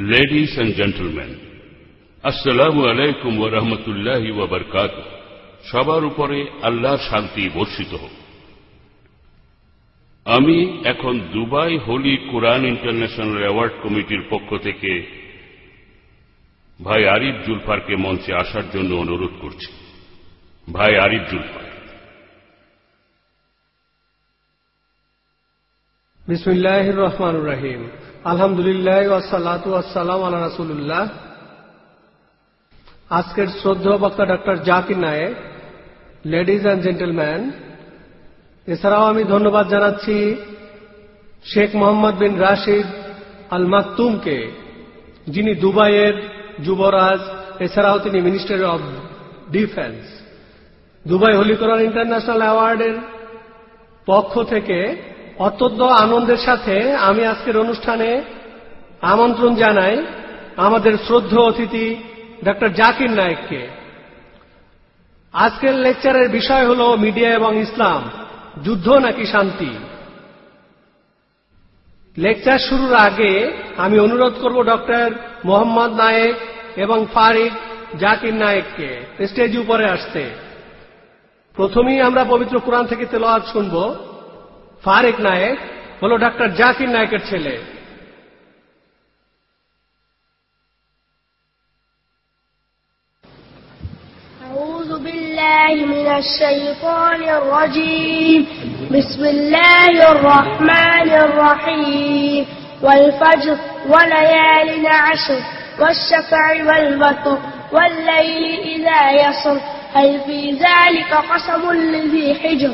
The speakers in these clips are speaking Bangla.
Ladies and gentlemen, আসসালামু আলাইকুম ওয়া রাহমাতুল্লাহি ওয়া সবার উপরে আল্লাহর শান্তি বর্ষিত হোক। আমি এখন Dubai holy Quran international award কমিটির পক্ষ থেকে ভাই আরিফ জুলফারকে মঞ্চে আসার জন্য অনুরোধ করছি। ভাই আরিফ জুলফার। বিসমিল্লাহ রহমান রাহিম। আলহামদুলিল্লাহ আজকের শ্রদ্ধা বক্তা doctor Zakir Naik ladies and gentleman, এছাড়াও আমি ধন্যবাদ জানাচ্ছি শেখ মোহাম্মদ বিন রাশিদ আল মাকতুমকে যিনি দুবাইয়ের যুবরাজ, এছাড়াও তিনি minister of defence. Dubai হলিকরণ international অ্যাওয়ার্ডের পক্ষ থেকে অত্যন্ত আনন্দের সাথে আমি আজকের অনুষ্ঠানে আমন্ত্রণ জানাই আমাদের শ্রদ্ধ অতিথি ডক্টর জাকির নায়েককে। আজকের লেকচারের বিষয় হল মিডিয়া এবং ইসলাম, যুদ্ধ নাকি শান্তি? লেকচার শুরুর আগে আমি অনুরোধ করব ডক্টর মোহাম্মদ নায়েক এবং ফারিক জাকির নায়েককে স্টেজ উপরে আসতে। প্রথমেই আমরা পবিত্র কোরআন থেকে তেলোয়াত শুনব। ফারেক নায়েক হল ডাক্তার জাকির নায়েকের ছেলে أعوذ بالله من الشيطان الرجيم بسم الله الرحمن الرحيم والفجر وليال عشر والشفع والوتر والليل إذا يسر هل في ذلك قسم لذي حجر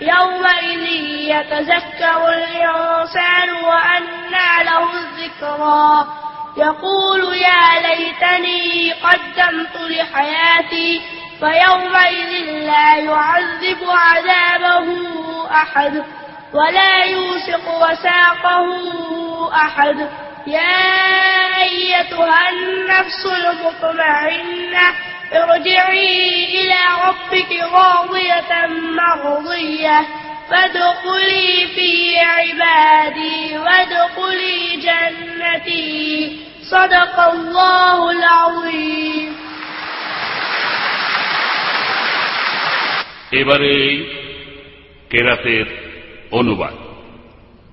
يومئذ يتذكر الإنسان وأنى له الذكرى. يقول يا ليتني قدمت لحياتي فيومئذ لا يعذب عذابه أحد ولا يوثق وثاقه أحد. يا أيتها النفس المطمئنة ارجعي إلى ربك راضية مرضية فادخلي في عبادي وادخلي جنتي صدق الله العظيم এবারে এই কেরাতের অনুবাদ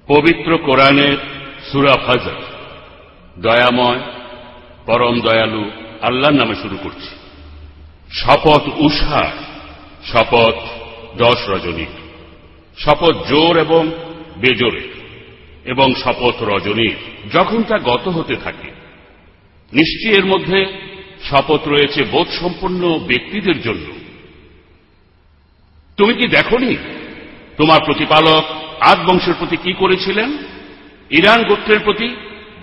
পবিত্র কোরআনের সুরা ফাজর দয়াময় পরম দয়ালু আল্লাহর নামে শুরু করছি শপথ উষা, শপথ দশ রজনী শপথ জোর এবং বেজোরে, এবং শপথ রজনীর, যখন তা গত হতে থাকে, নিশ্চয়ই এর মধ্যে শপথ রয়েছে বোধ সম্পন্ন ব্যক্তিদের জন্য। তুমি কি দেখনি? তোমার প্রতিপালক আদ বংশের প্রতি কি করেছিলেন? ইরান গোত্রের প্রতি,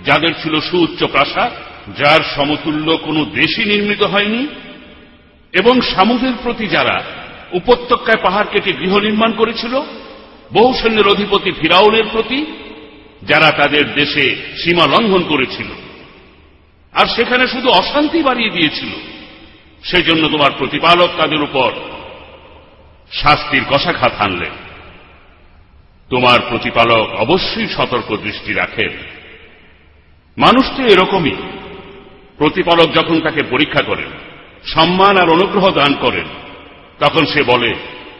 যাদের ছিল সুউচ্চ প্রাসাদ, যার সমতুল্য কোনো দেশই নির্মিত হয়নি এবং সামুদের প্রতি যারা উপত্যকায় পাহাড় কেটে গৃহ নির্মাণ করেছিল, বহু সৈন্যের অধিপতি ফিরাউনের প্রতি, যারা তাদের দেশে সীমা লঙ্ঘন করেছিল। আর সেখানে শুধু অশান্তি বাড়িয়ে দিয়েছিল। সেই জন্য তোমার প্রতিপালক তাদের উপর শাস্তির কষাঘাত আনলেন। তোমার প্রতিপালক অবশ্যই সতর্ক দৃষ্টি রাখেন। মানুষ তো এরকমই। প্রতিপালক যখন তাকে পরীক্ষা করেন সম্মান আর অনুগ্রহ দান করেন। তখন সে বলে,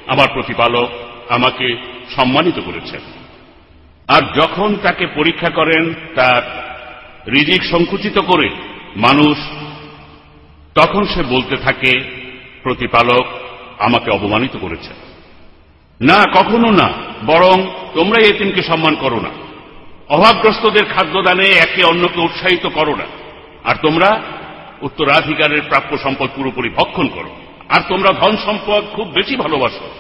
আমার প্রতিপালক আমাকে সম্মানিত করেছেন। আর যখন তাকে পরীক্ষা করেন তার রিজিক সংকুচিত করে মানুষ, তখন সে বলতে থাকে, প্রতিপালক আমাকে অপমানিত করেছেন। না, কখনো না, বরং তোমরা এতিমকে সম্মান করো না। অভাবগ্রস্তদের খাদ্যদানে একে অন্যকে উৎসাহিত করো না। আর তোমরা উত্তরাধিকারের প্রাপ্য সম্পদ পুরোপুরি ভক্ষণ করো। আর তোমরা ধন সম্পদ খুব বেশি ভালোবাসো।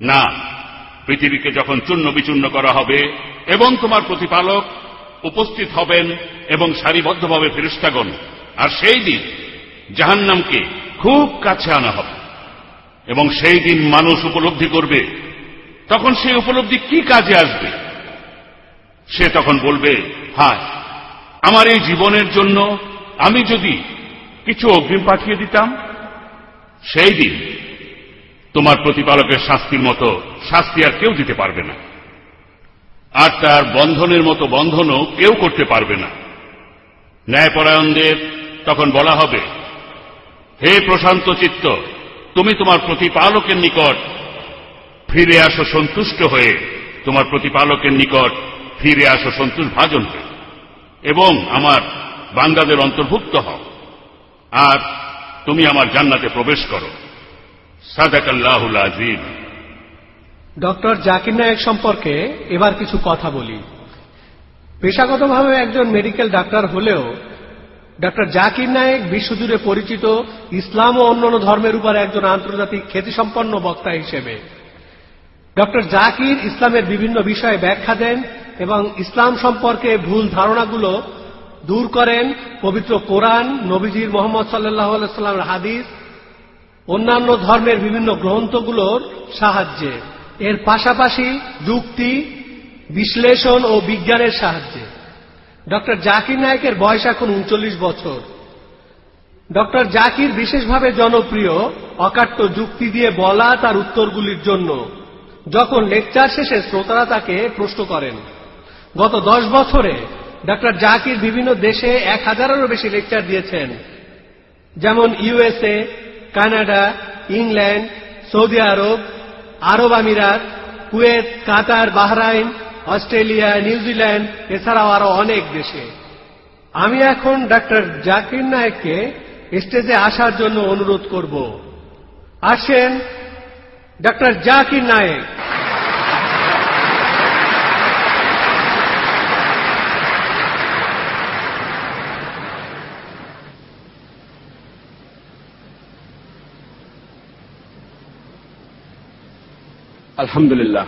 না, পৃথিবীকে যখন চূর্ণ বিচূর্ণ করা হবে এবং তোমার প্রতিপালক উপস্থিত হবেন এবং সারিবদ্ধভাবে ফেরিস্তাগণ আর সেই দিন জাহান্নামকে খুব কাছে আনা হবে। এবং সেই দিন মানুষ উপলব্ধি করবে। তখন সেই উপলব্ধি কি কাজে আসবে? সে তখন বলবে, হায়, আমার এই জীবনের জন্য আমি যদি কিছু অগ্রিম পাঠিয়ে দিতাম, সেই দিন তোমার প্রতিপালকের শাস্তির মতো শাস্তি আর কেউ দিতে পারবে না। আর তার বন্ধনের মতো বন্ধনও কেউ করতে পারবে না। ন্যায়পরায়ণদের তখন বলা হবে, হে প্রশান্ত চিত্ত, তুমি তোমার প্রতিপালকের নিকট ফিরে আসো সন্তুষ্ট হয়ে, তোমার প্রতিপালকের নিকট ফিরে আসো সন্তোষ ভাজন হয়ে। এবং আমার বান্দাদের অন্তর্ভুক্ত হও। আর তুমি আমার জান্নাতে প্রবেশ করো। সাদাকাল্লাহুল আজিম। ডক্টর জাকির নায়েক সম্পর্কে এবার কিছু কথা বলি। পেশাগতভাবে একজন মেডিকেল ডাক্তার হলেও ডক্টর জাকির নায়েক বিশ্বজুড়ে পরিচিত ইসলাম ও অন্যান্য ধর্মের উপর একজন আন্তর্জাতিক খ্যাতিসম্পন্ন বক্তা হিসেবে। ডক্টর জাকির ইসলামের বিভিন্ন বিষয়ে ব্যাখ্যা দেন এবং ইসলাম সম্পর্কে ভুল ধারণাগুলো দূর করেন পবিত্র কোরআন, নবীজির মোহাম্মদ সাল্লাহ সাল্লামের হাদিস, অন্যান্য ধর্মের বিভিন্ন গ্রন্থগুলোর সাহায্যে। এর পাশাপাশি যুক্তি, বিশ্লেষণ ও বিজ্ঞানের সাহায্যে। ডক্টর জাকির নায়কের বয়স এখন উনচল্লিশ বছর। ডক্টর জাকির বিশেষভাবে জনপ্রিয় অকাট্য যুক্তি দিয়ে বলা তার উত্তরগুলির জন্য। যখন লেকচার শেষে শ্রোতারা তাকে প্রশ্ন করেন, গত দশ বছরে ডক্টর জাকির বিভিন্ন দেশে এক হাজারেরও বেশি লেকচার দিয়েছেন। যেমন USA Canada England Saudi Arab Arab Emirates Kuwait Qatar Bahrain Australia New Zealand এছাড়াও আরও অনেক দেশে। আমি এখন ডাক্তার জাকির নায়েককে স্টেজে আসার জন্য অনুরোধ করব। আসেন ডাক্তার জাকির নায়েক। الحمد للہ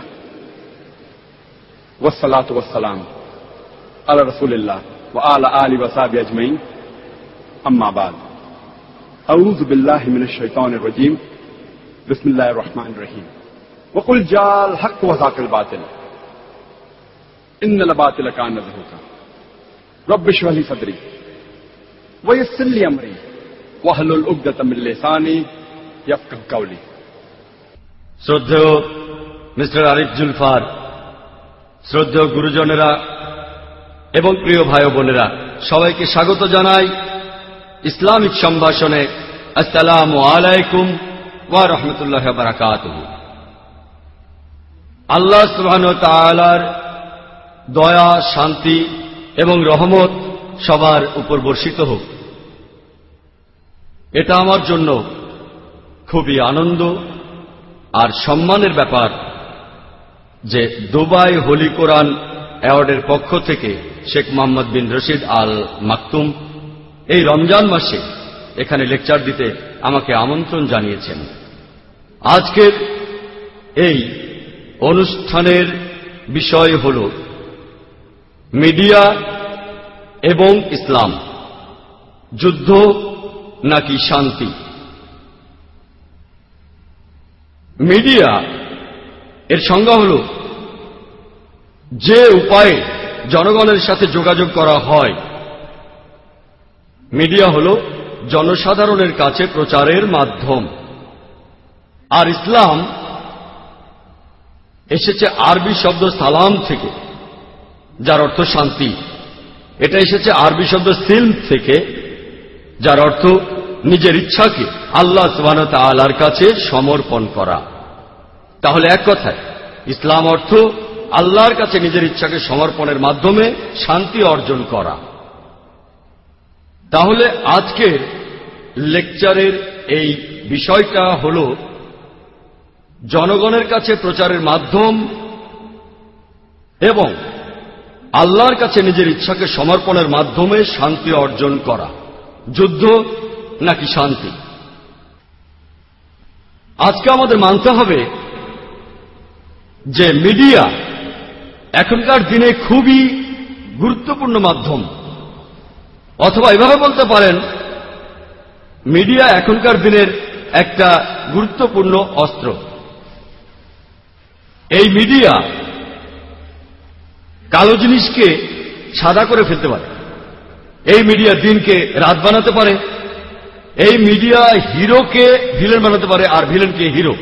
وسلاۃ وسلام علی رسول اللہ و علی وصاب اجمعین. اما بعد. اعوذ باللہ من الشیطان الرجیم. بسم اللہ الرحمن الرحیم. وقل جال حق وزاق الباطل. ان الباطل کا نظر ہوگا رب شہلی صدری. ویسر لی امری. وحل العقدۃ من لسانی یفقہ قولی. سدھو মিস্টার আরিফ জুলফার, শ্রদ্ধেয় গুরুজনেরা এবং প্রিয় ভাই বোনেরা সবাইকে স্বাগত জানাই ইসলামিক সম্ভাষণে। আসসালাম আলাইকুম ওয়া রহমতুল্লাহ বারাকাত আল্লাহ সুবহান তালার দয়া, শান্তি এবং রহমত সবার উপর বর্ষিত হোক। এটা আমার জন্য খুবই আনন্দ আর সম্মানের ব্যাপার যে দুবাই হোলি কোরআন অ্যাওয়ার্ডের পক্ষ থেকে শেখ মোহাম্মদ বিন রশিদ আল মাকতুম এই রমজান মাসে এখানে লেকচার দিতে আমাকে আমন্ত্রণ জানিয়েছেন। আজকের এই অনুষ্ঠানের বিষয় হল মিডিয়া এবং ইসলাম, যুদ্ধ নাকি শান্তি? মিডিয়া এর সংজ্ঞা হল, যে উপায়ে জনগণের সাথে যোগাযোগ করা হয়, মিডিয়া হল জনসাধারণের কাছে প্রচারের মাধ্যম। আর ইসলাম এসেছে আরবি শব্দ সালাম থেকে, যার অর্থ শান্তি। এটা এসেছে আরবি শব্দ সিল্ম থেকে, যার অর্থ নিজের ইচ্ছাকে আল্লাহ সুবান আলার কাছে সমর্পণ করা। তাহলে এক কথায়, ইসলাম অর্থ আল্লাহর কাছে নিজের ইচ্ছাকে সমর্পণের মাধ্যমে শান্তি অর্জন করা। তাহলে আজকের লেকচারের এই বিষয়টা হল, জনগণের কাছে প্রচারের মাধ্যম এবং আল্লাহর কাছে নিজের ইচ্ছাকে সমর্পণের মাধ্যমে শান্তি অর্জন করা। যুদ্ধ নাকি শান্তি? আজকে আমাদের মানতে হবে যে মিডিয়া এখনকার দিনে খুবই গুরুত্বপূর্ণ মাধ্যম। অথবা এভাবে বলতে পারেন, মিডিয়া এখনকার দিনের একটা গুরুত্বপূর্ণ অস্ত্র। এই মিডিয়া কালো জিনিসকে সাদা করে ফেলতে পারে। এই মিডিয়া দিনকে রাত বানাতে পারে। এই মিডিয়া হিরোকে ভিলেন বানাতে পারে আর ভিলেনকে হিরো।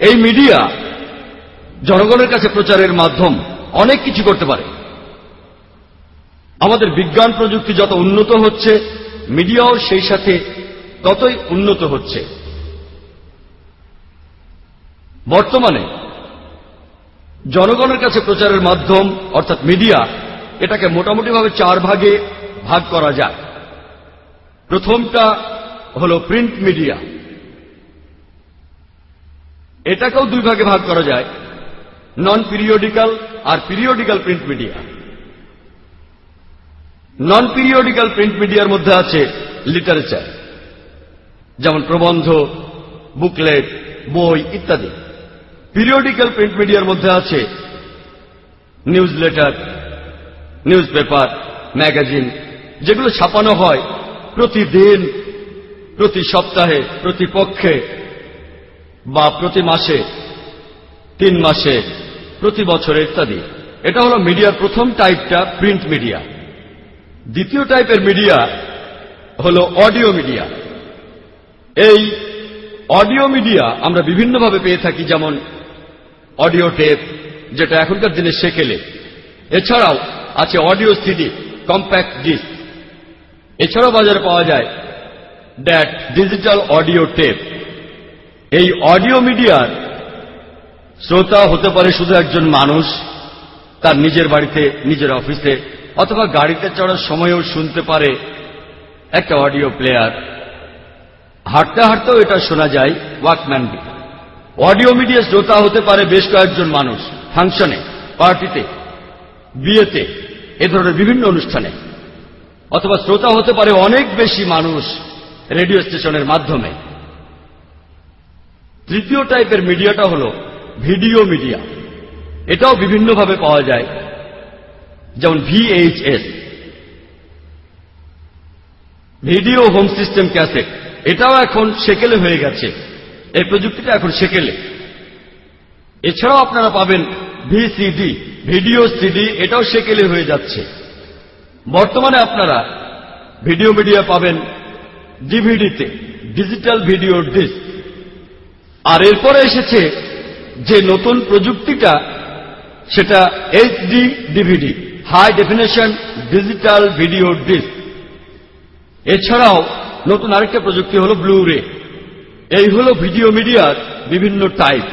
এই মিডিয়া জনগণের কাছে প্রচারের মাধ্যম অনেক কিছু করতে পারে। আমাদের বিজ্ঞান প্রযুক্তি যত উন্নত হচ্ছে, মিডিয়াও সেই সাথে ততই উন্নত হচ্ছে। বর্তমানে জনগণের কাছে প্রচারের মাধ্যম, অর্থাৎ মিডিয়া, এটাকে মোটামুটিভাবে চার ভাগে ভাগ করা যায়। প্রথমটা হল প্রিন্ট মিডিয়া। এটাকেও দুই ভাগে ভাগ করা যায়। নন পিরিয়ডিক্যাল আর periodical print media non periodical print মিডিয়ার মধ্যে আছে লিটারেচার যেমন প্রবন্ধ বুকলেট বই ইত্যাদি। পিরিয়ডিক্যাল প্রিন্ট মিডিয়ার মধ্যে আছে newsletter newspaper magazine যেগুলো ছাপানো হয় প্রতিদিন, প্রতি সপ্তাহে, প্রতি পক্ষে বা প্রতি মাসে। তিন মাসে প্রতি বছরে ইত্যাদি। এটা হলো মিডিয়ার প্রথম টাইপটা প্রিন্ট মিডিয়া। দ্বিতীয় টাইপের মিডিয়া হল অডিও মিডিয়া। এই অডিও মিডিয়া আমরা বিভিন্নভাবে পেয়ে থাকি, যেমন অডিও টেপ, যেটা এখনকার দিনে সেকেলে। এছাড়াও আছে অডিও সিডি, কম্প্যাক্ট ডিস্ক। এছাড়াও বাজারে পাওয়া যায় ড্যাট ডিজিটাল অডিও টেপ। এই অডিও মিডিয়ার শ্রোতা হতে পারে শুধু একজন মানুষ, তার নিজের বাড়িতে, নিজের অফিসে, অথবা গাড়িতে চড়ার সময়েও শুনতে পারে একটা অডিও প্লেয়ার। হাঁটতে হাঁটতেও এটা শোনা যায়, ওয়াকম্যান অডিও মিডিয়া শ্রোতা হতে পারে বেশ কয়েকজন মানুষ, ফাংশনে, পার্টিতে, বিয়েতে, এ ধরনের বিভিন্ন অনুষ্ঠানে। অথবা শ্রোতা হতে পারে অনেক বেশি মানুষ রেডিও স্টেশনের মাধ্যমে। তৃতীয় টাইপের মিডিয়াটা হল ভিডিও মিডিয়া। এটাও বিভিন্নভাবে পাওয়া যায়। যেমন VHS video home system cassette. এটাও এখন সেকেলে হয়ে গেছে। এই প্রযুক্তিটা এখন সেকেলে। এছাড়াও আপনারা পাবেন ভিসিডি ভিডিও সিডি এটাও সেকেলে হয়ে যাচ্ছে। বর্তমানে আপনারা ভিডিও মিডিয়া পাবেন ডিভিডিতে ডিজিটাল ভিডিও ডিস্ক আর এরপরে এসেছে যে নতুন প্রযুক্তিটা, সেটা HD DVD high definition digital video disc এছাড়াও নতুন আরেকটা প্রযুক্তি হল ব্লু রে এই হল ভিডিও মিডিয়ার বিভিন্ন টাইপ।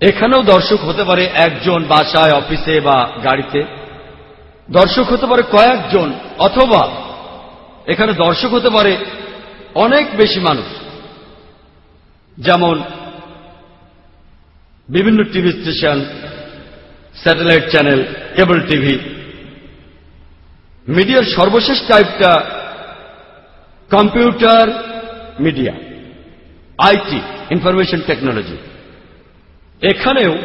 এখানেও দর্শক হতে পারে একজন বাসায়, অফিসে বা গাড়িতে। দর্শক হতে পারে কয়েকজন, অথবা এখানে দর্শক হতে পারে অনেক বেশি মানুষ। যেমন বিভিন্ন TV station, satellite channel, cable TV. মিডিয়ার সর্বশেষ টাইপটা computer media IT information technology. এখানেও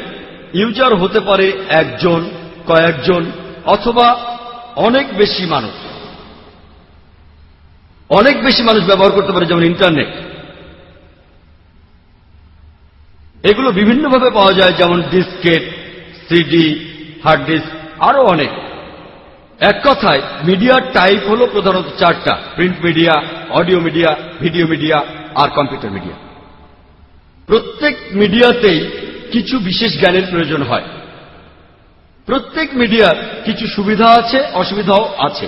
ইউজার হতে পারে একজন, কয়েকজন, অথবা অনেক বেশি মানুষ। অনেক বেশি মানুষ ব্যবহার করতে পারে যেমন ইন্টারনেট। এগুলো বিভিন্নভাবে পাওয়া যায়, যেমন ডিস্কেট, সিডি, হার্ড ডিস্ক, আরও অনেক। এক কথায় মিডিয়ার টাইপ হল প্রধানত চারটা, print media, audio media, video media আর কম্পিউটার মিডিয়া। প্রত্যেক মিডিয়াতেই কিছু বিশেষ জ্ঞানের প্রয়োজন হয়। প্রত্যেক মিডিয়ার কিছু সুবিধা আছে, অসুবিধাও আছে।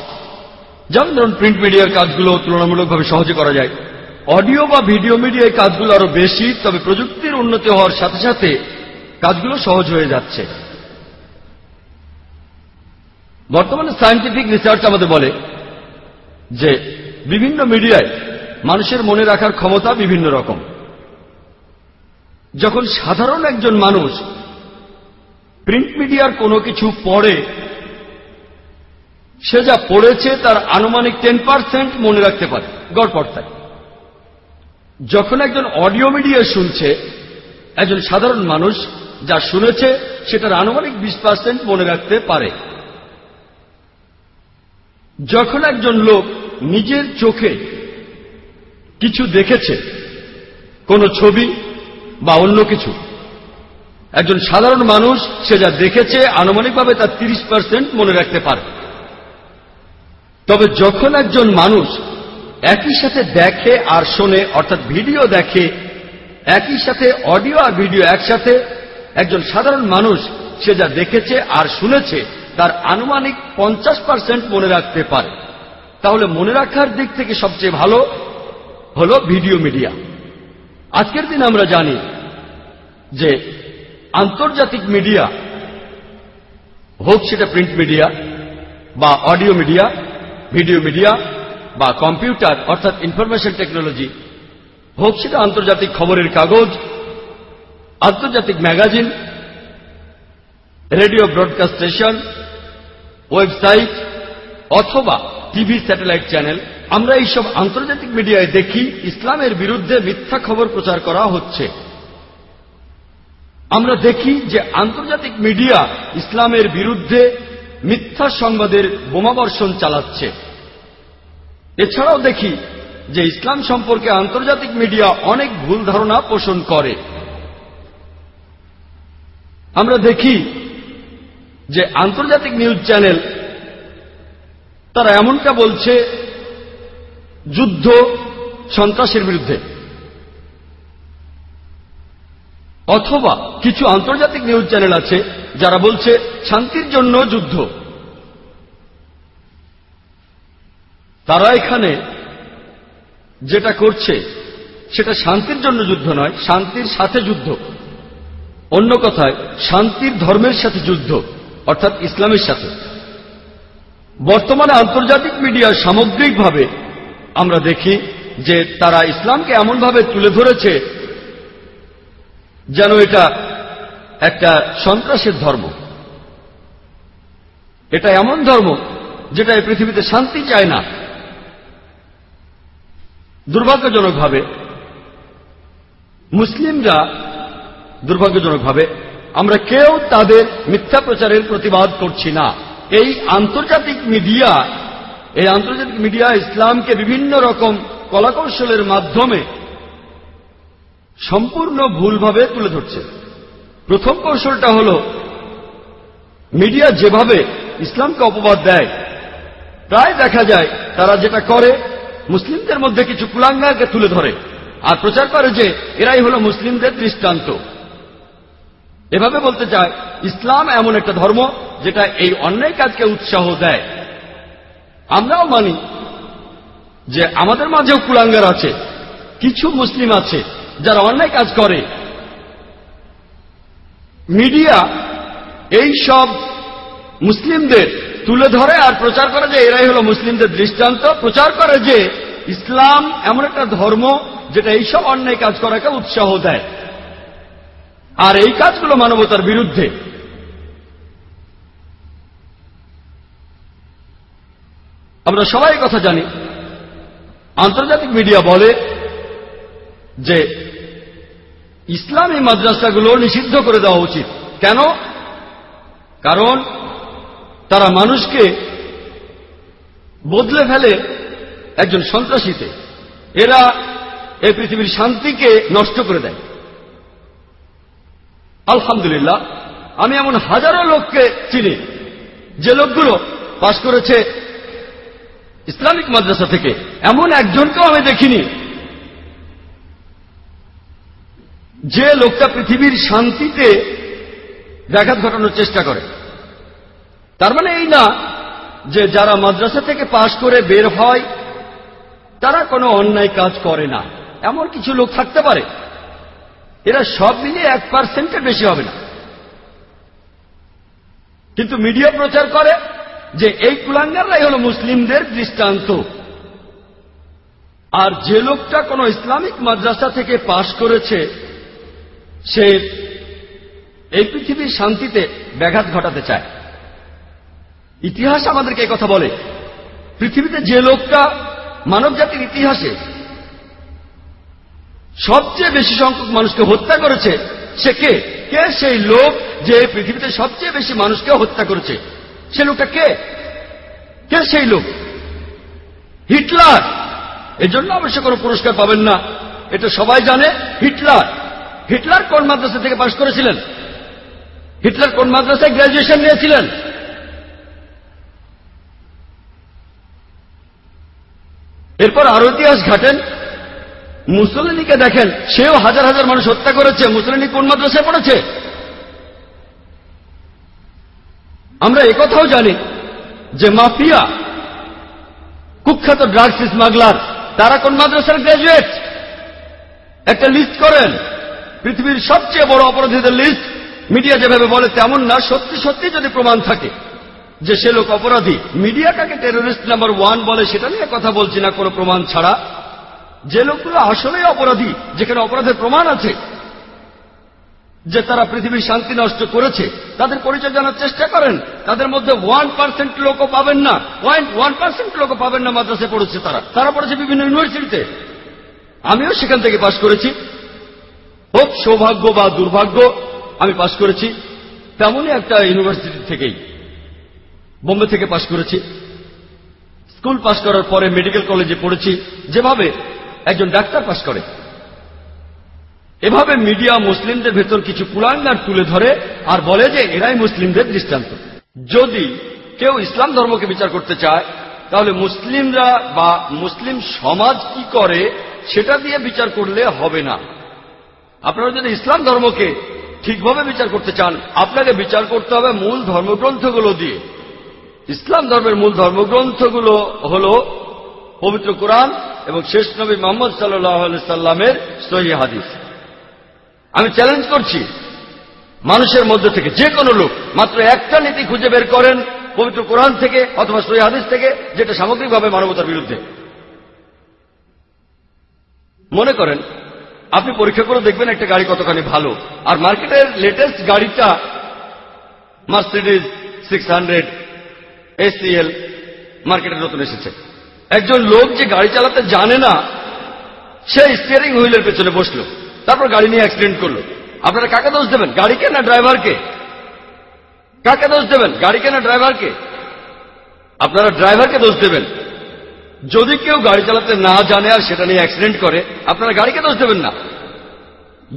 যেমন ধরুন, প্রিন্ট মিডিয়ার কাজগুলো তুলনামূলকভাবে সহজে করা যায়। অডিও বা ভিডিও মিডিয়ায় কাজগুলো আরও বেশি, তবে প্রযুক্তির উন্নতি হওয়ার সাথে সাথে কাজগুলো সহজ হয়ে যাচ্ছে। বর্তমানে সায়েন্টিফিক রিসার্চ আমাদের বলে যে, বিভিন্ন মিডিয়ায় মানুষের মনে রাখার ক্ষমতা বিভিন্ন রকম। যখন সাধারণ একজন মানুষ প্রিন্ট মিডিয়ার কোনো কিছু পড়ে, সে যা পড়েছে তার আনুমানিক টেন পার্সেন্ট মনে রাখতে পারে গড়পড়তায় যখন একজন অডিও মিডিয়া শুনছে, একজন সাধারণ মানুষ যা শুনেছে, সেটার আনুমানিক বিশ পার্সেন্ট মনে রাখতে পারে। যখন একজন লোক নিজের চোখে কিছু দেখেছে, কোনো ছবি বা অন্য কিছু, একজন সাধারণ মানুষ সে যা দেখেছে, আনুমানিকভাবে তার তিরিশ পার্সেন্ট মনে রাখতে পারে। তবে যখন একজন মানুষ একই সাথে দেখে আর শোনে, অর্থাৎ ভিডিও দেখে, একই সাথে অডিও আর ভিডিও একসাথে, একজন সাধারণ মানুষ সে যা দেখেছে আর শুনেছে, তার আনুমানিক পঞ্চাশ পার্সেন্ট মনে রাখতে পারে। তাহলে মনে রাখার দিক থেকে সবচেয়ে ভালো হল ভিডিও মিডিয়া। আজকের দিন আমরা জানি যে আন্তর্জাতিক মিডিয়া, হোক সেটা প্রিন্ট মিডিয়া বা অডিও মিডিয়া, ভিডিও মিডিয়া বা কম্পিউটার, অর্থাৎ ইনফরমেশন টেকনোলজি হোক সেটা আন্তর্জাতিক খবরের কাগজ, আন্তর্জাতিক magazine, radio broadcast station, website, অথবা টিভি স্যাটেলাইট চ্যানেল, আমরা এইসব আন্তর্জাতিক মিডিয়ায় দেখি ইসলামের বিরুদ্ধে মিথ্যা খবর প্রচার করা হচ্ছে। আমরা দেখি যে আন্তর্জাতিক মিডিয়া ইসলামের বিরুদ্ধে মিথ্যা সংবাদের বোমাবর্ষণ চালাচ্ছে। এছাড়াও দেখি যে ইসলাম সম্পর্কে আন্তর্জাতিক মিডিয়া অনেক ভুল ধারণা পোষণ করে। আমরা দেখি যে আন্তর্জাতিক নিউজ চ্যানেল তারা এমনটা বলছে, যুদ্ধ সন্ত্রাসের বিরুদ্ধে। অথবা কিছু আন্তর্জাতিক নিউজ চ্যানেল আছে যারা বলছে, শান্তির জন্য যুদ্ধ। তারা এখানে যেটা করছে, সেটা শান্তির জন্য যুদ্ধ নয়, শান্তির সাথে যুদ্ধ। অন্য কথায়, শান্তির ধর্মের সাথে যুদ্ধ, অর্থাৎ ইসলামের সাথে। বর্তমানে আন্তর্জাতিক মিডিয়া সামগ্রিকভাবে আমরা দেখি যে তারা ইসলামকে এমনভাবে তুলে ধরেছে যেন এটা একটা সন্ত্রাসের ধর্ম। এটা এমন ধর্ম যেটা এই পৃথিবীতে শান্তি চায় না। দুর্ভাগ্যজনকভাবে মুসলিমরা দুর্ভাগ্যজনকভাবে আমরা কেউ তাদের মিথ্যা প্রচারের প্রতিবাদ করছি না। এই আন্তর্জাতিক মিডিয়া, এই আন্তর্জাতিক মিডিয়া ইসলামকে বিভিন্ন রকম কলাকৌশলের মাধ্যমে সম্পূর্ণ ভুলভাবে তুলে ধরছে। প্রথম কৌশলটা হল, মিডিয়া যেভাবে ইসলামকে অপবাদ দেয়, প্রায় দেখা যায় তারা যেটা করে মুসলিমদের মধ্যে কিছু কুলাঙ্গাকে তুলে ধরে। আর প্রচার করে যে এরাই হল মুসলিমদের দৃষ্টান্ত। এভাবে বলতে চায়, ইসলাম এমন একটা ধর্ম যেটা এই অন্যায় কাজকে উৎসাহ দেয়। আমরাও মানি যে আমাদের মাঝেও কুলাঙ্গার আছে, কিছু মুসলিম আছে যারা অন্যায় কাজ করে। মিডিয়া এই সব মুসলিমদের তুলে ধরে আর প্রচার করে যে এরাই হলো মুসলিমদের দৃষ্টান্ত, প্রচার করে যে ইসলাম এমন একটা ধর্ম যেটা এইসব অন্যায় কাজ করাকে উৎসাহ দেয়। আর এই কাজগুলো মানবতার বিরুদ্ধে। আমরা সবাই কথা জানি। আন্তর্জাতিক মিডিয়া বলে যে ইসলামী মাদ্রাসাগুলো নিষিদ্ধ করে দেওয়া উচিত। কেন? কারণ তারা মানুষকে বদলে ফেলে একজন সন্ত্রাসীতে। এরা এই পৃথিবীর শান্তিকে নষ্ট করে দেয়। আলহামদুলিল্লাহ, আমি এমন হাজারো লোককে চিনি, যে লোকগুলো পাশ করেছে ইসলামিক মাদ্রাসা থেকে। এমন একজনকেও আমি দেখিনি, যে লোকটা পৃথিবীর শান্তিতে ব্যাঘাত ঘটানোর চেষ্টা করে। তার মানে এই না যে যারা মাদ্রাসা থেকে পাশ করে বের হয়, তারা কোনো অন্যায় কাজ করে না। এমন কিছু লোক থাকতে পারে। এরা সব মিলিয়ে এক পার্সেন্টের বেশি হবে না। কিন্তু মিডিয়া প্রচার করে যে এই কুলাঙ্গাররাই হল মুসলিমদের দৃষ্টান্ত। আর যে লোকটা কোনো ইসলামিক মাদ্রাসা থেকে পাশ করেছে, সে এই পৃথিবীর শান্তিতে ব্যাঘাত ঘটাতে চায়। ইতিহাস আমাদেরকে কথা বলে। পৃথিবীতে যে লোকটা মানব জাতির ইতিহাসে সবচেয়ে বেশি সংখ্যক মানুষকে হত্যা করেছে, সে কে? কে সেই লোক যে পৃথিবীতে সবচেয়ে বেশি মানুষকে হত্যা করেছে? সে লোকটা কে? কে সেই লোক? হিটলার! এজন্য অবশ্য কোনো পুরস্কার পাবেন না। এটা সবাই জানে, হিটলার। হিটলার কোন মাদ্রাসা থেকে পাশ করেছিলেন? হিটলার কোন মাদ্রাসায় গ্রাজুয়েশন নিয়েছিলেন? এরপর আরও ইতিহাস ঘাটেন মুসলিনীকে দেখেন, সেও হাজার হাজার মানুষ হত্যা করেছে মুসলিনী কোন মাদ্রাসায় পড়েছে? আমরা একথাও জানি যে মাফিয়া, কুখ্যাত ড্রাগস স্মাগলার, তারা কোন মাদ্রাসার গ্রাজুয়েট একটা লিস্ট করেন, পৃথিবীর সবচেয়ে বড় অপরাধীদের লিস্ট মিডিয়া যেভাবে বলে তেমন না, সত্যি সত্যি যদি প্রমাণ থাকে। যে সে লোক অপরাধী। মিডিয়া কাকে টেরোরিস্ট নাম্বার ওয়ান বলে সেটা নিয়ে কথা বলছি না, কোনো প্রমাণ ছাড়া। যে লোকগুলো আসলেই অপরাধী, যেখানে অপরাধের প্রমাণ আছে, যে তারা পৃথিবীর শান্তি নষ্ট করেছে, তাদের পরিচয় জানার চেষ্টা করেন। তাদের মধ্যে ওয়ান পার্সেন্ট লোকও পাবেন না। পয়েন্ট ওয়ান পার্সেন্ট লোকও পাবেন না মাদ্রাসে পড়েছে তারা। তারা পড়েছে বিভিন্ন ইউনিভার্সিটিতে আমিও সেখান থেকে পাশ করেছি। হোক সৌভাগ্য বা দুর্ভাগ্য, আমি পাশ করেছি। তেমনই একটা ইউনিভার্সিটি থেকেই। বোম্বে থেকে পাশ করেছি। স্কুল পাশ করার পরে মেডিকেল কলেজে পড়েছি। যেভাবে একজন ডাক্তার পাশ করে, এভাবে মিডিয়া মুসলিমদের ভেতর কিছু কুলাঙ্গার তুলে ধরে আর বলে যে এরাই মুসলিমদের দৃষ্টান্ত। যদি কেউ ইসলাম ধর্মকে বিচার করতে চায়, তাহলে মুসলিমরা বা মুসলিম সমাজ কি করে সেটা দিয়ে বিচার করলে হবে না। আপনারা যদি ইসলাম ধর্মকে ঠিকভাবে বিচার করতে চান, আপনাকে বিচার করতে হবে মূল ধর্মগ্রন্থগুলো দিয়ে। ইসলাম ধর্মের মূল ধর্মগ্রন্থগুলো হল পবিত্র কোরআন এবং শেষ নবী মোহাম্মদ সাল্লাহ সাল্লামের সহি হাদিস। আমি চ্যালেঞ্জ করছি, মানুষের মধ্যে থেকে যে কোনো লোক মাত্র একটা নীতি খুঁজে বের করেন পবিত্র কোরআন থেকে অথবা সহি হাদিস থেকে, যেটা সামগ্রিকভাবে মানবতার বিরুদ্ধে। মনে করেন, আপনি পরীক্ষা করে দেখবেন একটা গাড়ি কতখানি ভালো, আর মার্কেটের লেটেস্ট গাড়িটা মার্সিডিজ সিক্স হান্ড্রেড এসিএল মার্কেটে নতুন এসেছে। একজন লোক যে গাড়ি চালাতে জানে না, সে স্টিয়ারিং হুইলের পেছনে বসল, তারপর গাড়ি নিয়ে অ্যাক্সিডেন্ট করল। আপনারা কাকে দোষ দেবেন? গাড়িকে না ড্রাইভারকে কাকে দোষ দেবেন? গাড়িকে না ড্রাইভারকে আপনারা ড্রাইভারকে দোষ দেবেন? যদি কেউ গাড়ি চালাতে না জানে আর সেটা নিয়ে অ্যাক্সিডেন্ট করে, আপনারা গাড়িকে দোষ দেবেন না?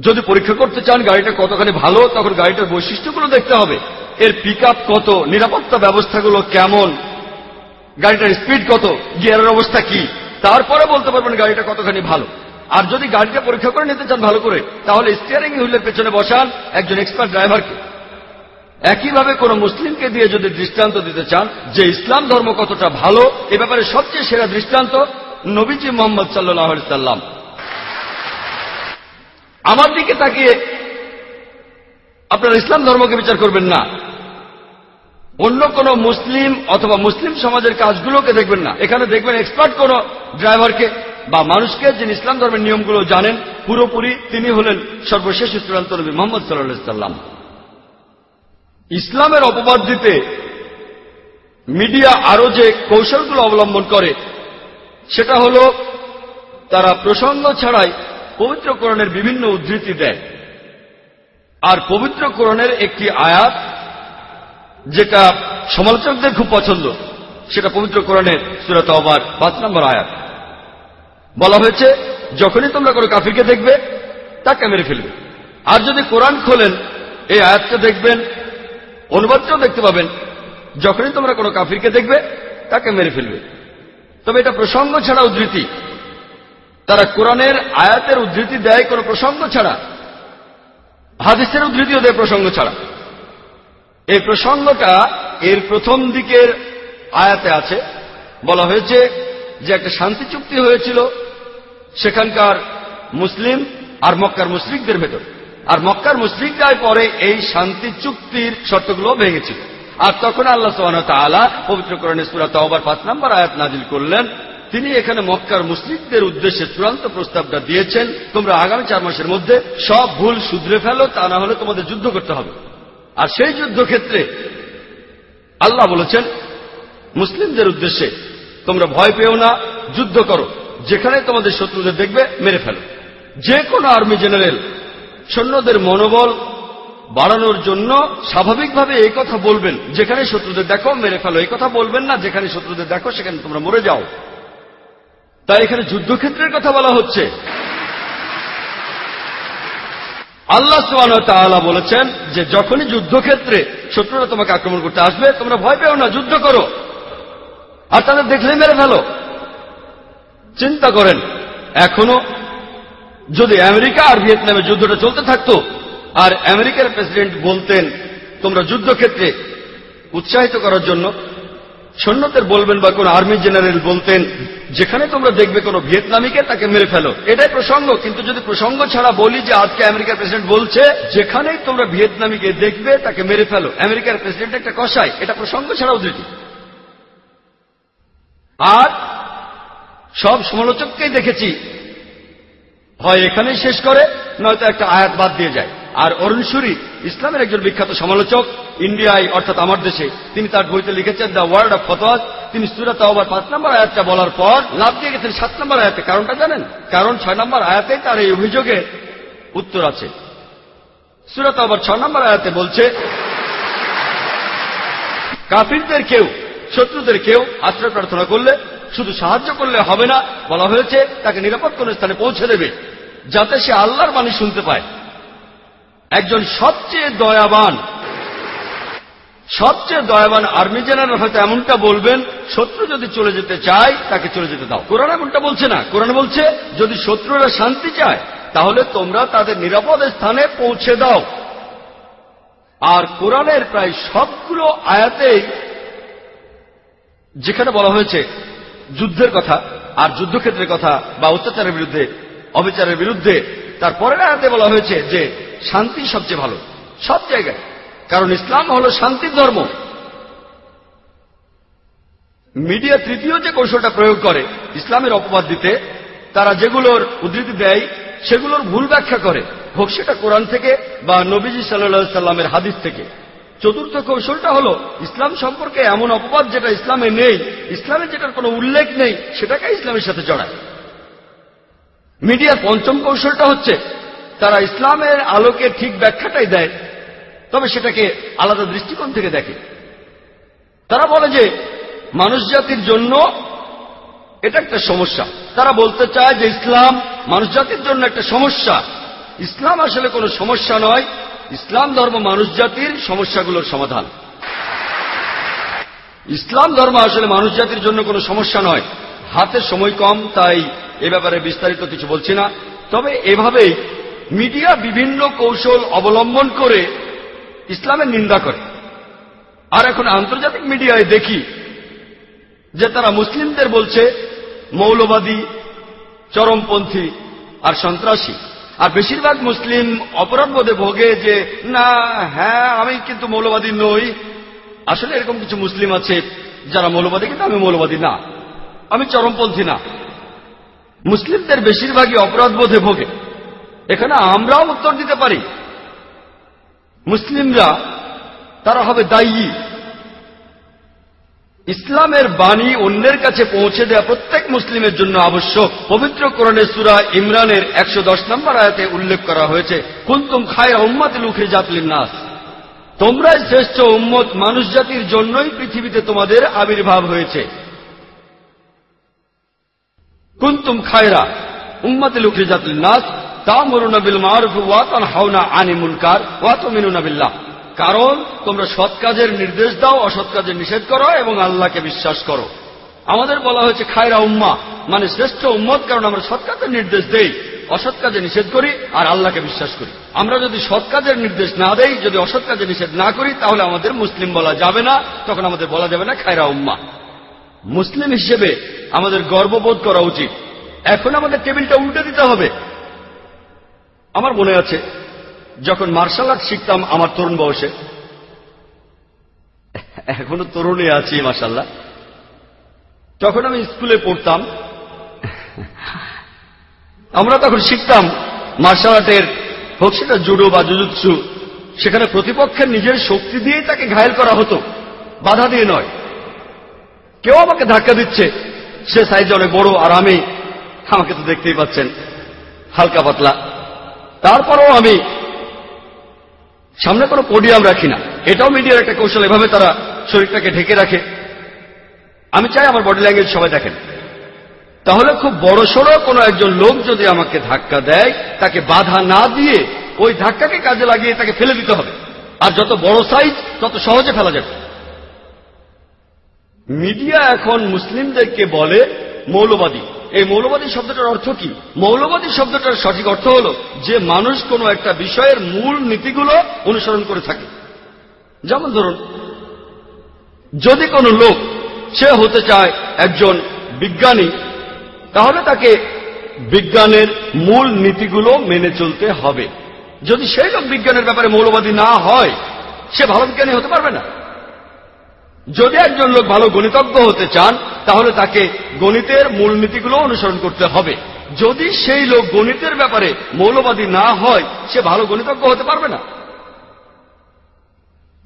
যদি পরীক্ষা করতে চান গাড়িটা কতখানি ভালো, তখন গাড়িটার বৈশিষ্ট্যগুলো দেখতে হবে। এর পিক কত, নিরাপত্তা ব্যবস্থাগুলো কেমন, গাড়িটার স্পিড কত গিয়ারের অবস্থা কি, তারপরে বলতে পারবেন গাড়িটা কতখানি ভালো। আর যদি গাড়িটা পরীক্ষা করে নিতে চান ভালো করে, তাহলে স্টিয়ারিং হুইলের পেছনে বসান একজন এক্সপার্ট ড্রাইভারকে একইভাবে কোন মুসলিমকে দিয়ে যদি দৃষ্টান্ত দিতে চান যে ইসলাম ধর্ম কতটা ভালো, এ ব্যাপারে সবচেয়ে সেরা দৃষ্টান্ত নবীজি মোহাম্মদ সাল্লাহ সাল্লাম। আমার দিকে তাকিয়ে আপনারা ইসলাম ধর্মকে বিচার করবেন না। অন্য কোন মুসলিম অথবা মুসলিম সমাজের কাজগুলোকে দেখবেন না। এখানে দেখবেন এক্সপার্ট কোন ড্রাইভারকে বা মানুষকে যিনি ইসলাম ধর্মের নিয়মগুলো জানেন, পুরোপুরি তিনি হলেন সর্বশেষ চূড়ান্ত নবী মোহাম্মদ সাল্লাম ইসলামের অপবাদ দিতে মিডিয়া আরও যে কৌশলগুলো অবলম্বন করে, সেটা হল তারা প্রসঙ্গ ছাড়াই পবিত্র কোরণের বিভিন্ন উদ্ধৃতি দেয়। আর পবিত্র কোরণের একটি আয়াত যেটা সমালোচকদের খুব পছন্দ, সেটা পবিত্র কোরণের সুরত অবার পাঁচ নম্বর আয়াত। বলা হয়েছে, যখনই তোমরা কোনো কাফিরকে দেখবে, তাকে মেরে ফেলবে। আর যদি কোরআন খোলেন, এই আয়াতটা দেখবেন অনুবাদটাও দেখতে পাবেন, যখনই তোমরা কোনো কাফিরকে দেখবে, তাকে মেরে ফেলবে। তবে এটা প্রসঙ্গ ছাড়া উদ্ধৃতি। তারা কোরআনের আয়াতের উদ্ধৃতি দেয় কোনো প্রসঙ্গ ছাড়া। হাদিসের উদ্ধৃতিও দেয় প্রসঙ্গ ছাড়া। এই প্রসঙ্গটা এর প্রথম দিকের আয়াতে আছে। বলা হয়েছে যে একটা শান্তি চুক্তি হয়েছিল সেখানকার মুসলিম আর মক্কার মুসলিকদের ভেতর। আর মক্কার মুসলিকরাই পরে এই শান্তি চুক্তির শর্তগুলো ভেঙেছিল। আর তখন আল্লাহ সোহান তালা পবিত্র করণে সুরা পাঁচ নম্বর আয়াত নাজিল করলেন তিনি এখানে মক্কার মুসলিমদের উদ্দেশ্যে চূড়ান্ত প্রস্তাবটা দিয়েছেন। তোমরা আগামী চার মাসের মধ্যে সব ভুল শুধরে ফেলো, তা না হলে তোমাদের যুদ্ধ করতে হবে। আর সেই যুদ্ধক্ষেত্রে আল্লাহ বলেছেন, মুসলিমদের উদ্দেশ্যে তোমরা ভয় পেও না, যুদ্ধ করো। যেখানে তোমাদের শত্রুদের দেখবে, মেরে ফেলো। যে কোনো আর্মি জেনারেল, সৈন্যদের মনোবল বাড়ানোর জন্য স্বাভাবিকভাবে এই কথা বলবেন। যেখানে শত্রুদের দেখো, মেরে ফেলো। এই কথা বলবেন না, যেখানে শত্রুদের দেখো, সেখানে তোমরা মরে যাও। তাই এখানে যুদ্ধক্ষেত্রের কথা বলা হচ্ছে। আল্লাহ সুবাহ বলেছেন যে যখনই যুদ্ধক্ষেত্রে শত্রুরা তোমাকে আক্রমণ করতে আসবে, তোমরা ভয় পেও না, যুদ্ধ করো। আর তাদের দেখলেই মেরে ফেলো। চিন্তা করেন, এখনও যদি আমেরিকা আর ভিয়েতনামে যুদ্ধটা চলতে থাকতো, আর আমেরিকার প্রেসিডেন্ট বলতেন, তোমরা যুদ্ধক্ষেত্রে উৎসাহিত করার জন্য সৈন্যদের বলবেন বা কোন আর্মি জেনারেল বলতেন, যেখানে তোমরা দেখবে কোন ভিয়েতনামিকে তাকে মেরে ফেলো। এটাই প্রসঙ্গ, কিন্তু যদি প্রসঙ্গ ছাড়া বলি যে আজকে আমেরিকার প্রেসিডেন্ট বলছে, যেখানেই তোমরা ভিয়েতনামিকে দেখবে তাকে মেরে ফেলো। আমেরিকার প্রেসিডেন্ট একটা কষায় এটা প্রসঙ্গ ছাড়া উদ্ধৃতি আর সব সমালোচককেই দেখেছি হয় এখানেই শেষ করে, নয়তো একটা আয়াত বাদ দিয়ে যায়। আর অরুণ সুরি, ইসলামের একজন বিখ্যাত সমালোচক, ইন্ডিয়ায়, অর্থাৎ আমার দেশে, তিনি তার বইতে লিখেছেন দ্য ওয়ার্ল্ড অফ ফতোয়াজ। তিনি সুরাত আবার পাঁচ নম্বর আয়াতটা বলার পর লাভ দিয়ে গেছেন সাত নম্বর আয়াতে। কারণটা জানেন? কারণ ছয় নম্বর আয়াতে তার এই অভিযোগে উত্তর আছে। সুরাত আবার ছয় নম্বর আয়াতে বলছে, কাফিরদের কেউ, শত্রুদের কেউ আশ্রয় প্রার্থনা করলে, শুধু সাহায্য করলে হবে না, বলা হয়েছে, তাকে নিরাপদ কোন স্থানে পৌঁছে দেবে, যাতে সে আল্লাহর বাণী শুনতে পায়। একজন সবচেয়ে দয়াবান সবচেয়ে দয়াবান আর্মি জেনারেল হয়তো এমনটা বলবেন, শত্রু যদি চলে যেতে চায়, তাকে চলে যেতে দাও। কোরআন এমনটা বলছে না। কোরআন বলছে, যদি শত্রুরা শান্তি চায়, তাহলে তোমরা তাদের নিরাপদ স্থানে পৌঁছে দাও। আর কোরআনের প্রায় সবগুলো আয়াতেই যেখানে বলা হয়েছে, যুদ্ধের কথা, আর যুদ্ধক্ষেত্রের কথা, বা অত্যাচারের বিরুদ্ধে, অবিচারের বিরুদ্ধে তারপরের আয়াতে বলা হয়েছে যে শান্তি সবচেয়ে ভালো। সব জায়গায়। কারণ ইসলাম হল শান্তির ধর্ম। মিডিয়া তৃতীয় যে কৌশলটা প্রয়োগ করে ইসলামের অপবাদ দিতে, তারা যেগুলোর উদ্ধৃতি দেয়, সেগুলোর ভুল ব্যাখ্যা করে। হোক সেটা কোরআন থেকে বা নবীজি সাল্লা সাল্লামের হাদিস থেকে। চতুর্থ কৌশলটা হল, ইসলাম সম্পর্কে এমন অপবাদ যেটা ইসলামে নেই, ইসলামে যেটার কোনো উল্লেখ নেই, সেটাকে ইসলামের সাথে জড়ায়। মিডিয়ার পঞ্চম কৌশলটা হচ্ছে তারা ইসলামের আলোকে ঠিক ব্যাখ্যাটাই দেয়, তবে সেটাকে আলাদা দৃষ্টিকোণ থেকে দেখে। তারা বলে যে, মানুষ জাতির জন্য এটা একটা সমস্যা। তারা বলতে চায় যে, ইসলাম মানুষ জাতির জন্য একটা সমস্যা। ইসলাম আসলে কোনো সমস্যা নয়। ইসলাম ধর্ম মানুষ জাতির সমস্যাগুলোর সমাধান। ইসলাম ধর্ম আসলে মানুষ জাতির জন্য কোনো সমস্যা নয়। হাতে সময় কম, তাই এ ব্যাপারে বিস্তারিত কিছু বলছি না। তবে এভাবেই মিডিয়া বিভিন্ন কৌশল অবলম্বন করে ইসলামের নিন্দা করে। আর এখন আন্তর্জাতিক মিডিয়ায় দেখি যে তারা মুসলিমদের বলছে, মৌলবাদী, চরমপন্থী আর সন্ত্রাসী। আর বেশিরভাগ মুসলিম অপরাধবোধে ভোগে যে, না হ্যাঁ আমি কিন্তু মৌলবাদী নই। আসলে এরকম কিছু মুসলিম আছে যারা মৌলবাদী, কিন্তু আমি মৌলবাদী না। আমি চরমপন্থী না। মুসলিমদের বেশিরভাগই অপরাধবোধে ভোগে। এখানে আমরাও উত্তর দিতে পারি। মুসলিমরা, তারা হবে দায়ী। ইসলামের বাণী অন্যের কাছে পৌঁছে দেওয়া প্রত্যেক মুসলিমের জন্য আবশ্যক। পবিত্র কোরণে সুরা ইমরানের একশো দশ নম্বর আয়াতে উল্লেখ করা হয়েছে, কুন্তুম খায় উম্মাত লুখে জাতলিন নাস তোমরাই শ্রেষ্ঠ উম্মত, মানুষ জাতির জন্যই পৃথিবীতে তোমাদের আবির্ভাব হয়েছে। কুন্তুম খায়রা উম্মাতে লুখে জাতলিন নাস কারণ, তোমরা সৎ কাজের নির্দেশ দাও, অসৎ কাজের নিষেধ করো এবং আল্লাহকে বিশ্বাস করো। আমাদের বলা হয়েছে, খায়রা উম্মা মানে শ্রেষ্ঠ উম্মত, কারণ আমরা সৎ কাজের নির্দেশ দেই। অসৎ কাজে নিষেধ করি আর আল্লাহকে বিশ্বাস করি। আমরা যদি সৎ কাজের নির্দেশ না দেই, যদি অসৎ কাজে নিষেধ না করি, তাহলে আমাদের মুসলিম বলা যাবে না, তখন আমাদের বলা যাবে না খায়রা উম্মা। মুসলিম হিসেবে আমাদের গর্ববোধ করা উচিত। এখন আমাদের টেবিলটা উল্টে দিতে হবে। আমার মনে আছে, যখন মার্শাল আর্ট শিখতাম আমার তরুণ বয়সে। এখনও তরুণে আছি মার্শাল্লাহ তখন আমি স্কুলে পড়তাম। আমরা তখন শিখতাম, মার্শাল আর্টের হোক সেটা জুডো বা জুজুৎসু, সেখানে প্রতিপক্ষের নিজের শক্তি দিয়েই তাকে ঘায়েল করা হতো, বাধা দিয়ে নয়। কেউ আমাকে ধাক্কা দিচ্ছে, সে সাইজে অনেক বড় আর আমি, আমাকে তো দেখতেই পাচ্ছেন, হালকা পাতলা। তারপরেও আমি সামনে কোনো পোডিয়াম রাখি না। এটাও মিডিয়ার একটা কৌশল, এভাবে তারা শরীরটাকে ঢেকে রাখে। আমি চাই আমার বডি ল্যাঙ্গুয়েজ সবাই দেখেন। তাহলে খুব বড় সড়ো কোনো একজন লোক যদি আমাকে ধাক্কা দেয়, তাকে বাধা না দিয়ে ওই ধাক্কাকে কাজে লাগিয়ে তাকে ফেলে দিতে হবে। আর যত বড় সাইজ তত সহজে ফেলা যাবে। মিডিয়া এখন মুসলিমদেরকে বলে মৌলবাদী। এই মৌলবাদী শব্দটার অর্থ কি? মৌলবাদী শব্দটার সঠিক অর্থ হল যে মানুষ কোনো একটা বিষয়ের মূল নীতিগুলো অনুসরণ করে থাকে। যেমন ধরুন, যদি কোনো লোক, সে হতে চায় একজন বিজ্ঞানী, তাহলে তাকে বিজ্ঞানের মূল নীতিগুলো মেনে চলতে হবে। যদি সেই লোক বিজ্ঞানের ব্যাপারে মৌলবাদী না হয়, সে ভালো বিজ্ঞানী হতে পারবে না। যদি একজন লোক ভালো গণিতজ্ঞ হতে চান, তাহলে তাকে গণিতের মূলনীতিগুলো অনুসরণ করতে হবে। যদি সেই লোক গণিতের ব্যাপারে মৌলবাদী না হয়, সে ভালো গণিতজ্ঞ হতে পারবে না।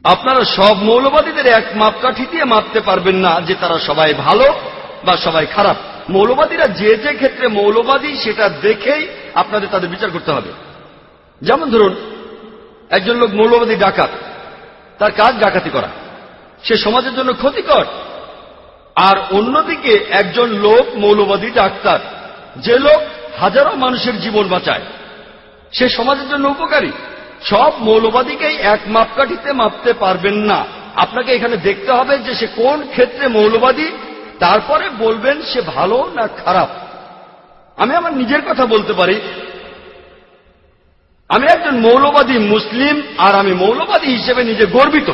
আপনারা সব মৌলবাদীদের এক মাপকাঠি দিয়ে মাপতে পারবেন না যে তারা সবাই ভালো বা সবাই খারাপ। মৌলবাদীরা যে যে ক্ষেত্রে মৌলবাদী, সেটা দেখেই আপনাদের তাদের বিচার করতে হবে। যেমন ধরুন, একজন লোক মৌলবাদী ডাকাত, তার কাজ ডাকাতি করা। সে সমাজের জন্য ক্ষতিকর। আর অন্যদিকে একজন লোক, মৌলবাদী ডাক্তার, যে লোক হাজারো মানুষের জীবন বাঁচায়। সে সমাজের জন্য উপকারী। সব মৌলবাদীকেই এক মাপকাঠিতে মাপতে পারবেন না। আপনাকে এখানে দেখতে হবে যে সে কোন ক্ষেত্রে মৌলবাদী, তারপরে বলবেন সে ভালো না খারাপ। আমি আমার নিজের কথা বলতে পারি। আমি একজন মৌলবাদী মুসলিম, আর আমি মৌলবাদী হিসেবে নিজে গর্বিত।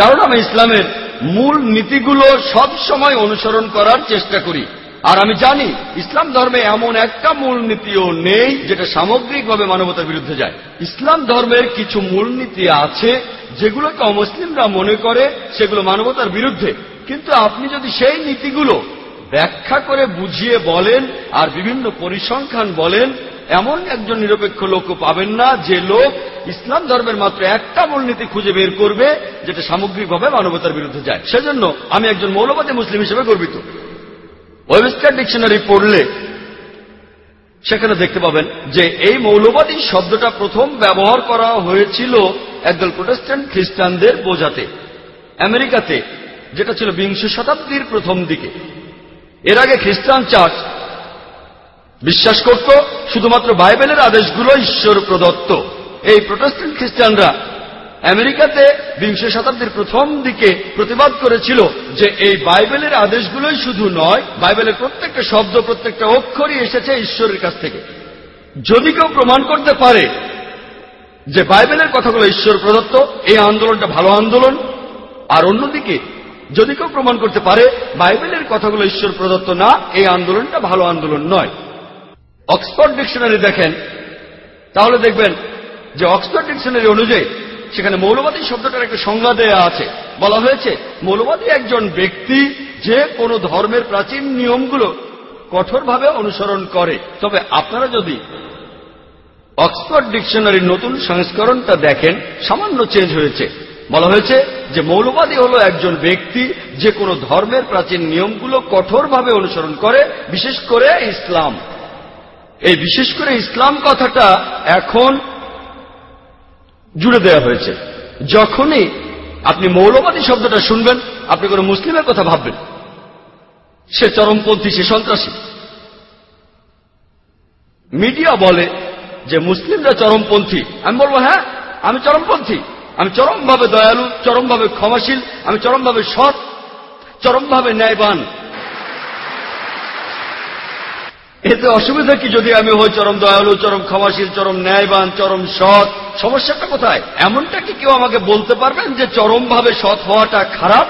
কারণ আমি ইসলামের মূল নীতিগুলো সব সময় অনুসরণ করার চেষ্টা করি। আর আমি জানি, ইসলাম ধর্মে এমন একটা মূল নীতিও নেই যেটা সামগ্রিকভাবে মানবতার বিরুদ্ধে যায়। ইসলাম ধর্মের কিছু মূলনীতি আছে যেগুলোকে অমুসলিমরা মনে করে সেগুলো মানবতার বিরুদ্ধে। কিন্তু আপনি যদি সেই নীতিগুলো ব্যাখ্যা করে বুঝিয়ে বলেন আর বিভিন্ন পরিসংখ্যান বলেন, এমন একজন নিরপেক্ষ লোক পাবেন না যে লোক ইসলাম ধর্মের মাত্র একটা মূলনীতি খুঁজে বের করবে, যেটা সামগ্রিকভাবে মানবতার বিরুদ্ধে যায়। সেজন্য আমি একজন মৌলবাদী মুসলিম হিসেবে গর্বিত। ওয়েবস্টার ডিকশনারি পড়লে সেখানে দেখতে পাবেন যে এই মৌলবাদী শব্দটা প্রথম ব্যবহার করা হয়েছিল একদল প্রোটেস্ট্যান্ট খ্রিস্টানদের বোঝাতে, আমেরিকাতে, যেটা ছিল বিংশ শতাব্দীর প্রথম দিকে। এর আগে খ্রিস্টান চার্চ বিশ্বাস করত, শুধুমাত্র বাইবেলের আদেশগুলো ঈশ্বর প্রদত্ত এই প্রোটেস্ট্যান্ট খ্রিস্টানরা আমেরিকাতে বিংশ শতাব্দীর প্রথম দিকে প্রতিবাদ করেছিল যে এই বাইবেলের আদেশগুলোই শুধু নয়, বাইবেলের প্রত্যেকটা শব্দ, প্রত্যেকটা অক্ষরই এসেছে ঈশ্বরের কাছ থেকে। যদি কেউ প্রমাণ করতে পারে যে বাইবেলের কথাগুলো ঈশ্বর প্রদত্ত, এই আন্দোলনটা ভালো আন্দোলন। আর অন্যদিকে, যদি কেউ প্রমাণ করতে পারে বাইবেলের কথাগুলো ঈশ্বর প্রদত্ত না, এই আন্দোলনটা ভালো আন্দোলন নয়। অক্সফোর্ড ডিকশনারি দেখেন, তাহলে দেখবেন যে অক্সফোর্ড ডিকশনারি অনুযায়ী, সেখানে মৌলবাদী শব্দটার একটা সংজ্ঞা দেয়া আছে। বলা হয়েছে, মৌলবাদী একজন ব্যক্তি যে কোনো ধর্মের প্রাচীন নিয়মগুলো কঠোরভাবে অনুসরণ করে। তবে আপনারা যদি অক্সফোর্ড ডিকশনারির নতুন সংস্করণটা দেখেন, সামান্য চেঞ্জ হয়েছে। বলা হয়েছে যে মৌলবাদী হল একজন ব্যক্তি যে কোনো ধর্মের প্রাচীন নিয়মগুলো কঠোরভাবে অনুসরণ করে, বিশেষ করে ইসলাম। এই বিশেষ করে ইসলাম কথাটা এখন জুড়ে দেওয়া হয়েছে। যখনই আপনি মৌলবাদী শব্দটা শুনবেন, আপনি কোনো মুসলিমের কথা ভাববেন। সে চরমপন্থী, সে সন্ত্রাসী। মিডিয়া বলে যে মুসলিমরা চরমপন্থী। আমি বলব হ্যাঁ আমি চরমপন্থী। আমি চরমভাবে দয়ালু, চরমভাবে ক্ষমাশীল, আমি চরমভাবে সৎ, চরমভাবে ন্যায়বান। এতে অসুবিধা কি যদি আমি হই চরম দয়ালু, চরম ক্ষমাশীল, চরম ন্যায়বান, চরম সৎ? সমস্যাটা কোথায়? এমনটা কি কেউ আমাকে বলতে পারবেন যে চরমভাবে সৎ হওয়াটা খারাপ?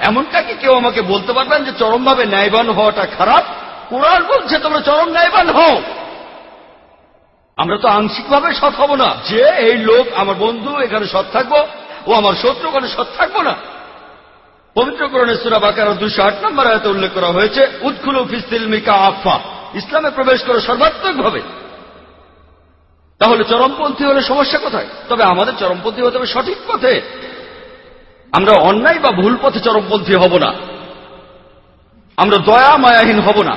এমনটা কি কেউ আমাকে বলতে পারবেন যে চরমভাবে ন্যায়বান হওয়াটা খারাপ? কোরআন বলছে তোমরা চরম ন্যায়বান হও। আমরা তো আংশিকভাবে সৎ হব না। যে এই লোক আমার বন্ধু, এখানে সৎ থাকব, ও আমার শত্রু, ওখানে সৎ থাকব না। পবিত্রকরণের সুরা বাকার দুশো আট নম্বর আয়তে উল্লেখ করা হয়েছে উৎখুল ফিস্তিল মিকা আফা ইসলামে প্রবেশ করে সর্বাত্মকভাবে। তাহলে চরমপন্থী হলে সমস্যা কোথায়? তবে আমাদের চরমপন্থী হতে হবে সঠিক পথে। আমরা অন্যায় বা ভুল পথে চরমপন্থী হব না। আমরা দয়া মায়াহীন হব না।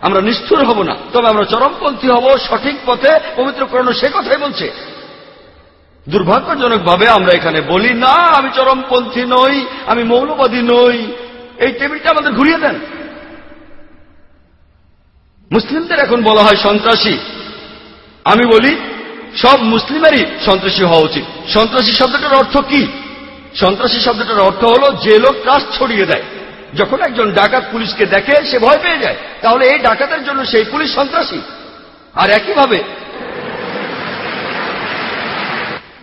আমরা নিষ্ঠুর হব না। তবে আমরা চরমপন্থী হব সঠিক পথে। পবিত্র করণ সে কথাই বলছে। দুর্ভাগ্যজনকভাবে আমরা এখানে বলি, না, আমি চরমপন্থী নই, আমি মৌলবাদী নই। এই টেবিলটা আমাদের ঘুরিয়ে দেন। মুসলিমদের এখন বলা হয় সন্ত্রাসী। আমি বলি, সব মুসলিমেরই সন্ত্রাসী হওয়া উচিত। সন্ত্রাসী শব্দটার অর্থ কি? সন্ত্রাসী শব্দটার অর্থ হল যে লোক ট্রাস্ট ছড়িয়ে দেয়। যখন একজন ডাকাত পুলিশকে দেখে, সে ভয় পেয়ে যায়। তাহলে এই ডাকাতের জন্য সেই পুলিশ সন্ত্রাসী। আর একইভাবে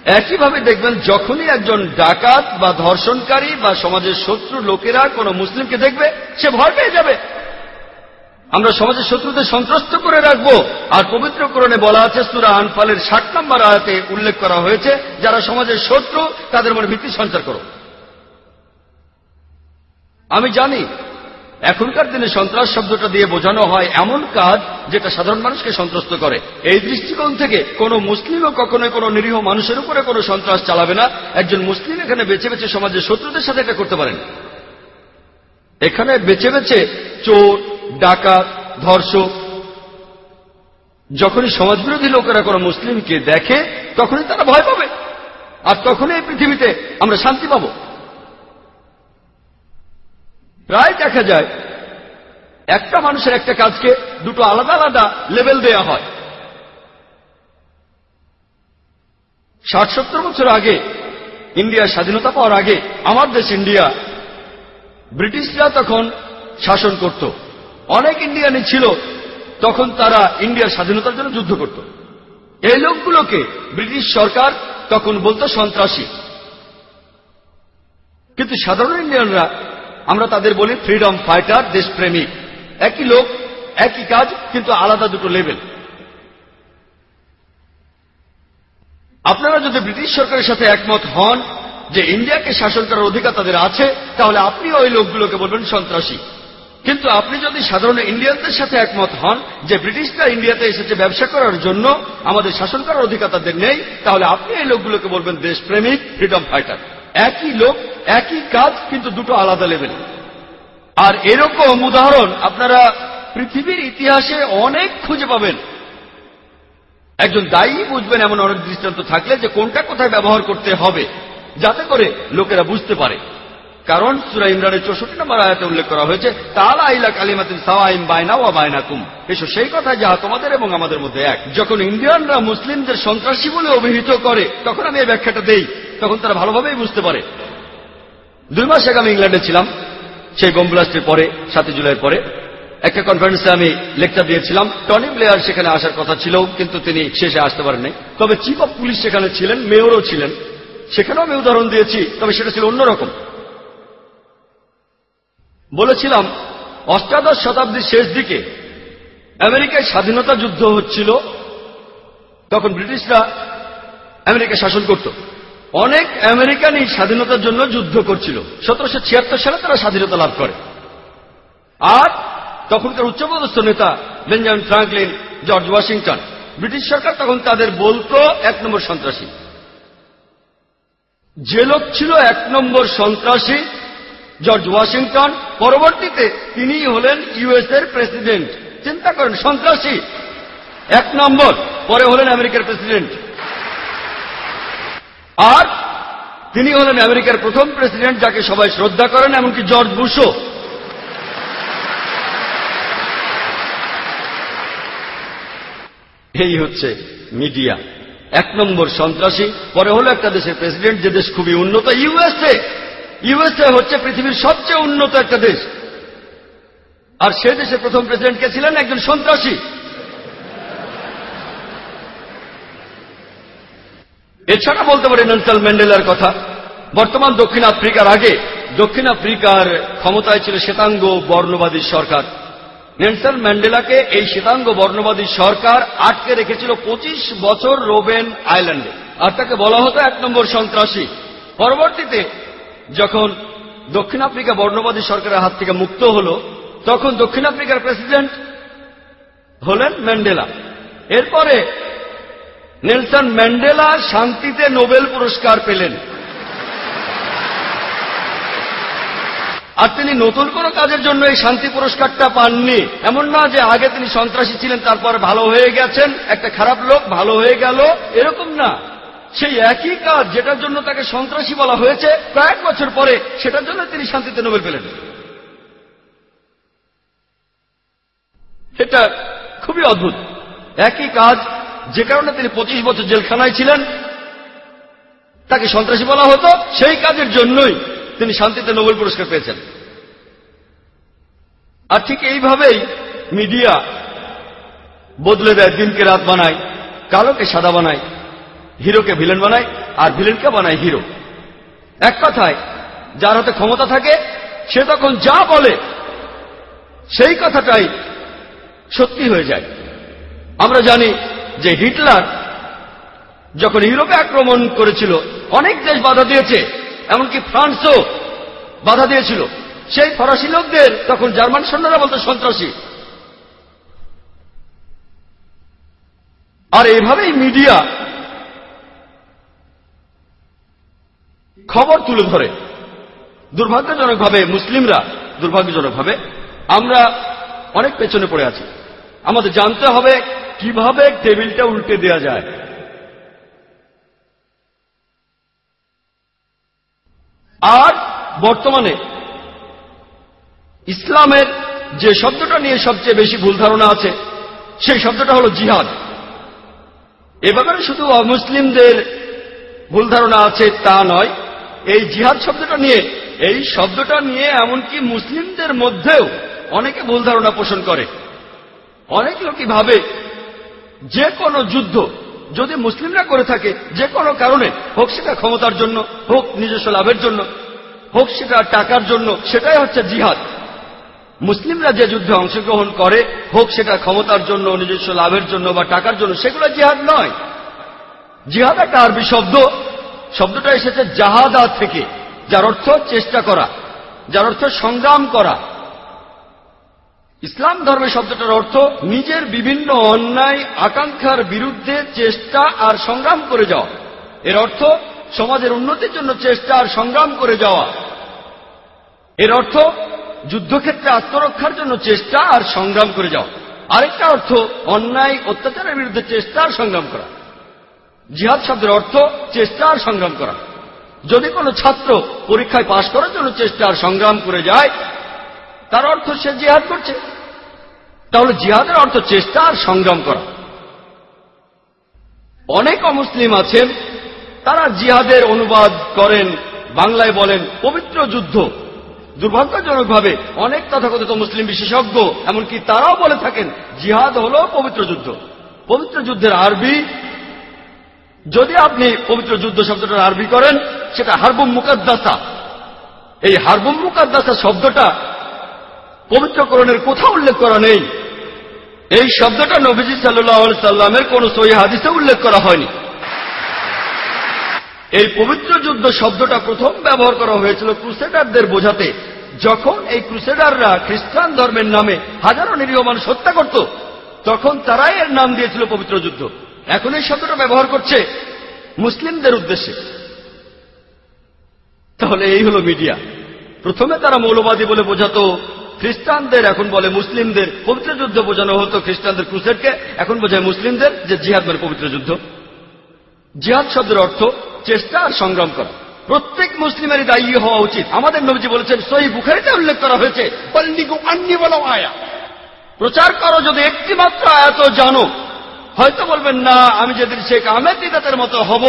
একইভাবে দেখবেন, যখনই একজন ডাকাত বা ধর্ষণকারী বা সমাজের শত্রু লোকেরা কোনো মুসলিমকে দেখবে, সে ভয় পেয়ে যাবে। আমরা সমাজের শত্রুদের সন্ত্রস্ত করে রাখব। আর পবিত্র পবিত্রকরণে বলা আছে, সুরা আনফালের ষাট নম্বর আয়াতে উল্লেখ করা হয়েছে, যারা সমাজের শত্রু, তাদের মনে ভীতি সঞ্চার করো। আমি জানি, এখনকার দিনে সন্ত্রাস শব্দটা দিয়ে বোঝানো হয় এমন কাজ যেটা সাধারণ মানুষকে সন্ত্রস্ত করে। এই দৃষ্টিকোণ থেকে কোনো মুসলিমও কখনোই কোনো নিরীহ মানুষের উপরে কোনো সন্ত্রাস চালাবে না। একজন মুসলিম এখানে বেছে বেছে সমাজের শত্রুদের সাথে এটা করতে পারেন। এখানে বেছে বেছে চোর ডাকাত, ধর্ষক। যখনই সমাজবিরোধী লোকেরা কোনো মুসলিমকে দেখে, তখনই তারা ভয় পাবে। আর তখনই পৃথিবীতে আমরা শান্তি পাব। প্রায় দেখা যায়, একটা মানুষের একটা কাজকে দুটো আলাদা আলাদা লেভেল দেয়া হয়। ষাট সত্তর বছর আগে ইন্ডিয়া স্বাধীনতা পাওয়ার আগে, আমার দেশ ইন্ডিয়া, ব্রিটিশরা তখন শাসন করত। অনেক ইন্ডিয়ানই ছিল, তখন তারা ইন্ডিয়ার স্বাধীনতার জন্য যুদ্ধ করত। এই লোকগুলোকে ব্রিটিশ সরকার তখন বলতো সন্ত্রাসী। কিন্তু সাধারণ ইন্ডিয়ানরা, আমরা তাদের বলি ফ্রিডম ফাইটার দেশপ্রেমিক একই লোক, একই কাজ, কিন্তু আলাদা দুটো লেভেল। আপনারা যদি ব্রিটিশ সরকারের সাথে একমত হন যে ইন্ডিয়াকে শাসন করার অধিকার তাদের আছে, তাহলে আপনি ওই লোকগুলোকে বলবেন সন্ত্রাসী। কিন্তু আপনি যদি সাধারণ ইন্ডিয়ানদের সাথে একমত হন যে ব্রিটিশরা ইন্ডিয়াতে এসেছে ব্যবসা করার জন্য, আমাদের শাসন করার অধিকার তাদের নেই, তাহলে আপনি এই লোকগুলোকে বলবেন দেশপ্রেমিক, ফ্রিডম ফাইটার। একই লোক, একই কাজ, কিন্তু দুটো আলাদা লেভেল আর এরকম উদাহরণ আপনারা পৃথিবীর ইতিহাসে অনেক খুঁজে পাবেন। একজন দায়ী বুঝবেন এমন অনেক দৃষ্টান্ত থাকলে যে কোনটা কোথায় ব্যবহার করতে হবে, যাতে করে লোকেরা বুঝতে পারে। কারণ সুরা ইমরানের চৌষট্টি নম্বর আয়াতে উল্লেখ করা হয়েছে তালা আইলা কালিমাতিন সাওয়াইম বায়না ওয়া বায়নাকুম এসো, সেই কথা যাহা তোমাদের এবং আমাদের মধ্যে এক। যখন ইন্ডিয়ানরা মুসলিমদের সন্ত্রাসী বলে অভিহিত করে, তখন আমি এই ব্যাখ্যাটা দেই। তখন তারা ভালোভাবেই বুঝতে পারে। দুই মাস আগে আমি ইংল্যান্ডে ছিলাম। সেই বোম ব্লাস্টের পরে, সাতই জুলাইয়ের পরে, একটা কনফারেন্সে আমি লেকচার দিয়েছিলাম। টনি প্লেয়ার সেখানে আসার কথা ছিল, কিন্তু তিনি শেষে আসতে পারেননি। তবে চিফ অফ পুলিশ সেখানে ছিলেন মেয়রও ছিলেন। সেখানেও আমি উদাহরণ দিয়েছি, তবে সেটা ছিল অন্যরকম। বলেছিলাম, অষ্টাদশ শতাব্দীর শেষ দিকে আমেরিকায় স্বাধীনতা যুদ্ধ হচ্ছিল, তখন ব্রিটিশরা আমেরিকা শাসন করত। অনেক আমেরিকানই স্বাধীনতার জন্য যুদ্ধ করছিল। সতেরোশো ছিয়াত্তর সালে তারা স্বাধীনতা লাভ করে। আর তখনকার উচ্চপদস্থ নেতা Benjamin Franklin, George Washington, British সরকার তখন তাদের বলতো এক নম্বর সন্ত্রাসী। যে লোক ছিল এক নম্বর সন্ত্রাসী, জর্জ ওয়াশিংটন পরবর্তীতে তিনি হলেন ইউএস এর প্রেসিডেন্ট। চিন্তা করেন, সন্ত্রাসী। এক নম্বর, পরে হলেন আমেরিকার প্রেসিডেন্ট। আর তিনি হলেন আমেরিকার প্রথম প্রেসিডেন্ট যাকে সবাই শ্রদ্ধা করেন, এমনকি জর্জ বুশো এই হচ্ছে মিডিয়া। এক নম্বর সন্ত্রাসী, পরে হলো একটা দেশের প্রেসিডেন্ট, যে দেশ খুবই উন্নত, ইউএসএ। ইউএসএ হচ্ছে পৃথিবীর সবচেয়ে উন্নত একটা দেশ। আর সে দেশের প্রথম প্রেসিডেন্ট কে ছিলেন একজন সন্ত্রাসী। এছাড়া বলতে পারি নেলসন ম্যান্ডেলার কথা। বর্তমান দক্ষিণ আফ্রিকার আগে, দক্ষিণ আফ্রিকার ক্ষমতায় ছিল শ্বেতাঙ্গ বর্ণবাদী সরকার। নেলসন ম্যান্ডেলাকে এই শ্বেতাঙ্গ বর্ণবাদী সরকার আটকে রেখেছিল পঁচিশ বছর রোবেন আইল্যান্ডে। আর তাকে বলা হতো এক নম্বর সন্ত্রাসী। পরবর্তীতে যখন দক্ষিণ আফ্রিকা বর্ণবাদী সরকারের হাত থেকে মুক্ত হল, তখন দক্ষিণ আফ্রিকার প্রেসিডেন্ট হলেন ম্যান্ডেলা। এরপরে নেলসন ম্যান্ডেলা শান্তিতে নোবেল পুরস্কার পেলেন। আর তিনি নতুন কোনো কাজের জন্য এই শান্তি পুরস্কারটা পাননি। এমন না যে আগে তিনি সন্ত্রাসী ছিলেন, তারপর ভালো হয়ে গেছেন, একটা খারাপ লোক ভালো হয়ে গেল, এরকম না। সেই একই কাজ যেটার জন্য তাকে সন্ত্রাসী বলা হয়েছে, কয়েক বছর পরে সেটার জন্য তিনি শান্তিতে নোবেল পেলেন। এটা খুবই অদ্ভুত। একই কাজ যে কারণে তিনি পঁচিশ বছর জেলখানায় ছিলেন, তাকে সন্ত্রাসী বলা হতো, সেই কাজের জন্যই তিনি শান্তিতে নোবেল পুরস্কার পেয়েছেন। আর ঠিক এইভাবেই মিডিয়া বদলে দেয়, দিনকে রাত বানায়, কালোকে সাদা বানায়। হিরোকে ভিলেন বানায় আর ভিলেনকে বানায় হিরো। এক কথায়, যার হাতে ক্ষমতা থাকে, সে তখন যা বলে, সেই কথাটাই সত্যি হয়ে যায়। আমরা জানি যে হিটলার যখন ইউরোপে আক্রমণ করেছিল, অনেক দেশ বাধা দিয়েছে, এমনকি ফ্রান্সও বাধা দিয়েছিল। সেই ফরাসি লোকদের তখন জার্মান সৈন্যরা বলতো, সন্ত্রাসী। আর এভাবেই মিডিয়া খবর তুলে ধরে। দুর্ভাগ্যজনকভাবে মুসলিমরা, দুর্ভাগ্যজনকভাবে আমরা অনেক পেছনে পড়ে আছি। আমাদের জানতে হবে কীভাবে টেবিলটা উল্টে দেওয়া যায়। আর বর্তমানে ইসলামের যে শব্দটা নিয়ে সবচেয়ে বেশি ভুল ধারণা আছে, সেই শব্দটা হল জিহাদ। এ ব্যাপারে শুধু অমুসলিমদের ভুল ধারণা আছে তা নয় এই জিহাদ শব্দটা নিয়ে, এই শব্দটা নিয়ে এমনকি মুসলিমদের মধ্যেও অনেকে ভুল ধারণা পোষণ করে। অনেক লোকই ভাবে, যে কোনো যুদ্ধ যদি মুসলিমরা করে থাকে, যে কোনো কারণে, হোক সেটা ক্ষমতার জন্য, হোক নিজস্ব লাভের জন্য, হোক সেটা টাকার জন্য, সেটাই হচ্ছে জিহাদ। মুসলিমরা যে যুদ্ধে অংশগ্রহণ করে, হোক সেটা ক্ষমতার জন্য, নিজস্ব লাভের জন্য বা টাকার জন্য, সেগুলো জিহাদ নয়। জিহাদ একটা আরবি শব্দ শব্দটা এসেছে জাহাদা থেকে, যার অর্থ চেষ্টা করা, যার অর্থ সংগ্রাম করা। ইসলাম ধর্মের শব্দটার অর্থ নিজের বিভিন্ন অন্যায়, আকাঙ্ক্ষার বিরুদ্ধে চেষ্টা আর সংগ্রাম করে যাওয়া। এর অর্থ সমাজের উন্নতির জন্য চেষ্টা আর সংগ্রাম করে যাওয়া। এর অর্থ যুদ্ধক্ষেত্রে আত্মরক্ষার জন্য চেষ্টা আর সংগ্রাম করে যাওয়া। আরেকটা অর্থ অন্যায়, অত্যাচারের বিরুদ্ধে চেষ্টা আর সংগ্রাম করা। জিহাদ শব্দের অর্থ চেষ্টা আর সংগ্রাম করা। যদি কোনো ছাত্র পরীক্ষায় পাশ করার জন্য চেষ্টা আর সংগ্রাম করে যায়, তার অর্থ সে জিহাদ করছে। তাহলে জিহাদের অর্থ চেষ্টা আর সংগ্রাম করা। অনেক অমুসলিম আছেন, তারা জিহাদের অনুবাদ করেন, বাংলায় বলেন, পবিত্র যুদ্ধ। দুর্ভাগ্যজনকভাবে অনেক তথাকথিত মুসলিম বিশেষজ্ঞ, এমনকি তারাও বলে থাকেন, জিহাদ হল পবিত্র যুদ্ধ। পবিত্র যুদ্ধের আরবি যদি আপনি পবিত্র যুদ্ধ শব্দটার আরবি করেন, সেটা হারবুম মুকাদ্দাসা। এই হারবুম মুকাদ্দাসা শব্দটা পবিত্রকরণের কোথাও উল্লেখ করা নেই। এই শব্দটা নবীজি সাল্লাহ সাল্লামের কোন সহি হাদিসে উল্লেখ করা হয়নি। এই পবিত্র যুদ্ধ শব্দটা প্রথম ব্যবহার করা হয়েছিল ক্রুসেডারদের বোঝাতে। যখন এই ক্রুসেডাররা খ্রিস্টান ধর্মের নামে হাজারো নিরীহ মানুষ হত্যা করত, তখন তারাই এর নাম দিয়েছিল পবিত্র যুদ্ধ। এখন এই শব্দটা ব্যবহার করছে মুসলিমদের উদ্দেশ্যে। তাহলে এই হলো মিডিয়া। প্রথমে তারা মৌলবাদী বলে বোঝাতো, খ্রিস্টানদের এখন বলে মুসলিমদের পবিত্র যুদ্ধ বোঝানো হতো, খ্রিস্টানদের ক্রুসেডকে এখন বোঝায় মুসলিমদের যে জিহাদ মানে পবিত্র যুদ্ধ। জিহাদ শব্দের অর্থ চেষ্টা আর সংগ্রাম করা। প্রত্যেক মুসলিমেরই দায়ী হওয়া উচিত। আমাদের নবজি বলেছেন সই বুখারিতে উল্লেখ করা হয়েছে প্রচার করো যদি একটি মাত্র আয়াত জানো হয়তো বলবেন, না, আমি যেদিন শেখ আহমেদ দিদাতের মতো হব,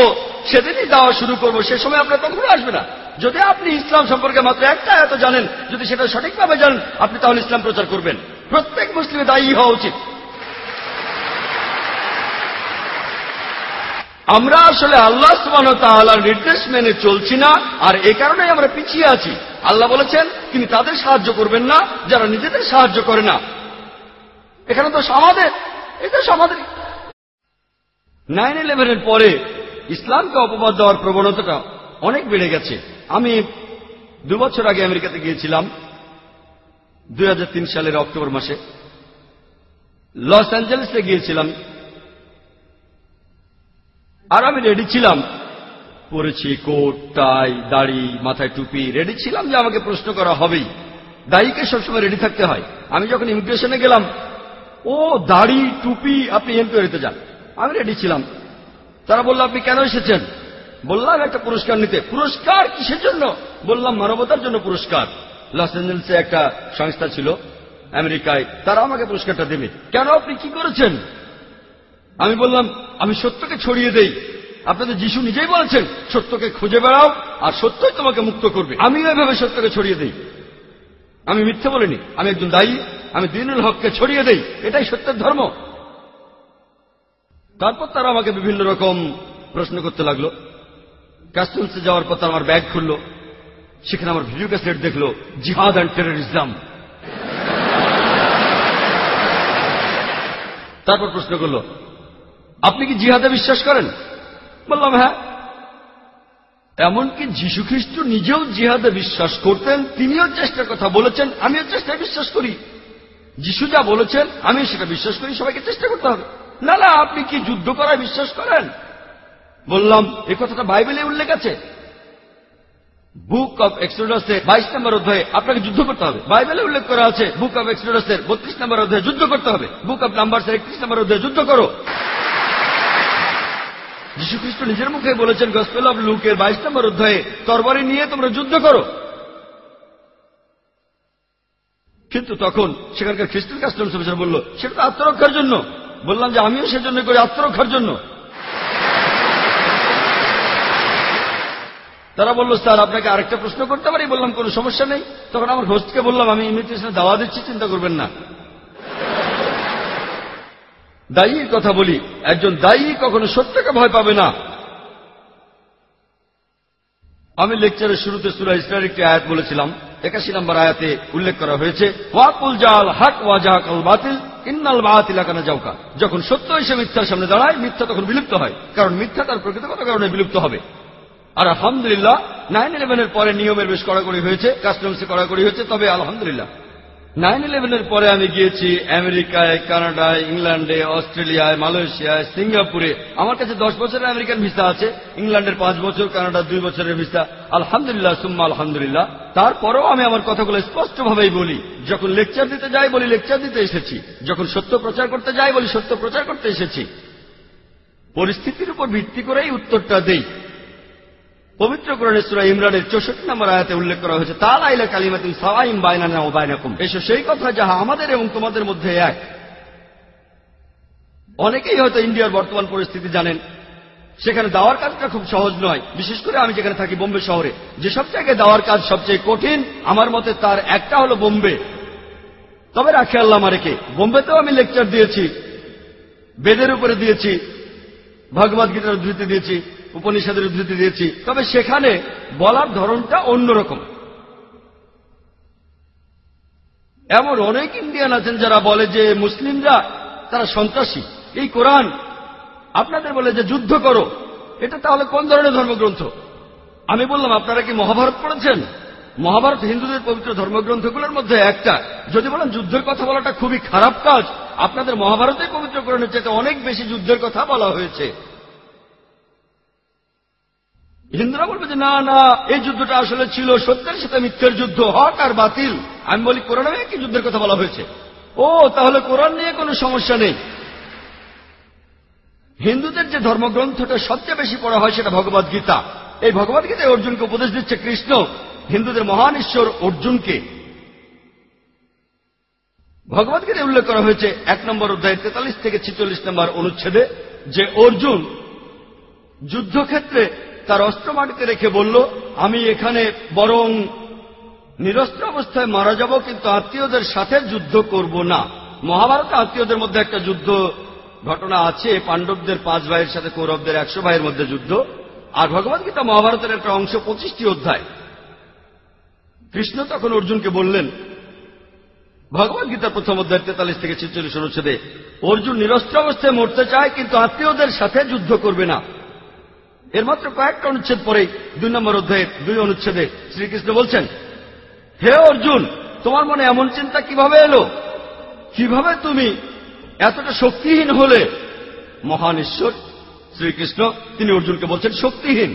সেদিনই দেওয়া শুরু করব, সে সময় আপনার কখনো আসবে না। যদি আপনি ইসলাম সম্পর্কে মাত্র একটা এত জানেন, যদি সেটা সঠিকভাবে জানেন, আপনি তাহলে ইসলাম প্রচার করবেন। প্রত্যেক মুসলিমে দায়ী হওয়া উচিত। আমরা আসলে আল্লাহ তাআলার নির্দেশ মেনে চলছি না, আর এ কারণেই আমরা পিছিয়ে আছি। আল্লাহ বলেছেন, তিনি তাদের সাহায্য করবেন না, যারা নিজেদের সাহায্য করে না। এখানে তো আমাদের এটা আমাদের নাইন ইলেভেনের পরে ইসলামকে অপবাদ দেওয়ার প্রবণতাটা অনেক বেড়ে গেছে। আমি দু বছর আগে আমেরিকাতে গিয়েছিলাম দু হাজার তিন সালের অক্টোবর মাসে। লস অ্যাঞ্জেলেসে গিয়েছিলাম। আর আমি রেডি ছিলাম। পরেছি কোট, টাই, দাড়ি, মাথায় টুপি, রেডি ছিলাম যে আমাকে প্রশ্ন করা হবেই। দায়ীকে সবসময় রেডি থাকতে হয়। আমি যখন ইমিগ্রেশনে গেলাম, ও, দাড়ি, টুপি, আপনি এনকোয়ারিতে যান। আমি রেডি ছিলাম। তারা বলল, আপনি কেন এসেছেন? বললাম, একটা পুরস্কার নিতে। পুরস্কার কিসের জন্য? বললাম, মানবতার জন্য পুরস্কার। লস অ্যাঞ্জেলসে একটা সংস্থা ছিল আমেরিকায়, তারা আমাকে পুরস্কারটা দেবে। কেন আপনি কি করেছেন? আমি বললাম, আমি সত্যকে ছড়িয়ে দেই। আপনাদের যিশু নিজেই বলেছেন, সত্যকে খুঁজে বেড়াও আর সত্যই তোমাকে মুক্ত করবে। আমি এভাবে সত্যকে ছড়িয়ে দেই। আমি মিথ্যে বলিনি। আমি একজন দায়ী। আমি দিনুল হককে ছড়িয়ে দেই। এটাই সত্যের ধর্ম। তারপর তারা আমাকে বিভিন্ন রকম প্রশ্ন করতে লাগল। কাস্টমসে যাওয়ার পর তারা আমার ব্যাগ খুললো। সেখানে আমার ভিডিও ক্যাসেট দেখল, জিহাদ অ্যান্ড টেরোরিজম তারপর প্রশ্ন করল, আপনি কি জিহাদে বিশ্বাস করেন? বললাম হ্যাঁ। এমনকি যীশু খ্রিস্ট নিজেও জিহাদে বিশ্বাস করতেন, তিনিও চেষ্টার কথা বলেছেন, আমিও চেষ্টায় বিশ্বাস করি। যিশু যা বলেছেন, আমি সেটা বিশ্বাস করি, সবাইকে চেষ্টা করতে হবে। না না, আপনি কি যুদ্ধ করায় বিশ্বাস করেন? বললাম এই কথাটা বাইবেলে উল্লেখ আছে। বুক অব এক্সোডাসের বাইশ নম্বর অধ্যায়ে আপনাকে যুদ্ধ করতে হবে। বাইবেলে উল্লেখ করা আছে, বুক অব এক্সোডাসের বত্রিশ নম্বর অধ্যায়ে যুদ্ধ করতে হবে। বুক অব নাম্বারসের একত্রিশ নম্বর অধ্যায়ে যুদ্ধ করো। যীশু খ্রিস্ট নিজের মুখে বলেছেন গসপেল অব লুকের বাইশ নম্বর অধ্যায়ে তরবারি নিয়ে তোমরা যুদ্ধ করো। কিন্তু তখন সেখানকার খ্রিস্টান কাস্টমস অফিসার বলল, সেটা তো আত্মরক্ষার জন্য। বললাম যে আমিও সেজন্য করি আত্মরক্ষার জন্য। তারা বলল, স্যার, আপনাকে আরেকটা প্রশ্ন করতে পারি? বললাম, কোনো সমস্যা নেই। তখন আমার হোস্টকে বললাম, আমি ইমিগ্রেশনে দাওয়া দিচ্ছি, চিন্তা করবেন না। দায়ীর কথা বলি, একজন দায়ী কখনো সত্যকে ভয় পাবে না। আমি লেকচারের শুরুতে সুরা ইসরার একটি আয়াত বলেছিলাম একাশি নম্বর আয়াতে উল্লেখ করা হয়েছে, ওয়াকুল জাল হাক ওয়াজাহাক আল বাতিল, ইন্নাল বাতিল আকানা যাওকা যখন সত্য এসে মিথ্যার সামনে দাঁড়ায়, মিথ্যা তখন বিলুপ্ত হয়, কারণ মিথ্যা তার প্রকৃতিগত কারণে বিলুপ্ত হবে। আর আলহামদুলিল্লাহ নাইন ইলেভেনের পরে নিয়মের বেশ কড়াকড়ি হয়েছে কাস্টমসে কড়াকড়ি হয়েছে, তবে আলহামদুলিল্লাহ। নাইন ইলেভেনের পরে আমি গিয়েছি আমেরিকায়, কানাডায়, ইংল্যান্ডে, অস্ট্রেলিয়ায়, মালয়েশিয়ায়, সিঙ্গাপুরে। আমার কাছে দশ বছরের আমেরিকান ভিসা আছে, ইংল্যান্ডের পাঁচ বছর, কানাডার দুই বছরের ভিসা। আলহামদুলিল্লাহ, সুম্মা আলহামদুলিল্লাহ। তারপরেও আমি আমার কথাগুলো স্পষ্টভাবেই বলি। যখন লেকচার দিতে যাই বলি, লেকচার দিতে এসেছি। যখন সত্য প্রচার করতে যাই বলি, সত্য প্রচার করতে এসেছি। পরিস্থিতির উপর ভিত্তি করেই উত্তরটা দেই। পবিত্র কোরআনেশ্বর ইমরানের চৌষট্টি নম্বর আয়াতে উল্লেখ করা হয়েছে তাল আইলা কালিমাতিন সাওয়াইম বাইনানা ও বাইনাকুম। এসো, সেই কথা যাহা আমাদের এবং তোমাদের মধ্যে এক। অনেকেই হয়তো ইন্ডিয়ার বর্তমান পরিস্থিতি জানেন, সেখানে দাওয়ার কাজটা খুব সহজ নয়। বিশেষ করে আমি যেখানে থাকি বোম্বে শহরে, যেসব জায়গায় দাওয়ার কাজ সবচেয়ে কঠিন, আমার মতে তার একটা হলো বোম্বে। তবে রাখে আল্লাহ মারেকে বোম্বেতেও আমি লেকচার দিয়েছি, বেদের উপরে দিয়েছি ভগবদ গীতার উদ্ধৃতি দিয়েছি উপনিষদের উদ্ধৃতি দিয়েছি। তবে সেখানে বলার ধরনটা অন্যরকম। এমন অনেক ইন্ডিয়ান আছেন যারা বলে যে মুসলিমরা তারা সন্ত্রাসী। এই কোরআন আপনাদের বলে যে যুদ্ধ করো, এটা তাহলে কোন ধরনের ধর্মগ্রন্থ? আমি বললাম, আপনারা কি মহাভারত পড়েছেন? মহাভারত হিন্দুদের পবিত্র ধর্মগ্রন্থগুলোর মধ্যে একটা। যদি বলেন যুদ্ধের কথা বলাটা খুবই খারাপ কাজ, আপনাদের মহাভারতের পবিত্র কোরআনের চাইতে অনেক বেশি যুদ্ধের কথা বলা হয়েছে। হিন্দুরা বলবে যে, না না, এই যুদ্ধটা আসলে ছিল সত্যের সাথে মিথ্যের যুদ্ধ। হক আর বাতিল। আমি বলি, কোরআনে কি যুদ্ধের কথা বলা হয়েছে? ও, তাহলে কোরআন নিয়ে কোনো সমস্যা নেই। হিন্দুদের যে ধর্মগ্রন্থটা সবচেয়ে বেশি পড়া হয় সেটা ভগবদ গীতা। এই ভগবদ গীতায় অর্জুনকে উপদেশ দিচ্ছে কৃষ্ণ। হিন্দুদের মহান ঈশ্বর অর্জুনকে। ভগবদ্গীতায় উল্লেখ করা হয়েছে এক নম্বর অধ্যায় তেতাল্লিশ থেকে ছিচল্লিশ নম্বর অনুচ্ছেদে যে অর্জুন যুদ্ধক্ষেত্রে তার অস্ত্র মাটিতে রেখে বলল, আমি এখানে বরং নিরস্ত্র অবস্থায় মারা যাব, কিন্তু আত্মীয়দের সাথে যুদ্ধ করব না। মহাভারতে আত্মীয়দের মধ্যে একটা যুদ্ধ ঘটনা আছে, পাণ্ডবদের পাঁচ ভাইয়ের সাথে, কৌরবদের একশো ভাইয়ের মধ্যে যুদ্ধ। আর ভগবদ্গীতা মহাভারতের একটা অংশ, পঁচিশটি অধ্যায়। কৃষ্ণ তখন অর্জুনকে বললেন, ভগবত গীতার প্রথম অধ্যায় তেতাল্লিশ থেকে ছেচল্লিশ অনুচ্ছেদে, অর্জুন নিরস্ত্র অবস্থায় মরতে চায়, কিন্তু আত্মীয়দের সাথে যুদ্ধ করবে না। এর মাত্র কয়েকটা অনুচ্ছেদ পরেই দুই নম্বর অধ্যায়ের দুই অনুচ্ছেদে শ্রীকৃষ্ণ বলছেন, হে অর্জুন, তোমার মনে এমন চিন্তা কীভাবে এলো? কীভাবে তুমি এতটা শক্তিহীন হলে? মহান ঈশ্বর, শ্রীকৃষ্ণ, তিনি অর্জুনকে বলছেন, শক্তিহীন।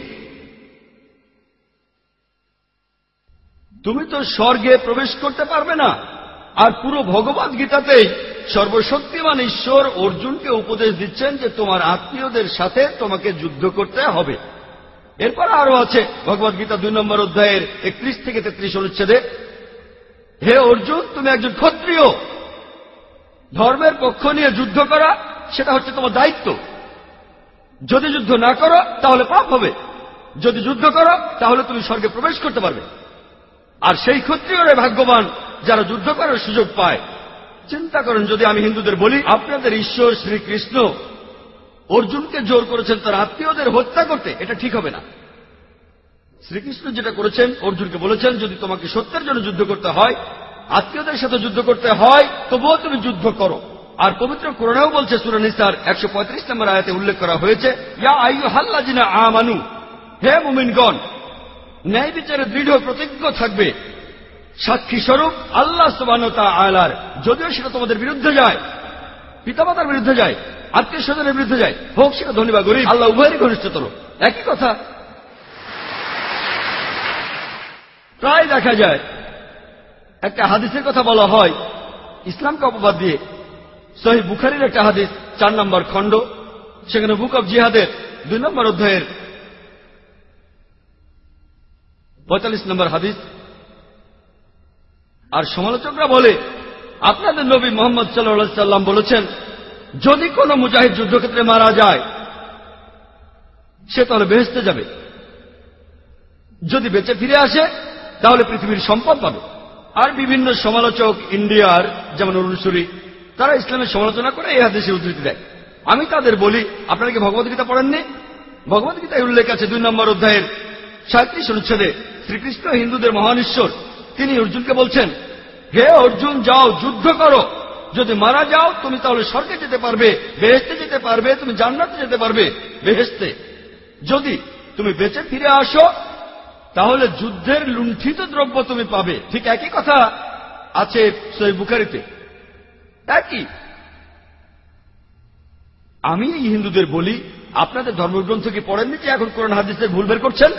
তুমি তো স্বর্গে প্রবেশ করতে পারবে না, আর পুরো ভগবত গীতাতেই সর্বশক্তিমান ঈশ্বর অর্জুনকে উপদেশ দিচ্ছেন যে তোমার আত্মীয়দের সাথে তোমাকে যুদ্ধ করতে হবে। এরপর আরও আছে ভগবত গীতা দুই নম্বর অধ্যায়ের একত্রিশ থেকে তেত্রিশ অনুচ্ছেদে, হে অর্জুন, তুমি একজন ক্ষত্রিয়। ধর্মের পক্ষ নিয়ে যুদ্ধ করা, সেটা হচ্ছে তোমার দায়িত্ব। যদি যুদ্ধ না করো, তাহলে পাপ হবে। যদি যুদ্ধ করো, তাহলে তুমি স্বর্গে প্রবেশ করতে পারবে। আর সেই ক্ষত্রিয়রে ভাগ্যবান যারা যুদ্ধ করার সুযোগ পায় চিন্তা করেন, যদি আমি হিন্দুদের বলি, আপনাদের ঈশ্বর শ্রীকৃষ্ণ অর্জুনকে জোর করেছেন তার আত্মীয়দের হত্যা করতে, এটা ঠিক হবে না। শ্রীকৃষ্ণ যেটা করেছেন, অর্জুনকে বলেছেন, যদি তোমাকে সত্যের জন্য যুদ্ধ করতে হয়, আত্মীয়দের সাথে যুদ্ধ করতে হয়, তবুও তুমি যুদ্ধ করো। আর পবিত্র করোনাও বলছে সুরানিসার একশো পঁয়ত্রিশ নম্বর আয়াতে উল্লেখ করা হয়েছে, ইয়া আইয়ু হাল্লা জিনা আমানু, হে মুমিনগণ ন্যায় বিচারে দৃঢ় প্রতিজ্ঞ থাকবে সাক্ষী স্বরূপ আল্লাহ সুবানতা আলার যদিও সেটা তোমাদের বিরুদ্ধে যায়, পিতামাতার বিরুদ্ধে যায় আত্মীয় স্বজনের বিরুদ্ধে যায়, হোক সেটা ধনী বা গরিব, আল্লাহ উভয়েরই ঘনিষ্ঠতর। একই কথা। প্রায় দেখা যায়, একটা হাদিসের কথা বলা হয়, ইসলামকে অপবাদ দিয়ে। সহি বুখারির একটা হাদিস, চার নম্বর খণ্ড, সেখানে বুক অব জিহাদের দুই নম্বর অধ্যায়ের পঁয়তাল্লিশ নম্বর হাদিস। আর সমালোচকরা বলে, আপনাদের নবী মোহাম্মদ সাল্লা সাল্লাম বলেছেন, যদি কোনো মুজাহিদ যুদ্ধক্ষেত্রে মারা যায়, সে তাহলে বেহেস্তে যাবে। যদি বেঁচে ফিরে আসে, তাহলে পৃথিবীর সম্পদ পাবে। আর বিভিন্ন সমালোচক ইন্ডিয়ার, যেমন অরুণসুরি তারা ইসলামের সমালোচনা করে এই হাদিসের উদ্ধৃতি দেয়। আমি তাদের বলি, আপনারা কি ভগবদ্গীতা পড়েননি? ভগবদ্গীতায় উল্লেখ আছে দুই নম্বর অধ্যায়ের সাঁত্রিশ অনুচ্ছেদে শ্রীকৃষ্ণ হিন্দুদের মহান ঈশ্বর তিনি অর্জুনকে বলছেন, হে অর্জুন, যাও, যুদ্ধ করো। যদি মারা যাও, তুমি তাহলে স্বর্গে যেতে পারবে বেহেস্তে যেতে পারবে, তুমি জান্নাতে যেতে পারবে বেহেস্তে যদি তুমি বেঁচে ফিরে আসো, তাহলে যুদ্ধের লুণ্ঠিত দ্রব্য তুমি পাবে। ঠিক একই কথা আছে সই বুখারিতে। একই। আমি এই হিন্দুদের বলি, আপনাদের ধর্মগ্রন্থ কি পড়েননি যে এখন কোরআন হাদিসের ভুল বের করছেন?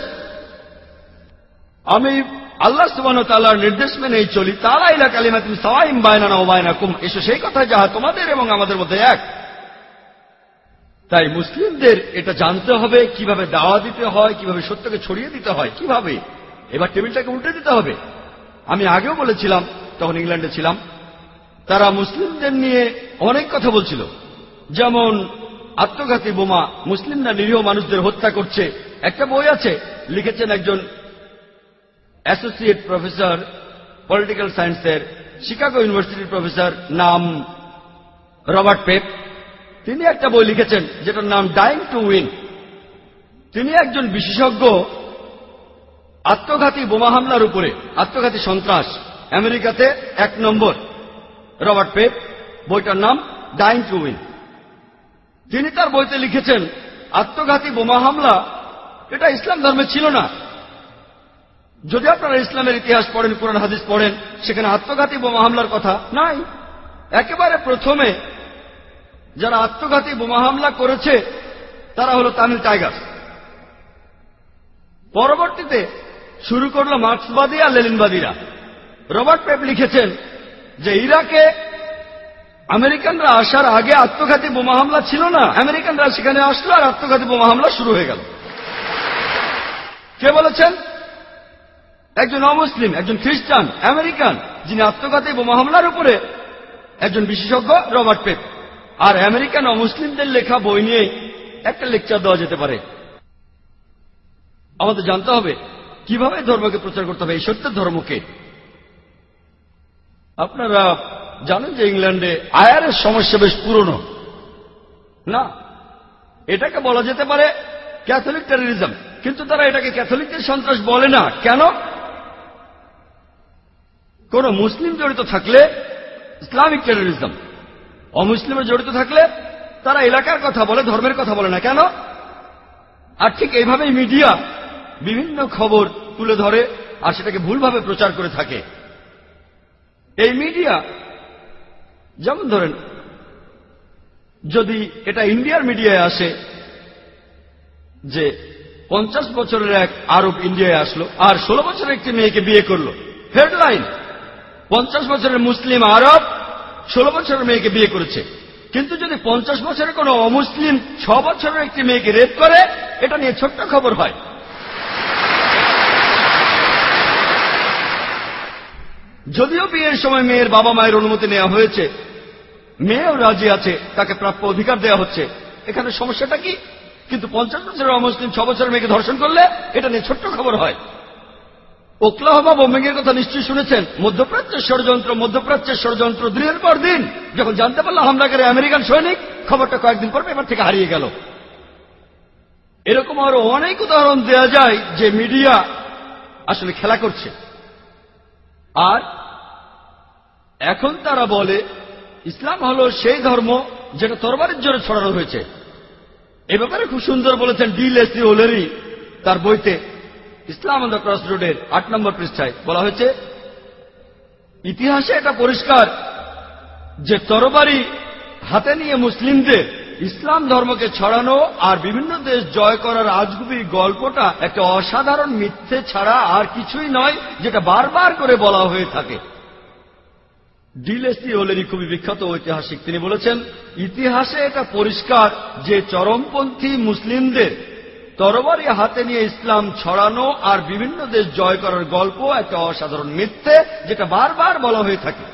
আমি আল্লাহ সুবান তাল্লাহর নির্দেশ মেনেই চলি। তারা ইলা ও এসো সেই কথা যাহা তোমাদের এবং আমাদের মধ্যে এক। তাই মুসলিমদের এটা জানতে হবে, কীভাবে দাওয়া দিতে হয়, কীভাবে সত্যকে ছড়িয়ে দিতে হয়, কীভাবে? এবার টেবিলটাকে উল্টে দিতে হবে। আমি আগেও বলেছিলাম, তখন ইংল্যান্ডে ছিলাম, তারা মুসলিমদের নিয়ে অনেক কথা বলছিল। যেমন, আত্মঘাতী বোমা, মুসলিমরা নিরীহ মানুষদের হত্যা করছে। একটা বই আছে, লিখেছেন একজন অ্যাসোসিয়েট প্রফেসর পলিটিক্যাল সায়েন্সের শিকাগো ইউনিভার্সিটির প্রফেসর নাম রবার্ট পেপ। তিনি একটা বই লিখেছেন, যেটার নাম ডাইং টু উইন তিনি একজন বিশেষজ্ঞ আত্মঘাতী বোমা হামলার উপরে, আত্মঘাতী সন্ত্রাস, আমেরিকাতে এক নম্বর। রবার্ট পেপ, বইটার নাম ডাইং টু উইন তিনি তার বইতে লিখেছেন, আত্মঘাতী বোমা হামলা, এটা ইসলাম ধর্মে ছিল না। যদি আপনারা ইসলামের ইতিহাস পড়েন, কোরআন, হাদিস পড়েন, সেখানে আত্মঘাতী বোমা হামলার কথা নাই। একেবারে প্রথমে যারা আত্মঘাতী বোমা হামলা করেছে, তারা হল তামিল টাইগার পরবর্তীতে শুরু করল মার্ক্সবাদী আর লেলিনবাদীরা রবার্ট পেপ লিখেছেন যে, ইরাকে আমেরিকানরা আসার আগে আত্মঘাতী বোমা হামলা ছিল না। আমেরিকানরা সেখানে আসলো আর আত্মঘাতী বোমা হামলা শুরু হয়ে গেল। কে বলেছেন? একজন অমুসলিম, একজন খ্রিস্টান, আমেরিকান, যিনি আত্মঘাতী বোমা হামলার উপরে একজন বিশেষজ্ঞ, রবার্ট পেপ আর আমেরিকান অমুসলিমদের লেখা বই নিয়ে একটা লেকচার দেওয়া যেতে পারে। আমাদের জানতে হবে, কীভাবে ধর্মকে প্রচার করতে হবে, এই সত্যের ধর্মকে? আপনারা জানেন যে ইংল্যান্ডে আয়ারের সমস্যা বেশ পুরনো। না, এটাকে বলা যেতে পারে ক্যাথলিক টেরোরিজম। কিন্তু তারা এটাকে ক্যাথলিকদের সন্ত্রাস বলে না। কেন? কোন মুসলিম জড়িত থাকলে ইসলামিক টেরোরিজম, অমুসলিমের জড়িত থাকলে তারা এলাকার কথা বলে, ধর্মের কথা বলে না কেন? আর ঠিক এইভাবেই মিডিয়া বিভিন্ন খবর তুলে ধরে আর সেটাকে ভুলভাবে প্রচার করে থাকে। এই মিডিয়া, যেমন ধরেন, যদি এটা ইন্ডিয়ার মিডিয়ায় আসে, যে পঞ্চাশ বছরের এক আরব ইন্ডিয়ায় আসলো, আর ষোলো বছরের একটি মেয়েকে বিয়ে করল, হেডলাইন। পঞ্চাশ বছরের মুসলিম আরব ষোলো বছরের মেয়েকে বিয়ে করেছে। কিন্তু যদি পঞ্চাশ বছরের কোন অমুসলিম ছ বছরের একটি মেয়েকে রেপ করে, এটা নিয়ে ছোট্ট খবর হয়। যদিও বিয়ের সময় মেয়ের বাবা মায়ের অনুমতি নেওয়া হয়েছে, মেয়েও রাজি আছে, তাকে প্রাপ্য অধিকার দেওয়া হচ্ছে। এখানে সমস্যাটা কি? কিন্তু পঞ্চাশ বছরের অমুসলিম ছ বছরের মেয়েকে ধর্ষণ করলে এটা নিয়ে ছোট্ট খবর হয়। ওকলাহবা বোম্বিংয়ের কথা নিশ্চয়ই শুনেছেন? মধ্যপ্রাচ্যের ষড়যন্ত্র মধ্যপ্রাচ্যের ষড়যন্ত্র দিনের পর দিন যখন জানতে পারল হামলাকারী আমেরিকান সৈনিক খবরটা কয়েকদিন পর পেপার থেকে হারিয়ে গেল। এরকম আরও অনেক উদাহরণ দেয়া যায় যে মিডিয়া আসলে খেলা করছে। আর এখন তারা বলে, ইসলাম হলো সেই ধর্ম যেটা তরবারের জোরে ছড়ানো হয়েছে। এ ব্যাপারে খুব সুন্দর বলেছেন ডি লেসি ওলেরি তার বইতে। ইসলাম অন ক্রস রোডের আট নম্বর পৃষ্ঠায় বলা হয়েছে, ইতিহাসে এটা পরিষ্কার যে তরবারি হাতে নিয়ে মুসলিমদের ইসলাম ধর্মকে ছড়ানো আর বিভিন্ন দেশ জয় করার আজগুবি গল্পটা একটা অসাধারণ মিথ্যে ছাড়া আর কিছুই নয়, যেটা বারবার করে বলা হয়ে থাকে। ডিলেসি ওলেরি খুবই বিখ্যাত ঐতিহাসিক। তিনি বলেছেন, ইতিহাসে এটা পরিষ্কার যে চরমপন্থী মুসলিমদের তরবারি হাতে নিয়ে ইসলাম ছড়ানো আর বিভিন্ন দেশ জয় করার গল্প একটা অসাধারণ মিথ্যে যেটা বারবার বলা হয়ে থাকে।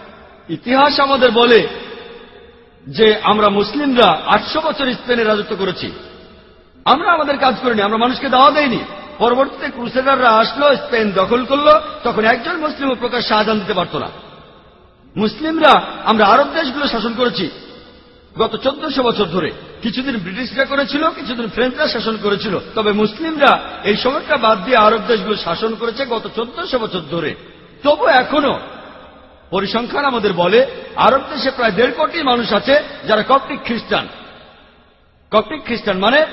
ইতিহাস আমাদের বলে যে আমরা মুসলিমরা আটশো বছর স্পেনে রাজত্ব করেছি। আমরা আমাদের কাজ করিনি, আমরা মানুষকে দাওয়া দেয়নি পরবর্তীতে ক্রুসেডাররা আসলো, স্পেন দখল করল, তখন একজন মুসলিম প্রকাশ শাহজাহান দিতে পারত না। মুসলিমরা, আমরা আরব দেশগুলো শাসন করেছি। গত চোদ্দশো বছর ধরে কিছুদিন ব্রিটিশরা করেছিল, কিছুদিন ফ্রেঞ্চরা শাসন করেছিল। তবে মুসলিমরা এই সময়টা বাদ দিয়ে আরব দেশগুলো শাসন করেছে গত চোদ্দশো বছর ধরে। তবু এখনও পরিসংখ্যান আমাদের বলে, আরব দেশে প্রায় দেড় কোটি মানুষ আছে যারা কপটিক খ্রিস্টান। কপটিক খ্রিস্টান মানে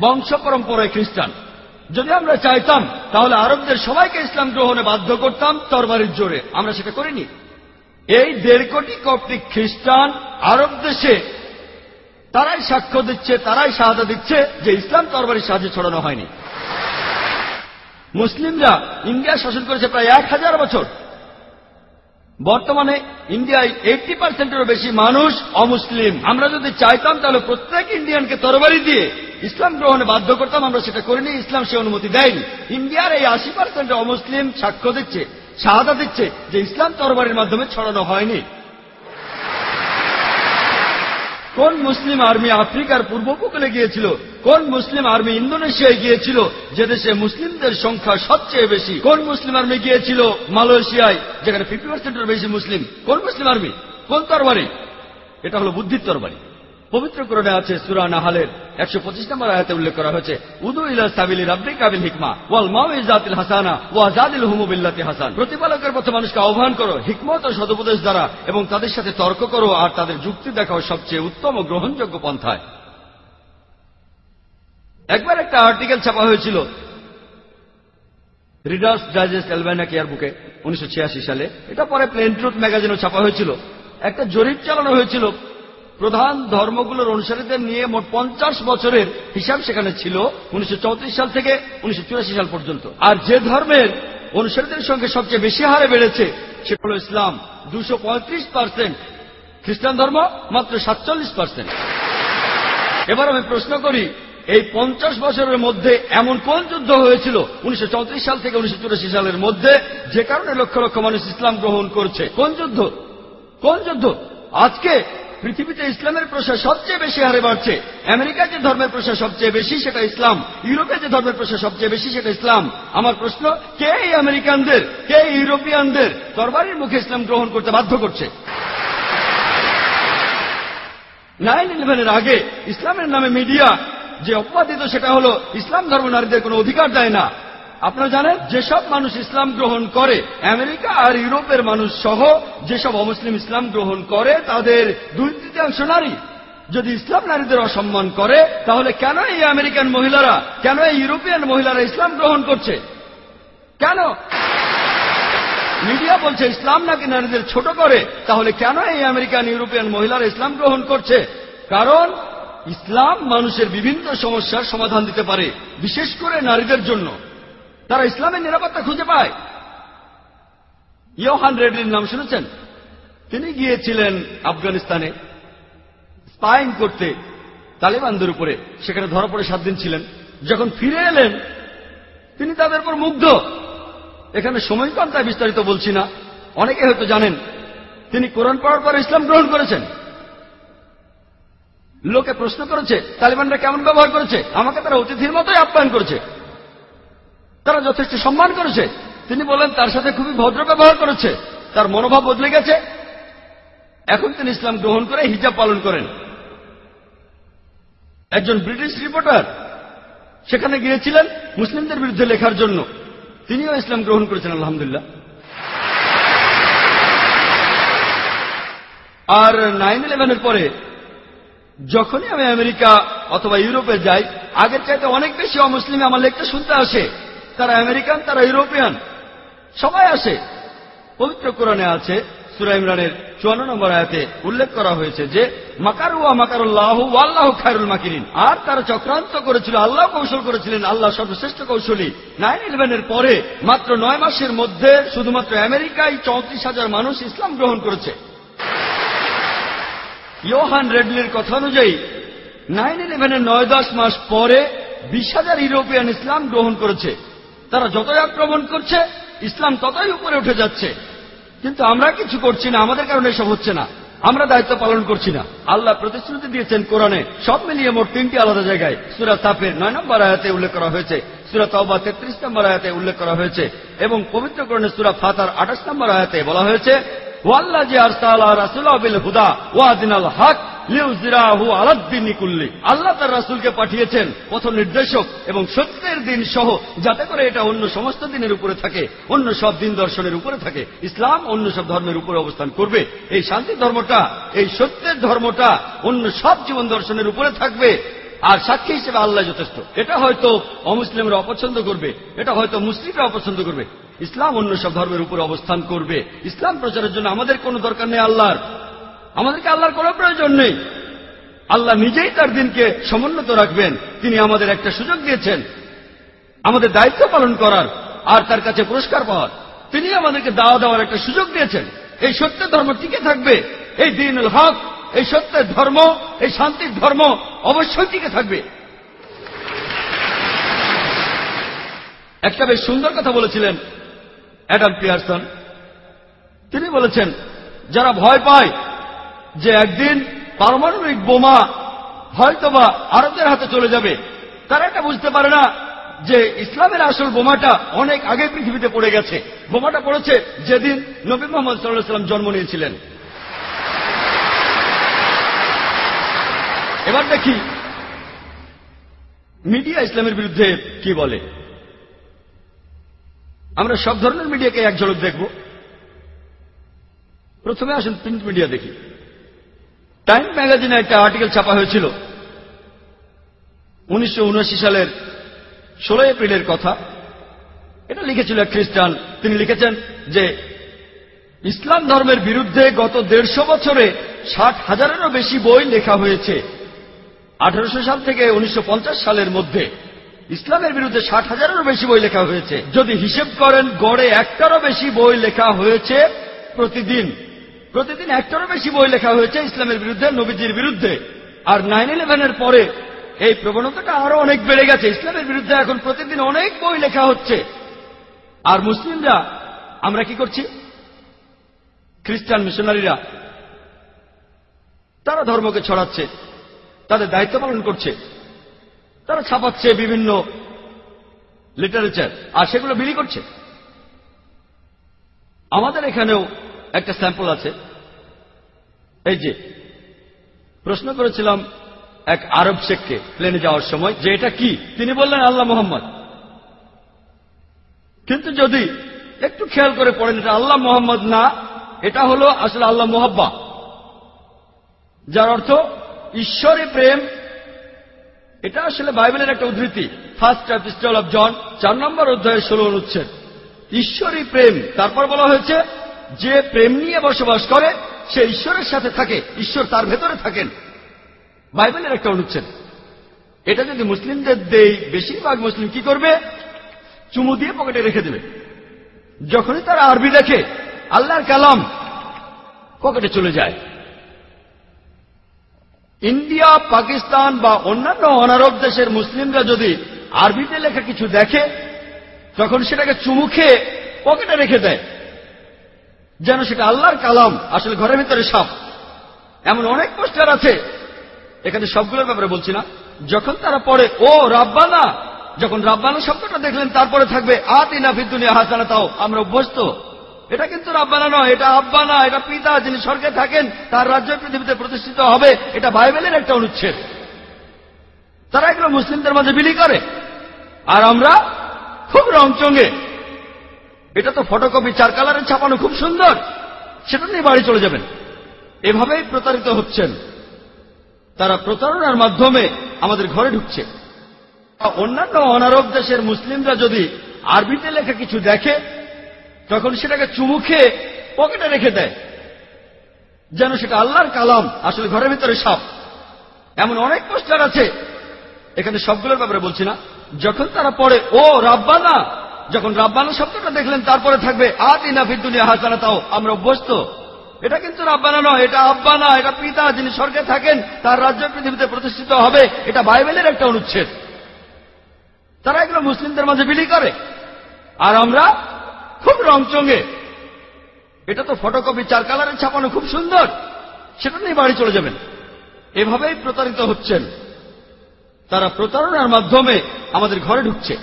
বংশ পরম্পরায় খ্রিস্টান। যদি আমরা চাইতাম, তাহলে আরবদের সবাইকে ইসলাম গ্রহণে বাধ্য করতাম তরবারির জোরে। আমরা সেটা করিনি। এই দেড় কোটি কপটিক খ্রিস্টান আরব দেশে তারাই সাক্ষ্য দিচ্ছে, তারাই সাহায্য দিচ্ছে যে ইসলাম তরবারির সাহায্যে ছড়ানো হয়নি। মুসলিমরা ইন্ডিয়া শাসন করেছে প্রায় এক হাজার বছর। বর্তমানে ইন্ডিয়ায় এইটটি পার্সেন্টেরও বেশি মানুষ অমুসলিম। আমরা যদি চাইতাম তাহলে প্রত্যেক ইন্ডিয়ানকে তরবারি দিয়ে ইসলাম গ্রহণে বাধ্য করতাম, আমরা সেটা করিনি, ইসলাম সে অনুমতি দেয়নি। ইন্ডিয়ার এই আশি পার্সেন্ট অমুসলিম সাক্ষ্য দিচ্ছে, শাহাদা দিচ্ছে যে ইসলাম তরবারির মাধ্যমে ছড়ানো হয়নি। কোন মুসলিম আর্মি আফ্রিকার পূর্ব উপকূলে গিয়েছিল? কোন মুসলিম আর্মি ইন্দোনেশিয়ায় গিয়েছিল যে দেশে মুসলিমদের সংখ্যা সবচেয়ে বেশি? কোন মুসলিম আর্মি গিয়েছিল মালয়েশিয়ায়, যেখানে ফিফটি পার্সেন্টের বেশি মুসলিম? কোন মুসলিম আর্মি? কোন তরবারি? এটা হলো বুদ্ধির তরবারি। পবিত্র করণে আছে সুরা নাহালের। একশো পঁচিশ নম্বর আয়াতে উল্লেখ করা হয়েছে, উদু ইলা রাব্বি কাবিল হিকমা ওয়াল মাও ইজাতিল হাসানা ওয়া জাদিল হুমুবিল্লাতি হাসান। প্রতিপালকের পথে মানুষকে আহ্বান করো, হিকমত ও সদুপদেশ দ্বারা এবং তাদের সাথে তর্ক করো আর তাদের যুক্তি দেখাও সবচেয়ে উত্তম ও গ্রহণযোগ্য পন্থায়। একবার একটা আর্টিকেল ছাপা হয়েছিল রিডার্স ডাইজেস্ট অ্যালবাইনা কেয়ার বুকে উনিশশো ছিয়াশি সালে। এটা পরে প্লেন ট্রুথ ম্যাগাজিনও ছাপা হয়েছিল। একটা জরিপ চালানো হয়েছিল প্রধান ধর্মগুলোর অনুসারীদের নিয়ে মোট পঞ্চাশ বছরের হিসাব সেখানে ছিল, উনিশশো চৌত্রিশ সাল থেকে উনিশশো চুরাশি সাল পর্যন্ত। আর যে ধর্মের অনুসারীদের সঙ্গে সবচেয়ে বেশি হারে বেড়েছে, সেটা হল ইসলাম, দুশো পার্সেন্ট। খ্রিস্টান ধর্ম মাত্র সাতচল্লিশ পার্সেন্ট। এবার আমি প্রশ্ন করি, এই পঞ্চাশ বছরের মধ্যে এমন কোন যুদ্ধ হয়েছিল উনিশশো চৌত্রিশ সাল থেকে উনিশশো চুরাশি সালের মধ্যে, যে কারণে লক্ষ লক্ষ মানুষ ইসলাম গ্রহণ করছে? কোন যুদ্ধ? কোন যুদ্ধ? আজকে পৃথিবীতে ইসলামের প্রসার সবচেয়ে বেশি হারে বাড়ছে। আমেরিকায় যে ধর্মের প্রসার সবচেয়ে বেশি, সেটা ইসলাম। ইউরোপে যে ধর্মের প্রসার সবচেয়ে বেশি, সেটা ইসলাম। আমার প্রশ্ন, কে এই আমেরিকানদের, কে ইউরোপিয়ানদের তরবারির মুখে ইসলাম গ্রহণ করতে বাধ্য করছে? নাইন ইলেভেনের আগে ইসলামের নামে মিডিয়া যে অপবাদ দিত সেটা হলো, ইসলাম ধর্ম নারীদের কোনো অধিকার দেয় না। আপনারা জানেন, যেসব মানুষ ইসলাম গ্রহণ করে, আমেরিকা আর ইউরোপের মানুষ সহ যেসব অমুসলিম ইসলাম গ্রহণ করে, তাদের দুই তৃতীয়াংশ নারী। যদি ইসলাম নারীদের অসম্মান করে, তাহলে কেন এই আমেরিকান মহিলারা, কেন এই ইউরোপিয়ান মহিলারা ইসলাম গ্রহণ করছে? কেন? মিডিয়া বলছে, ইসলাম নাকি নারীদের ছোট করে, তাহলে কেন এই আমেরিকান ইউরোপিয়ান মহিলারা ইসলাম গ্রহণ করছে? কারণ, ইসলাম মানুষের বিভিন্ন সমস্যার সমাধান দিতে পারে, বিশেষ করে নারীদের জন্য। তারা ইসলামের নিরাপত্তা খুঁজে পায়। ইয়োহান রেডলির নাম শুনেছেন? তিনি গিয়েছিলেন আফগানিস্তানে, স্পাইং করতে তালেবানদের উপরে, সেখানে ধরা পড়ে সাত দিন ছিলেন। যখন ফিরে এলেন, তিনি তাদের উপর মুগ্ধ। এখানে সময় কম তাই বিস্তারিত বলছি না। অনেকে হয়তো জানেন, তিনি কোরআন পড়ার পর ইসলাম গ্রহণ করেছেন। লোকে প্রশ্ন করেছে, তালিবানরা কেমন ব্যবহার করেছে? আমাকে তারা অতিথির মতোই আপ্যায়ন করেছে। তারা যথেষ্ট সম্মান করেছে। তিনি বলেন, তার সাথে খুবই ভদ্র ব্যবহার করেছে। তার মনোভাব বদলে গেছে। এখন তিনি ইসলাম গ্রহণ করে হিজাব পালন করেন। একজন ব্রিটিশ রিপোর্টার সেখানে গিয়েছিলেন মুসলিমদের বিরুদ্ধে লেখার জন্য। তিনিও ইসলাম গ্রহণ করেছেন, আলহামদুলিল্লাহ। আর নাইন ইলেভেনের পরে, যখনই আমি আমেরিকা অথবা ইউরোপে যাই, আগের চাইতে অনেক বেশি অমুসলিম আমার লেখটা শুনতে আসে। তারা আমেরিকান, তারা ইউরোপিয়ান। সবাই আসে। পবিত্র কোরআনে আছে, সুরা ইমরানের চুয়ান্ন নম্বর আয়াতে উল্লেখ করা হয়েছে যে মাকারুয়া মাকারুল্লাহ আল্লাহ খায়রুল মাকিরিন। আর তারা চক্রান্ত করেছিল, আল্লাহ কৌশল করেছিলেন, আল্লাহ সর্বশ্রেষ্ঠ কৌশলী। নাইন ইলেভেনের পরে, মাত্র নয় মাসের মধ্যে শুধুমাত্র আমেরিকায় চৌত্রিশ হাজার মানুষ ইসলাম গ্রহণ করেছে। ইয়োহান রেডলির কথা অনুযায়ী নাইন ইলেভেনের নয় দশ মাস পরে বিশ হাজার ইউরোপিয়ান ইসলাম গ্রহণ করেছে। তারা যতই আক্রমণ করছে, ইসলাম ততই উপরে উঠে যাচ্ছে। কিন্তু আমরা কিছু করছি না, আমাদের কারণে এসব হচ্ছে না। আমরা দায়িত্ব পালন করছি না। আল্লাহ প্রতিশ্রুতি দিয়েছেন কোরআনে, সব মিলিয়ে মোট তিনটি আলাদা জায়গায়। সুরা তাপের নয় নম্বর আয়াতে উল্লেখ করা হয়েছে, সুরা তবা তেত্রিশ নম্বর আয়াতে উল্লেখ করা হয়েছে, এবং পবিত্র কোরআনে সুরা ফাতার আঠাশ নম্বর আয়াতে বলা হয়েছে আল্লাহ তার রাসুলকে পাঠিয়েছেন পথ নির্দেশক এবং সত্যের দিন সহ, যাতে করে এটা অন্য সমস্ত দিনের উপরে থাকে, অন্য সব দিন দর্শনের উপরে থাকে, ইসলাম অন্য সব ধর্মের উপরে অবস্থান করবে। এই শান্তি ধর্মটা, এই সত্যের ধর্মটা অন্য সব জীবন দর্শনের উপরে থাকবে। আর সাক্ষী হিসেবে আল্লাহ যথেষ্ট। এটা হয়তো অমুসলিমরা অপছন্দ করবে, এটা হয়তো মুসলিমরা অপছন্দ করবে। ইসলাম অন্য সব ধর্মের উপরে অবস্থান করবে। ইসলাম প্রচারের জন্য আমাদের কোনো দরকার নেই আল্লাহর। আমাদেরকে আল্লাহর কোনো প্রয়োজন নেই। আল্লাহ নিজেই তার দিনকে সমুন্নত রাখবেন। তিনি আমাদের একটা সুযোগ দিয়েছেন। আমাদের দায়িত্ব পালন করার আর তার কাছে পুরস্কার পাওয়ার। তিনি আমাদেরকে দাওয়া দেওয়ার একটা সুযোগ দিয়েছেন। এই সত্য ধর্ম টিকে থাকবে। এই দিন হক এই সত্যের ধর্ম, এই শান্তির ধর্ম অবশ্যই টিকে থাকবে। একটা বেশ সুন্দর কথা বলেছিলেন অ্যাডাম পিয়ারসন। তিনি বলেছেন, যারা ভয় পায় যে একদিন পারমাণবিক বোমা হয়তোবা আরবদের হাতে চলে যাবে, তারা এটা বুঝতে পারে না যে ইসলামের আসল বোমাটা অনেক আগে পৃথিবীতে পড়ে গেছে। বোমাটা পড়েছে যেদিন নবী মোহাম্মদ সাল্লাহ সাল্লাম জন্ম নিয়েছিলেন। এবার দেখি, মিডিয়া ইসলামের বিরুদ্ধে কি বলে? আমরা সব ধরনের মিডিয়াকে এক ঝলক দেখব। প্রথমে আসুন প্রিন্ট মিডিয়া দেখি। টাইম ম্যাগাজিনে একটা আর্টিকেল ছাপা হয়েছিল। উনিশশো উনআশি সালের ষোলো এপ্রিলের কথা। এটা লিখেছিল এক খ্রিস্টান। তিনি লিখেছেন যে, ইসলাম ধর্মের বিরুদ্ধে গত দেড়শো বছরে ষাট হাজারেরও বেশি বই লেখা হয়েছে। আঠারোশো সাল থেকে উনিশশো পঞ্চাশ সালের মধ্যে ইসলামের বিরুদ্ধে ষাট হাজারেরও বেশি বই লেখা হয়েছে। যদি হিসেব করেন, গড়ে একটারও বেশি বই লেখা হয়েছে প্রতিদিন। প্রতিদিন একটারও বেশি বই লেখা হয়েছে ইসলামের বিরুদ্ধে, নবীজির বিরুদ্ধে। আর নাইন ইলেভেনের পরে এই প্রবণতাটা আরও অনেক বেড়ে গেছে। ইসলামের বিরুদ্ধে এখন প্রতিদিন অনেক বই লেখা হচ্ছে। আর মুসলিমরা, আমরা কি করছি? খ্রিস্টান মিশনারিরা, তারা ধর্মকে ছড়াচ্ছে। তাদের দায়িত্ব পালন করছে। তারা ছাপাচ্ছে বিভিন্ন লিটারেচার আর সেগুলো বিলি করছে। আমাদের এখানেও একটা স্যাম্পল আছে। এই যে, প্রশ্ন করেছিলাম এক আরব শেখকে প্লেনে যাওয়ার সময় যে এটা কি? তিনি বললেন, আল্লাহ মোহাম্মদ। কিন্তু যদি একটু খেয়াল করে পড়েন, এটা আল্লাহ মোহাম্মদ না, এটা হলো আসলে আল্লাহ মোহাব্বা। যার অর্থ ঈশ্বরী প্রেম। এটা আসলে বাইবেলের একটা উদ্ধৃতি। ফার্স্ট এপিস্টল অফ জন চার নম্বর অধ্যায়ের ষোলো অনুচ্ছেদ। ঈশ্বরী প্রেম। তারপর বলা হয়েছে, যে প্রেম নিয়ে বসবাস করে, সে ঈশ্বরের সাথে থাকে। ঈশ্বর তার ভেতরে থাকেন। বাইবেলের একটা অনুচ্ছেদ। এটা যদি মুসলিমদের দেই, বেশিরভাগ মুসলিম কি করবে? চুমু দিয়ে পকেটে রেখে দেবে। যখনই তারা আরবি দেখে, আল্লাহর কালাম, পকেটে চলে যায়। ইন্ডিয়া, পাকিস্তান বা অন্যান্য অনারব দেশের মুসলিমরা যদি আরবিতে লেখা কিছু দেখে, তখন সেটাকে চুমু খেয়ে পকেটে রেখে দেয়। যেন সেটা আল্লাহর কালাম, আসলে ঘরের ভিতরে সাপ। এমন অনেক পোস্টার আছে, এখানে সবগুলোর ব্যাপারে বলছি না। যখন তারা পড়ে, ও রাব্বানা, যখন রাব্বানা শব্দটা দেখলেন, তারপরে থাকবে আত ইনাফিদ দুনিয়া হাসানা তাও আমরা অভ্যস্ত। এটা কিন্তু রাব্বানা নয়, এটা আব্বানা এটা পিতা যিনি স্বর্গে থাকেন, তার রাজ্য পৃথিবীতে প্রতিষ্ঠিত হবে, এটা বাইবেলের একটা অনুচ্ছেদ। তারা এগুলো মুসলিমদের মাঝে বিলি করে। আর আমরা খুব রংচঙ্গে এটা তো ফটোকপি, চার কালারে ছাপানো, খুব সুন্দর। সেটা নিয়ে বাড়ি চলে যাবেন। এভাবেই প্রতারিত হচ্ছেন। তারা প্রতারণার মাধ্যমে আমাদের ঘরে ঢুকছে। অন্যান্য অনারব দেশের মুসলিমরা যদি আরবিতে লেখা কিছু দেখে তখন সেটাকে চুমু খেয়ে পকেটে রেখে দেয়। যেন সেটা আল্লাহর কালাম, আসলে ঘরের ভিতরে সাপ। এমন অনেক পোস্টার আছে। এখানে সবগুলোর ব্যাপারে বলছি না। যখন তারা পড়ে, ও রাব্বানা! যখন রাব্বানা শব্দটা দেখলেন, তারপরে থাকবে আত ইনাফিদ দুনিয়া হাসানা তাও আমরা অভ্যস্ত। এটা কিন্তু রাব্বানা নয়, এটা আব্বানা, এটা পিতা যিনি স্বর্গে থাকেন, তার রাজ্য পৃথিবীতে প্রতিষ্ঠিত হবে। এটা বাইবেলের একটা অনুচ্ছেদ। তারা এগুলো মুসলিমদের মাঝে বিলি করে। আর আমরা খুব রংচঙ্গে এটা তো ফটোকপি চার কালারে ছাপানো, খুব সুন্দর। সেটা নিয়ে বাড়ি চলে যাবেন। এভাবেই প্রতারিত হচ্ছেন। তারা প্রতারণার মাধ্যমে আমাদের ঘরে ঢুকছে।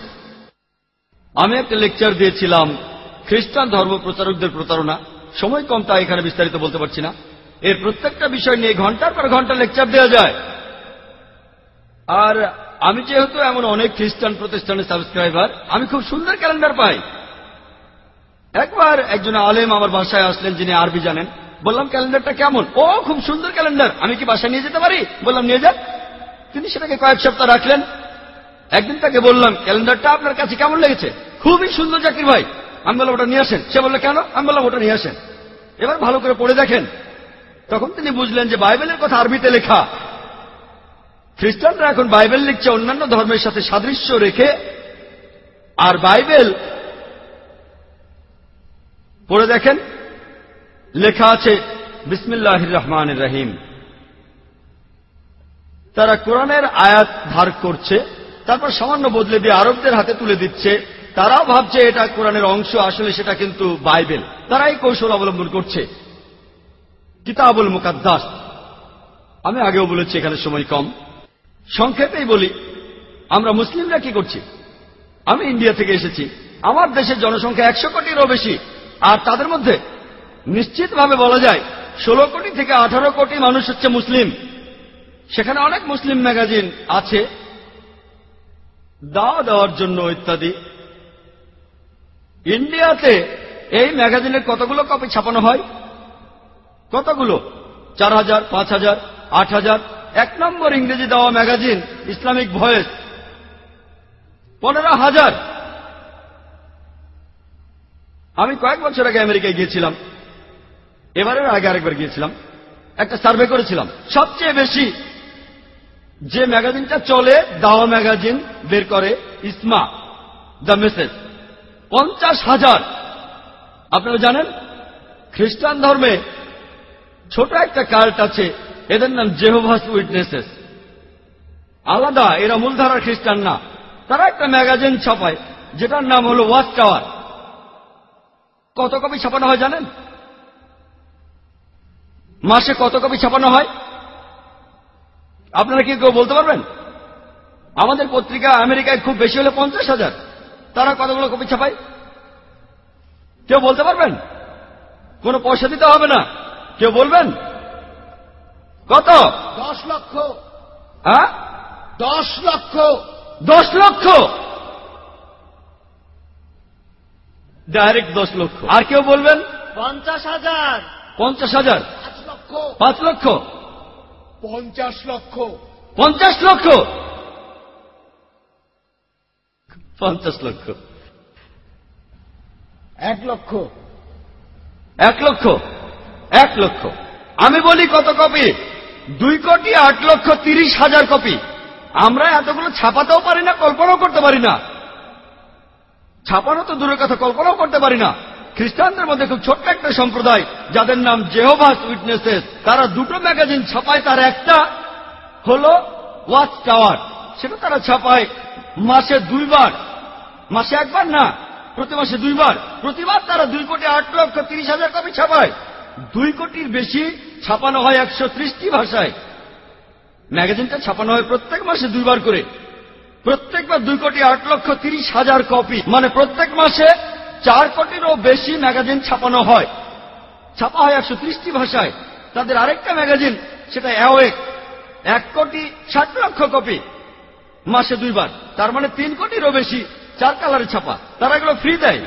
আমি একটা লেকচার দিয়েছিলাম, খ্রিস্টান ধর্ম প্রচারকদের প্রতারণা। সময় কম, তাই এখানে বিস্তারিত বলতে পারছি না। এর প্রত্যেকটা বিষয় নিয়ে ঘণ্টার পর ঘণ্টা লেকচার দেওয়া যায়। আর আমি যেহেতু এমন অনেক খ্রিস্টান প্রতিষ্ঠানের সাবস্ক্রাইবার আমি খুব সুন্দর ক্যালেন্ডার পাই। একবার একজন আলেম আমার বাসায় আসলেন, যিনি আরবি জানেন। বললাম, ক্যালেন্ডারটা কেমন? ও, খুব সুন্দর ক্যালেন্ডার। আমি কি বাসায় নিয়ে যেতে পারি? বললাম, নিয়ে যান। তিনি সেটাকে কয়েক সপ্তাহ রাখলেন। একদিন তাকে বললাম, ক্যালেন্ডারটা আপনার কাছে কেমন লেগেছে? খুবই সুন্দর, জাকির ভাই। আমি বললাম, ওটা নিয়ে আসেন। সে বলল, কেন? আমি বললাম, ওটা নিয়ে আসেন। এবার ভালো করে পড়ে দেখেন। তখন তিনি বুঝলেন যে বাইবেলের কথা আরবিতে লেখা। খ্রিস্টানরা এখন বাইবেল লিখছে অন্যান্য ধর্মের সাথে সাদৃশ্য রেখে, আর বাইবেল পড়ে দেখেন, লেখা আছে বিসমিল্লাহ রহমান রহিম। তারা কোরআনের আয়াত ধার করছে, তারপর সামান্য বদলে দিয়ে আরবদের হাতে তুলে দিচ্ছে। তারাও ভাবছে এটা কোরআনের অংশ, আসলে সেটা কিন্তু বাইবেল। তারা এই কৌশল অবলম্বন করছে। কিতাবুল মুকাদ্দাস। আমি আগেও বলেছি এখানে সময় কম। সংক্ষেপেই বলি, আমরা মুসলিমরা কি করছি? আমি ইন্ডিয়া থেকে এসেছি। আমার দেশের জনসংখ্যা একশো কোটিরও বেশি। আর তাদের মধ্যে নিশ্চিতভাবে বলা যায়, ষোলো কোটি থেকে আঠারো কোটি মানুষ হচ্ছে মুসলিম। সেখানে অনেক মুসলিম ম্যাগাজিন আছে। দাওয়া দেওয়ার জন্য ইত্যাদি। ইন্ডিয়াতে এই ম্যাগাজিনের কতগুলো কপি ছাপানো হয়? কতগুলো? চার হাজার, পাঁচ হাজার, আট হাজার। এক নম্বর ইংরেজি দেওয়া ম্যাগাজিন ইসলামিক ভয়েস। পনেরো হাজার আমি কয়েক বছর আগে আমেরিকায় গিয়েছিলাম। এবারের আগে আরেকবার গিয়েছিলাম। একটা সার্ভে করেছিলাম। সবচেয়ে বেশি যে ম্যাগাজিনটা চলে দাওয়া ম্যাগাজিন বের করে ইসমা, দ্য মেসেজ। পঞ্চাশ হাজার। আপনারা জানেন, খ্রিস্টান ধর্মে ছোট একটা কাল্ট আছে, এদের নাম জেহোভাস উইটনেসেস। আলাদা, এরা মূলধারার খ্রিস্টান না। তারা একটা ম্যাগাজিন ছাপায়, যেটার নাম হলো ওয়াচ টাওয়ার। কত কপি ছাপানো হয় জানেন? মাসে কত কপি ছাপানো হয়? আপনারা কি কেউ বলতে পারবেন? আমাদের পত্রিকা আমেরিকায় খুব বেশি হলে পঞ্চাশ হাজার। তারা কতগুলো কপি ছাপায়? কেউ বলতে পারবেন? কোনো পয়সা দিতে হবে না। কেউ বলবেন? কত? দশ লক্ষ। হ্যাঁ? দশ লক্ষ। দশ লক্ষ? ডাইরেক্ট দশ লক্ষ। আর কেউ বলবেন? পঞ্চাশ হাজার। পঞ্চাশ হাজার? পাঁচ লক্ষ। পাঁচ লক্ষ? পঞ্চাশ লক্ষ। পঞ্চাশ লক্ষ? পঞ্চাশ লক্ষ। এক লক্ষ। এক লক্ষ? এক লক্ষ। আমি বলি কত কপি? দুই কোটি আট লক্ষ তিরিশ হাজার কপি। আমরা এতগুলো ছাপাতেও পারি না কল্পনাও করতে পারি না। ছাপানো তো দূরের কথা, কল্পনাও করতে পারি না। খ্রিস্টানদের মধ্যে খুব ছোট্ট একটা সম্প্রদায়, যাদের নাম জেহোভাস উইটনেসেস তারা দুটো ম্যাগাজিন ছাপায়, তার একটা হল ওয়াচ টাওয়ার সেটা তারা ছাপায় মাসে দুইবার। মাসে একবার না, প্রতি মাসে দুইবার। প্রতিবার তারা দুই কোটি আট লক্ষ তিরিশ হাজার কপি ছাপায়। দুই কোটির বেশি ছাপানো হয় একশো ত্রিশটি ভাষায়। ম্যাগাজিনটা ছাপানো হয় প্রত্যেক মাসে দুইবার করে। প্রত্যেকবার দুই কোটি আট লক্ষ তিরিশ হাজার কপি। মানে প্রত্যেক মাসে চার কোটিরও বেশি ম্যাগাজিন ছাপানো হয়। ছাপা হয় একশো ত্রিশটি ভাষায়। তাদের আরেকটা ম্যাগাজিন, সেটা অ্যাওয়েক। এক কোটি ষাট লক্ষ কপি মাসে দুইবার। তার মানে তিন কোটিরও বেশি চার কালারে ছাপা। তারা এগুলো ফ্রি দেয়।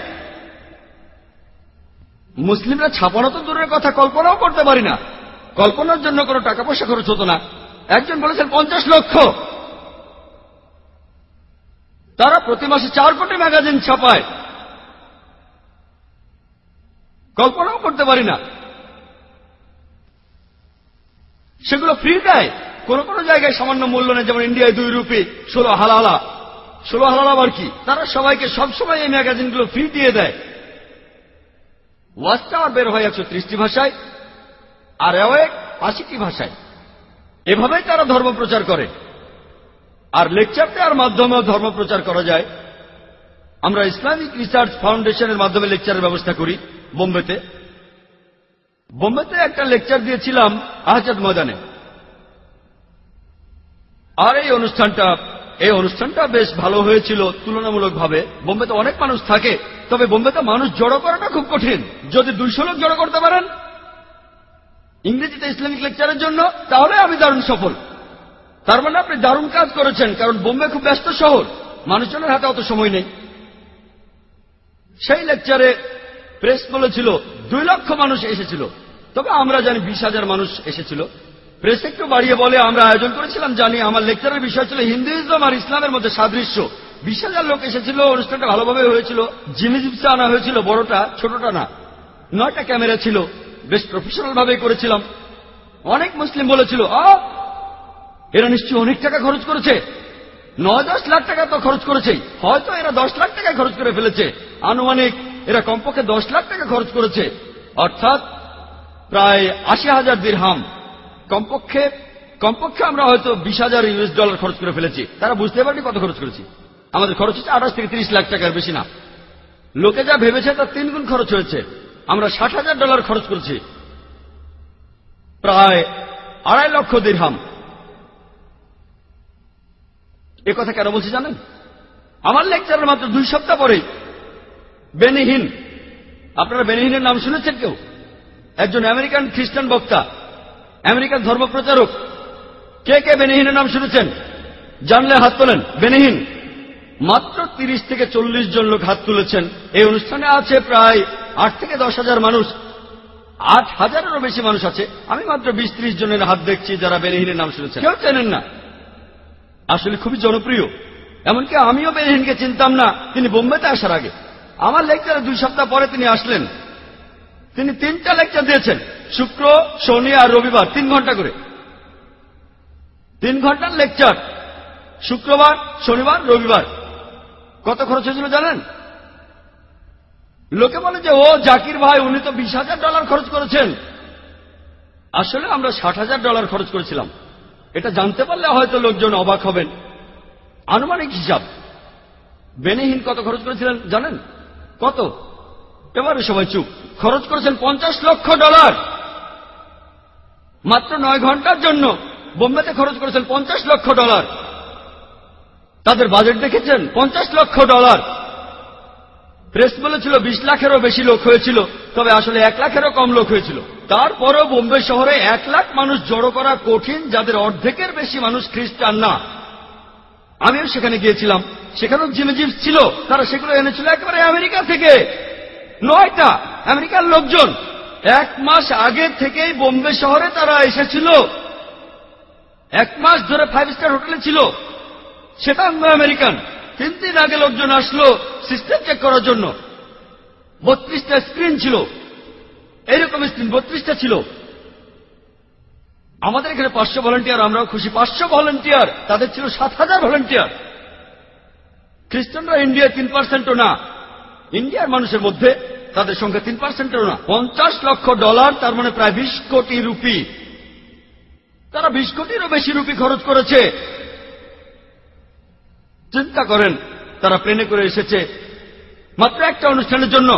মুসলিমরা ছাপানো তো দূরের কথা, কল্পনাও করতে পারি না। কল্পনার জন্য কোনো টাকা পয়সা খরচ হতো না। একজন বলেছেন পঞ্চাশ লক্ষ। তারা প্রতি মাসে চার কোটি ম্যাগাজিন ছাপায়। কল্পনাও করতে পারি না। সেগুলো ফ্রি দেয়। কোন কোন জায়গায় সামান্য মূল্য নেই যেমন ইন্ডিয়ায় দুই রুপি, ষোলো হালালা। ষোলো হালালা আবার কি? তারা সবাইকে সবসময় এই ম্যাগাজিনগুলো ফ্রি দিয়ে দেয়। টাওয়ার বের হয় একশো ত্রিশটি ভাষায়, আর অ্যাওয়েক আশিটি ভাষায়। এভাবেই তারা ধর্ম প্রচার করে। আর লেকচার দেওয়ার মাধ্যমেও ধর্ম প্রচার করা যায়। আমরা ইসলামিক রিসার্চ ফাউন্ডেশনের মাধ্যমে লেকচারের ব্যবস্থা করি বোম্বেতে। বোম্বেতে একটা লেকচার দিয়েছিলাম আহজাদ ময়দানে। আর এই অনুষ্ঠানটা এই অনুষ্ঠানটা বেশ ভালো হয়েছিল তুলনামূলকভাবে। বোম্বেতে অনেক মানুষ থাকে, তবে বোম্বেতে মানুষ জড়ো করাটা খুব কঠিন। যদি দুইশো লোক জড়ো করতে পারেন ইংরেজিতে ইসলামিক লেকচারের জন্য, তাহলে আমি দারুণ সফল। তার মানে আপনি দারুণ কাজ করেছেন, কারণ বোম্বে খুব ব্যস্ত শহর। মানুষজনের হাতে অত সময় নেই। সেই লেকচারে প্রেস বলেছিল, দুই লক্ষ মানুষ এসেছিল। তবে আমরা জানি বিশ হাজার মানুষ এসেছিল। প্রেস একটু বাড়িয়ে বলে, আমরা আয়োজন করেছিলাম, জানি আমার লেকচারের বিষয় ছিল হিন্দুইজম আর ইসলামের মধ্যে সাদৃশ্য। বিশ হাজার লোক এসেছিল, অনুষ্ঠানটা ভালোভাবে হয়েছিল। জিমি জিপসে আনা হয়েছিল, বড়টা, ছোটটা না। নয়টা ক্যামেরা ছিল, বেশ প্রফেশনাল ভাবে করেছিলাম। অনেক মুসলিম বলেছিল আ এরা নিশ্চয়ই অনেক টাকা খরচ করেছে। নয় দশ লাখ টাকা তো খরচ করেছে হয়তো এরা দশ লাখ টাকা খরচ করে ফেলেছে। আনুমানিক এরা কমপক্ষে দশ লাখ টাকা খরচ করেছে। অর্থাৎ প্রায় আশি হাজার দিরহাম। কমপক্ষে কমপক্ষে আমরা হয়তো বিশ হাজার ইউএস ডলার খরচ করে ফেলেছি। তারা বুঝতে পারেনি কত খরচ করেছি। আমাদের খরচ হচ্ছে আঠাশ থেকে তিরিশ লাখ টাকার বেশি না। লোকে যা ভেবেছে তার তিন গুণ খরচ হয়েছে। আমরা ষাট হাজার ডলার খরচ করেছি। প্রায় আড়াই লক্ষ দিরহাম। এ কথা কেন বলছি জানেন? আমার লেকচারের মাত্র দুই সপ্তাহ পরেই বেনিহীন। আপনারা বেনিহীনের নাম শুনেছেন কেউ? একজন আমেরিকান খ্রিস্টান বক্তা আমেরিকান ধর্মপ্রচারক। কে কে বেনিহীনের নাম শুনেছেন? জানলে হাত তোলেন। বেনিহীন। মাত্র তিরিশ থেকে চল্লিশ জন লোক হাত তুলেছেন। এই অনুষ্ঠানে আছে প্রায় আট থেকে দশ হাজার মানুষ। আট হাজারেরও বেশি মানুষ আছে। আমি মাত্র বিশ ত্রিশ জনের হাত দেখছি যারা বেনিহীনের নাম শুনেছেন। কেউ চেনেন না। আসলে খুবই জনপ্রিয়। এমনকি আমিও বেনিহীনকে চিনতাম না, তিনি বোম্বেতে আসার আগে। আমার লেকচারে দুই সপ্তাহ পরে তিনি আসলেন। তিনি তিনটা লেকচার দিয়েছেন, শুক্র, শনি আর রবিবার, তিন ঘণ্টা করে। তিন ঘণ্টার লেকচার শুক্রবার, শনিবার, রবিবার। কত খরচ হয়েছিল জানেন? লোকে বলে যে, ও জাকির ভাই, উনি তো বিশ হাজার ডলার খরচ করেছেন। আসলে আমরা ষাট হাজার ডলার খরচ করেছিলাম। এটা জানতে পারলে হয়তো লোকজন অবাক হবেন। আনুমানিক হিসাব। বেনিহীন কত খরচ করেছিলেন জানেন? কত? এবারে সবাই চুপ। খরচ করেছেন পঞ্চাশ লক্ষ ডলার। মাত্র নয় ঘণ্টার জন্য বোম্বেতে খরচ করেছেন পঞ্চাশ লক্ষ ডলার। তাদের বাজেট দেখেছেন? পঞ্চাশ লক্ষ ডলার। প্রেস বলেছিল, বিশ লাখেরও বেশি লোক হয়েছিল, তবে আসলে এক লাখেরও কম লোক হয়েছিল। তারপরেও বোম্বে শহরে এক লাখ মানুষ জড়ো করা কঠিন, যাদের অর্ধেকের বেশি মানুষ খ্রিস্টান না। আমিও সেখানে গিয়েছিলাম। সেখানেও জিমেজিভ ছিল। তারা সেগুলো এনেছিল একেবারে আমেরিকা থেকে। নয়টা আমেরিকার লোকজন। এক মাস আগে থেকেই বোম্বে শহরে তারা এসেছিল। এক মাস ধরে ফাইভ স্টার হোটেলে ছিল। সেটা আমেরিকান। তিন দিন আগে লোকজন আসলো সিস্টেম চেক করার জন্য। বত্রিশটা স্ক্রিন ছিল। এইরকম স্ক্রিন বত্রিশটা ছিল। আমাদের এখানে পাঁচশো ভলেন্টিয়ার আমরাও খুশি। পাঁচশো ভলেন্টিয়ার তাদের ছিল সাত হাজার ভলেন্টিয়ার খ্রিস্টানরা ইন্ডিয়ায় তিন পার্সেন্টও না। ইন্ডিয়ার মানুষের মধ্যে তাদের সংখ্যা তিন পার্সেন্টেরও না। পঞ্চাশ লক্ষ ডলার তার মানে প্রায় বিশ কোটি রুপি। তারা বিশ কোটিরও বেশি রুপি খরচ করেছে। চিন্তা করেন, তারা প্লেনে করে এসেছে। মাত্র একটা অনুষ্ঠানের জন্য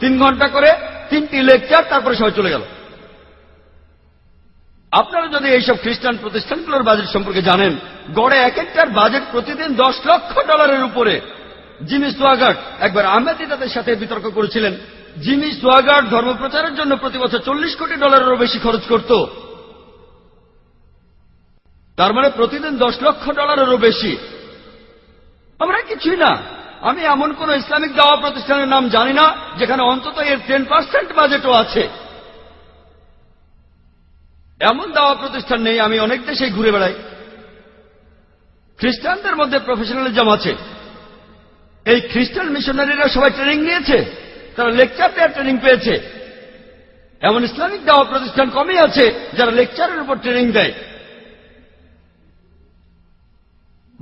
তিন ঘণ্টা করে তিনটি লেকচার তারপরে সবাই চলে গেল। আপনারা যদি এইসব খ্রিস্টান প্রতিষ্ঠানগুলোর বাজেট সম্পর্কে জানেন, গড়ে এক একটার বাজেট প্রতিদিন দশ লক্ষ ডলারের উপরে। জিমি সোয়াগার্ড একবার আহমেদি তাদের সাথে বিতর্ক করেছিলেন। জিমি সোয়াগার্ড ধর্মপ্রচারের জন্য প্রতি বছর চল্লিশ কোটি ডলারেরও বেশি খরচ করত। তার মানে প্রতিদিন দশ লক্ষ ডলারেরও বেশি। আমরা কিছুই না। আমি এমন কোন ইসলামিক দাওয়া প্রতিষ্ঠানের নাম জানি না, যেখানে অন্তত এর টেন পার্সেন্ট বাজেটও আছে। এমন দাওয়া প্রতিষ্ঠান নেই, আমি অনেক দেশেই ঘুরে বেড়াই। খ্রিস্টানদের মধ্যে প্রফেশনালিজম আছে। এই খ্রিস্টান মিশনারিরা সবাই ট্রেনিং নিয়েছে, তারা লেকচার দেওয়ার ট্রেনিং পেয়েছে। এমন ইসলামিক দাওয়া প্রতিষ্ঠান কমই আছে, যারা লেকচারের উপর ট্রেনিং দেয়।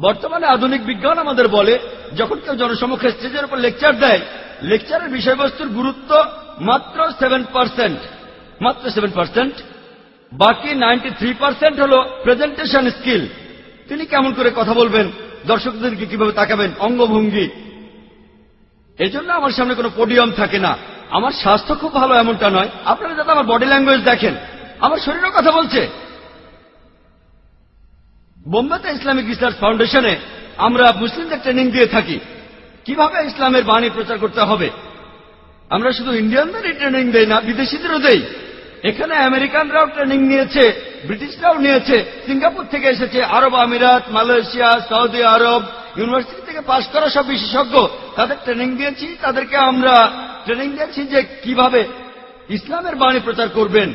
বর্তমানে আধুনিক বিজ্ঞান আমাদের বলে, যখন কেউ জনসমক্ষে স্টেজের উপর লেকচার দেয়, লেকচারের বিষয়বস্তুর গুরুত্ব মাত্র সেভেন পার্সেন্ট মাত্র সেভেন পার্সেন্ট বাকি নাইনটি থ্রি পার্সেন্ট হল প্রেজেন্টেশন স্কিল তিনি কেমন করে কথা বলবেন, দর্শকদেরকে কীভাবে তাকাবেন, অঙ্গভঙ্গি। এজন্য আমার সামনে কোনো পোডিয়াম থাকে না। আমার স্বাস্থ্য খুব ভালো এমনটা নয়। আপনারা যাতে আমার বডি ল্যাঙ্গুয়েজ দেখেন। আমার শরীরও কথা বলছে। বোম্বেতে ইসলামিক রিসার্চ ফাউন্ডেশনে আমরা মুসলিমদের ট্রেনিং দিয়ে থাকি। কীভাবে ইসলামের বাণী প্রচার করতে হবে? আমরা শুধু ইন্ডিয়ানদেরই ট্রেনিং দেই না, বিদেশিদেরও দেই। এখানে আমেরিকানরাও ট্রেনিং নিয়েছে, ব্রিটিশরাও নিয়েছে, সিঙ্গাপুর থেকে এসেছে, আরব আমিরাত, মালয়েশিয়া, সৌদি আরব, ইউনিভার্সিটি থেকে পাশ করা সব বিশেষজ্ঞ। তাদের ট্রেনিং দিয়েছি, তাদেরকে আমরা ট্রেনিং দিয়েছি যে কীভাবে ইসলামের বাণী প্রচার করবেন।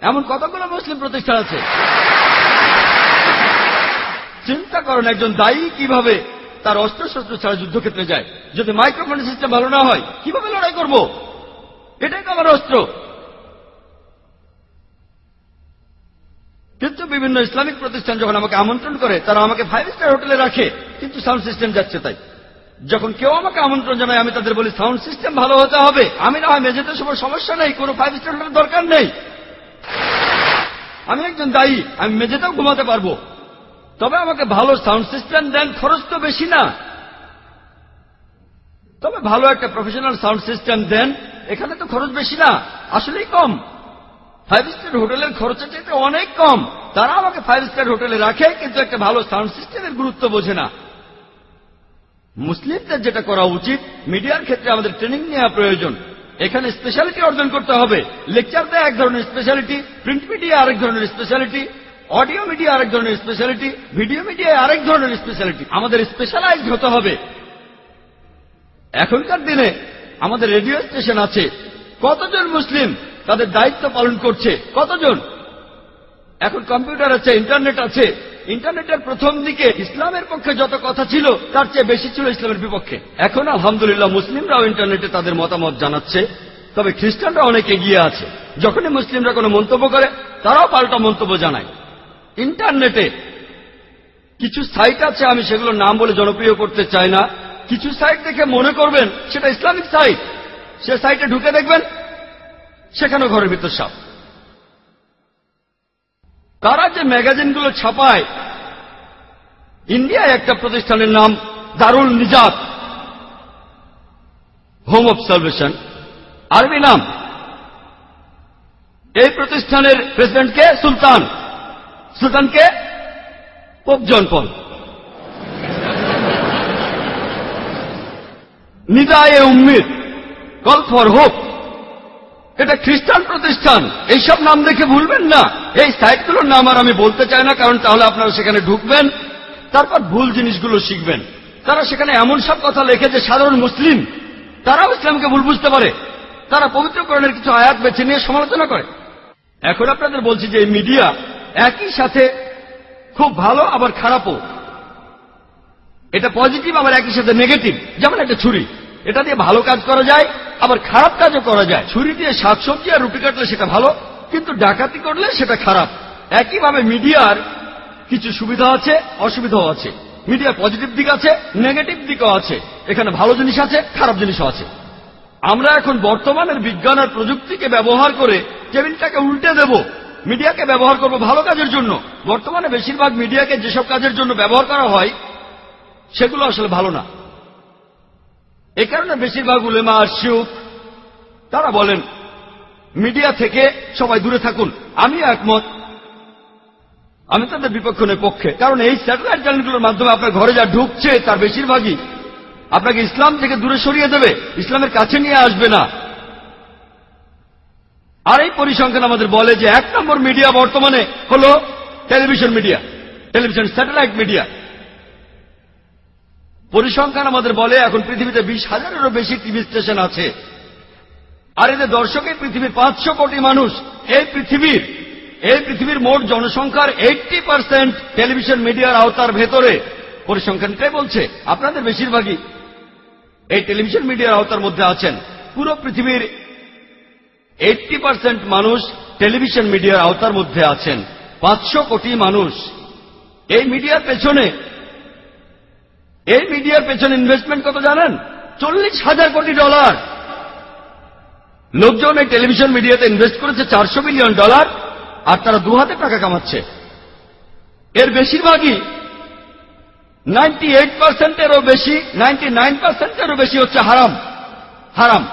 এমন কতগুলো মুসলিম প্রতিষ্ঠান আছে? চিন্তা করেন একজন দায়ী কীভাবে তার অস্ত্রশস্ত্র ছাড়া যুদ্ধক্ষেত্রে যায়। যদি মাইক্রোফোন সিস্টেম ভালো না হয়, কীভাবে লড়াই করব? এটাই তো আমার অস্ত্র। কিন্তু বিভিন্ন ইসলামিক প্রতিষ্ঠান যখন আমাকে আমন্ত্রণ করে, তারা আমাকে ফাইভ স্টার হোটেলে রাখে, কিন্তু সাউন্ড সিস্টেম যাচ্ছে তাই। যখন কেউ আমাকে আমন্ত্রণ জানায়, আমি তাদের বলি সাউন্ড সিস্টেম ভালো হতে হবে। আমি না হয় মেঝেতে সময় সমস্যা নেই, কোনো ফাইভ স্টার হোটেলের দরকার নেই। আমি একজন দায়ী, আমি মেঝেতেও ঘুমাতে পারব। তবে আমাকে ভালো সাউন্ড সিস্টেম দেন, খরচ তো বেশি না। তবে ভালো একটা প্রফেশনাল সাউন্ড সিস্টেম দেন, এখানে তো খরচ বেশি না, আসলেই কম। ফাইভ স্টার হোটেলের খরচের চাইতে অনেক কম। তারা আমাকে ফাইভ স্টার হোটেলে রাখে, কিন্তু একটা ভালো সাউন্ড সিস্টেমের গুরুত্ব বোঝে না। মুসলিমদের যেটা করা উচিত, মিডিয়ার ক্ষেত্রে আমাদের ট্রেনিং নেওয়া প্রয়োজন। এখানে স্পেশালিটি অর্জন করতে হবে। লেকচার দেয় এক ধরনের স্পেশালিটি প্রিন্ট মিডিয়া আরেক ধরনের স্পেশালিটি অডিও মিডিয়া আরেক ধরনের স্পেশালিটি ভিডিও মিডিয়ায় আরেক ধরনের স্পেশালিটি আমাদের স্পেশালাইজড হতে হবে। এখনকার দিনে আমাদের রেডিও স্টেশন আছে। কতজন মুসলিম তাদের দায়িত্ব পালন করছে? কতজন? এখন কম্পিউটার আছে ইন্টারনেট আছে। ইন্টারনেটের প্রথম দিকে ইসলামের পক্ষে যত কথা ছিল, তার চেয়ে বেশি ছিল ইসলামের বিপক্ষে। এখন আলহামদুলিল্লাহ মুসলিমরাও ইন্টারনেটে তাদের মতামত জানাচ্ছে। তবে খ্রিস্টানরা অনেক এগিয়ে আছে। যখনই মুসলিমরা কোনো মন্তব্য করে, তারাও পাল্টা মন্তব্য জানায়। ইন্টারনেটে। কিছু সাইট আছে, আমি সেগুলোর নাম বলে জনপ্রিয় করতে চাই না। কিছু সাইট দেখে মনে করবেন, সেটা ইসলামিক সাইট। সে সাইটে ঢুকে দেখবেন, সেখানেও ঘরের ভিতর সাপ। তারা যে ম্যাগাজিনগুলো ছাপায়, ইন্ডিয়ায় একটা প্রতিষ্ঠানের নাম Darul Nijat. Home of salvation আরবি নাম। এই প্রতিষ্ঠানের প্রেসিডেন্টকে সুলতান। সুলতানকে Pope John Paul. নিদায়ে উম্মিদ call for hope. এটা খ্রিস্টান প্রতিষ্ঠান। এইসব নাম দেখে ভুলবেন না। এই সাইটগুলোর নাম আর আমি বলতে চাই না, কারণ তাহলে আপনারা সেখানে ঢুকবেন, তারপর ভুল জিনিসগুলো শিখবেন। তারা সেখানে এমন সব কথা লেখে যে সাধারণ মুসলিম, তারাও ইসলামকে ভুল বুঝতে পারে। তারা পবিত্রকরণের কিছু আয়াত বেছে নিয়ে সমালোচনা করে। এখন আপনাদের বলছি যে এই মিডিয়া একই সাথে খুব ভালো, আবার খারাপও। এটা পজিটিভ, আবার একই সাথে নেগেটিভ। যেমন একটা ছুরি। এটা দিয়ে ভালো কাজ করা যায়, আবার খারাপ কাজও করা যায়। ছুরি দিয়ে শাকসবজি আর রুটি কাটলে সেটা ভালো, কিন্তু ডাকাতি করলে সেটা খারাপ। একইভাবে মিডিয়ার কিছু সুবিধা আছে, অসুবিধাও আছে। মিডিয়ার পজিটিভ দিক আছে, নেগেটিভ দিকও আছে। এখানে ভালো জিনিস আছে, খারাপ জিনিসও আছে। আমরা এখন বর্তমানের বিজ্ঞান আর প্রযুক্তিকে ব্যবহার করে টেবিলটাকে উল্টে দেব। মিডিয়াকে ব্যবহার করব ভালো কাজের জন্য। বর্তমানে বেশিরভাগ মিডিয়াকে যেসব কাজের জন্য ব্যবহার করা হয়, সেগুলো আসলে ভালো না। এ কারণে বেশিরভাগ উলেমা, শিউক, তারা বলেন, মিডিয়া থেকে সবাই দূরে থাকুন। আমি একমত। আমি তাদের বিপক্ষণের পক্ষে। কারণ এই স্যাটেলাইট চ্যানেলগুলোর মাধ্যমে আপনার ঘরে যা ঢুকছে, তার বেশিরভাগই আপনাকে ইসলাম থেকে দূরে সরিয়ে দেবে। ইসলামের কাছে নিয়ে আসবে না। আর এই পরিসংখ্যান আমাদের বলে যে এক নম্বর মিডিয়া বর্তমানে হল television media, television satellite media. পরিসংখ্যান আমাদের বলে এখন পৃথিবীতে বিশ হাজারেরও বেশি টিভি স্টেশন আছে। আর এদের দর্শকের পৃথিবীর পাঁচশো কোটি মানুষ, এই পৃথিবীর এই পৃথিবীর মোট জনসংখ্যার এইটটি পার্সেন্ট টেলিভিশন মিডিয়ার আওতার ভেতরে। পরিসংখ্যানটাই বলছে? আপনাদের বেশিরভাগই এই টেলিভিশন মিডিয়ার আওতার মধ্যে আছেন। পুরো পৃথিবীর এইটটি পার্সেন্ট মানুষ টেলিভিশন মিডিয়ার আওতার মধ্যে আছেন। পাঁচশো কোটি মানুষ। এই মিডিয়ার পেছনে, এই মিডিয়ার পেছনে ইনভেস্টমেন্ট কত জানেন? চল্লিশ হাজার কোটি ডলার লোকজন এই টেলিভিশন মিডিয়াতে ইনভেস্ট করেছে চারশো মিলিয়ন ডলার আর তারা দু হাতে টাকা কামাচ্ছে। এর বেশিরভাগই নাইনটি এইট পার্সেন্টেরও বেশি নাইনটি নাইন পার্সেন্টেরও বেশি হচ্ছে হারাম। হারাম।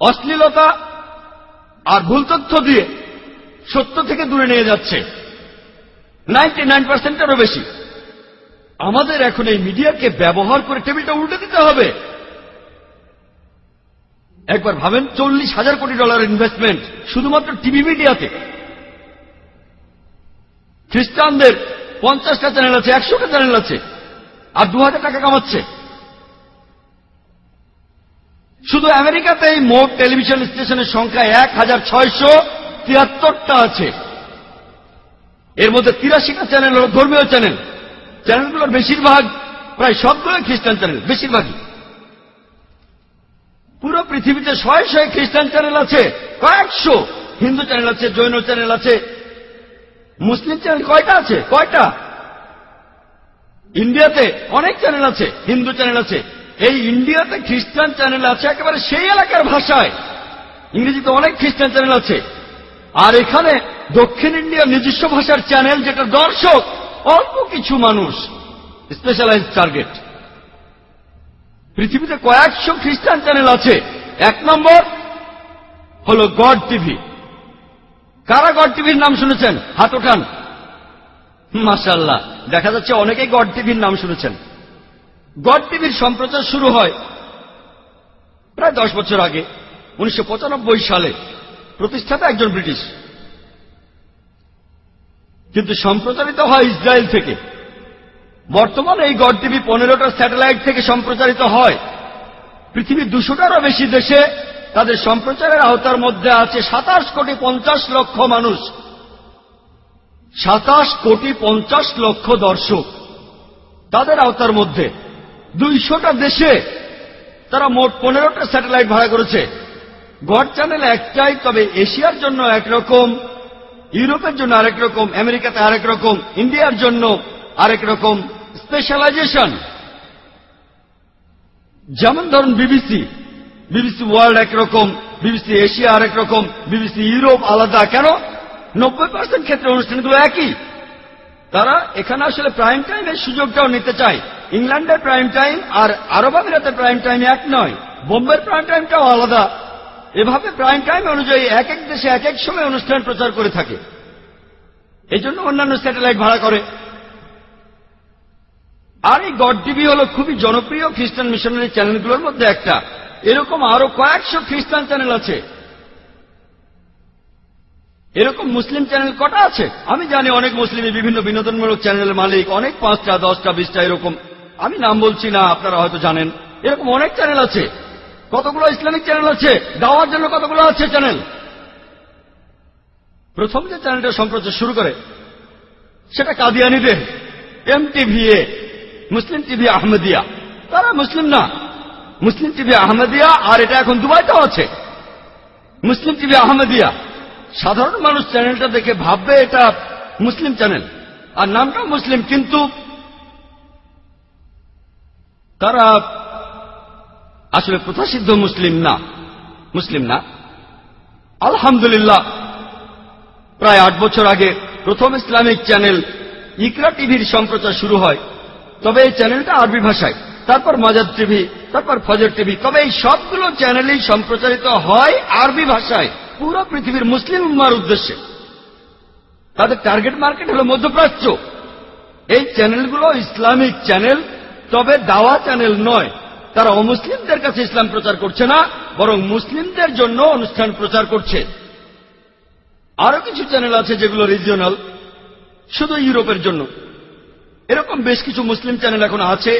অশ্লীলতা আর ভুল তথ্য দিয়ে সত্য থেকে দূরে নিয়ে যাচ্ছে। নাইনটি নাইন পার্সেন্টেরও বেশি। আমাদের এখন এই মিডিয়াকে ব্যবহার করে টেবিলটা উল্টে দিতে হবে। একবার ভাবেন, চল্লিশ হাজার কোটি ডলার ইনভেস্টমেন্ট শুধুমাত্র টিভি মিডিয়াতে। খ্রিস্টানদের পঞ্চাশটা চ্যানেল আছে, একশোটা চ্যানেল আছে, আর দু হাজার টাকা কামাচ্ছে। শুধু আমেরিকাতেই মোট টেলিভিশন স্টেশনের সংখ্যা এক হাজার ছয়শো তিয়াত্তরটা আছে। এর মধ্যে তিরাশিটা চ্যানেল হল ধর্মীয় চ্যানেল। চ্যানেলগুলোর বেশিরভাগ প্রায় সবগুলো খ্রিস্টান চ্যানেল, বেশিরভাগই। পুরো পৃথিবীতে শয়ে শয়ে খ্রিস্টান চ্যানেল আছে, কয়েকশো হিন্দু চ্যানেল আছে, জৈন চ্যানেল আছে, মুসলিম চ্যানেল কয়টা আছে? কয়টা? ইন্ডিয়াতে অনেক চ্যানেল আছে, হিন্দু চ্যানেল আছে। এই ইন্ডিয়াতে খ্রিস্টান চ্যানেল আছে একেবারে সেই এলাকার ভাষায়। ইংরেজিতে অনেক খ্রিস্টান চ্যানেল আছে। আর এখানে দক্ষিণ ইন্ডিয়ার নিজস্ব ভাষার চ্যানেল যেটা দর্শক, অল্প কিছু মানুষ স্পেশালাইজ টার্গেট পৃথিবীতে কয়েকশো খ্রিস্টান চ্যানেল আছে। এক নম্বর হল গড টিভি। কারা গড টিভির নাম শুনেছেন? হাত ওঠান। মাসাল্লাহ দেখা যাচ্ছে অনেকেই গড টিভির নাম শুনেছেন। গড টিভির সম্প্রচার শুরু হয় প্রায় দশ বছর আগে, উনিশশো পঁচানব্বই সালে, প্রতিষ্ঠাতা একজন ব্রিটিশ। কিন্তু সম্প্রচারিত হয় ইসরায়েল থেকে। বর্তমানে এই গড টিভি পনেরোটা স্যাটেলাইট থেকে সম্প্রচারিত হয়। পৃথিবীর দুশোটারও বেশি দেশে তাদের সম্প্রচারের আওতার মধ্যে আছে সাতাশ কোটি পঞ্চাশ লক্ষ মানুষ। সাতাশ কোটি পঞ্চাশ লক্ষ দর্শক তাদের আওতার মধ্যে। দুইশোটা দেশে তারা মোট পনেরোটা স্যাটেলাইট ভাড়া করেছে। গড চ্যানেল একটাই, তবে এশিয়ার জন্য একরকম ইউরোপের জন্য আরেক রকম, আমেরিকাতে আরেক রকম, ইন্ডিয়ার জন্য আরেক রকম স্পেশালাইজেশন যেমন ধরুন বিবিসি বিবিসি ওয়ার্ল্ড একরকম বিবিসি এশিয়া আরেক রকম, বিবিসি ইউরোপ আলাদা। কেন? নব্বই পার্সেন্ট ক্ষেত্রে অনুষ্ঠানগুলো একই। তারা এখানে আসলে প্রাইম টাইমের সুযোগটাও নিতে চায়। ইংল্যান্ডের প্রাইম টাইম আর আরব আমিরাতের প্রাইম টাইম এক নয়। বোম্বের প্রাইম টাইমটাও আলাদা। এভাবে প্রাইম টাইম অনুযায়ী এক এক দেশে এক এক সময় অনুষ্ঠান প্রচার করে থাকে। এই জন্য অন্যান্য স্যাটেলাইট ভাড়া করে। আর এই গড টিভি হল খুবই জনপ্রিয় খ্রিস্টান মিশনারি চ্যানেলগুলোর মধ্যে একটা। এরকম আরও কয়েকশো খ্রিস্টান চ্যানেল আছে। এরকম মুসলিম চ্যানেল কটা আছে? আমি জানি অনেক মুসলিমই বিভিন্ন বিনোদনমূলক চ্যানেলের মালিক, অনেক পাঁচটা, দশটা, বিশটা এরকম। আমি নাম বলছি না, আপনারা হয়তো জানেন। এরকম অনেক চ্যানেল আছে। কতগুলো ইসলামিক চ্যানেল আছে? দাওয়ার জন্য কতগুলো আছে চ্যানেল প্রথম যে চ্যানেলটা সম্প্রচার শুরু করে, সেটা কাদিয়ানিদের M TVA Muslim TV Ahmadiyya. তারা মুসলিম না। মুসলিম টিভি আহমেদিয়া, আর এটা এখন দুবাইতেও আছে। Muslim TV Ahmadiyya. সাধারণ মানুষ চ্যানেলটা দেখে ভাববে এটা মুসলিম চ্যানেল আর নামটা মুসলিম, কিন্তু তারা আসলে প্রথাসিদ্ধ মুসলিম না। মুসলিম না। আলহামদুলিল্লাহ, প্রায় আট বছর আগে প্রথম ইসলামিক চ্যানেল ইকরা টিভির সম্প্রচার শুরু হয়। তবে এই চ্যানেলটা আরবি ভাষায়। তারপর মাজাদ টিভি, তারপর ফজর টিভি। তবে এই সবগুলো চ্যানেলই সম্প্রচারিত হয় আরবি ভাষায়। পুরো পৃথিবীর মুসলিম উম্মার উদ্দেশ্যে। তাদের টার্গেট মার্কেট হল মধ্যপ্রাচ্য। এই চ্যানেলগুলো ইসলামিক চ্যানেল তবে দাওয়া চ্যানেল নয়। তারা অমুসলিমদের কাছে ইসলাম প্রচার করছে না, বরং মুসলিমদের জন্য অনুষ্ঠান প্রচার করছে। আরও কিছু চ্যানেল আছে যেগুলো রিজিওনাল শুধু ইউরোপের জন্য। এরকম বেশ কিছু মুসলিম চ্যানেল এখন আছে।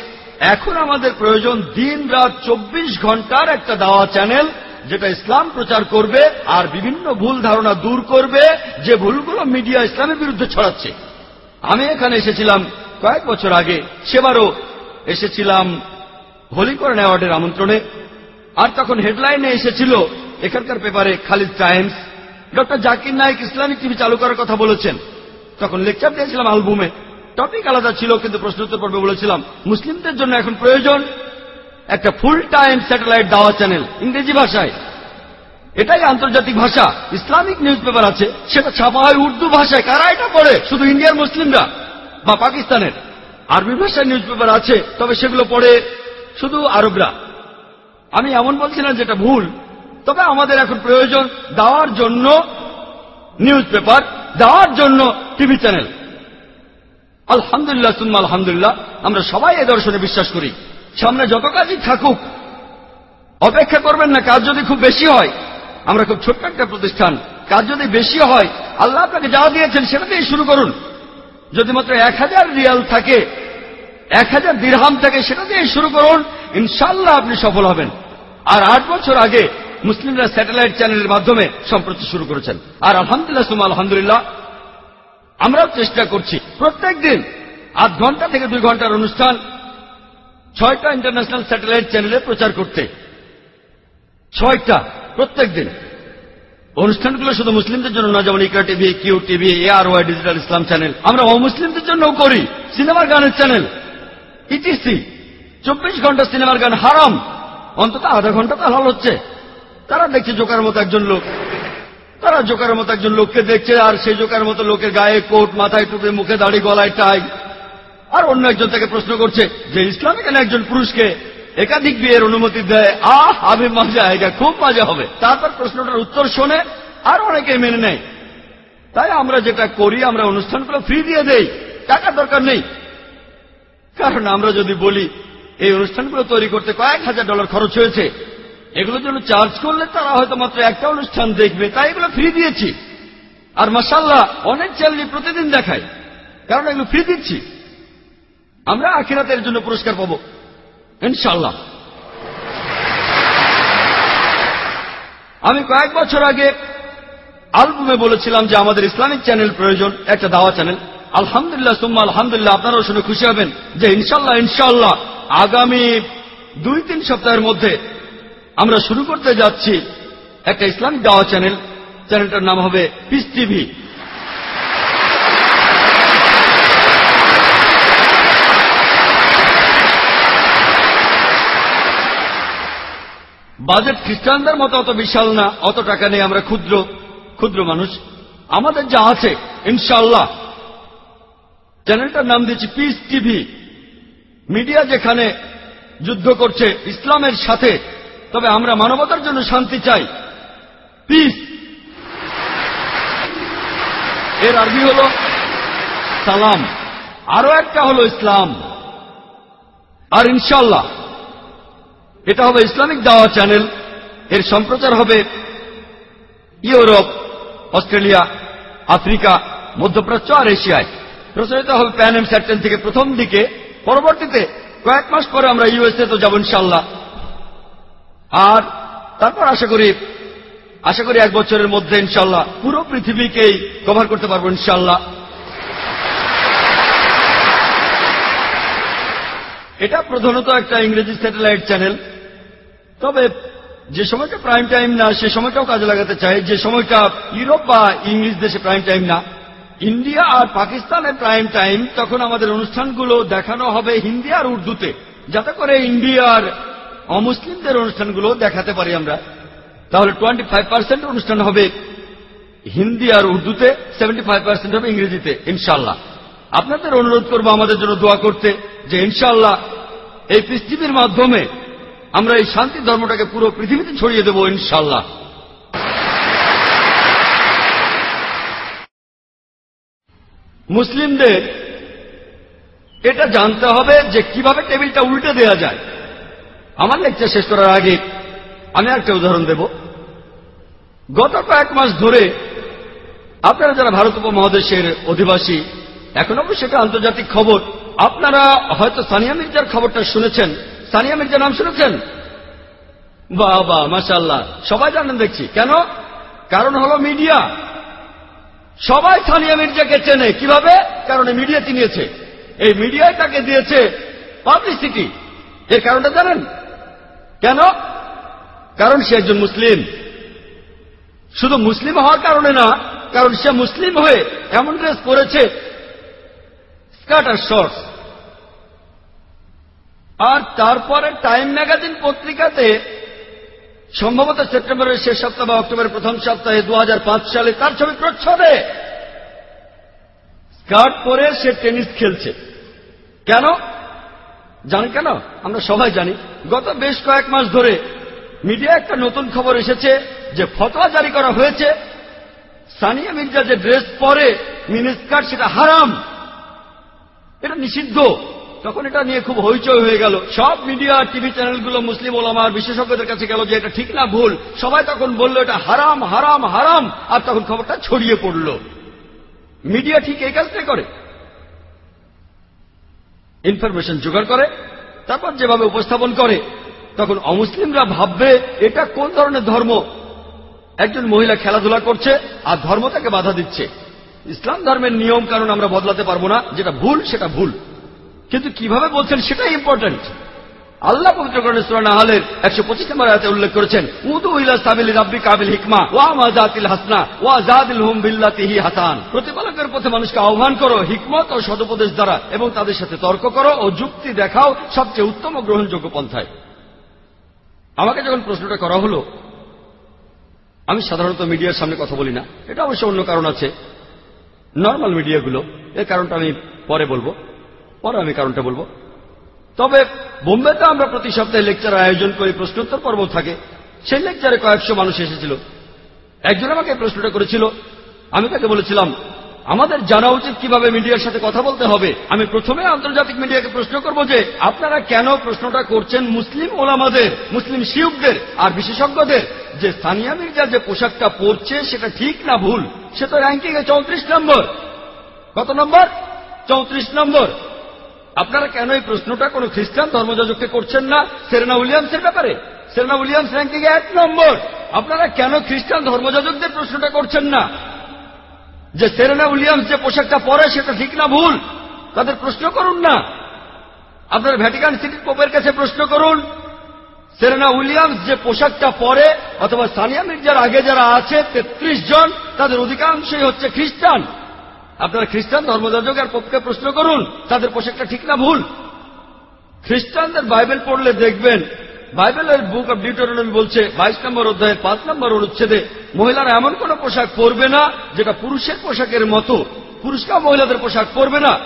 এখন আমাদের প্রয়োজন দিন রাত চব্বিশ ঘণ্টার একটা দাওয়া চ্যানেল, যেটা ইসলাম প্রচার করবে আর বিভিন্ন ভুল ধারণা দূর করবে যে ভুলগুলো মিডিয়া ইসলামের বিরুদ্ধে ছড়াচ্ছে। আমি এখানে এসেছিলাম কয়েক বছর আগে, সেবারও এসেছিলাম হোলিকরণ অ্যাওয়ার্ডের আমন্ত্রণে। আর তখন হেডলাইনে এসেছিল এখানকার পেপারে Khalid Times, doctor Zakir Naik Islamic TV চালু করার কথা বলেছেন। তখন লেকচার দিয়েছিলাম অ্যালবুমে টপিক আলাদা ছিল, কিন্তু প্রশ্নোত্তর পর্বে বলেছিলাম, মুসলিমদের জন্য এখন প্রয়োজন একটা ফুল টাইম স্যাটেলাইট দাওয়া চ্যানেল ইংরেজি ভাষায়। এটাই আন্তর্জাতিক ভাষা। ইসলামিক নিউজ পেপার আছে, সেটা ছাপা হয় উর্দু ভাষায়। কারা এটা পড়ে? শুধু ইন্ডিয়ার মুসলিমরা বা পাকিস্তানের? আরবি ভাষায় নিউজ পেপার আছে, তবে সেগুলো পড়ে শুধু আরবরা। আমি এমন বলছি না যেটা ভুল, তবে আমাদের এখন প্রয়োজন দেওয়ার জন্য নিউজ পেপার দেওয়ার জন্য টিভি চ্যানেল আলহামদুলিল্লাহ, সুম্মা আলহামদুলিল্লাহ, আমরা সবাই এ দর্শনে বিশ্বাস করি। সামনে যত কাজই থাকুক, অপেক্ষা করবেন না, কাজ যদি খুব বেশি হয়, আমরা খুব ছোট্ট একটা প্রতিষ্ঠান, কাজ যদি বেশি হয়, আল্লাহ আপনাকে যা দিয়েছেন সেটা দিয়ে শুরু করুন। যদি মাত্র এক হাজার রিয়াল থাকে, এক হাজার দিরহাম থাকে, সেটা দিয়ে শুরু করুন ইনশাল্লাহ আপনি সফল হবেন। আর আট বছর আগে মুসলিমরা স্যাটেলাইট চ্যানেলের মাধ্যমে সম্প্রচার শুরু করেছেন। আর আলহামদুলিল্লাহ সুমা আলহামদুলিল্লাহ, আমরাও চেষ্টা করছি। প্রত্যেক দিন আধ ঘণ্টা থেকে দুই ঘণ্টার অনুষ্ঠান, ছয়টা ইন্টারন্যাশনাল স্যাটেলাইট চ্যানেলে প্রচার করতে। ছয়টা প্রত্যেক দিন। অনুষ্ঠানগুলো শুধু মুসলিমদের জন্য না যেমন Iqra TV, Q TV A R Y digital Islam channel. আমরা অমুসলিমদের জন্যও করি। সিনেমার গানের চ্যানেল। ইটিসি। চব্বিশ ঘণ্টা সিনেমার গান হারাম। অন্তত আধা ঘণ্টা তো হাল হচ্ছে। তারা দেখছে জোকার মতো একজন লোক। তারা জোকার মতো একজন লোককে দেখছে, আর সেই জোকার মতো লোকের গায়ে কোট, মাথায় টুপি, মুখে দাড়ি, গলায় টাই। আর অন্য একজন তাকে প্রশ্ন করছে, যে ইসলামে কেন একজন পুরুষকে একাধিক বিয়ের অনুমতি দেয়। আহ, আমি মজা আয়গা খুব মজা হবে। তারপর প্রশ্নটার উত্তর শোনে, আর অনেকে মেনে নেয়। তাই আমরা যেটা করি, আমরা অনুষ্ঠানগুলো ফ্রি দিয়ে দেই। টাকার দরকার নেই। কারণ আমরা যদি বলি, এই অনুষ্ঠানগুলো তৈরি করতে কয়েক হাজার ডলার খরচ হয়েছে। এগুলোর জন্য চার্জ করলে তারা হয়তো মাত্র একটা অনুষ্ঠান দেখবে, তাই এগুলো ফ্রি দিয়েছি। আর মাসাল্লাহ অনেক চ্যানেলই প্রতিদিন দেখায়, কারণ এগুলো ফ্রি দিচ্ছি। আমরা আখিরাতের জন্য পুরস্কার পাবো। ইনশাল্লাহ আমি কয়েক বছর আগে আলবুমে বলেছিলাম যে আমাদের ইসলামিক চ্যানেল প্রয়োজন, একটা দাওয়া চ্যানেল আলহামদুলিল্লাহ, সুম্মা আলহামদুলিল্লাহ, আপনারাও শুনে খুশি হবেন যে ইনশাল্লাহ ইনশাল্লাহ আগামী দুই তিন সপ্তাহের মধ্যে আমরা শুরু করতে যাচ্ছি একটা ইসলামিক দাওয়া চ্যানেল চ্যানেলটার নাম হবে পিস টিভি বাজেট খ্রিস্টানদের মতো অত বিশাল না, অত টাকা নেই, আমরা ক্ষুদ্র ক্ষুদ্র মানুষ। আমাদের যা আছে ইনশাল্লাহ চ্যানেলটার নাম দিয়েছি পিস টিভি মিডিয়া যেখানে যুদ্ধ করছে, ইসলামের সাথে, তবে আমরা মানবতার জন্য শান্তি চাই। পিস এর আরবি হল সালাম। আরও একটা হলো ইসলাম। আর ইনশাল্লাহ এটা হবে ইসলামিক দাওয়া চ্যানেল। এর সম্প্রচার হবে ইউরোপ, অস্ট্রেলিয়া, আফ্রিকা, মধ্যপ্রাচ্য আর এশিয়ায়। প্রচারিত হবে প্যান এম থেকে প্রথম দিকে। পরবর্তীতে কয়েক মাস পরে আমরা ইউএসএ তো যাব ইনশাল্লাহ আর তারপর আশা করি আশা করি এক বছরের মধ্যে ইনশাল্লাহ পুরো পৃথিবীকেই কভার করতে পারব ইনশাল্লাহ এটা প্রধানত একটা ইংরেজি স্যাটেলাইট চ্যানেল তবে যে সময়টা প্রাইম টাইম না, সে সময়টাও কাজে লাগাতে চাই যে সময়টা ইউরোপ বা ইংলিশ দেশে প্রাইম টাইম না, ইন্ডিয়া আর পাকিস্তানের প্রাইম টাইম তখন আমাদের অনুষ্ঠানগুলো দেখানো হবে হিন্দি আর উর্দুতে। যাতে করে ইন্ডিয়ার অমুসলিমদের অনুষ্ঠানগুলো দেখাতে পারি আমরা। তাহলে টোয়েন্টি ফাইভ পার্সেন্ট অনুষ্ঠান হবে হিন্দি আর উর্দুতে সেভেন্টি ফাইভ পার্সেন্ট হবে ইংরেজিতে ইনশাল্লাহ আপনাদের অনুরোধ করব আমাদের জন্য দোয়া করতে যে ইনশাল্লাহ এই পৃথিবীর মাধ্যমে আমরা এই শান্তি ধর্মটাকে পুরো পৃথিবীতে ছড়িয়ে দেব ইনশাল্লাহ মুসলিমদের এটা জানতে হবে যে কীভাবে টেবিলটা উল্টে দেয়া যায়। আমার লেকচার শেষ করার আগে আমি একটা উদাহরণ দেব। গত কয়েক মাস ধরে আপনারা যারা ভারত উপমহাদেশের অধিবাসী, এখন অবশ্য সেটা আন্তর্জাতিক খবর, আপনারা হয়তো সানিয়া মির্জার খবরটা শুনেছেন। সানিয়া মির্জা নাম শুনেছেন? বাহ বাহ মাসাল্লাহ সবাই জানেন দেখছি। কেন? কারণ হলো মিডিয়া। সবাই সানিয়া মির্জাকে চেনে। কীভাবে? কারণ মিডিয়া চিনিয়েছে। এই মিডিয়ায় তাকে দিয়েছে পাবলিসিটি এর কারণটা জানেন? কেন? কারণ সে একজন মুসলিম। শুধু মুসলিম হওয়ার কারণে না, কারণ সে মুসলিম হয়ে এমন ড্রেস পরেছে, স্কার্ট আর শর্টস। আর তারপরে টাইম ম্যাগাজিন পত্রিকাতে সম্ভবত সেপ্টেম্বরের শেষ সপ্তাহ বা অক্টোবরের প্রথম সপ্তাহে দু হাজার পাঁচ সালে তার ছবি প্রচ্ছদে। স্কার্ট পরে সে টেনিস খেলছে? কেন? জানেন কেন? আমরা সবাই জানি। গত বেশ কয়েক মাস ধরে মিডিয়া একটা নতুন খবর এসেছে যে ফতোয়া জারি করা হয়েছে। সানিয়া মির্জা যে ড্রেস পরে মিনিস্কার্ট সেটা হারাম। এটা নিষিদ্ধ। তখন এটা নিয়ে খুব হইচই হয়ে গেল। সব মিডিয়া, টিভি চ্যানেলগুলো মুসলিম ওলামার বিশেষজ্ঞদের কাছে গেল যে এটা ঠিক না, ভুল। সবাই তখন বলল, এটা হারাম হারাম হারাম। আর তখন খবরটা ছড়িয়ে পড়ল। মিডিয়া ঠিক এই কাজটাই করে। ইনফরমেশন জোগাড় করে, তারপর যেভাবে উপস্থাপন করে, তখন অমুসলিমরা ভাববে, এটা কোন ধরনের ধর্ম? একজন মহিলা খেলাধুলা করছে আর ধর্ম তাকে বাধা দিচ্ছে। ইসলাম ধর্মের নিয়ম কারণ আমরা বদলাতে পারব না। যেটা ভুল, সেটা ভুল। কিন্তু কীভাবে বলছেন সেটাই ইম্পর্টেন্ট আল্লাহ পবিত্রকরণের সুরান আহলের একশো পঁচিশ নম্বর আয়াতে উল্লেখ করেছেন, উদু ইলা রাব্বি কাবিল হিকমা, ওয়া মাজাতিল হাসনা, ওয়া জাদিল হুম বিল্লাতিহি হাসান। প্রতিপালকের পথে মানুষকে আহ্বান করো, হিকমত ও সদুপদেশ দ্বারা, এবং তাদের সাথে তর্ক করো ও যুক্তি দেখাও সবচেয়ে উত্তম ও গ্রহণযোগ্য পন্থায়। আমাকে যখন প্রশ্নটা করা হলো, আমি সাধারণত মিডিয়ার সামনে কথা বলি না। এটা অবশ্য অন্য কারণ আছে। নর্মাল মিডিয়াগুলো, এর কারণটা আমি পরে বলব। পরে আমি কারণটা বলব। তবে বোম্বেতে আমরা প্রতি সপ্তাহে লেকচার আয়োজন করি প্রশ্নোত্তর পর্ব থাকে। সেই লেকচারে কয়েকশো মানুষ এসেছিল। একজন আমাকে প্রশ্নটা করেছিল। আমি তাকে বলেছিলাম, আমাদের জানা উচিত কীভাবে মিডিয়ার সাথে কথা বলতে হবে। আমি প্রথমে আন্তর্জাতিক মিডিয়াকে প্রশ্ন করব যে, আপনারা কেন প্রশ্নটা করছেন মুসলিম ওলামাদের, মুসলিম শিউকদের আর বিশেষজ্ঞদের? যে সানিয়া মির্জা যে পোশাকটা পরছে সেটা ঠিক না ভুল? সে তো র্যাঙ্কিং এ চৌত্রিশ নম্বর। কত নম্বর? চৌত্রিশ নম্বর। আপনারা কেন এই প্রশ্নটা কোন খ্রিস্টান ধর্মযাজককে করছেন না? সেরেনা উইলিয়ামসের ব্যাপারে। সেরেনা উইলিয়ামস র্যাঙ্কিং এক নম্বর। আপনারা কেন খ্রিস্টান ধর্মযাজকদের প্রশ্নটা করছেন না? যে সেরেনা উইলিয়ামস যে পোশাকটা পরে সেটা ঠিক না ভুল? তাদের প্রশ্ন করুন না। আপনার ভ্যাটিকান সিটির পোপের কাছে প্রশ্ন করুন। সেরেনা উইলিয়ামস যে পোশাকটা পরে অথবা সানিয়া মির্জার আগে যারা আছে, তেত্রিশ জন, তাদের অধিকাংশই হচ্ছে খ্রিস্টান। আপনারা খ্রিস্টান ধর্মযাজক আর পোপকে প্রশ্ন করুন, তাদের পোশাকটা ঠিক না ভুল? খ্রিস্টানদের বাইবেল পড়লে দেখবেন, বাইবেলের বুক অব ডিউটোরনমি বলছে, বাইশ নম্বর অধ্যায়ের পাঁচ নম্বর অনুচ্ছেদে, মহিলারা এমন কোন পোশাক পরবে না, যেটা পুরুষের পোশাকের মতো। পুরুষরাও মহিলাদের পোশাক পরবে না।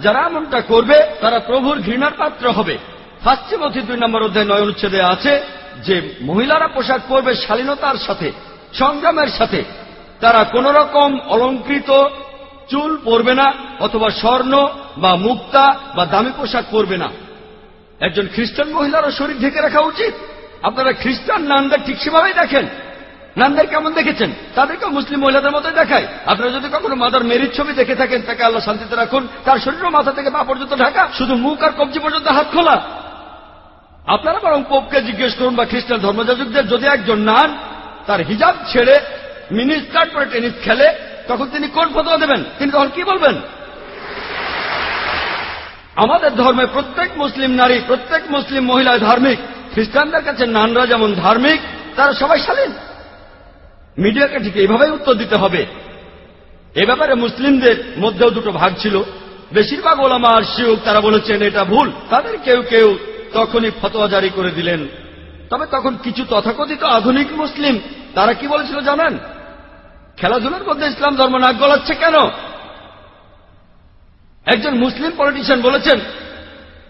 যারা এমনটা করবে, তারা প্রভুর ঘৃণার পাত্র হবে। ফাস্টিমথি দুই নম্বর অধ্যায় নয় অনুচ্ছেদে আছে যে, মহিলারা পোশাক পরবে শালীনতার সাথে, সংগ্রামের সাথে। তারা কোন রকম অলঙ্কৃত চুল পরবে না, অথবা স্বর্ণ বা মুক্তা বা দামি পোশাক পরবে না। একজন খ্রিস্টান মহিলারও শরীর ঢেকে রাখা উচিত। আপনারা খ্রিস্টান নানদের ঠিক সেভাবেই দেখেন। নানদের কেমন দেখেছেন? তাদেরকেও মুসলিম মহিলাদের মতোই দেখায়। আপনারা যদি কখনো মাদার মেরির ছবি দেখে থাকেন, তাকে আল্লাহ শান্তিতে রাখুন। তার শরীরও মাথা থেকে পা পর্যন্ত ঢাকা, শুধু মুখ আর কবজি পর্যন্ত হাত খোলা। আপনারা বরং পোপকে জিজ্ঞেস করুন বা খ্রিস্টান ধর্মযাজকদের, যদি একজন নান, তার হিজাব ছেড়ে মিনি স্কার্ট পরে টেনিস খেলে তখন তিনি কোন ফতোয়া দেবেন? তিনি তখন কি বলবেন? আমাদের ধর্মে প্রত্যেক মুসলিম নারী, প্রত্যেক মুসলিম মহিলা ধার্মিক। খ্রিস্টানদের কাছে নানরা যেমন ধার্মিক, তারা সবাই শালীন। মিডিয়াকে ঠিক এইভাবেই উত্তর দিতে হবে। এ ব্যাপারে মুসলিমদের মধ্যেও দুটো ভাগ ছিল। বেশিরভাগ ওলামা আর শিউক তারা বলেছেন, এটা ভুল। তাদের কেউ কেউ তখনই ফতোয়া জারি করে দিলেন। তবে তখন কিছু তথাকথিত আধুনিক মুসলিম, তারা কি বলেছিল জানেন? খেলাধুলার মধ্যে ইসলাম ধর্ম নাক গলাচ্ছে কেন? একজন মুসলিম পলিটিশিয়ান বলেছেন,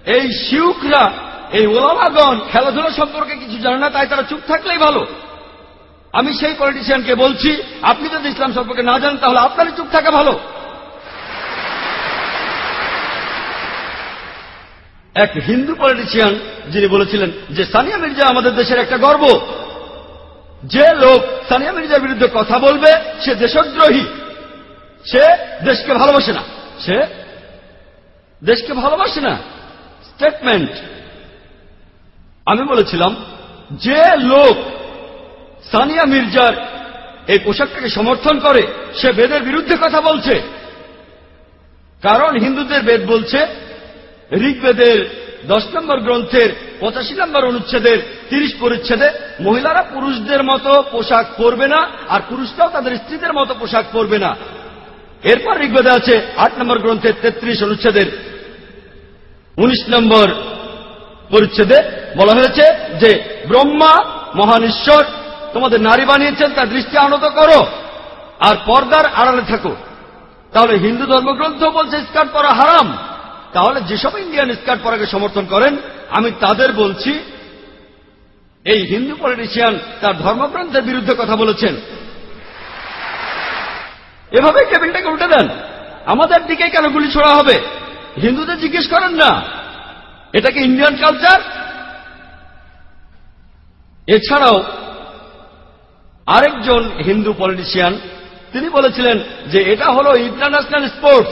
এই শিউকরা এই ওলামাগণ খেলাধুলা সম্পর্কে কিছু জানে না, তাই তারা চুপ থাকলেই ভালো। আমি সেই পলিটিশিয়ানকে বলছি, আপনি যদি ইসলাম সম্পর্কে না জানেন, তাহলে আপনারই চুপ থাকা ভালো। এক হিন্দু পলিটিশিয়ান যিনি বলেছিলেন যে সানিয়া মির্জা আমাদের দেশের একটা গর্ব যে লোক সানিয়া মির্জার বিরুদ্ধে কথা বলবে, সে দেশদ্রোহী। সে দেশকে ভালোবাসে না। সে দেশকে ভালোবাসে না। স্টেটমেন্ট। আমি বলেছিলাম, যে লোক সানিয়া মির্জার এই পোশাকটাকে সমর্থন করে, সে বেদের বিরুদ্ধে কথা বলছে। কারণ হিন্দুদের বেদ বলছে, ঋগ্বেদের দশ নম্বর গ্রন্থের, পঁচাশি নম্বর অনুচ্ছেদের, তিরিশ পরিচ্ছেদে মহিলারা পুরুষদের মতো পোশাক পরবে না, আর পুরুষরাও তাদের স্ত্রীদের মতো পোশাক পরবে না। এরপর ঋগ্বেদে আছে আট নম্বর গ্রন্থের তেত্রিশ অনুচ্ছেদের, উনিশ নম্বর পরিচ্ছেদে বলা হয়েছে যে, ব্রহ্মা মহান ঈশ্বর, তোমাদের নারী বানিয়েছেন, তার দৃষ্টি আনত করো, আর পর্দার আড়ালে থাকো। তাহলে হিন্দু ধর্মগ্রন্থ বলছে স্কার্ট পরা হারাম। তাহলে যেসব ইন্ডিয়ান স্কার্ট পরাকে সমর্থন করেন, আমি তাদের বলছি, এই হিন্দু পলিটিশিয়ান তার ধর্মগ্রন্থের বিরুদ্ধে কথা বলেছেন। এভাবে টেবিলটাকে উল্টে দেন। আমাদের দিকে কেন গুলি ছোড়া হবে? হিন্দুদের জিজ্ঞেস করেন না। এটা কি ইন্ডিয়ান কালচার? এছাড়াও, আরেকজন হিন্দু পলিটিশিয়ান, তিনি বলেছিলেন যে এটা হলো ইন্টারন্যাশনাল স্পোর্টস।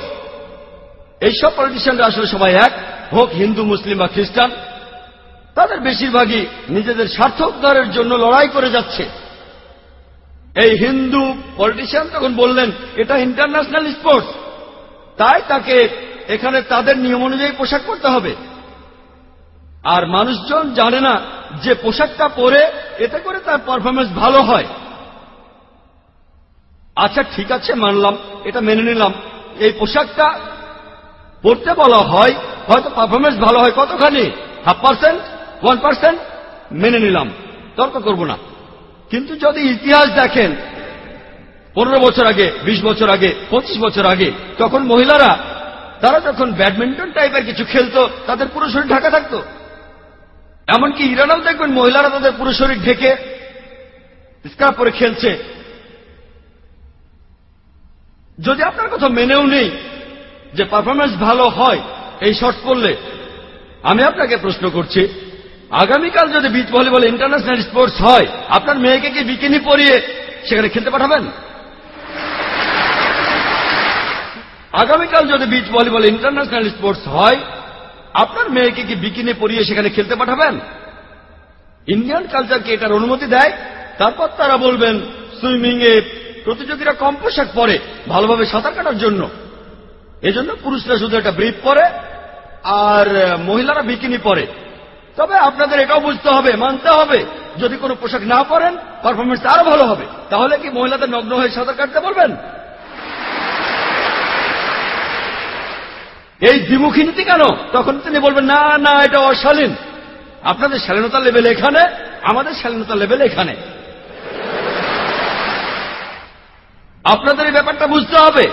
এইসব পলিটিশিয়ানরা আসলে সবাই এক, হোক হিন্দু, মুসলিম বা খ্রিস্টান, তাদের বেশিরভাগই নিজেদের স্বার্থ উদ্ধারের জন্য লড়াই করে যাচ্ছে। এই হিন্দু পলিটিশিয়ান তখন বললেন, এটা ইন্টারন্যাশনাল স্পোর্টস তাই তাকে এখানে তাদের নিয়ম অনুযায়ী পোশাক পরতে হবে। আর মানুষজন জানে না যে পোশাকটা পরে এতে করে তার পারফরমেন্স ভালো হয়। আচ্ছা ঠিক আছে, মানলাম, এটা মেনে নিলাম। এই পোশাকটা পড়তে বলা হয়, হয়তো পারফরমেন্স ভালো হয় কতখানি? হাফ পার্সেন্ট ওয়ান পার্সেন্ট মেনে নিলাম, তর্ক করব না। কিন্তু যদি ইতিহাস দেখেন, পনেরো বছর আগে ২০ বছর আগে ২৫ বছর আগে, তখন মহিলারা, তারা যখন ব্যাডমিন্টন টাইপের কিছু খেলতো, তাদের পুরো শরীর ঢাকা থাকতো। এমনকি ইরানেও দেখবেন মহিলারা তাদের পুরো শরীর ঢেকে স্কার্ফ পরে খেলছে। যদি আপনার কথা মেনেও নেই যে পারফরমেন্স ভালো হয়, এই শর্ট করলে আমি আপনাকে প্রশ্ন করছি, আগামীকাল যদি বিচ ভলিবল ইন্টারন্যাশনাল স্পোর্টস হয়, আপনার মেয়েকে কি বিকিনি পরিয়ে সেখানে খেলতে পাঠাবেন? আগামীকাল যদি বিচ ভলিবল ইন্টারন্যাশনাল স্পোর্টস হয়, আপনার মেয়েকে কি বিকিনি পরিয়ে সেখানে খেলতে পাঠাবেন? ইন্ডিয়ান কালচারকে এটার অনুমতি দেয়, তারপর তারা বলবেন সুইমিং এ প্রতিযোগীরা কম পোশাক পরে, ভালোভাবে সাঁতার কাটার জন্য। এজন্য পুরুষরা শুধু একটা ব্রিফ পরে আর মহিলারা বিকিনি পরে। তবে আপনাদের এটাও বুঝতে হবে, মানতে হবে, যদি কোনো পোশাক না পরেন পারফরমেন্স আরও ভালো হবে। তাহলে কি মহিলাদের নগ্ন হয়ে সাঁতার কাটতে বলবেন? এই দ্বিমুখী নীতি কেন? তখন তিনি বলবেন, না না, এটা অশালীন। আপনাদের শালীনতার লেভেল এখানে, আমাদের শালীনতার লেভেল এখানে। আপনাদের এই ব্যাপারটা বুঝতে হবে।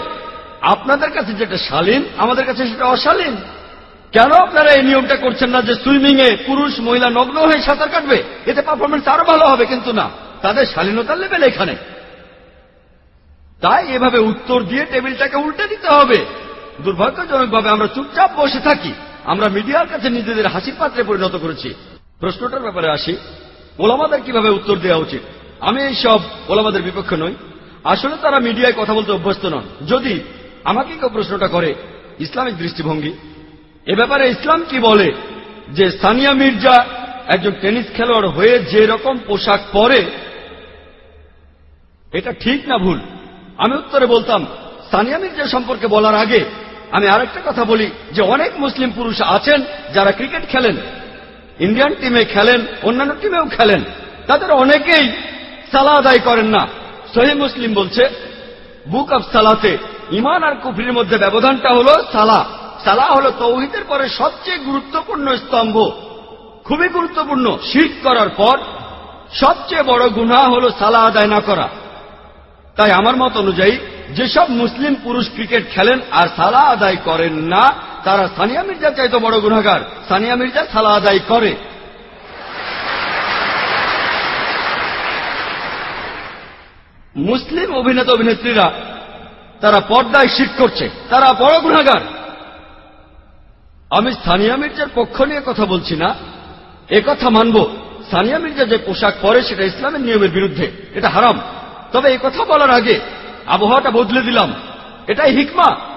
আপনাদের কাছে যেটা শালীন, আমাদের কাছে সেটা অশালীন। কেন আপনারা এই নিয়মটা করছেন না যে সুইমিং এ পুরুষ, মহিলা নগ্ন হয়ে সাঁতার কাটবে? এতে পারফরমেন্স আরও ভালো হবে কিন্তু না। তাদের শালীনতার লেভেল এখানে। তাই এভাবে উত্তর দিয়ে টেবিলটাকে উল্টে দিতে হবে। দুর্ভাগ্যজনকভাবে আমরা চুপচাপ বসে থাকি। আমরা মিডিয়ার কাছে নিজেদের হাসির পাত্রে পরিণত করেছি। প্রশ্নটার ব্যাপারে আসি। ওলামাদের কীভাবে উত্তর দেওয়া উচিত? আমি এই সব ওলামাদের বিপক্ষে নই। আসলে তারা মিডিয়ায় কথা বলতে অভ্যস্ত নন। যদি আমাকে কেউ প্রশ্নটা করে, ইসলামিক দৃষ্টিভঙ্গি। এ ব্যাপারে ইসলাম কি বলে? যে সানিয়া মির্জা একজন টেনিস খেলোয়াড় হয়ে যে রকম পোশাক পরে, এটা ঠিক না ভুল? আমি উত্তরে বলতাম, সানিয়া মির্জা সম্পর্কে বলার আগে আমি আরেকটা কথা বলি, যে অনেক মুসলিম পুরুষ আছেন যারা ক্রিকেট খেলেন, ইন্ডিয়ান টিমে খেলেন, অন্যান্য টিমেও খেলেন। তাদের অনেকেই সালা আদায় করেন না। সহি মুসলিম বলছে, বুক অব সালাতে ইমান আর কুফরির মধ্যে ব্যবধানটা হলো সালা। সালা হলো তৌহিদের পরে সবচেয়ে গুরুত্বপূর্ণ স্তম্ভ। খুবই গুরুত্বপূর্ণ শিখ করার পর সবচেয়ে বড় গুণা হলো সালা আদায় না করা। তাই আমার মত অনুযায়ী, যেসব মুসলিম পুরুষ ক্রিকেট খেলেন আর সালা আদায় করেন না, তারা সানিয়া মির্জা চাইতো বড় গুণাগার সানিয়া মির্জা সালা আদায় করে। মুসলিম অভিনেতা অভিনেত্রীরা তারা পর্দায় শিখ করছে। তারা বড় গুণাগার। আমি সানিয়া মির্জার পক্ষ নিয়ে কথা বলছি না। কথা মানব। সানিয়া মির্জা যে পোশাক পরে, সেটা ইসলামের নিয়মের বিরুদ্ধে। এটা হারাম। তবে কথা বলার আগে আবহাওয়াটা বদলে দিলাম। এটাই হিকমা।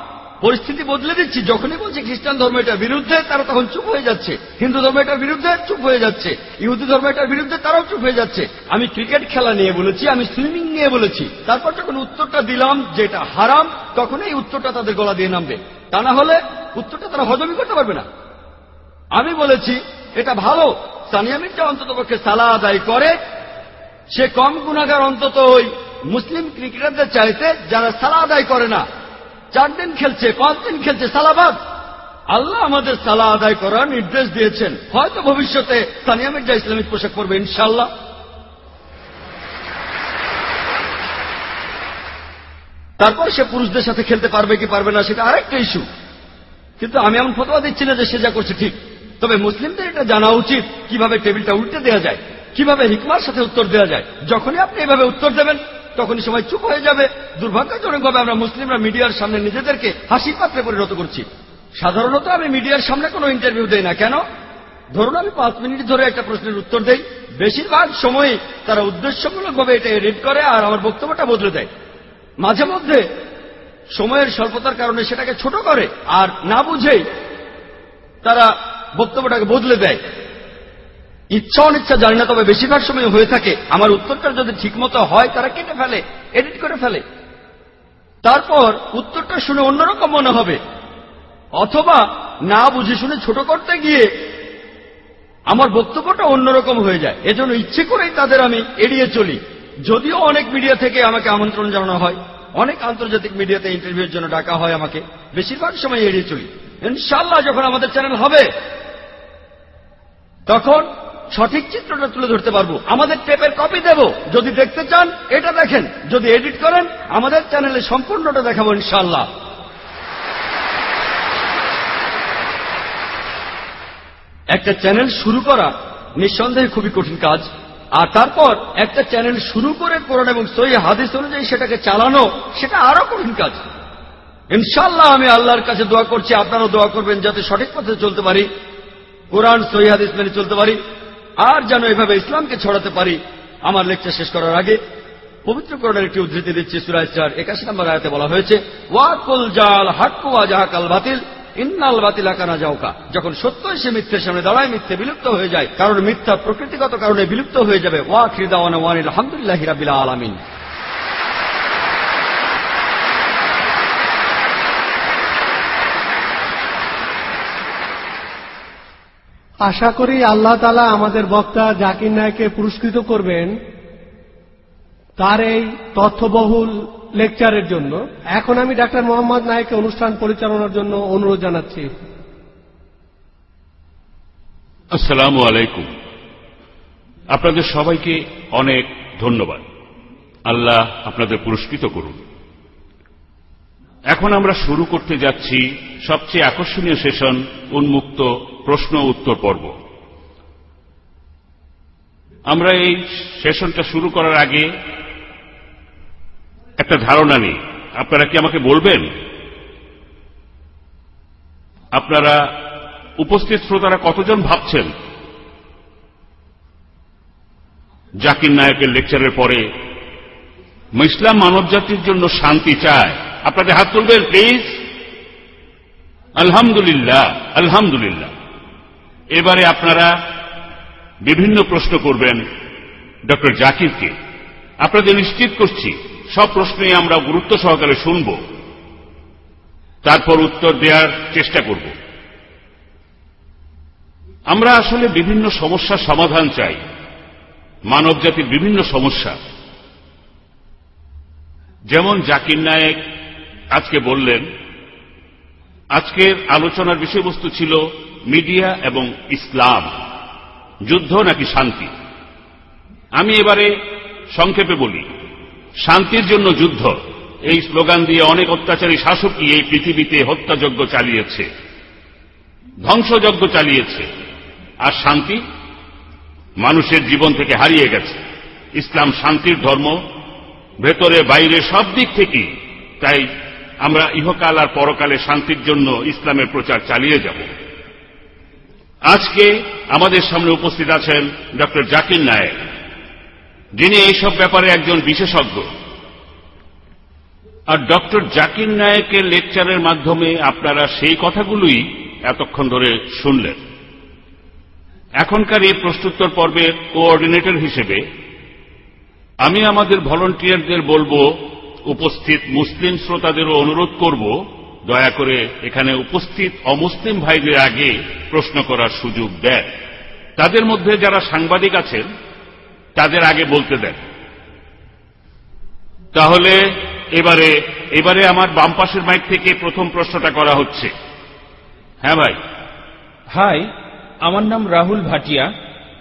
পরিস্থিতি বদলে দিচ্ছি। যখনই বলছি খ্রিস্টান ধর্ম এটার বিরুদ্ধে, তারা তখন চুপ হয়ে যাচ্ছে। হিন্দু ধর্ম এটার বিরুদ্ধে চুপ হয়ে যাচ্ছে। ইহুদি ধর্ম এটার বিরুদ্ধে তারাও চুপ হয়ে যাচ্ছে। আমি ক্রিকেট খেলা নিয়ে বলেছি, আমি সুইমিং নিয়ে বলেছি। তারপর যখন উত্তরটা দিলাম যে এটা হারাম, তখন এই উত্তরটা তাদের গলা দিয়ে নামবে। তা না হলে উত্তরটা তারা হজমই করতে পারবে না। আমি বলেছি, এটা ভালো। সানিয়া মির্জা অন্তত পক্ষে সালা আদায় করে। সে কম গুণাগার অন্তত ওই মুসলিম ক্রিকেটারদের চাইতে যারা সালা আদায় করে না চার দিন খেলছে, পাঁচ দিন খেলছে, সালাবাদ। আল্লাহ আমাদের সালা আদায় করার নির্দেশ দিয়েছেন। হয়তো ভবিষ্যতে সানিয়া মির্জা ইসলামিক পোশাক পরবে ইনশাল্লাহ তারপর সে পুরুষদের সাথে খেলতে পারবে কি পারবে না, সেটা আরেকটা ইস্যু কিন্তু আমি এমন ফতোয়া দিচ্ছি না যে সে যা করছে ঠিক। তবে মুসলিমদের এটা জানা উচিত কীভাবে টেবিলটা উল্টে দেওয়া যায়, কীভাবে হিকমার সাথে উত্তর দেওয়া যায়। যখনই আপনি এভাবে উত্তর দেবেন তখনই সময় চুপ হয়ে যাবে। দুর্ভাগ্যজনকভাবে আমরা মুসলিমরা মিডিয়ার সামনে নিজেদেরকে হাসি পাত্রে পরিণত করছি। সাধারণত আমি মিডিয়ার সামনে কোনো ইন্টারভিউ দেই না। কেন? ধরুন আমি পাঁচ মিনিট ধরে একটা প্রশ্নের উত্তর দেই। বেশিরভাগ সময় তারা উদ্দেশ্যমূলকভাবে এটা এডিট করে আর আমার বক্তব্যটা বদলে দেয়। মাঝে মধ্যে সময়ের স্বল্পতার কারণে সেটাকে ছোট করে আর না বুঝেই তারা বক্তব্যটাকে বদলে দেয়। ইচ্ছা অনিচ্ছা জানি না, তবে বেশিরভাগ সময় হয়ে থাকে, আমার উত্তরটা যদি ঠিকমতো হয়, তারা কেটে ফেলে এডিট করে ফেলে। তারপর উত্তরটা শুনে অন্যরকম মনে হবে। অথবা না বুঝে শুনে ছোট করতে গিয়ে আমার বক্তব্যটা অন্যরকম হয়ে যায়। এজন্য ইচ্ছে করেই তাদের আমি এড়িয়ে চলি। যদিও অনেক মিডিয়া থেকে আমাকে আমন্ত্রণ জানানো হয়। অনেক আন্তর্জাতিক মিডিয়াতে ইন্টারভিউর জন্য ডাকা হয় আমাকে। বেশিরভাগ সময় এড়িয়ে চলি। ইনশাল্লাহ যখন আমাদের চ্যানেল হবে, তখন সঠিক চিত্রটা তুলে ধরতে পারব। আমাদের টেপের কপি দেব। যদি দেখতে চান, এটা দেখেন। যদি এডিট করেন, আমাদের চ্যানেলে সম্পূর্ণটা দেখাবো ইনশাল্লাহ একটা চ্যানেল শুরু করা নিঃসন্দেহে খুবই কঠিন কাজ। আর তারপর একটা চ্যানেল শুরু করে কোরআন এবং সই হাদিস অনুযায়ী সেটাকে চালানো, সেটা আরও কঠিন কাজ। ইনশাল্লাহ আমি আল্লাহর কাছে দোয়া করছি, আপনারাও দোয়া করবেন যাতে সঠিক পথে চলতে পারি, কোরআন সই হাদিস মেনে চলতে পারি। আর যেন এভাবে ইসলামকে ছড়াতে পারি, আমার লেকচার শেষ করার আগে পবিত্র করণের একটি উদ্ধৃতি দিচ্ছে সুরাজ চার একাশি নম্বর আয়তে বলা হয়েছে, ওয়াকুল জাল হাক্কু জাহাকাল বাতিল, ইন্নাল বাতিল আকানা যাওকা যখন সত্য এসে মিথ্যের সামনে দাঁড়ায়, মিথ্যে বিলুপ্ত হয়ে যায়, কারণ মিথ্যা প্রকৃতিগত কারণে বিলুপ্ত হয়ে যাবে। ওয়া হৃদাওয়ান ওয়ান আলহামদুলিল্লাহ রাবিল আলমিন। আশা করি আল্লাহ তালা আমাদের বক্তা জাকির নায়ককে পুরস্কৃত করবেন তার এই তথ্যবহুল লেকচারের জন্য। এখন আমি ডাক্তার মোহাম্মদ নায়ককে অনুষ্ঠান পরিচালনার জন্য অনুরোধ জানাচ্ছি। আসসালামু আলাইকুম। আপনাদের সবাইকে অনেক ধন্যবাদ। আল্লাহ আপনাদের পুরস্কৃত করুন। এখন আমরা শুরু করতে যাচ্ছি সবচেয়ে আকর্ষণীয় সেশন উন্মুক্ত প্রশ্ন উত্তর পর্ব। আমরা এই সেশনটা শুরু করার আগে একটা ধারণা নেই। আপনারা কি আমাকে বলবেন? আপনারা উপস্থিত শ্রোতারা কতজন ভাবছেন? জাকির নায়কের লেকচারের পরে ইসলাম মানব জাতির জন্য শান্তি চায়। আপনাদের হাত তুলবেন, প্লিজ? আলহামদুলিল্লাহ আলহামদুলিল্লাহ। এবারে আপনারা বিভিন্ন প্রশ্ন করবেন ডক্টর জাকিরকে। আপনাদের নিশ্চিত করছি, সব প্রশ্নই আমরা গুরুত্ব সহকারে শুনব। তারপর উত্তর দেওয়ার চেষ্টা করব। আমরা আসলে বিভিন্ন সমস্যার সমাধান চাই। মানব জাতির বিভিন্ন সমস্যা। যেমন জাকির নায়েক আজকে বললেন, আজকের আলোচনার বিষয়বস্তু ছিল মিডিয়া এবং ইসলাম, যুদ্ধ নাকি শান্তি? আমি এবারে সংক্ষেপে বলি, শান্তির জন্য যুদ্ধ, এই স্লোগান দিয়ে অনেক অত্যাচারী শাসকই এই পৃথিবীতে হত্যাযজ্ঞ চালিয়েছে, ধ্বংসযজ্ঞ চালিয়েছে। আর শান্তি? মানুষের জীবন থেকে হারিয়ে গেছে। ইসলাম শান্তির ধর্ম, ভেতরে বাইরে সব দিক থেকেই। তাই আমরা ইহকাল আর পরকালে শান্তির জন্য ইসলামের প্রচার চালিয়ে যাব। আজকে আমাদের সামনে উপস্থিত আছেন ডক্টর জাকির নায়েক, যিনি এইসব ব্যাপারে একজন বিশেষজ্ঞ। আর ডক্টর জাকির নায়েকের লেকচারের মাধ্যমে আপনারা সেই কথাগুলোই এতক্ষণ ধরে শুনলেন। এখনকার এই প্রশ্নোত্তর পর্বের কোঅর্ডিনেটর হিসেবে আমি আমাদের ভলন্টিয়ারদের বলব, উপস্থিত মুসলিম শ্রোতাদেরও অনুরোধ করব দয়া করে এখানে উপস্থিত অমুসলিম ভাইদের আগে প্রশ্ন করার সুযোগ দেন। তাদের মধ্যে যারা সাংবাদিক আছেন, তাদের আগে বলতে দেন। তাহলে এবারে এবারে আমার বাম পাশের মাইক থেকে প্রথম প্রশ্নটা করা হচ্ছে। হ্যাঁ ভাই। হাই, আমার নাম রাহুল ভাটিয়া।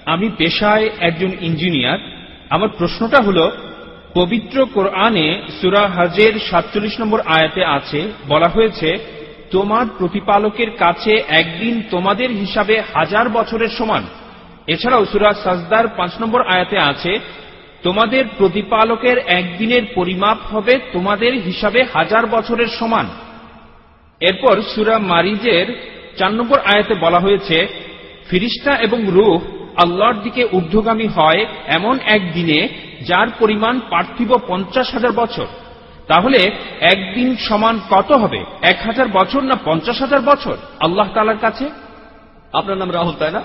আমি পেশায় একজন ইঞ্জিনিয়ার। আমার প্রশ্নটা হল পবিত্র কোরআনে সুরা হাজের সাতচল্লিশ নম্বর আয়াতে আছে, বলা হয়েছে, তোমার প্রতিপালকের কাছে একদিন তোমাদের হিসাবে হাজার বছরের সমান। এছাড়াও সুরা সাজদার পাঁচ নম্বর আয়াতে আছে, তোমাদের প্রতিপালকের একদিনের পরিমাপ হবে তোমাদের হিসাবে হাজার বছরের সমান। এরপর সুরা মারিজের চার নম্বর আয়াতে বলা হয়েছে, ফিরিস্তা এবং রূহ আল্লাহর দিকে ঊর্ধ্বগামী হয় এমন এক দিনে যার পরিমাণ পার্থিব পঞ্চাশ হাজার বছর। তাহলে একদিন সমান কত হবে? এক হাজার বছর না পঞ্চাশ হাজার বছর? আল্লাহ তালার কাছে? আপনার নাম রাহুল তাই না?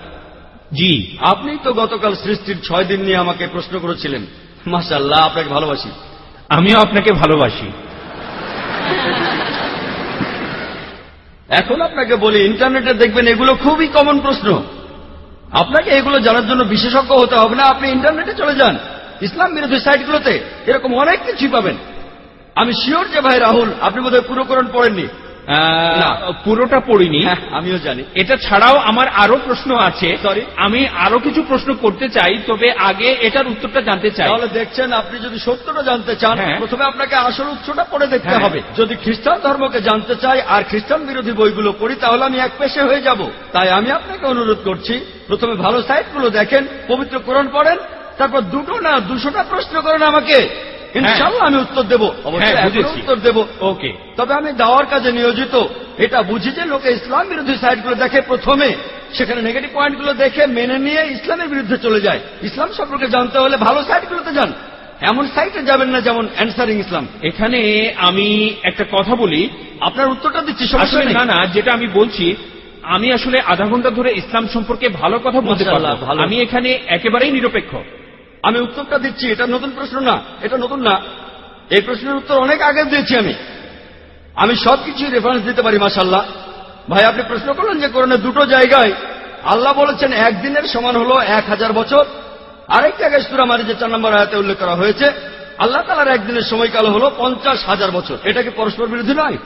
জি। আপনি তো গতকাল সৃষ্টির ছয় দিন নিয়ে আমাকে প্রশ্ন করেছিলেন। মাসাল্লাহ আপনাকে ভালোবাসি। আমিও আপনাকে ভালোবাসি। এখন আপনাকে বলি ইন্টারনেটে দেখবেন এগুলো খুবই কমন প্রশ্ন। আপনাকে এগুলো জানার জন্য বিশেষজ্ঞ হতে হবে না। আপনি ইন্টারনেটে চলে যান। ইসলাম বিরোধী সাইটগুলোতে এরকম অনেক কিছুই পাবেন। আমি শিওর যে ভাই রাহুল, আপনি বোধহয় পুরো কোরআন পড়েননি। না। পুরোটা পড়িনি হ্যাঁ, আমিও জানি এটা ছাড়াও আমার আরও প্রশ্ন আছে Sorry? আমি আরও কিছু প্রশ্ন করতে চাই তবে আগে এটার উত্তরটা জানতে চাই তাহলে দেখছেন আপনি যদি সত্যটা জানতে চান হ্যাঁ। প্রথমে আপনাকে আসল উৎসটা পড়ে দেখতে হ্যাঁ। হবে যদি খ্রিস্টান ধর্মকে জানতে চাই আর খ্রিস্টান বিরোধী বইগুলো পড়ি তাহলে আমি এক পেশে হয়ে যাব তাই আমি আপনাকে অনুরোধ করছি প্রথমে ভালো সাইটগুলো দেখেন পবিত্র কোরআন পড়েন তারপর দুটো না দুশোটা প্রশ্ন করেন আমাকে ইনশাল্লাহ আমি উত্তর দেবো। হ্যাঁ, বুঝেছি। উত্তর দেবো। ওকে। তবে আমি দাওয়ার কাজে নিয়োজিত। এটা বুঝি যে লোকে ইসলাম বিরোধী সাইটগুলো দেখে প্রথমে সেখানে নেগেটিভ পয়েন্টগুলো দেখে মেনে নিয়ে ইসলামের বিরুদ্ধে চলে যায়। ইসলাম সম্পর্কে জানতে হলে ভালো সাইটগুলোতে যান। এমন সাইটে যাবেন না যেমন অ্যান্সারিং ইসলাম এখানে আমি একটা কথা বলি। আপনার উত্তরটা দিচ্ছি না না যেটা আমি বলছি আমি আসলে আধা ঘণ্টা ধরে ইসলাম সম্পর্কে ভালো কথা বলতে ভালো। আমি এখানে একেবারেই নিরপেক্ষ। আমি উত্তরটা দিচ্ছি এটা নতুন প্রশ্ন না এটা নতুন না। এই প্রশ্নের উত্তর অনেক আগে দিয়েছি আমি। আমি সবকিছুই রেফারেন্স দিতে পারি মাসাল্লাহ ভাই আপনি প্রশ্ন করলেন যে কোরআনে দুটো জায়গায় আল্লাহ বলেছেন একদিনের সমান হলো এক হাজার বছর। আরেক জায়গায় সুরা মারি যে চার নম্বর আয়াতে উল্লেখ করা হয়েছে আল্লাহ তালার একদিনের সময়কাল হলো পঞ্চাশ হাজার বছর। এটা কি পরস্পর বিরোধী নয়?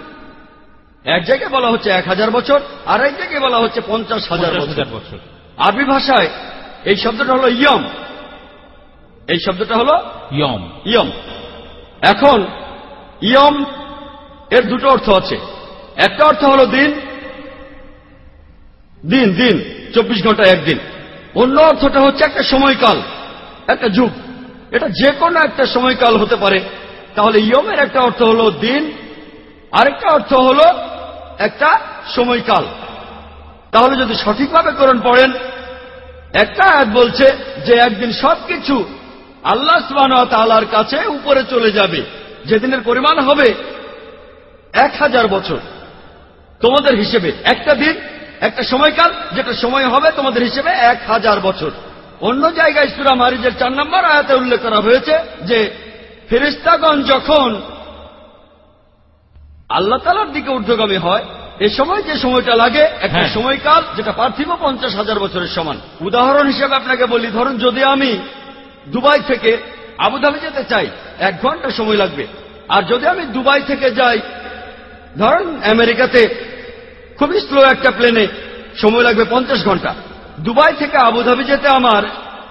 এক জায়গায় বলা হচ্ছে এক হাজার বছর আর এক জায়গায় বলা হচ্ছে পঞ্চাশ হাজার বছর। আরবি ভাষায় এই শব্দটা হলো ইয়ম। এই শব্দটা হলো ইয়ম। ইয়ম। এখন ইয়ম এর দুটো অর্থ আছে। একটা অর্থ হলো দিন। দিন দিন চব্বিশ ঘণ্টা একদিন। অন্য অর্থটা হচ্ছে একটা সময়কাল একটা যুগ। এটা যে কোনো একটা সময়কাল হতে পারে। তাহলে ইয়মের একটা অর্থ হলো দিন আরেকটা অর্থ হল একটা সময়কাল। তাহলে যদি সঠিকভাবে করণ পড়েন একটা আয়াত বলছে যে একদিন সবকিছু আল্লাহ তালার কাছে উপরে চলে যাবে। যেদিনের পরিমাণ হবে এক হাজার বছর। তোমাদের হিসেবে একটা দিন একটা সময়কাল যেটা সময় হবে তোমাদের হিসেবে এক হাজার বছর। অন্য জায়গায় সুরা মারিজের চার নম্বর আয়াতে উল্লেখ করা হয়েছে যে ফেরিস্তাগণ যখন আল্লাহ তালার দিকে ঊর্ধ্বগামী হয় এ সময় যে সময়টা লাগে একটা হ্যাঁ। সময়কাল যেটা পার্থিব পঞ্চাশ হাজার বছরের সমান। উদাহরণ হিসেবে আপনাকে বলি ধরুন যদি আমি দুবাই থেকে আবুধাবি যেতে চাই, এক ঘণ্টা সময় লাগবে। আর যদি আমি দুবাই থেকে যাই, ধরুন আমেরিকাতে খুবই স্লো একটা প্লেনে সময় লাগবে পঞ্চাশ ঘণ্টা। দুবাই থেকে আবুধাবি যেতে আমার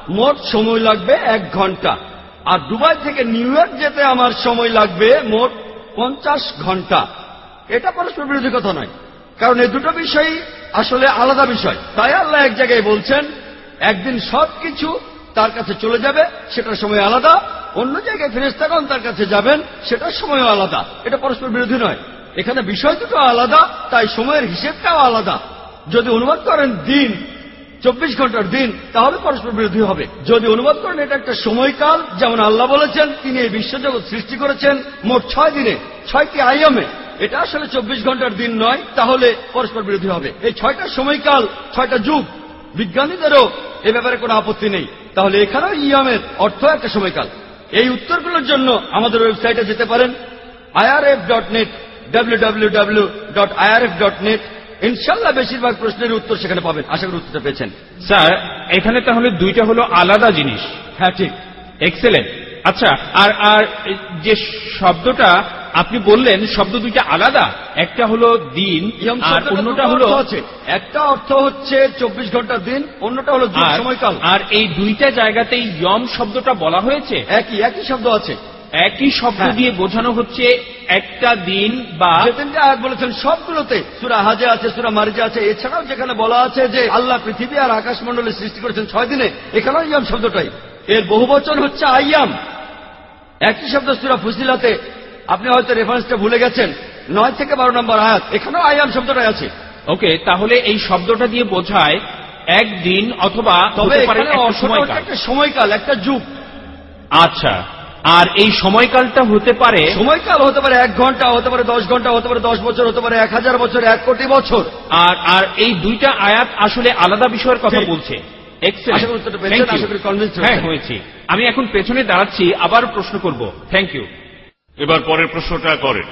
মোট সময় লাগবে এক ঘণ্টা। আর দুবাই থেকে নিউ ইয়র্ক যেতে আমার সময় লাগবে মোট পঞ্চাশ ঘণ্টা। এটা পরস্পর বিরোধী কথা নয়। কারণ এই দুটো বিষয়ই আসলে আলাদা বিষয়। তাই আল্লাহ এক জায়গায় বলছেন, একদিন সবকিছু তার কাছে চলে যাবে, সেটার সময় আলাদা। অন্য জায়গায় ফেরেস্তাগণ তার কাছে যাবেন, সেটার সময়ও আলাদা। এটা পরস্পর বিরোধী নয়। এখানে বিষয় দুটো আলাদা, তাই সময়ের হিসেবটাও আলাদা। যদি অনুবাদ করেন দিন, চব্বিশ ঘণ্টার দিন, তাহলে পরস্পর বিরোধী হবে। যদি অনুবাদ করেন এটা একটা সময়কাল, যেমন আল্লাহ বলেছেন, তিনি এই বিশ্বজগৎ সৃষ্টি করেছেন মোট ছয় দিনে, ছয়টি আইয়মে এটা আসলে চব্বিশ ঘণ্টার দিন নয়, তাহলে পরস্পর বিরোধী হবে। এই ছয়টা সময়কাল, ছয়টা যুগ বিজ্ঞানীদেরও এ ব্যাপারে কোনো আপত্তি নেই। তাহলে এখানেও ইয়ামের অর্থ একটা সময়কাল। এই উত্তরগুলোর জন্য আমাদের ওয়েবসাইটে যেতে পারেন। IRF dot net W W W dot IRF dot net ইনশাল্লাহ বেশিরভাগ প্রশ্নের উত্তর সেখানে পাবেন। আশা করি উত্তরটা পেয়েছেন। স্যার এখানে তাহলে দুইটা হলো আলাদা জিনিস। হ্যাঁ ঠিক। এক্সেলেন্ট আচ্ছা আর আর যে শব্দটা আপনি বললেন শব্দ দুইটা আলাদা। একটা হলো দিন আর অন্যটা হলো একটা অর্থ হচ্ছে চব্বিশ ঘণ্টার দিন অন্যটা হলো সময়কাল। আর এই দুইটা জায়গাতেই ইয়ম শব্দটা বলা হয়েছে? একই একই শব্দ আছে। একই শব্দ হ্যাঁ। দিয়ে বোঝানো হচ্ছে একটা দিন বা আয়াত বলেছেন সবগুলোতে সুরা হাজে আছে সুরা মারিজে আছে। এছাড়াও যেখানে বলা আছে যে আল্লাহ পৃথিবী আর আকাশ মন্ডলের সৃষ্টি করেছেন ছয় দিনে এখানেও ইয়াম শব্দটাই। এর বহু বচন হচ্ছে আইয়াম একই শব্দ সুরা ফুসিলাতে আপনি হয়তো রেফারেন্সটা ভুলে গেছেন। নয় থেকে বারো নম্বর আয়াত। এখানেও আইয়াম শব্দটাই আছে। ওকে তাহলে এই শব্দটা দিয়ে বোঝায় একদিন অথবা তবে একটা সময়কাল। একটা যুগ। আচ্ছা আর এই সময়কালটা হতে পারে সময়কাল হতে পারে এক ঘণ্টা হতে পারে দশ ঘণ্টা হতে পারে দশ বছর হতে পারে এক হাজার বছর এক কোটি বছর। আর আর এই দুইটা আয়াত আসলে আলাদা বিষয়ের কথা বলছে। হ্যাঁ আমি এখন পেছনে দাঁড়াচ্ছি আবার প্রশ্ন করব। থ্যাংক ইউ এবার পরের প্রশ্নটা করেন।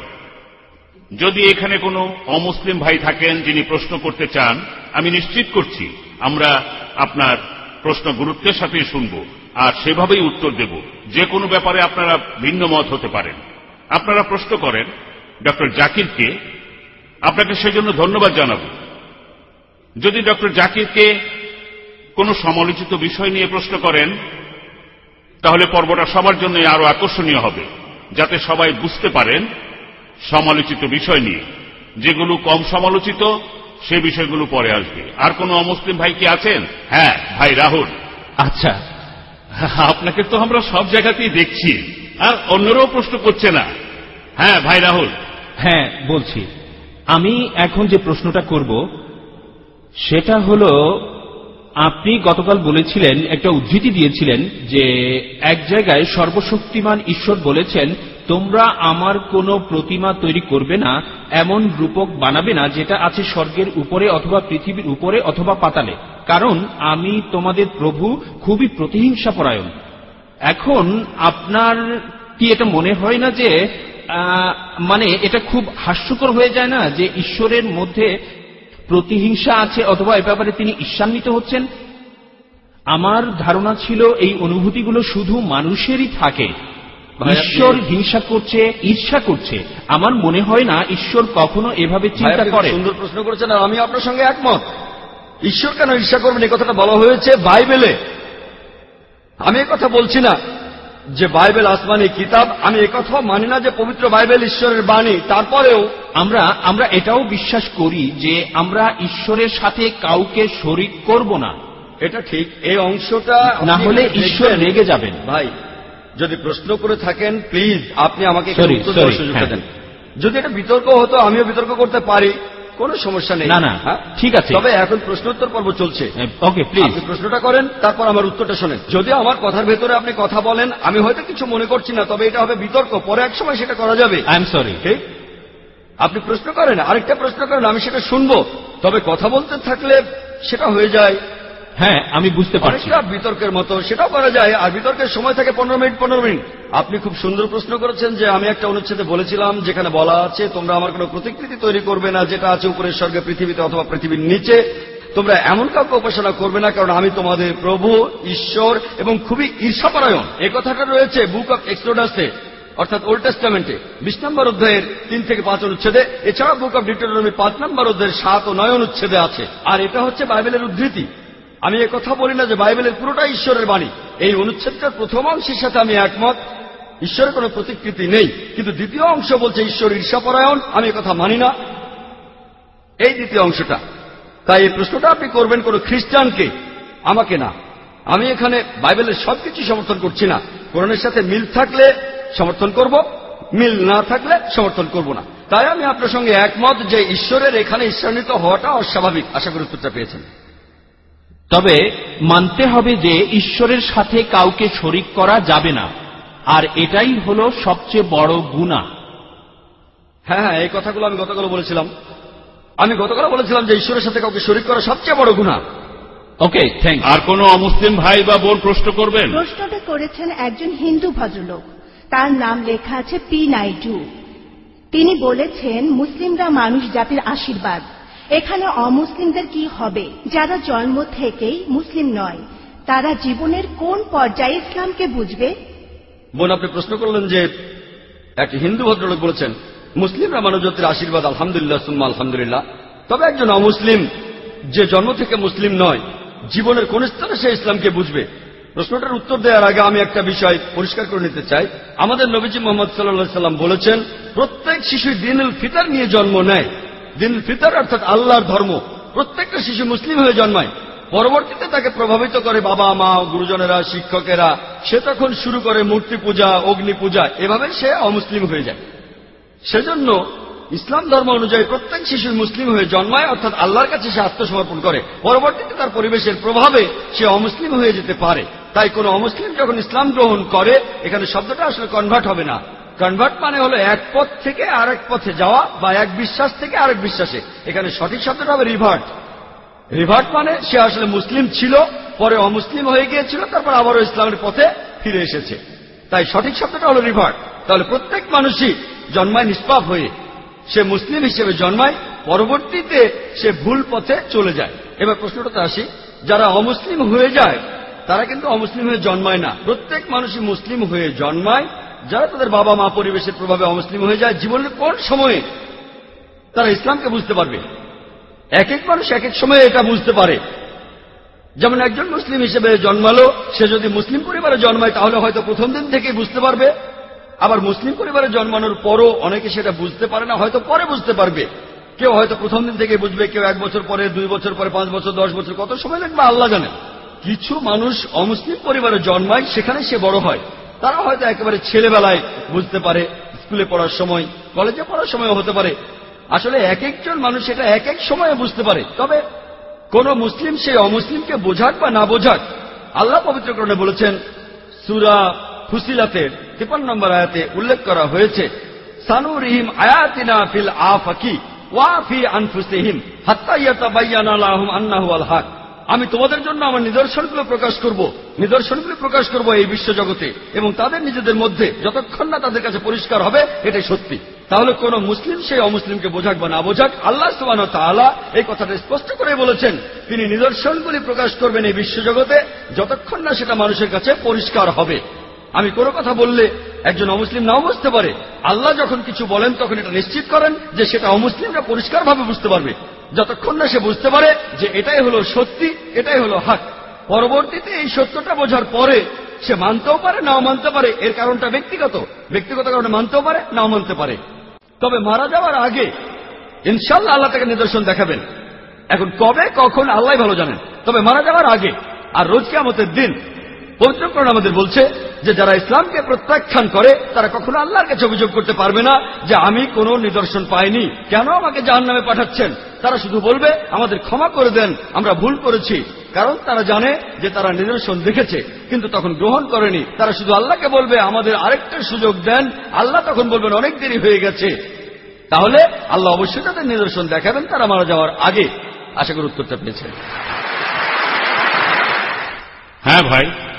যদি এখানে কোনো অমুসলিম ভাই থাকেন যিনি প্রশ্ন করতে চান আমি নিশ্চিত করছি আমরা আপনার প্রশ্ন গুরুত্বের সাথে শুনব আর সেভাবেই উত্তর দেব। যে কোনো ব্যাপারে আপনারা ভিন্ন মত হতে পারেন। আপনারা প্রশ্ন করেন ডক্টর জাকিরকে আপনাকে সেজন্য ধন্যবাদ জানাব। যদি ডক্টর জাকিরকে কোনো সমালোচিত বিষয় নিয়ে প্রশ্ন করেন তাহলে পর্বটা সবার জন্য আরও আকর্ষণীয় হবে যাতে সবাই বুঝতে পারেন সমালোচিত বিষয় নিয়ে। যেগুলো কম সমালোচিত সে বিষয়গুলো পরে আসবে। আর কোনো অমুসলিম ভাই কি আছেন? হ্যাঁ ভাই রাহুল। আচ্ছা আপনাকে তো আমরা সব জায়গাতেই দেখছি। আর অন্যরাও প্রশ্ন করছে না। হ্যাঁ ভাই রাহুল। হ্যাঁ বলছি। আমি এখন যে প্রশ্নটা করব সেটা হলো আপনি গতকাল বলেছিলেন, একটা উদ্ধৃতি দিয়েছিলেন যে এক জায়গায় সর্বশক্তিমান ঈশ্বর বলেছেন, তোমরা আমার কোনো প্রতিমা তৈরি করবে না, এমন রূপক বানাবে না যেটা আছে স্বর্গের উপরে অথবা পৃথিবীর উপরে অথবা পাতালে। কারণ আমি তোমাদের প্রভু, খুবই প্রতিহিংসা পরায়ণ এখন আপনার কি এটা মনে হয় না যে মানে এটা খুব হাস্যকর হয়ে যায় না যে ঈশ্বরের মধ্যে প্রতিহিংসা আছে অথবা এ ব্যাপারে তিনি ঈর্ষান্বিত হচ্ছেন? আমার ধারণা ছিল এই অনুভূতিগুলো শুধু মানুষেরই থাকে। ঈশ্বর হিংসা করছে ঈর্ষা করছে। আমার মনে হয় না ঈশ্বর কখনো এভাবে চিন্তা করে। সুন্দর প্রশ্ন করেছেন আর আমি আপনার সঙ্গে একমত। ঈশ্বর কেন ঈর্ষা করবেন? এই কথাটা বলা হয়েছে বাইবেলে। আমি কথা বলছি না। যে বাইবেল আসমানি কিতাব আমি একথা মানি না যে পবিত্র বাইবেল ঈশ্বরের বাণী। তারপরেও আমরা আমরা এটাও বিশ্বাস করি যে আমরা ঈশ্বরের সাথে কাউকে শরিক করব না। এটা ঠিক। এই অংশটা না হলে ঈশ্বর রেগে যাবেন। ভাই যদি প্রশ্ন করে থাকেন প্লিজ আপনি আমাকে সুযোগটা হ্যাঁ। দেন। যদি এটা বিতর্ক হতো আমিও বিতর্ক করতে পারি। কোনো সমস্যা নেই। না, না, হ্যাঁ? ঠিক আছে। তবে এখন প্রশ্নোত্তর পর্ব চলছে। ওকে প্লিজ প্রশ্নটা করেন তারপর আমার উত্তরটা শোনেন। যদি আমার কথার ভেতরে আপনি কথা বলেন আমি হয়তো কিছু মনে করছি না তবে এটা হবে বিতর্ক। পরে এক সময় সেটা করা যাবে। আই এম সরি ঠিক আপনি প্রশ্ন করেন আরেকটা প্রশ্ন করেন আমি সেটা শুনব। তবে কথা বলতে থাকলে সেটা হয়ে যায়। হ্যাঁ আমি বুঝতে পারছি। বিতর্কের মতো সেটাও করা যায়। আর বিতর্কের সময় থাকে পনেরো মিনিট পনেরো মিনিট। আপনি খুব সুন্দর প্রশ্ন করেছেন যে আমি একটা অনুচ্ছেদে বলেছিলাম যেখানে বলা আছে তোমরা আমার কোনো প্রতিকৃতি তৈরি করবে না যেটা আছে উপরের স্বর্গে পৃথিবীতে অথবা পৃথিবীর নিচে। তোমরা এমন কাউকে উপাসনা করবে না কারণ আমি তোমাদের প্রভু ঈশ্বর এবং খুবই ঈর্ষাপরায়ণ। এ কথাটা রয়েছে বুক অফ এক্সোডাসে অর্থাৎ ওল্ড টেস্টামেন্টে বিশ নম্বর অধ্যায়ের তিন থেকে পাঁচ অনুচ্ছেদে। এছাড়া বুক অফ ডিটোনমি পাঁচ নম্বর অধ্যায়ের সাত ও নয় অনুচ্ছেদে আছে। আর এটা হচ্ছে বাইবেলের উদ্ধৃতি। আমি এ কথা বলি না যে বাইবেলের পুরোটা ঈশ্বরের বাণী। এই অনুচ্ছেদটার প্রথম অংশের সাথে আমি একমত। ঈশ্বরের কোনো প্রতিকৃতি নেই। কিন্তু দ্বিতীয় অংশ বলছে ঈশ্বর ঈর্ষাপরায়ণ। আমি কথা মানি না। এই দ্বিতীয় অংশটা। তাই এই প্রশ্নটা আপনি করবেন কোন খ্রিস্টানকে। আমাকে না। আমি এখানে বাইবেলের সবকিছু সমর্থন করছি না। কোরআনের সাথে মিল থাকলে সমর্থন করব, মিল না থাকলে সমর্থন করব না। তাই আমি আপনার সঙ্গে একমত যে ঈশ্বরের এখানে ঈশ্বরান্বিত হওয়াটা অস্বাভাবিক। আশা করি উত্তরটা পেয়েছেন। তবে মানতে হবে যে ঈশ্বরের সাথে কাউকে শরিক করা যাবে না আর এটাই হলো সবচেয়ে বড় গুণা। হ্যাঁ হ্যাঁ এই কথাগুলো আমি গতকাল বলেছিলাম। আমি গতকাল বলেছিলাম যে ঈশ্বরের সাথে কাউকে শরিক করা সবচেয়ে বড় গুণা। ওকে থ্যাংক আর কোনো অমুসলিম ভাই বা বোন প্রশ্ন করবেন? প্রশ্নটা করেছেন একজন হিন্দু ভদ্রলোক। তার নাম লেখা আছে পি নাইডু। তিনি বলেছেন মুসলিমরা মানুষ জাতির আশীর্বাদ। এখানে অমুসলিমদের কি হবে? যারা জন্ম থেকেই মুসলিম নয়, তারা জীবনের কোন পর্যায়ে ইসলামকে বুঝবে? বোন, আপনি প্রশ্ন করলেন যে একটি হিন্দু ভদ্রলোক বলেছেন, মুসলিমরা মানবজাতির আশীর্বাদ, আলহামদুলিল্লাহ, সুম্মা, আলহামদুলিল্লাহ। তবে একজন অমুসলিম যে জন্ম থেকে মুসলিম নয়, জীবনের কোন স্তরে সে ইসলামকে বুঝবে? প্রশ্নটার উত্তর দেওয়ার আগে আমি একটা বিষয় পরিষ্কার করে নিতে চাই। আমাদের নবীজি মোহাম্মদ সাল্লাহ সাল্লাম বলেছেন, প্রত্যেক শিশু দিনুল ফিতার নিয়ে জন্ম নেয়। দিনুল ফিতার, অর্থাৎ আল্লাহর ধর্ম। প্রত্যেকটা শিশু মুসলিম হয়ে জন্মায়। পরবর্তীতে তাকে প্রভাবিত করে বাবা, মা, গুরুজনেরা, শিক্ষকেরা। সে তখন শুরু করে মূর্তি পূজা, অগ্নি পূজা। এভাবে সে অমুসলিম হয়ে যায়। সেজন্য ইসলাম ধর্ম অনুযায়ী প্রত্যেক শিশু মুসলিম হয়ে জন্মায়, অর্থাৎ আল্লাহর কাছে সে আত্মসমর্পণ করে। পরবর্তীতে তার পরিবেশের প্রভাবে সে অমুসলিম হয়ে যেতে পারে। তাই কোন অমুসলিম যখন ইসলাম গ্রহণ করে, এখানে শব্দটা আসলে কনভার্ট হবে না। কনভার্ট মানে হলো এক পথ থেকে আরেক পথে যাওয়া বা এক বিশ্বাস থেকে আরেক বিশ্বাসে। এখানে সঠিক শব্দটা হবে রিভার্ট রিভার্ট মানে সে আসলে মুসলিম ছিল, পরে অমুসলিম হয়ে গিয়েছিল, তারপর আবারও ইসলামের পথে ফিরে এসেছে। তাই সঠিক শব্দটা হলো রিভার্ট তাহলে প্রত্যেক মানুষই জন্মায় নিষ্পাপ হয়ে। সে মুসলিম হিসেবে জন্মায়, পরবর্তীতে সে ভুল পথে চলে যায়। এবার প্রশ্নটাতে আসি, যারা অমুসলিম হয়ে যায়, তারা কিন্তু অমুসলিম হয়ে জন্মায় না। প্রত্যেক মানুষই মুসলিম হয়ে জন্মায় যারা তাদের বাবা মা পরিবেশের প্রভাবে অমুসলিম হয়ে যায়, জীবনের কোন সময়ে তারা ইসলামকে বুঝতে পারবে? এক এক মানুষ এক এক সময়ে এটা বুঝতে পারে। যেমন একজন মুসলিম হিসেবে জন্মালো, সে যদি মুসলিম পরিবারে জন্মায়, তাহলে হয়তো প্রথম দিন থেকেই বুঝতে পারবে। আবার মুসলিম পরিবারে জন্মানোর পরও অনেকে সেটা বুঝতে পারে না, হয়তো পরে বুঝতে পারবে। কেউ হয়তো প্রথম দিন থেকে বুঝবে, কেউ এক বছর পরে, দুই বছর পরে, পাঁচ বছর, দশ বছর, কত সময় লাগবে, আল্লাহ জানে। কিছু মানুষ অমুসলিম পরিবারে জন্মায়, সেখানে সে বড় হয়। তারা হয়তো একেবারে ছেলেবেলায় বুঝতে পারে, স্কুলে পড়ার সময়, কলেজে পড়ার সময় হতে পারে। আসলে এক একজন মানুষ এটা এক এক সময়ে বুঝতে পারে। তবে কোন মুসলিম সেই অমুসলিমকে বোঝাক বা না বোঝাক, আল্লাহ পবিত্রকরণে বলেছেন, সুরা ফুসিলাতের তিপান্ন নম্বর আয়াতে উল্লেখ করা হয়েছে সানু রিহিম আয়াতিনা ফিল আফাকি ওয়াফি আনফুসিহিম হাত্তা ইয়াতাবাইয়ানা লাহুম আন্নাহু আল হক আমি তোমাদের জন্য আমার নিদর্শনগুলো প্রকাশ করব। নিদর্শনগুলো প্রকাশ করব এই বিশ্বজগতে। এবং তাদের নিজেদের মধ্যে যতক্ষণ না তাদের কাছে পরিষ্কার হবে, এটাই সত্যি। তাহলে কোন মুসলিম সেই অমুসলিমকে বোঝাক বা না বোঝাক, আল্লাহ সুবান তাআলা এই কথাটা স্পষ্ট করে বলেছেন। তিনি নিদর্শনগুলি প্রকাশ করবেন এই বিশ্বজগতে, যতক্ষণ না সেটা মানুষের কাছে পরিষ্কার হবে। আমি কোনো কথা বললে একজন অমুসলিম নাও বুঝতে পারে। আল্লাহ যখন কিছু বলেন, তখন এটা নিশ্চিত করেন যে সেটা অমুসলিমরা পরিষ্কারভাবে বুঝতে পারবে। যতক্ষণ না সে বুঝতে পারে যে এটাই হলো সত্যি, এটাই হলো হাক। পরবর্তীতে এই সত্যটা বোঝার পরে সে মানতেও পারে, নাও মানতে পারে। এর কারণটা ব্যক্তিগত। ব্যক্তিগত কারণে মানতেও পারে, নাও মানতে পারে। তবে মারা যাওয়ার আগে ইনশাল্লাহ আল্লাহ তাকে নিদর্শন দেখাবেন। এখন কবে, কখন আল্লাহ ভালো জানেন। তবে মারা যাওয়ার আগে আর রোজ কেমতের দিন পবিত্রকরণ আমাদের বলছে যে যারা ইসলামকে প্রত্যাখ্যান করে, তারা কখনো আল্লাহর কাছে অভিযোগ করতে পারবে না যে আমি কোনো নিদর্শন পাইনি। কেন আমাকে জাহান নামে পাঠাচ্ছেন? তারা শুধু বলবে, আমাদের ক্ষমা করে দেন, আমরা ভুল করেছি। কারণ তারা জানে যে তারা নিদর্শন দেখেছে, কিন্তু তখন গ্রহণ করেনি। তারা শুধু আল্লাহকে বলবে, আমাদের আরেকটা সুযোগ দেন। আল্লাহ তখন বলবেন, অনেক দেরি হয়ে গেছে। তাহলে আল্লাহ অবশ্যই তাদের নিদর্শন দেখাবেন, তারা মারা যাওয়ার আগে। আশা করি উত্তরটা পেয়েছেন। হ্যাঁ ভাই।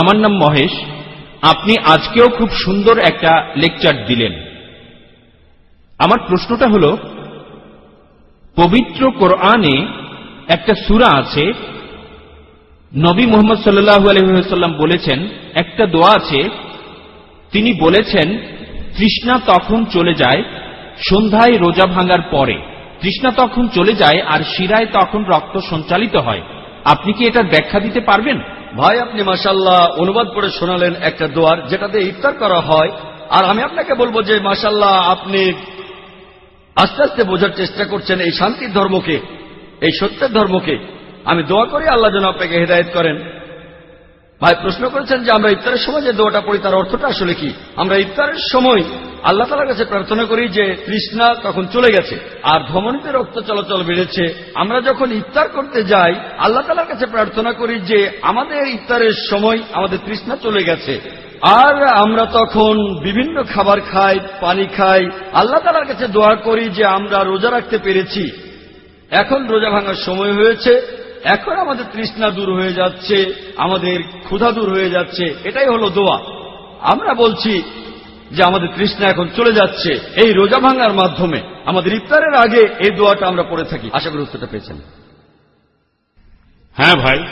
আমার নাম মহেশ। আপনি আজকেও খুব সুন্দর একটা লেকচার দিলেন। আমার প্রশ্নটা হল, পবিত্র কোরআনে একটা সুরা আছে, নবী মোহাম্মদ সাল্লাহ আলহিহাল্লাম বলেছেন, একটা দোয়া আছে, তিনি বলেছেন, তৃষ্ণা তখন চলে যায় সন্ধ্যায় রোজা ভাঙার পরে। তৃষ্ণা তখন চলে যায় আর শিরায় তখন রক্ত সঞ্চালিত হয়। আপনি কি এটার ব্যাখ্যা দিতে পারবেন? ভাই, আপনি মাসাল্লাহ অনুবাদ করে শোনালেন একটা দোয়ার যেটা দিয়ে ইফতার করা হয়। আর আমি আপনাকে বলব যে মাসাল্লাহ আপনি আস্তে আস্তে বোঝার চেষ্টা করছেন এই শান্তির ধর্মকে, এই সত্যের ধর্মকে। আমি দোয়া করি আল্লাহ যেন আপনাকে হেদায়ত করেন। ভাই, প্রশ্ন করেছেন যে আমরা ইফতারের সময় যে দোয়াটা পড়ি, তার অর্থটা আসলে কি? আমরা ইফতারের সময় আল্লাহ তালার কাছে প্রার্থনা করি যে তৃষ্ণা তখন চলে গেছে, আর ধমনীতে রক্ত চলাচল বেড়েছে। আমরা যখন ইফতার করতে যাই, আল্লাহ তালার কাছে প্রার্থনা করি যে আমাদের ইফতারের সময় আমাদের তৃষ্ণা চলে গেছে। আর আমরা তখন বিভিন্ন খাবার খাই, পানি খাই, আল্লাহ তালার কাছে দোয়া করি যে আমরা রোজা রাখতে পেরেছি। এখন রোজা ভাঙার সময় হয়েছে এখন আমাদের তৃষ্ণা দূর হয়ে যাচ্ছে আমাদের ক্ষুধা দূর হয়ে যাচ্ছে এটাই হলো দোয়া। আমরা বলছি যে আমাদের তৃষ্ণা এখন চলে যাচ্ছে এই রোজা ভাঙার মাধ্যমে। আমাদের ইফতারের আগে এই দোয়াটা আমরা পড়ে থাকি। আশা করি উত্তরটা পেয়েছেন। হ্যাঁ ভাই।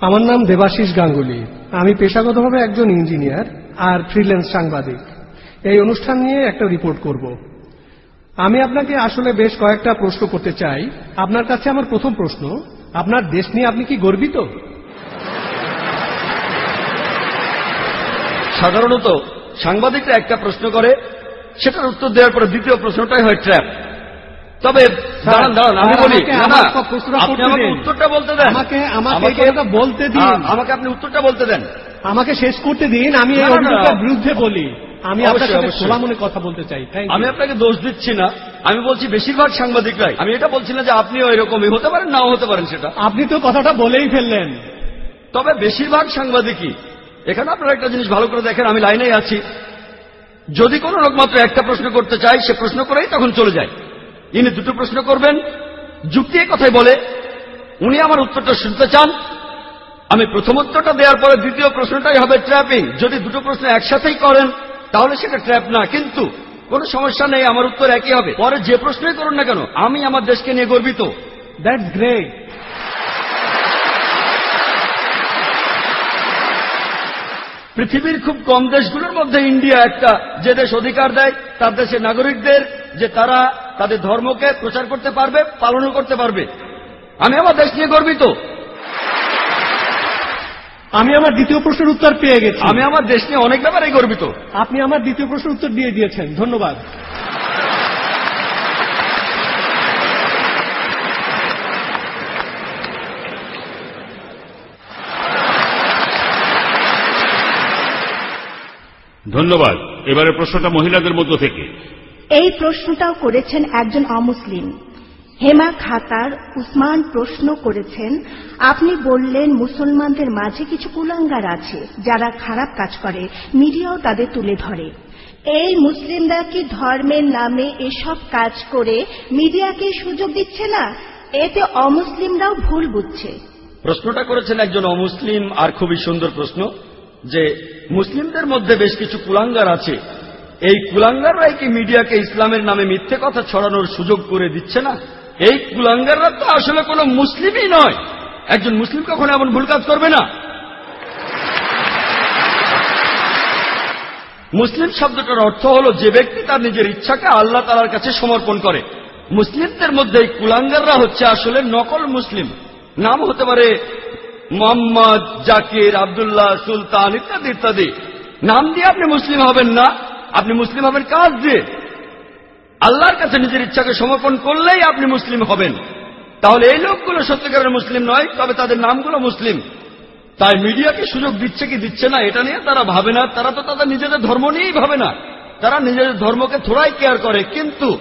আমার নাম দেবাশিস গাঙ্গুলি। আমি পেশাগতভাবে একজন ইঞ্জিনিয়ার আর ফ্রিল্যান্স সাংবাদিক। এই অনুষ্ঠান নিয়ে একটা রিপোর্ট করব। আমি আপনাকে আসলে বেশ কয়েকটা প্রশ্ন করতে চাই। আপনার কাছে আমার প্রথম প্রশ্ন আপনার দেশ নিয়ে আপনি কি গর্বিত? সাধারণত সাংবাদিকরা একটা প্রশ্ন করে সেটার উত্তর দেওয়ার পরে দ্বিতীয় প্রশ্নটাই হয় ট্র্যাপ তবে দাঁড়ান দাঁড়ান আমি বলি আমার না, আপনি আমাকে উত্তরটা বলতে দেন। আমাকে আমাকে বলতে দিন। আমাকে আপনি উত্তরটা বলতে দেন। আমাকে শেষ করতে দিন আমি বিরুদ্ধে বলি। আমি আপনার সাথে। খোলা মনে কথা বলতে চাই। আমি আপনাকে দোষ দিচ্ছি না। আমি বলছি বেশিরভাগ সাংবাদিকরাই। আমি এটা বলছি না যে আপনিও এরকমই। হতে পারেন নাও হতে পারেন সেটা। আপনি তো কথাটা বলেই ফেললেন। তবে বেশিরভাগ সাংবাদিকই এখানে আপনারা একটা জিনিস ভালো করে দেখেন আমি লাইনেই আছি। যদি কোনো লোক মাত্র একটা প্রশ্ন করতে চায় সে প্রশ্ন করেই তখন চলে যায়। ইনি দুটো প্রশ্ন করবেন যুক্তি কথাই বলে উনি আমার উত্তরটা শুনতে চান। আমি প্রথম উত্তরটা দেওয়ার পরে দ্বিতীয় প্রশ্নটাই হবে ট্র্যাপিং। যদি দুটো প্রশ্ন একসাথেই করেন তাহলে সেটা ট্র্যাপ না। কিন্তু কোনো সমস্যা নেই আমার উত্তর একই হবে। পরে যে প্রশ্নই করুন না কেন আমি আমার দেশকে নিয়ে গর্বিত। দ্যাটস গ্রেট পৃথিবীর খুব কম দেশগুলোর মধ্যে ইন্ডিয়া একটা যে দেশ অধিকার দেয় তার দেশের নাগরিকদের যে তারা তাদের ধর্মকে প্রচার করতে পারবে পালনও করতে পারবে। আমি আমার দেশ নিয়ে গর্বিত। আমি আমার দ্বিতীয় প্রশ্নের উত্তর পেয়ে গেছি। আমি আমার দেশ নিয়ে অনেক ব্যাপারেই গর্বিত। আপনি আমার দ্বিতীয় প্রশ্নের উত্তর দিয়ে দিয়েছেন। ধন্যবাদ। ধন্যবাদ। এবারে প্রশ্নটা মহিলাদের মধ্য থেকে। এই প্রশ্নটাও করেছেন একজন অমুসলিম। হেমা খাতার উসমান প্রশ্ন করেছেন, আপনি বললেন মুসলমানদের মাঝে কিছু কুলাঙ্গার আছে, যারা খারাপ কাজ করে, মিডিয়াও তাদের তুলে ধরে। এই মুসলিমরা কি ধর্মের নামে এসব কাজ করে, মিডিয়াকে সুযোগ দিচ্ছে না? এতে অমুসলিমরাও ভুল বুঝছে। প্রশ্নটা করেছেন একজন অমুসলিম, আর খুবই সুন্দর প্রশ্ন, যে মুসলিমদের মধ্যে বেশ কিছু কুলাঙ্গার আছে। এই কুলাঙ্গাররাই কি মিডিয়াকে ইসলামের নামে মিথ্যে কথা ছড়ানোর সুযোগ করে দিচ্ছে না? এই কুলাঙ্গাররা তো আসলে কোনো মুসলিমই নয়। একজন মুসলিম কখনো এমন ভুল কাজ করবে না। মুসলিম শব্দটার অর্থ হলো যে ব্যক্তি তার নিজের ইচ্ছাকে আল্লাহ তালার কাছে সমর্পণ করে। মুসলিমদের মধ্যে এই কুলাঙ্গাররা হচ্ছে আসলে নকল মুসলিম। নাম হতে পারে মোহাম্মদ, জাকির, আবদুল্লাহ, সুলতান ইত্যাদি ইত্যাদি। নাম দিয়ে আপনি মুসলিম হবেন না। আপনি মুসলিম হবেন কাজ দিয়ে। আল্লাহর কাছে নিজের ইচ্ছাকে সমর্পণ করলেই আপনি মুসলিম হবেন। তাহলে এই লোকগুলো সত্যিকারের মুসলিম নয়, তবে তাদের নামগুলো মুসলিম। তাই মিডিয়াকে সুযোগ দিচ্ছে কি দিচ্ছে না, এটা নিয়ে তারা ভাবে না। তারা তো তাদের নিজেদের ধর্ম নিয়েই ভাবে না। তারা নিজেদের ধর্মকে থোড়াই কেয়ার করে, কিন্তু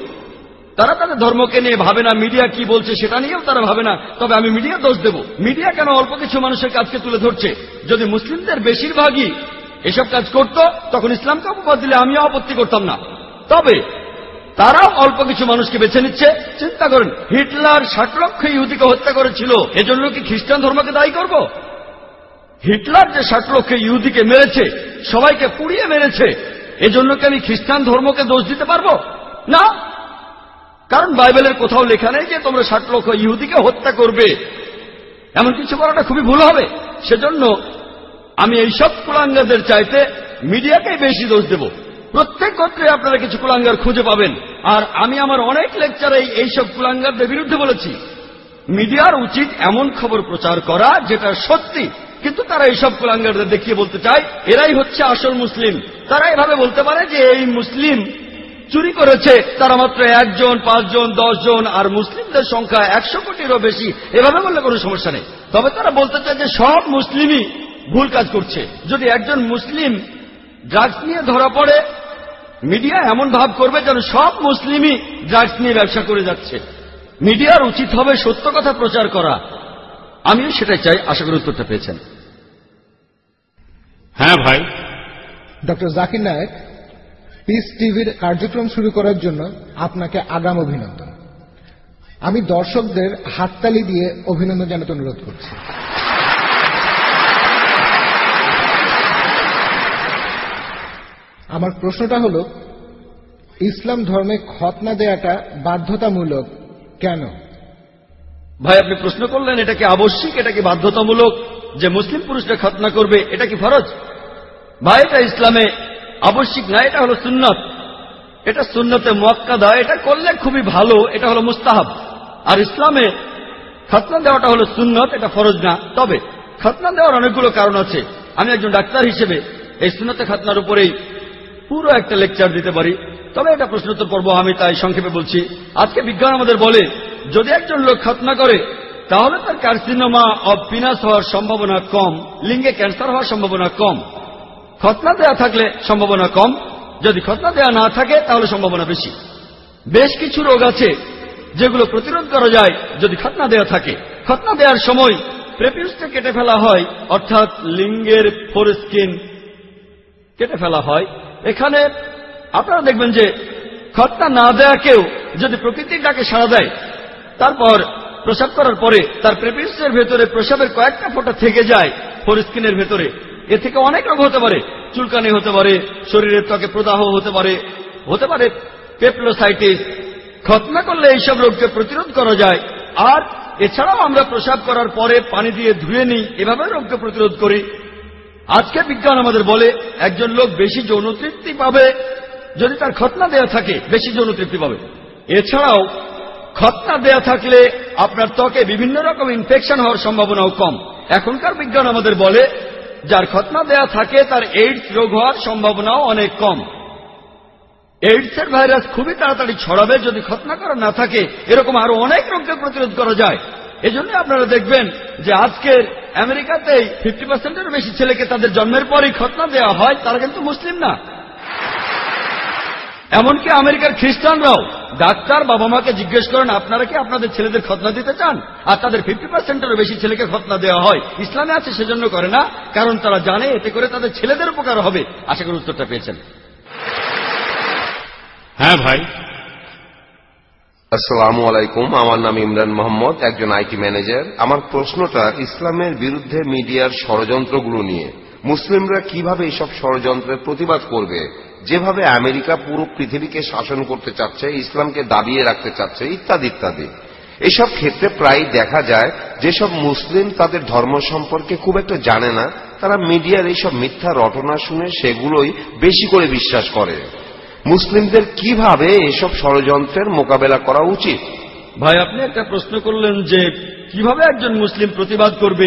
তারা তাদের ধর্মকে নিয়ে ভাবে না মিডিয়া কি বলছে সেটা নিয়েও তারা ভাবে না। তবে আমি মিডিয়া দোষ দেব। মিডিয়া কেন অল্প কিছু মানুষের কাজকে তুলে ধরছে? যদি মুসলিমদের বেশিরভাগই এসব কাজ করত, তখন ইসলামকে অপবাদ দিলে আমিও আপত্তি করতাম না। তবে তারাও অল্প কিছু মানুষকে বেছে নিচ্ছে। চিন্তা করেন, হিটলার ষাট লক্ষ ইহুদিকে হত্যা করেছিল, এজন্য কি খ্রিস্টান ধর্মকে দায়ী করব? হিটলার যে ষাট লক্ষ ইহুদিকে মেরেছে, সবাইকে পুড়িয়ে মেরেছে, এজন্য কি আমি খ্রিস্টান ধর্মকে দোষ দিতে পারব? না। কারণ বাইবেলের কোথাও লেখা নেই যে তোমরা ষাট লক্ষ ইহুদিকে হত্যা করবে। এমন কিছু করাটা খুবই ভুল হবে। সেজন্য আমি এইসব কুলাঙ্গাদের চাইতে মিডিয়াকেই বেশি দোষ দেব। প্রত্যেক ক্ষেত্রে আপনারা কিছু কুলাঙ্গার খুঁজে পাবেন। আর আমি আমার অনেক লেকচারে এইসব কুলাঙ্গারদের বিরুদ্ধে বলেছি। মিডিয়ার উচিত এমন খবর প্রচার করা যেটা সত্যি। কিন্তু তারা এইসব কুলাঙ্গারদের দেখিয়ে বলতে চায়, এরাই হচ্ছে আসল মুসলিম। তারা এভাবে বলতে পারে যে, এই মুসলিম চুরি করেছে, তারা মাত্র একজন, পাঁচজন জন আর মুসলিমদের সংখ্যা একশো কোটিরও বেশি। এভাবে বললে কোনো সমস্যা নেই। তবে তারা বলতে চায় যে, সব মুসলিমই ভুল কাজ করছে। যদি একজন মুসলিম ড্রাগস নিয়ে ধরা পড়ে। মিডিয়া এমন ভাব করবে যেন সব মুসলিমই ড্রাগস নিয়ে ব্যবসা করে যাচ্ছে। মিডিয়ার উচিত হবে সত্য কথা প্রচার করা। আমিও সেটাই চাই আশা করি উত্তরটা পেয়েছেন। হ্যাঁ ভাই। ডক্টর জাকির নায়েক পিস টিভির কার্যক্রম শুরু করার জন্য আপনাকে আগাম অভিনন্দন। আমি দর্শকদের হাততালি দিয়ে অভিনন্দন জানাতে অনুরোধ করছি। আমার প্রশ্নটা হল, ইসলাম ধর্মে খতনা দেয়াটা বাধ্যতামূলক কেন? ভাই, আপনি প্রশ্ন করলেন, এটা কি আবশ্যিক? এটা কি বাধ্যতামূলক? যে মুসলিম পুরুষরা খতনা করবে, এটা কি ফরজ? ভাই, এটা ইসলামে আবশ্যিক না, এটা হলো সুন্নত। এটা সুন্নতে মোয়াক্কাদা, এটা করলে খুবই ভালো, এটা হলো মুস্তাহাব। আর ইসলামে খতনা দেওয়াটা হলো সুন্নত, এটা ফরজ না। তবে, খতনা দেওয়ার অনেকগুলো কারণ আছে। আমি একজন ডাক্তার হিসেবে এই সুন্নতে খাতনার উপরেই পুরো একটা লেকচার দিতে পারি। তবে এটা প্রশ্নোত্তর পর্ব আমি, তাই সংক্ষেপে বলছি। আজকে বিজ্ঞান আমাদের বলে, যদি একজন লোক খতনা করে, তাহলে তার কার্সিনোমা অব পিনাস হওয়ার সম্ভাবনা কম, লিঙ্গে ক্যান্সার হওয়ার সম্ভাবনা কম। খতনা দেয়া থাকলে সম্ভাবনা কম, যদি খতনা দেয়া না থাকে, তাহলে সম্ভাবনা বেশি। বেশ কিছু রোগ আছে, যেগুলো প্রতিরোধ করা যায় যদি খতনা দেয়া থাকে। খতনা দেওয়ার সময় প্রেপিউসটা কেটে ফেলা হয়, অর্থাৎ লিঙ্গের ফোর স্কিন কেটে ফেলা হয়। এখানে আপনারা দেখবেন যে খতনা না দেয়া কেউ যদি প্রকৃতির ডাকে সাড়া দেয়, তারপর প্রসাব করার পরে তার প্রেপিউসের ভেতরে প্রসাবের কয়েকটা ফোঁটা থেকে যায় ফোরস্কিনের ভেতরে। এ থেকে অনেক রোগ হতে পারে, চুলকানি হতে পারে, শরীরের ত্বকে প্রদাহ হতে পারে হতে পারে পেপলোসাইটিস খতনা করলে এইসব রোগকে প্রতিরোধ করা যায়। আর এছাড়াও আমরা প্রসাব করার পরে পানি দিয়ে ধুয়ে নিই, এভাবে রোগকে প্রতিরোধ করি। আজকে বিজ্ঞান আমাদের বলে, একজন লোক বেশি যৌন তৃপ্তি পাবে যদি তার খতনা দেয়া থাকে, বেশি যৌন তৃপ্তি পাবে। এছাড়াও খতনা দেয়া থাকলে আপনার ত্বকে বিভিন্ন রকম ইনফেকশন হওয়ার সম্ভাবনাও কম। এখনকার বিজ্ঞান আমাদের বলে, যার খতনা দেয়া থাকে, তার এইডস রোগ হওয়ার সম্ভাবনাও অনেক কম। এইডসের ভাইরাস খুবই তাড়াতাড়ি ছড়াবে যদি খতনা করা না থাকে, এরকম আরও অনেক রোগকে প্রতিরোধ করা যায়। এজন্য আপনারা দেখবেন যে আজকের আমেরিকাতেই ফিফটি পার্সেন্টের বেশি ছেলেকে তাদের জন্মের পরই খতনা দেওয়া হয়, তারা কিন্তু মুসলিম না। এমনকি আমেরিকার খ্রিস্টানরাও ডাক্তার বাবা মাকে জিজ্ঞেস করেন, আপনারা কি আপনাদের ছেলেদের খতনা দিতে চান? আর তাদের ফিফটি পার্সেন্টেরও বেশি ছেলেকে খতনা দেওয়া হয়। ইসলামে আছে সেজন্য করে না, কারণ তারা জানে এতে করে তাদের ছেলেদের উপকার হবে। আশা করি উত্তরটা পেয়েছেন। হ্যাঁ ভাই। আসসালামু আলাইকুম, আমার নাম ইমরান মোহাম্মদ, একজন আইটি ম্যানেজার। আমার প্রশ্নটা ইসলামের বিরুদ্ধে মিডিয়ার ষড়যন্ত্রগুলো নিয়ে। মুসলিমরা কীভাবে এসব ষড়যন্ত্রের প্রতিবাদ করবে? যেভাবে আমেরিকা পুরো পৃথিবীকে শাসন করতে চাচ্ছে, ইসলামকে দাবিয়ে রাখতে চাচ্ছে, ইত্যাদি ইত্যাদি। এসব ক্ষেত্রে প্রায় দেখা যায়, যেসব মুসলিম তাদের ধর্ম সম্পর্কে খুব একটা জানে না, তারা মিডিয়ার এইসব মিথ্যা রটনা শুনে সেগুলোই বেশি করে বিশ্বাস করে। মুসলিমদের কীভাবে এসব ষড়যন্ত্রের মোকাবেলা করা উচিত? ভাই, আপনি একটা প্রশ্ন করলেন যে কীভাবে একজন মুসলিম প্রতিবাদ করবে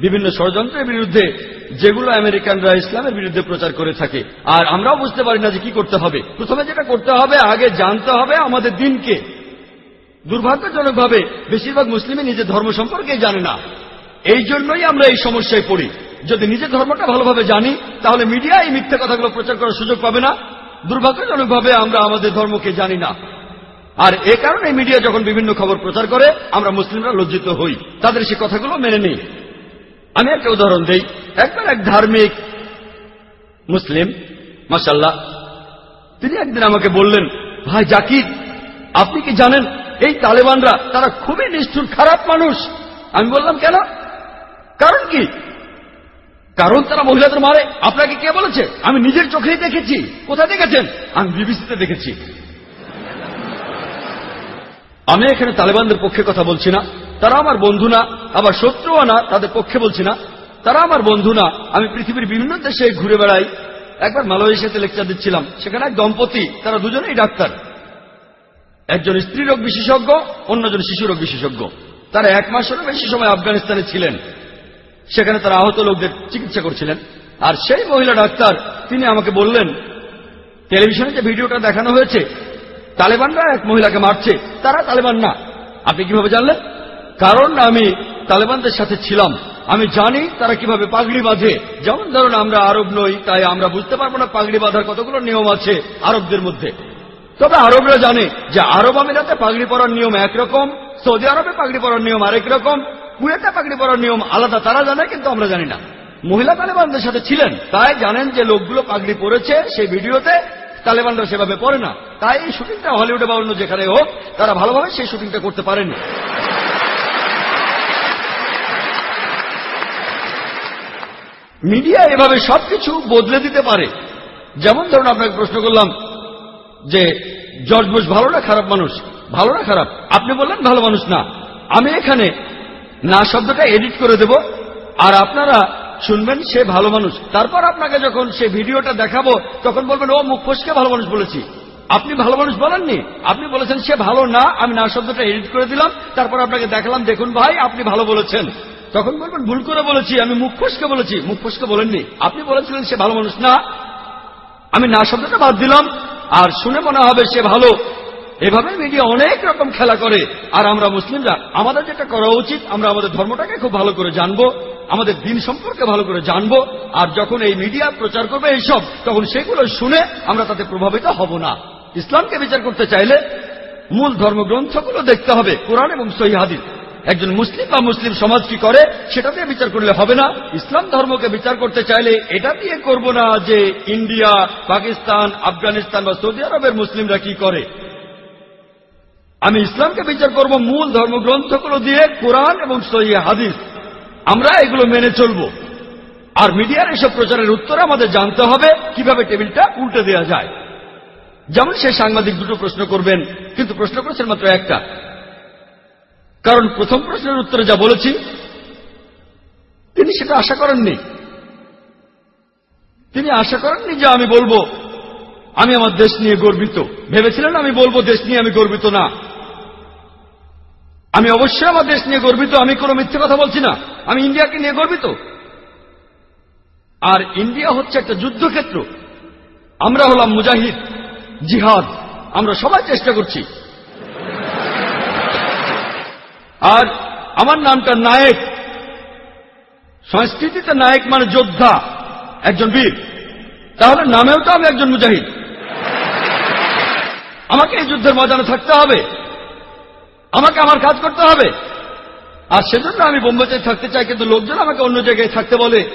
বিভিন্ন ষড়যন্ত্রের বিরুদ্ধে, যেগুলো আমেরিকানরা ইসলামের বিরুদ্ধে প্রচার করে থাকে। আর আমরাও বুঝতে পারি না যে কি করতে হবে। প্রথমে যেটা করতে হবে, আগে জানতে হবে আমাদের দিনকে। দুর্ভাগ্যজনকভাবে বেশিরভাগ মুসলিমই নিজের ধর্ম সম্পর্কে জানে না। এই জন্যই আমরা এই সমস্যায় পড়ি। যদি নিজের ধর্মটা ভালোভাবে জানি, তাহলে মিডিয়া এই মিথ্যে কথাগুলো প্রচার করার সুযোগ পাবে না। দুর্ভাগ্যজনকভাবে আমরা আমাদের ধর্মকে জানি না। আর এ কারণে মিডিয়া যখন বিভিন্ন খবর প্রচার করে, আমরা মুসলিমরা লজ্জিত হই। তাদের সে কথাগুলো মেনে নেই। আমি একটা উদাহরণ দেই। একবার এক ধার্মিক মুসলিম মাসাল্লাহ তিনি একদিন আমাকে বললেন, ভাই জাকির, আপনি কি জানেন, এই তালেবানরা, তারা খুবই নিষ্ঠুর, খারাপ মানুষ? আমি বললাম, কেন? কারণ কি? কারণ তারা মহিলাদের মারে। আপনাকে কে বলেছে? আমি নিজের চোখেই দেখেছি। কোথায় দেখেছেন? আমি বিবিসিতে দেখেছি। আমি এখানে তালেবানদের পক্ষে কথা বলছি না। তারা আমার বন্ধু না, আবার শত্রুও না, তাদের পক্ষে বলছি না। তারা আমার বন্ধু না। আমি পৃথিবীর বিভিন্ন দেশে ঘুরে বেড়াই। একবার মালয়েশিয়াতে লেকচার দিচ্ছিলাম। সেখানে এক দম্পতি, তারা দুজনেই ডাক্তার। একজন স্ত্রী রোগ বিশেষজ্ঞ, অন্যজন শিশু রোগ বিশেষজ্ঞ। তারা এক মাসেরও বেশি সময় আফগানিস্তানে ছিলেন। সেখানে তারা আহত লোকদের চিকিৎসা করছিলেন। আর সেই মহিলা ডাক্তার, তিনি আমাকে বললেন, টেলিভিশনে যে ভিডিওটা দেখানো হয়েছে, তালেবানরা এক মহিলাকে মারছে। তারা তালেবান না। আপনি কীভাবে জানলেন? কারণ আমি তালেবানদের সাথে ছিলাম। আমি জানি তারা কীভাবে পাগড়ি বাঁধে। যেমন ধরুন, আমরা আরব নই, তাই আমরা বুঝতে পারব না পাগড়ি বাঁধার কতগুলো নিয়ম আছে আরবদের মধ্যে। তবে আরবরা জানে যে আরব আমিরাতে পাগড়ি পরার নিয়ম একরকম, সৌদি আরবে পাগড়ি পরার নিয়ম আরেক রকম কুয়েতে পাগড়ি পরার নিয়ম আলাদা, তারা জানে কিন্তু আমরা জানি না। মহিলা তালেবানদের সাথে ছিলেন, তাই জানেন যে লোকগুলো পাগড়ি পরেছে সেই ভিডিওতে, তালেবানরা সেভাবে পড়ে না। তাই এই শুটিংটা হলিউডে বা অন্য যেখানে হোক, তারা ভালোভাবে সেই শুটিংটা করতে পারেনি। মিডিয়া এভাবে সবকিছু বদলে দিতে পারে। যেমন ধরুন আপনাকে প্রশ্ন করলাম যে, জর্জ বুশ ভালো না খারাপ মানুষ? ভালো না খারাপ। আপনি বললেন, ভালো মানুষ না। আমি এখানে না শব্দটা এডিট করে দেব। আর আপনারা শুনবেন সে ভালো মানুষ। তারপর আপনাকে যখন সে ভিডিওটা দেখাবো, তখন বলবেন, ও, মুখ ফসকে ভালো মানুষ বলেছি। আপনি ভালো মানুষ বলেননি? আপনি বলেছেন, সে ভালো না, আমি না শব্দটা এডিট করে দিলাম, তারপর আপনাকে দেখালাম, দেখুন ভাই, আপনি ভালো বলেছেন। তখন বলবেন, ভুল করে বলেছি, আমি মুখ ফসকে বলেছি। মুখ ফসকে বলেননি। আপনি বলেছিলেন, সে ভালো মানুষ না, আমি না শব্দটা বাদ দিলাম, আর শুনে মনে হবে সে ভালো। এভাবে মিডিয়া অনেক রকম খেলা করে। আর আমরা মুসলিমরা, আমাদের যেটা করা উচিত, আমরা আমাদের ধর্মটাকে খুব ভালো করে জানব, আমাদের দিন সম্পর্কে ভালো করে জানব, আর যখন এই মিডিয়া প্রচার করবে এইসব, তখন সেগুলো শুনে আমরা তাতে প্রভাবিত হব না। ইসলামকে বিচার করতে চাইলে মূল ধর্মগ্রন্থগুলো দেখতে হবে, কোরআন এবং সহি একজন মুসলিম বা মুসলিম সমাজ কি করে, সেটা দিয়ে বিচার করলে হবে না। ইসলাম ধর্মকে বিচার করতে চাইলে এটা দিয়ে করব না যে ইন্ডিয়া, পাকিস্তান, আফগানিস্তান বা সৌদি আরবের মুসলিমরা কি করে। আমি ইসলামকে বিচার করব, মূল ধর্মগ্রন্থগুলো দিয়ে কোরআন এবং সহি হাদিস। আমরা এগুলো মেনে চলব। আর মিডিয়ার এসব প্রচারের উত্তরে আমাদের জানতে হবে, কীভাবে টেবিলটা উল্টে দেওয়া যায়। যেমন সে সাংবাদিক দুটো প্রশ্ন করবেন, কিন্তু প্রশ্ন করেছেন মাত্র একটা। কারণ প্রথম প্রশ্নের উত্তরে যা বলেছি, তিনি সেটা আশা করেননি। তিনি আশা করেননি যে আমি বলব, আমি আমার দেশ নিয়ে গর্বিত। ভেবেছিলেন আমি বলব, দেশ নিয়ে আমি গর্বিত না। আমি অবশ্যই আমার দেশ নিয়ে গর্বিত, আমি কোনো মিথ্যে কথা বলছি না। আমি ইন্ডিয়াকে নিয়ে গর্বিত। আর ইন্ডিয়া হচ্ছে একটা যুদ্ধক্ষেত্র। আমরা হলাম মুজাহিদ, জিহাদ, আমরা সবাই চেষ্টা করছি। আর আমার নামটা নায়ক। সংস্কৃতিতে নায়ক মানে যোদ্ধা, একজন বীর। তাহলে নামেও তো আমি একজন মুজাহিদ। আমাকে এই যুদ্ধের ময়দানে থাকতে হবে। আমাকে আমার কাজ করতে হবে। আর সেজন্য আমি বোম্বেতে থাকতে চাই, কিন্তু লোকজন আমাকে অন্য জায়গায় থাকতে বলে।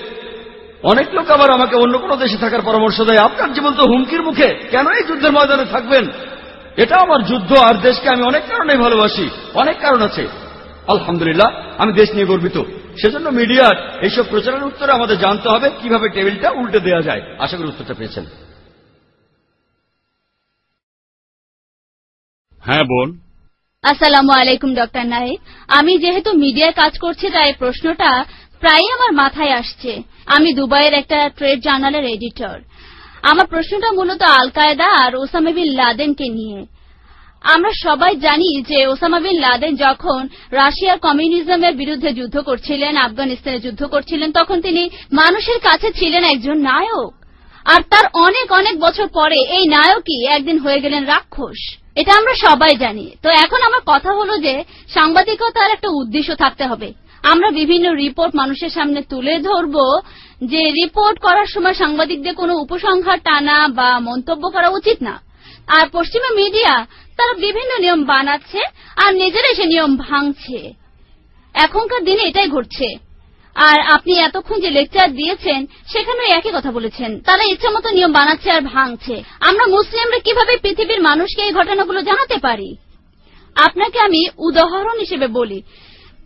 অনেক লোক আবার আমাকে অন্য কোনো দেশে থাকার পরামর্শ দেয়। আপনার জীবন তো হুমকির মুখে। কেন এই যুদ্ধের ময়দানে থাকবেন? এটা আমার যুদ্ধ, আর দেশকে আমি অনেক কারণে ভালোবাসি। অনেক কারণ আছে। আলহামদুলিল্লাহ, আমি দেশ নিয়ে গর্বিত। সেজন্য মিডিয়ার এইসব প্রচারের উত্তরে আমাদের জানতে হবে কীভাবে টেবিলটা উল্টে দেওয়া যায়। আশা করি উত্তরটা পেয়েছেন। হ্যাঁ বোন। আসসালামু আলাইকুম, ডক্টর নাহিদ। আমি যেহেতু মিডিয়ায় কাজ করছি, তাই প্রশ্নটা প্রায়ই আমার মাথায় আসছে। আমি দুবাইয়ের একটা ট্রেড জার্নালের এডিটর। আমার প্রশ্নটা মূলত আল কায়দা আর ওসামা বিন লাদেনকে নিয়ে। আমরা সবাই জানি যে ওসামা বিন লাদেন যখন রাশিয়ার কমিউনিজমের বিরুদ্ধে যুদ্ধ করছিলেন, আফগানিস্তানে যুদ্ধ করছিলেন, তখন তিনি মানুষের কাছে ছিলেন একজন নায়ক। আর তার অনেক অনেক বছর পরে এই নায়কই একদিন হয়ে গেলেন রাক্ষস। এটা আমরা সবাই জানি। তো এখন আমার কথা হলো যে, সাংবাদিকতার একটা উদ্দেশ্য থাকতে হবে। আমরা বিভিন্ন রিপোর্ট মানুষের সামনে তুলে ধরব যে, রিপোর্ট করার সময় সাংবাদিকদের কোনো উপসংহার টানা বা মন্তব্য করা উচিত না। আর পশ্চিমা মিডিয়া তারা বিভিন্ন নিয়ম বানাচ্ছে আর নিজেরাই সে নিয়ম ভাঙছে। এখনকার দিনে এটাই ঘটছে। আর আপনি এতক্ষণ যে লেকচার দিয়েছেন সেখানে একই কথা বলেছেন। তারা ইচ্ছা মতো নিয়ম বানাচ্ছে আর ভাঙছে। আমরা মুসলিমরা কীভাবে পৃথিবীর মানুষকে এই ঘটনাগুলো জানাতে পারি? আপনাকে আমি উদাহরণ হিসেবে বলি।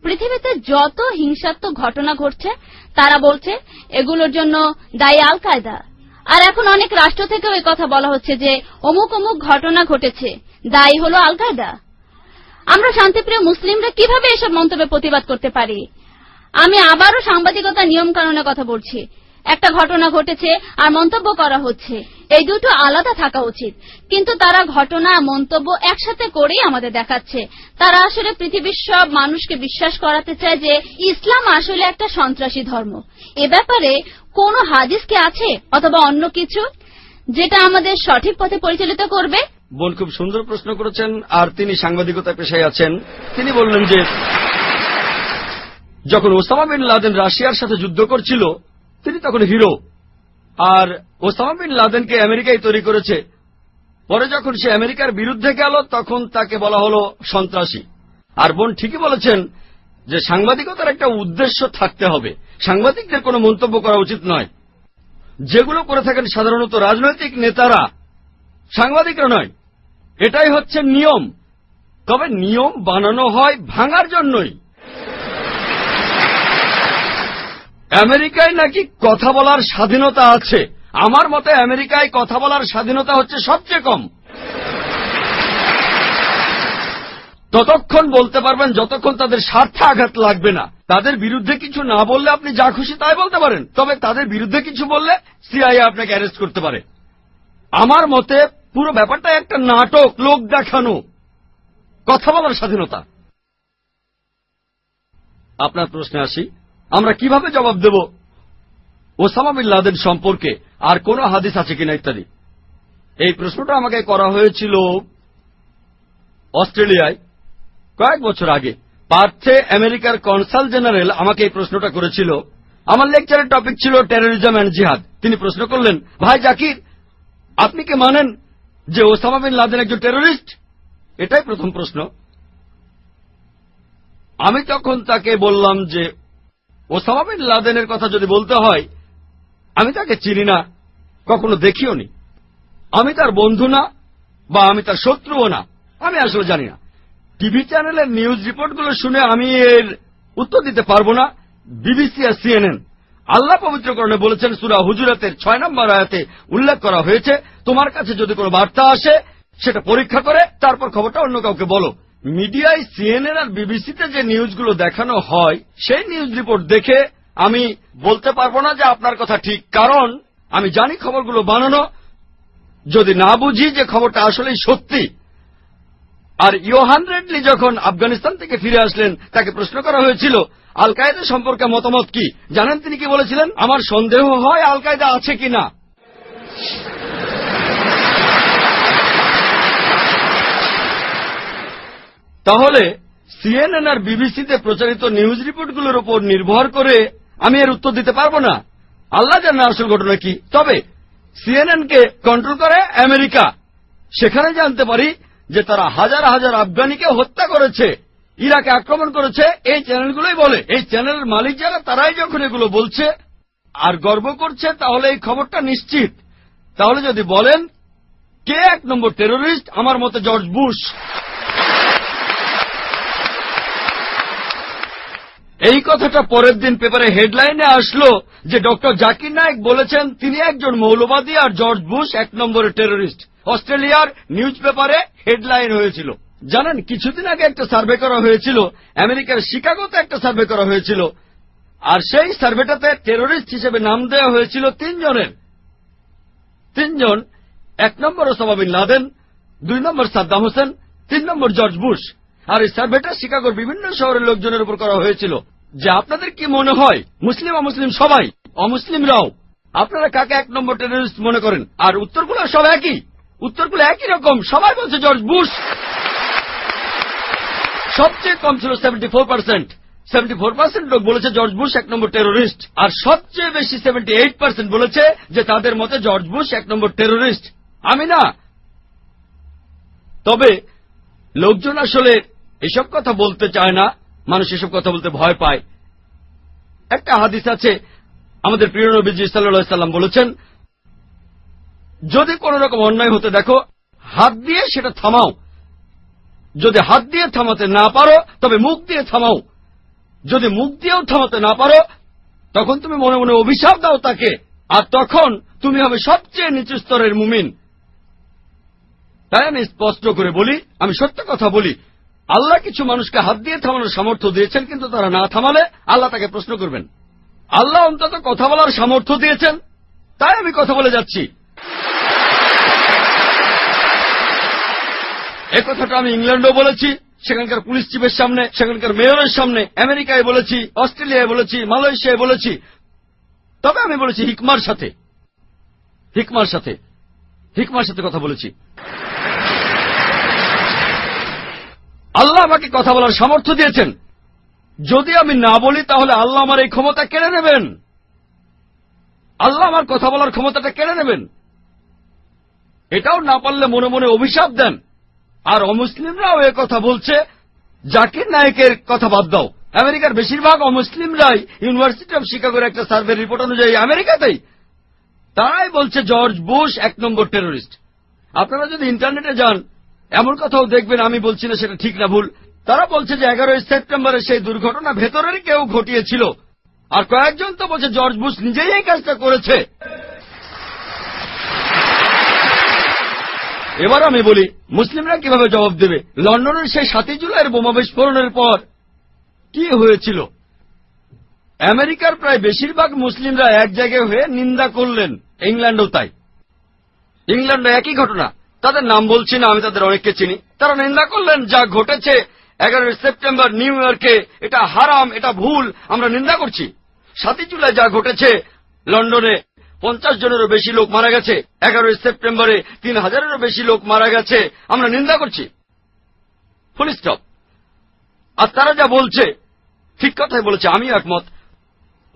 পৃথিবীতে যত হিংসাত্মক ঘটনা ঘটছে, তারা বলছে, এগুলোর জন্য দায়ী আল কায়দা আর এখন অনেক রাষ্ট্র থেকেও কথা বলা হচ্ছে যে, অমুক অমুক ঘটনা ঘটেছে, দায়ী হল আল কায়দা আমরা শান্তিপ্রিয় মুসলিমরা কীভাবে এসব মন্তব্যে প্রতিবাদ করতে পারি? আমি আবারও সাংবাদিকতার নিয়ম কানুনের কথা বলছি। একটা ঘটনা ঘটেছে আর মন্তব্য করা হচ্ছে। এই দুটো আলাদা থাকা উচিত। কিন্তু তারা ঘটনা মন্তব্য একসাথে করেই আমাদের দেখাচ্ছে। তারা আসলে পৃথিবীর সব মানুষকে বিশ্বাস করাতে চায় যে ইসলাম আসলে একটা সন্ত্রাসী ধর্ম। এ ব্যাপারে কোনো হাদিস কি আছে অথবা অন্য কিছু যেটা আমাদের সঠিক পথে পরিচালিত করবে? বোন খুব সুন্দর প্রশ্ন করেছেন, আর তিনি সাংবাদিকতা পেশায় আছেন। তিনি বললেন যে যখন ওসামা বিন লাদেন রাশিয়ার সাথে যুদ্ধ করছিল, তিনি তখন হিরো। আর ওসামা বিন লাদেনকে আমেরিকায় তৈরি করেছে। পরে যখন সে আমেরিকার বিরুদ্ধে গেল, তখন তাকে বলা হলো সন্ত্রাসী। আর বোন ঠিকই বলেছেন যে সাংবাদিকতার একটা উদ্দেশ্য থাকতে হবে। সাংবাদিকদের কোনো মন্তব্য করা উচিত নয়। যেগুলো করে থাকেন সাধারণত রাজনৈতিক নেতারা, সাংবাদিকরা নয়। এটাই হচ্ছে নিয়ম। তবে নিয়ম বানানো হয় ভাঙার জন্যই। আমেরিকায় নাকি কথা বলার স্বাধীনতা আছে? আমার মতে আমেরিকায় কথা বলার স্বাধীনতা হচ্ছে সবচেয়ে কম। ততক্ষণ বলতে পারবেন যতক্ষণ তাদের স্বার্থে আঘাত লাগবে না। তাদের বিরুদ্ধে কিছু না বললে আপনি যা খুশি তাই বলতে পারেন। তবে তাদের বিরুদ্ধে কিছু বললে সিআইএ আপনাকে অ্যারেস্ট করতে পারে। আমার মতে পুরো ব্যাপারটা একটা নাটক, লোক দেখানো, কথা বলার স্বাধীনতা। আপনার প্রশ্নে আসি। আমরা কীভাবে জবাব দেব? ওসামা বিন লাদেন সম্পর্কে আর কোন হাদিস আছে কিনা ইত্যাদি? এই প্রশ্নটা আমাকে করা হয়েছিল অস্ট্রেলিয়ায় কয়েক বছর আগে। পার্থে আমেরিকার কনসাল জেনারেল আমাকে এই প্রশ্নটা করেছিল। আমার লেকচারের টপিক ছিল টেরোরিজম অ্যান্ড জিহাদ তিনি প্রশ্ন করলেন, ভাই জাকির, আপনি কি মানেন যে ওসামা বিন লাদেন একজন টেরোরিস্ট এটাই প্রথম প্রশ্ন। আমি তখন তাকে বললাম যে ওসামা বিন লাদেনের কথা যদি বলতে হয়, আমি তাকে চিনি না, কখনো দেখিও নি। আমি তার বন্ধু না, বা আমি তার শত্রুও না, আমি আসলে জানি না। টিভি চ্যানেলের নিউজ রিপোর্টগুলো শুনে আমি এর উত্তর দিতে পারব না। বিবিসি আর সিএনএন আল্লাহ পবিত্রকরণে বলেছেন, সুরা হুজুরাতের ছয় নম্বর আয়াতে উল্লেখ করা হয়েছে, তোমার কাছে যদি কোনো বার্তা আসে, সেটা পরীক্ষা করে, তারপর খবরটা অন্য কাউকে বলো। মিডিয়ায় সিএনএন আর বিবিসিতে যে নিউজগুলো দেখানো হয়, সেই নিউজ রিপোর্ট দেখে আমি বলতে পারব না যে আপনার কথা ঠিক, কারণ আমি জানি খবরগুলো বানানো। যদি না বুঝি যে খবরটা আসলেই সত্যি। আর ইয়োহান রেডলি যখন আফগানিস্তান থেকে ফিরে আসলেন, তাকে প্রশ্ন করা হয়েছিল আল কায়দা সম্পর্কে মতামত কি? জানেন তিনি কি বলেছিলেন? আমার সন্দেহ হয় আল কায়দা আছে কিনা। তাহলে সিএনএন আর বিবিসিতে প্রচারিত নিউজ রিপোর্টগুলোর উপর নির্ভর করে আমি এর উত্তর দিতে পারব না। আল্লাহ জানে আসল ঘটনা কি। তবে সিএনএন কে কন্ট্রোল করে আমেরিকা। সেখানে জানতে পারি যে তারা হাজার হাজার আফগানিকে হত্যা করেছে, ইরাকে আক্রমণ করেছে, এই চ্যানেলগুলোই বলে। এই চ্যানেলের মালিক যারা, তারাই যখন এগুলো বলছে আর গর্ব করছে, তাহলে এই খবরটা নিশ্চিত। তাহলে যদি বলেন, কে এক নম্বর টেরোরিস্ট আমার মতে জর্জ বুশ। এই কথাটা পরের দিন পেপারে হেডলাইনে আসলো যে ডক্টর জাকির নায়ক বলেছেন তিনি একজন মৌলবাদী আর জর্জ বুশ এক নম্বরের টেরোরিস্ট। অস্ট্রেলিয়ার নিউজ পেপারে হেডলাইন হয়েছিল। জানেন, কিছুদিন আগে একটা সার্ভে করা হয়েছিল, আমেরিকার শিকাগোতে একটা সার্ভে করা হয়েছিল, আর সেই সার্ভেটাতে টেরোরিস্ট হিসেবে নাম দেওয়া হয়েছিল তিনজনের। তিনজন, এক নম্বর ওসামা বিন লাদেন, দুই নম্বর সাদ্দাম হোসেন, তিন নম্বর জর্জ বুশ। আর এই সার্ভেটা শিকাগোর বিভিন্ন শহরের লোকজনের উপর করা হয়েছিল। যে আপনাদের কি মনে হয়? মুসলিম অমুসলিম সবাই? অমুসলিমরাও? আপনারা কাকে এক নম্বর টেরোরিস্ট মনে করেন? আর উত্তরগুলো সব একই? উত্তরগুলো একই রকম। সবাই বলছে জর্জ বুশ। সবচেয়ে কম ছিল seventy four percent seventy four percent লোক বলেছে জর্জ বুশ এক নম্বর টেরোরিস্ট আর সবচেয়ে বেশি সেভেন্টি এইট পার্সেন্ট বলেছে যে তাদের মতে জর্জ বুশ এক নম্বর টেরোরিস্ট আমি না। তবে লোকজন আসলে এসব কথা বলতে চায় না। মানুষ এসব কথা বলতে ভয় পায়। একটা হাদিস আছে, আমাদের প্রিয় নবীজি সাল্লাহ সাল্লাম বলেছেন, যদি কোন রকম অন্যায় হতে দেখো, হাত দিয়ে সেটা থামাও। যদি হাত দিয়ে থামাতে না পারো, তবে মুখ দিয়ে থামাও। যদি মুখ দিয়েও থামাতে না পারো, তখন তুমি মনে মনে অভিশাপ দাও তাকে, আর তখন তুমি হবে সবচেয়ে নিচু স্তরের মুমিন। তাই আমি স্পষ্ট করে বলি, আমি সত্য কথা বলি আল্লাহ কিছু মানুষকে হাত দিয়ে থামানোর সামর্থ্য দিয়েছেন, কিন্তু তারা না থামালে আল্লাহ তাকে প্রশ্ন করবেন। আল্লাহ অন্তত কথা বলার সামর্থ্য দিয়েছেন, তাই আমি কথা বলে যাচ্ছি। এ কথাটা আমি ইংল্যান্ডও বলেছি, সেখানকার পুলিশ চিফের সামনে, সেখানকার মেয়রের সামনে, আমেরিকায় বলেছি, অস্ট্রেলিয়ায় বলেছি, মালয়েশিয়ায় বলেছি। তবে আমি বলেছি হিকমার সাথে হিকমার সাথে হিকমার সাথে কথা বলেছি। আল্লাহ আমাকে কথা বলার সামর্থ্য দিয়েছেন। যদি আমি না বলি, তাহলে আল্লাহ আমার এই ক্ষমতা কেড়ে নেবেন। আল্লাহ আমার কথা বলার ক্ষমতাটা কেড়ে নেবেন। এটাও না পারলে মনে মনে অভিশাপ দেন। আর অমুসলিমরাও এ কথা বলছে। জাকির নায়কের কথা বাদ দাও। আমেরিকার বেশিরভাগ অমুসলিমরাই ইউনিভার্সিটি অব শিকাগোর একটা সার্ভে রিপোর্ট অনুযায়ী আমেরিকাতেই। তারাই বলছে জর্জ বুশ এক নম্বর টেরোরিস্ট। আপনারা যদি ইন্টারনেটে যান এমন কথাও দেখবেন, আমি বলছি না সেটা ঠিক না, ভুল। তারা বলছে যে এগারোই সেপ্টেম্বরে সেই দুর্ঘটনা ভেতরেরই কেউ ঘটিয়েছিল। আর কয়েকজন তো বলছে, জর্জ বুশ নিজেই এই কাজটা করেছে। এবার আমি বলি, মুসলিমরা কীভাবে জবাব দেবে? লন্ডনের সেই সাতই জুলাইয়ের বোমা বিস্ফোরণের পর কি হয়েছিল? আমেরিকার প্রায় বেশিরভাগ মুসলিমরা এক জায়গায় হয়ে নিন্দা করলেন, ইংল্যান্ডও তাই। ইংল্যান্ডে একই ঘটনা। তাদের নাম বলছি না, আমি তাদের অনেককে চিনি। তারা নিন্দা করলেন, যা ঘটেছে এগারোই সেপ্টেম্বর নিউ ইয়র্কে, এটা হারাম, এটা ভুল, আমরা নিন্দা করছি। সাতই জুলাই যা ঘটেছে, লন্ডনে পঞ্চাশ জনেরও বেশি লোক মারা গেছে, এগারোই সেপ্টেম্বরে তিন হাজারেরও বেশি লোক মারা গেছে, আমরা নিন্দা করছি। Full stop. আর তারা যা বলছে, ঠিক কথাই বলেছে, আমি একমত।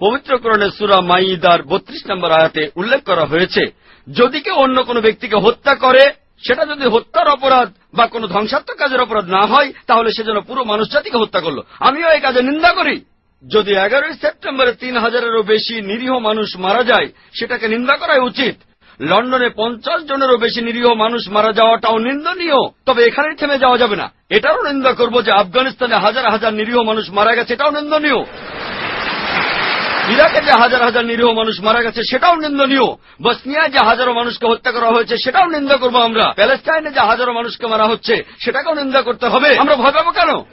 পবিত্রকরণের সুরা মাইদার বত্রিশ নম্বর আয়াতে উল্লেখ করা হয়েছে, যদি কেউ অন্য কোনো ব্যক্তিকে হত্যা করে সেটা যদি হত্যার অপরাধ বা কোনো ধ্বংসাত্মক কাজের অপরাধ না হয়, তাহলে সে যেন পুরো মানুষ জাতিকে হত্যা করল। আমিও এই কাজে নিন্দা করি। যদি এগারোই সেপ্টেম্বরে তিন হাজারেরও বেশি নিরীহ মানুষ মারা যায়, সেটাকে নিন্দা করাই উচিত। লন্ডনে পঞ্চাশ জনেরও বেশি নিরীহ মানুষ মারা যাওয়াটাও নিন্দনীয়। তবে এখানেই থেমে যাওয়া যাবে না। এটাও নিন্দা করব যে আফগানিস্তানে হাজার হাজার নিরীহ মানুষ মারা গেছে, এটাও নিন্দনীয়। ইরাকে যে হাজার হাজার নিরীহ মানুষ মারা গেছে, সেটাও নিন্দনীয়। বসনিয়ায় যে হাজারো মানুষকে হত্যা করা হয়েছে, সেটাও নিন্দা করব আমরা। প্যালেস্টাইনে যে হাজারো মানুষকে মারা হচ্ছে, সেটাকেও নিন্দা করতে হবে। আমরা ভয় পাবো কেন?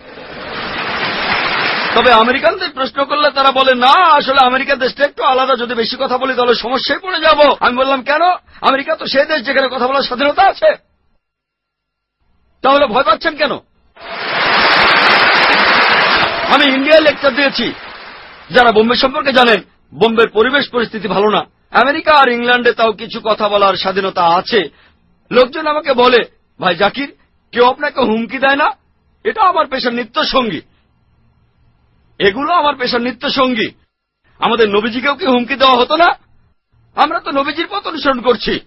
তবে আমেরিকানদের প্রশ্ন করলে তারা বলে, না, আসলে আমেরিকা দেশটা একটু আলাদা। যদি বেশি কথা বলি, তাহলে সমস্যায় পড়ে যাব। আমি বললাম, কেন? আমেরিকা তো সেই দেশ যেখানে কথা বলার স্বাধীনতা আছে। তাহলে ভয় পাচ্ছেন কেন? আমি ইন্ডিয়ায় লেকচার দিয়েছি। যারা বোম্বে সম্পর্কে জানেন বোম্বের পরিবেশ পরিস্থিতি ভালো না। আমেরিকা আর ইংল্যান্ডে তাও কিছু কথা বলার স্বাধীনতা আছে। লোকজন আমাকে বলে, ভাই জাকির, কেউ আপনাকে হুমকি দেয় না? এটা আমার পেশার নিত্য সঙ্গী। এগুলো আমার পেশার নিত্য সঙ্গী। আমাদের নবীজিকেও কি হুমকি দেওয়া হতো না? আমরা তো নবীজির পথ অনুসরণ করছি।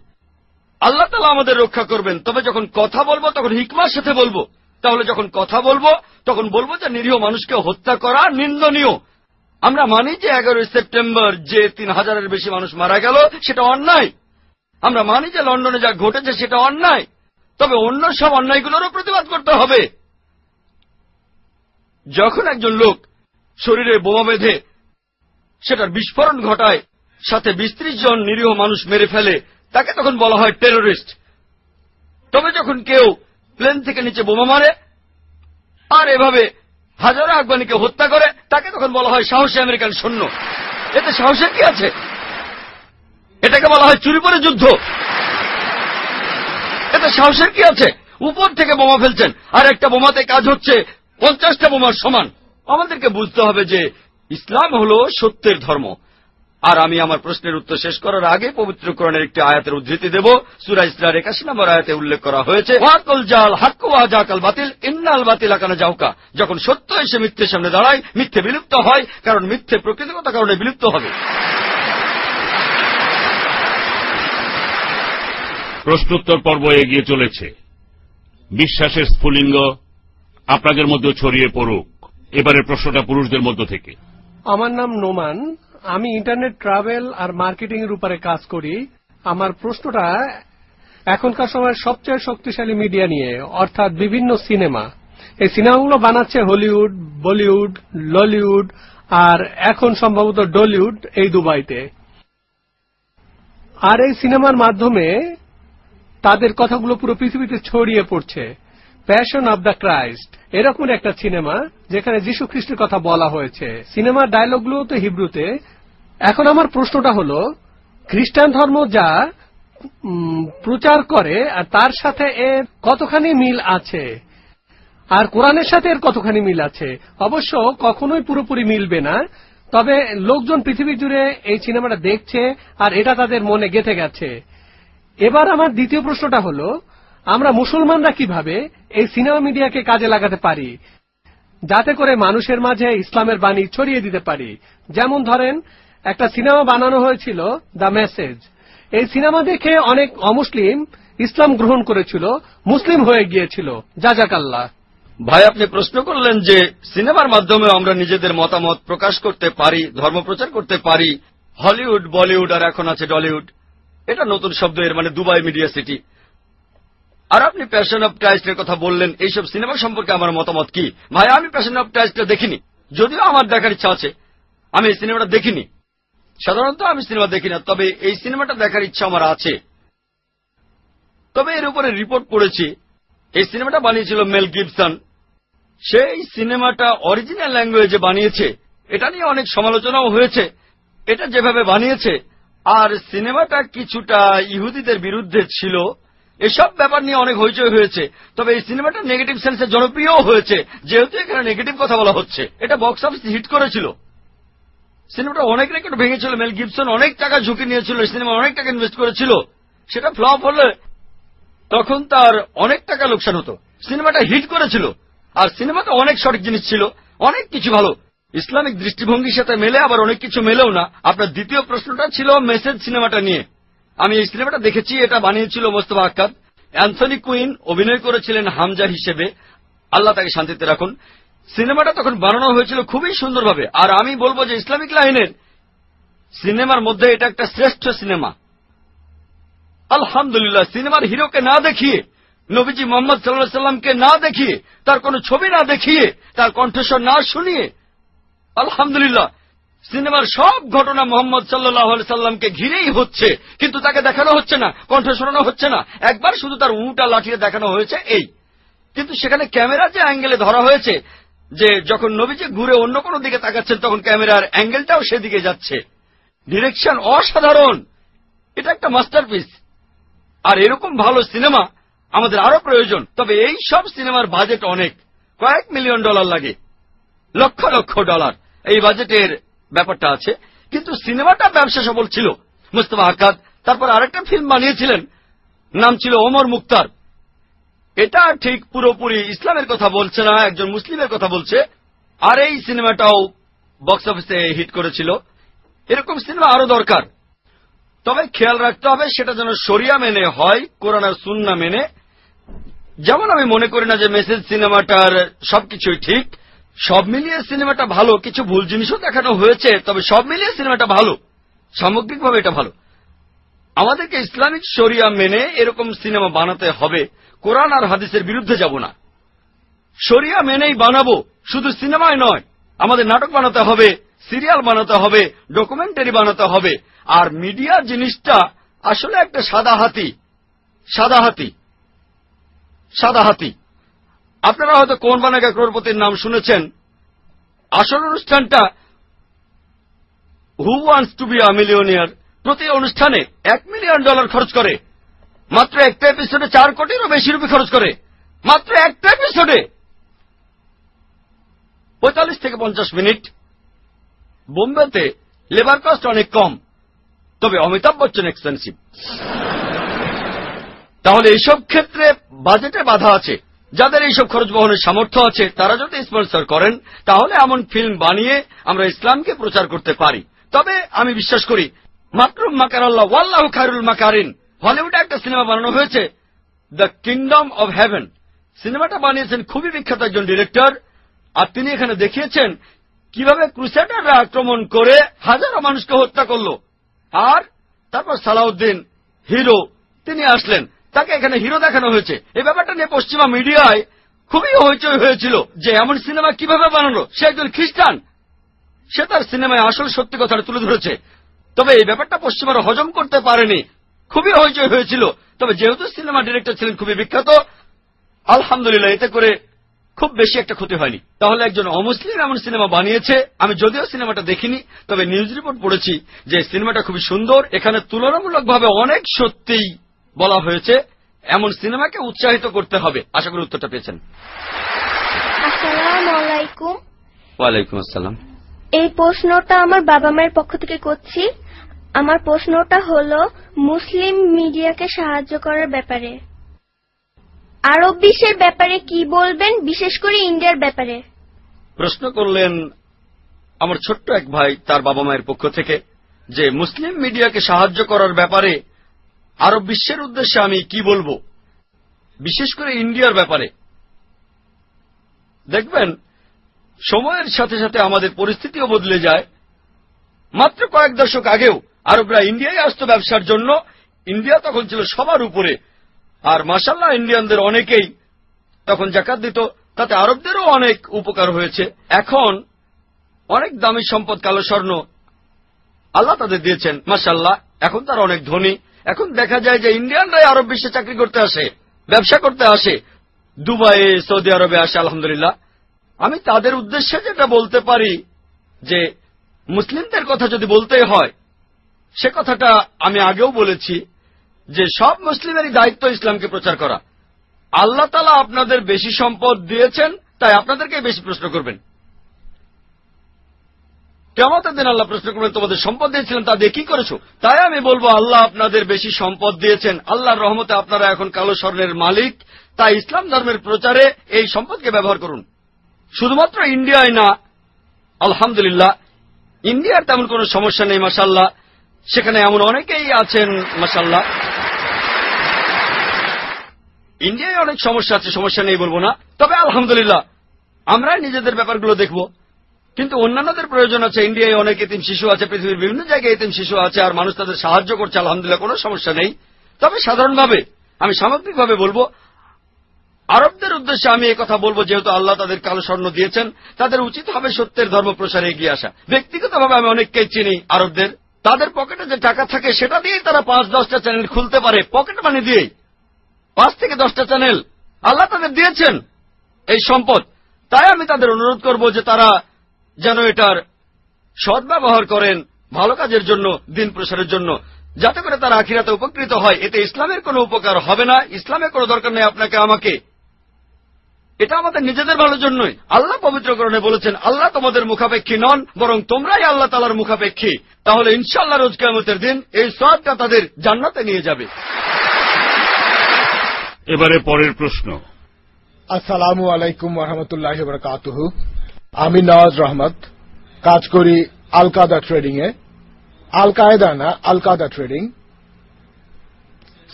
আল্লাহ তালা আমাদের রক্ষা করবেন। তবে যখন কথা বলব, তখন হিকমার সাথে বলব। তাহলে যখন কথা বলব, তখন বলব যে নিরীহ মানুষকে হত্যা করা নিন্দনীয়। আমরা মানি যে এগারোই সেপ্টেম্বর যে তিন হাজারের বেশি মানুষ মারা গেল, সেটা অন্যায়। আমরা মানি যে লন্ডনে যা ঘটেছে, সেটা অন্যায়। তবে অন্য সব অন্যায়গুলোরও প্রতিবাদ করতে হবে। যখন একজন লোক শরীরে বোমা বেঁধে সেটার বিস্ফোরণ ঘটায়, সাথে বিশ জন নিরীহ মানুষ মেরে ফেলে, তাকে তখন বলা হয় টেরোরিস্ট তবে যখন কেউ প্লেন থেকে নিচে বোমা মারে, আর এভাবে হাজারো আফগানিকে হত্যা করে, তাকে তখন বলা হয় সাহসী আমেরিকান সৈন্য। এতে সাহসের কি আছে? এটাকে বলা হয় চুরি পরে যুদ্ধ। এতে সাহসের কি আছে? উপর থেকে বোমা ফেলছেন, আর একটা বোমাতে কাজ হচ্ছে, পঞ্চাশটা বোমার সমান। আমাদেরকে বুঝতে হবে যে ইসলাম হল সত্যের ধর্ম। আর আমি আমার প্রশ্নের উত্তর শেষ করার আগে পবিত্র কোরআনের একটি আয়াতের উদ্ধৃতি দেব। সুরা ইসরার একাশি নম্বর আয়াতে উল্লেখ করা হয়েছে ওয়াকল জাল হাক্কুয়া জাকাল বাতিল ইন্নাল বাতিল আকানা জাউকা। যখন সত্য এসে মিথ্যের সামনে দাঁড়ায় মিথ্যে বিলুপ্ত হয় কারণ মিথ্যে প্রকৃতিগত কারণে বিলুপ্ত হবে। প্রশ্নোত্তর পর্ব এগিয়ে চলেছে। বিশ্বাসের স্ফুলিঙ্গ আপনাদের মধ্যে ছড়িয়ে পড়ুক। এবারের প্রশ্নটা পুরুষদের মধ্য থেকে। আমার নাম নোমান। আমি ইন্টারনেট ট্রাভেল আর মার্কেটিং এর উপরে কাজ করি। আমার প্রশ্নটা, এখনকার সময়ের সবচেয়ে শক্তিশালী মিডিয়া নিয়ে, অর্থাৎ বিভিন্ন সিনেমা। এই সিনেমাগুলো বানাচ্ছে হলিউড, বলিউড, ললিউড, আর এখন সম্ভবত ডলিউড এই দুবাইতে। আর এই সিনেমার মাধ্যমে তাদের কথাগুলো পুরো পৃথিবীতে ছড়িয়ে পড়ছে। প্যাশন অব দ্য ক্রাইস্ট এরকম একটা সিনেমা যেখানে যীশু খ্রিস্টের কথা বলা হয়েছে। সিনেমার ডায়লগগুলো তো হিব্রুতে। এখন আমার প্রশ্নটা হলো, খ্রিস্টান ধর্ম যা প্রচার করে, আর তার সাথে এর কতখানি মিল আছে? আর কোরআনের সাথে এর কতখানি মিল আছে? অবশ্য কখনোই পুরোপুরি মিলবে না। তবে লোকজন পৃথিবী জুড়ে এই সিনেমাটা দেখছে, আর এটা তাদের মনে গেঁথে গেছে। এবার আমার দ্বিতীয় প্রশ্নটা হলো আমরা মুসলমানরা কীভাবে এই সিনেমা মিডিয়াকে কাজে লাগাতে পারি? যাতে করে মানুষের মাঝে ইসলামের বাণী ছড়িয়ে দিতে পারি। যেমন ধরেন, একটা সিনেমা বানানো হয়েছিল, দ্য মেসেজ। এই সিনেমা দেখে অনেক অমুসলিম ইসলাম গ্রহণ করেছিল, মুসলিম হয়ে গিয়েছিল। জাজাকাল্লাহ। ভাই, আপনি প্রশ্ন করলেন যে সিনেমার মাধ্যমে আমরা নিজেদের মতামত প্রকাশ করতে পারি, ধর্ম প্রচার করতে পারি। হলিউড, বলিউড আর এখন আছে ডলিউড এটা নতুন শব্দ, এর মানে দুবাই মিডিয়া সিটি। আর আপনি প্যাশন অব ক্রাইস্টের কথা বললেন, এইসব সিনেমা সম্পর্কে আমার মতামত কি? ভাই, আমি প্যাশন অব ক্রাইস্টটা দেখিনি। যদিও আমার দেখার ইচ্ছা আছে, আমি এই সিনেমাটা দেখিনি। সাধারণত আমি সিনেমা দেখি না, তবে এই সিনেমাটা দেখার ইচ্ছা আমার আছে। তবে এর উপরে রিপোর্ট পড়েছি, এই সিনেমাটা বানিয়েছিল মেল গিবসন সেই সিনেমাটা অরিজিনাল ল্যাঙ্গুয়েজে বানিয়েছে, এটা নিয়ে অনেক সমালোচনাও হয়েছে। এটা যেভাবে বানিয়েছে, আর সিনেমাটা কিছুটা ইহুদিদের বিরুদ্ধে ছিল এসব ব্যাপার নিয়ে অনেক হইচই হয়েছে, তবে এই সিনেমাটা নেগেটিভ সেন্সে জনপ্রিয়ও হয়েছে, যেহেতু এখানে নেগেটিভ কথা বলা হচ্ছে। এটা বক্স অফিস হিট করেছিল। সিনেমাটা অনেক রেকর্ড ভেঙেছিল মেল গিবসন অনেক টাকা ঝুঁকি নিয়েছিল সিনেমা অনেক টাকা ইনভেস্ট করেছিল। সেটা ফ্লপ হলে তখন তার অনেক টাকা লোকসান হতো। সিনেমাটা হিট করেছিল। আর সিনেমাতে অনেক সঠিক জিনিস ছিল, অনেক কিছু ভালো। ইসলামিক দৃষ্টিভঙ্গির সাথে মেলে, আবার অনেক কিছু মেলেও না। আপনার দ্বিতীয় প্রশ্নটা ছিল মেসেজ সিনেমাটা নিয়ে। আমি এই সিনেমাটা দেখেছি, এটা বানিয়েছিল মোস্তফা আক্কাদ অ্যান্থনি কুইন অভিনয় করেছিলেন হামজা হিসেবে। আল্লাহ তাকে শান্তিতে রাখুন। সিনেমাটা তখন বানানো হয়েছিল খুবই সুন্দরভাবে। আর আমি বলব যে ইসলামিক লাইনের সিনেমার মধ্যে এটা একটা শ্রেষ্ঠ সিনেমা। আলহামদুলিল্লাহ, সিনেমার হিরোকে না দেখিয়ে, নবীজি মোহাম্মদ সাল্লাহ সাল্লামকে না দেখিয়ে, তার কোনো ছবি না দেখিয়ে, তার কণ্ঠস্বর না শুনিয়ে, আলহামদুলিল্লাহ সিনেমার সব ঘটনা মোহাম্মদ সাল্লাহ সাল্লামকে ঘিরেই হচ্ছে, কিন্তু তাকে দেখানো হচ্ছে না, কণ্ঠ শোনানো হচ্ছে না। একবার শুধু তার উটা লাঠিয়ে দেখানো হয়েছে এই। কিন্তু সেখানে ক্যামেরা যে অ্যাঙ্গেলে ধরা হয়েছে, যে যখন নবীজি ঘুরে অন্য কোনো দিকে তাকাচ্ছেন, তখন ক্যামেরার অ্যাঙ্গেলটাও সেদিকে যাচ্ছে। ডিরেকশন অসাধারণ! এটা একটা মাস্টারপিস। আর এরকম ভালো সিনেমা আমাদের আরও প্রয়োজন, তবে এই সব সিনেমার বাজেট অনেক। কয়েক মিলিয়ন ডলার লাগে। লক্ষ লক্ষ ডলার। এই বাজেটের ব্যাপারটা আছে। কিন্তু সিনেমাটা ব্যবসা সফল ছিল। মুস্তফা আকাদ তারপর আরেকটা ফিল্ম বানিয়েছিলেন। নাম ছিল ওমর মুক্তার। এটা ঠিক পুরোপুরি ইসলামের কথা বলছে না, একজন মুসলিমের কথা বলছে। আর এই সিনেমাটাও বক্স অফিসে হিট করেছিল। এরকম সিনেমা আরও দরকার। তবে খেয়াল রাখতে হবে, সেটা যেন সরিয়া মেনে হয়, কোরআন আর সুন্না মেনে। যেমন আমি মনে করি না যে মেসেজ সিনেমাটার সবকিছুই ঠিক সব মিলিয়ে সিনেমাটা ভালো, কিছু ভুল জিনিসও দেখানো হয়েছে, তবে সব মিলিয়ে সিনেমাটা ভালো। সামগ্রিকভাবে এটা ভালো। আমাদেরকে ইসলামিক শরিয়া মেনে এরকম সিনেমা বানাতে হবে। কোরআন আর হাদিসের বিরুদ্ধে যাব না। শরিয়া মেনেই বানাবো, শুধু সিনেমায় নয়। আমাদের নাটক বানাতে হবে, সিরিয়াল বানাতে হবে, ডকুমেন্টারি বানাতে হবে। আর মিডিয়া জিনিসটা আসলে একটা সাদা হাতি সাদা হাতি সাদা হাতি। আপনারা হয়তো কোন বানাগা ক্রোরপতির নাম শুনেছেন। আসল অনুষ্ঠানটা who wants to be a প্রতি অনুষ্ঠানে এক মিলিয়ন ডলার খরচ করে। মাত্র একটা এপিসোডে চার কোটিরও বেশি রুপি খরচ করে। মাত্র একটা এপিসোডে পঁয়তাল্লিশ থেকে পঞ্চাশ মিনিট। বোম্বেতে লেবার কস্ট অনেক কম, তবে অমিতাভ বচ্চন এক্সপেন্সিভ তাহলে এইসব ক্ষেত্রে বাজেটে বাধা আছে। যাদের এইসব খরচ বহনের সামর্থ্য আছে, তারা যদি স্পন্সর করেন, তাহলে এমন ফিল্ম বানিয়ে আমরা ইসলামকে প্রচার করতে পারি। তবে আমি বিশ্বাস করি, মাকরুম মাকার আল্লাহ ওয়াল্লাহ খায়রুল মাকারিন, হলিউডে একটা সিনেমা বানানো হয়েছে, দ্য কিংডম অব হেভেন। সিনেমাটা বানিয়েছেন খুবই বিখ্যাত একজন ডিরেক্টর, আর তিনি এখানে দেখিয়েছেন কীভাবে ক্রুসেডাররা আক্রমণ করে হাজারো মানুষকে হত্যা করল। আর তারপর সালাউদ্দিন হিরো, তিনি আসলেন। তাকে এখানে হিরো দেখানো হয়েছে। এই ব্যাপারটা নিয়ে পশ্চিমা মিডিয়ায় খুবই হইচই হয়েছিল যে এমন সিনেমা কীভাবে বানানো? সে একজন খ্রিস্টান। সে তার সিনেমায় আসল সত্যি কথাটা তুলে ধরেছে। তবে এই ব্যাপারটা পশ্চিমারা হজম করতে পারেনি। খুবই হইচই হয়েছিল। তবে যেহেতু সিনেমা ডিরেক্টর ছিলেন খুবই বিখ্যাত, আলহামদুলিল্লাহ এতে করে খুব বেশি একটা ক্ষতি হয়নি। তাহলে একজন অমুসলিম এমন সিনেমা বানিয়েছে, আমি যদিও সিনেমাটা দেখিনি, তবে নিউজ রিপোর্ট পড়েছি যে সিনেমাটা খুবই সুন্দর, এখানে তুলনামূলকভাবে অনেক সত্যিই বলা হয়েছে এমন সিনেমাকে উৎসাহিত করতে হবে। আশা করি উত্তরটা পেয়েছেন। ওয়ালাইকুম আসসালাম। এই প্রশ্নটা আমার বাবা মায়ের পক্ষ থেকে করছি। আমার প্রশ্নটা হলো মুসলিম মিডিয়াকে সাহায্য করার ব্যাপারে। আরব বিশ্বের ব্যাপারে কি বলবেন বিশেষ করে ইন্ডিয়ার ব্যাপারে? প্রশ্ন করলেন আমার ছোট্ট এক ভাই তার বাবা মায়ের পক্ষ থেকে যে মুসলিম মিডিয়াকে সাহায্য করার ব্যাপারে আরব বিশ্বের উদ্দেশ্যে আমি কি বলব? বিশেষ করে ইন্ডিয়ার ব্যাপারে। দেখবেন, সময়ের সাথে সাথে আমাদের পরিস্থিতিও বদলে যায়। মাত্র কয়েক দশক আগেও আরবরা ইন্ডিয়ায় আসত ব্যবসার জন্য। ইন্ডিয়া তখন ছিল সবার উপরে। আর মাসাল্লাহ ইন্ডিয়ানদের অনেকেই তখন জাকাত দিত। তাতে আরবদেরও অনেক উপকার হয়েছে। এখন অনেক দামি সম্পদ, কালো স্বর্ণ আল্লাহ তাদের দিয়েছেন মাসাল্লাহ এখন তারা অনেক ধনী। এখন দেখা যায় যে ইন্ডিয়ানরাই আরব বিশ্বে চাকরি করতে আসে, ব্যবসা করতে আসে। দুবাইয়ে, সৌদি আরবে আসে, আলহামদুলিল্লাহ। আমি তাদের উদ্দেশ্যে যেটা বলতে পারি যে, মুসলিমদের কথা যদি বলতেই হয়, সে কথাটা আমি আগেও বলেছি যে, সব মুসলিমেরই দায়িত্ব ইসলামকে প্রচার করা। আল্লাহ তালা আপনাদের বেশি সম্পদ দিয়েছেন, তাই আপনাদেরকে বেশি প্রশ্ন করবেন। কেমতের দিন আল্লাহ প্রশ্ন করবেন, তোমাদের সম্পদ দিয়েছিলেন, তা দিয়ে কি করেছ? তাই আমি বলব, আল্লাহ আপনাদের বেশি সম্পদ দিয়েছেন। আল্লাহর রহমতে আপনারা এখন কালো স্বর্ণের মালিক। তাই ইসলাম ধর্মের প্রচারে এই সম্পদকে ব্যবহার করুন। শুধুমাত্র ইন্ডিয়ায় না, আলহামদুলিল্লাহ, ইন্ডিয়ার তেমন কোনো সমস্যা নেই মাসাল্লাহ সেখানে এমন অনেকেই আছেন মাসাল্লাহ ইন্ডিয়ায় অনেক সমস্যা আছে, সমস্যা নেই বলব না। তবে আলহামদুলিল্লাহ, আমরাই নিজেদের ব্যাপারগুলো দেখব। কিন্তু অন্যান্যদের প্রয়োজন আছে। ইন্ডিয়ায় অনেক এতিম শিশু আছে, পৃথিবীর বিভিন্ন জায়গায় এতিম শিশু আছে, আর মানুষ তাদের সাহায্য করছে, আলহামদুলিল্লাহ, কোনো সমস্যা নেই। তবে সাধারণভাবে আমি সামগ্রিকভাবে বলব, আরবদের উদ্দেশ্যে আমি কথা বলব, যেহেতু আল্লাহ তাদের কালো স্বর্ণ দিয়েছেন, তাদের উচিত হবে সত্যের ধর্ম প্রসারে এগিয়ে আসা। ব্যক্তিগতভাবে আমি অনেককেই চিনি আরবদের। তাদের পকেটে যে টাকা থাকে, সেটা দিয়েই তারা পাঁচ, দশটা চ্যানেল খুলতে পারে, পকেট মানি দিয়েই। পাঁচ থেকে দশটা চ্যানেল আল্লাহ তাদের দিয়েছেন এই সম্পদ। তাই আমি তাদের অনুরোধ করব যে তারা যেন এটার সদ্ব্যবহার করেন ভালো কাজের জন্য দিন প্রসারের জন্য। যাতে করে তারা আখিরাতে উপকৃত হয়। এতে ইসলামের কোনো উপকার হবে না। ইসলামের কোনো দরকার নেই আপনাকে আমাকে। এটা আমাদের নিজেদের ভালোর জন্যই। আল্লাহ পবিত্রকরণে বলেছেন আল্লাহ তোমাদের মুখাপেক্ষী নন বরং তোমরাই আল্লাহ তালার মুখাপেক্ষী। তাহলে ইনশাল্লাহ রোজ কেমতের দিন এই সবটা তাদের জান্নাতে নিয়ে যাবে। এবারে পরের প্রশ্ন। আসসালামু আলাইকুম রহমতুল্লাহ বরকাতুহু। আমি নওয়াজ রহমত, কাজ করি আলকাদা ট্রেডিং এ আল কায়দা না আলকাদা ট্রেডিং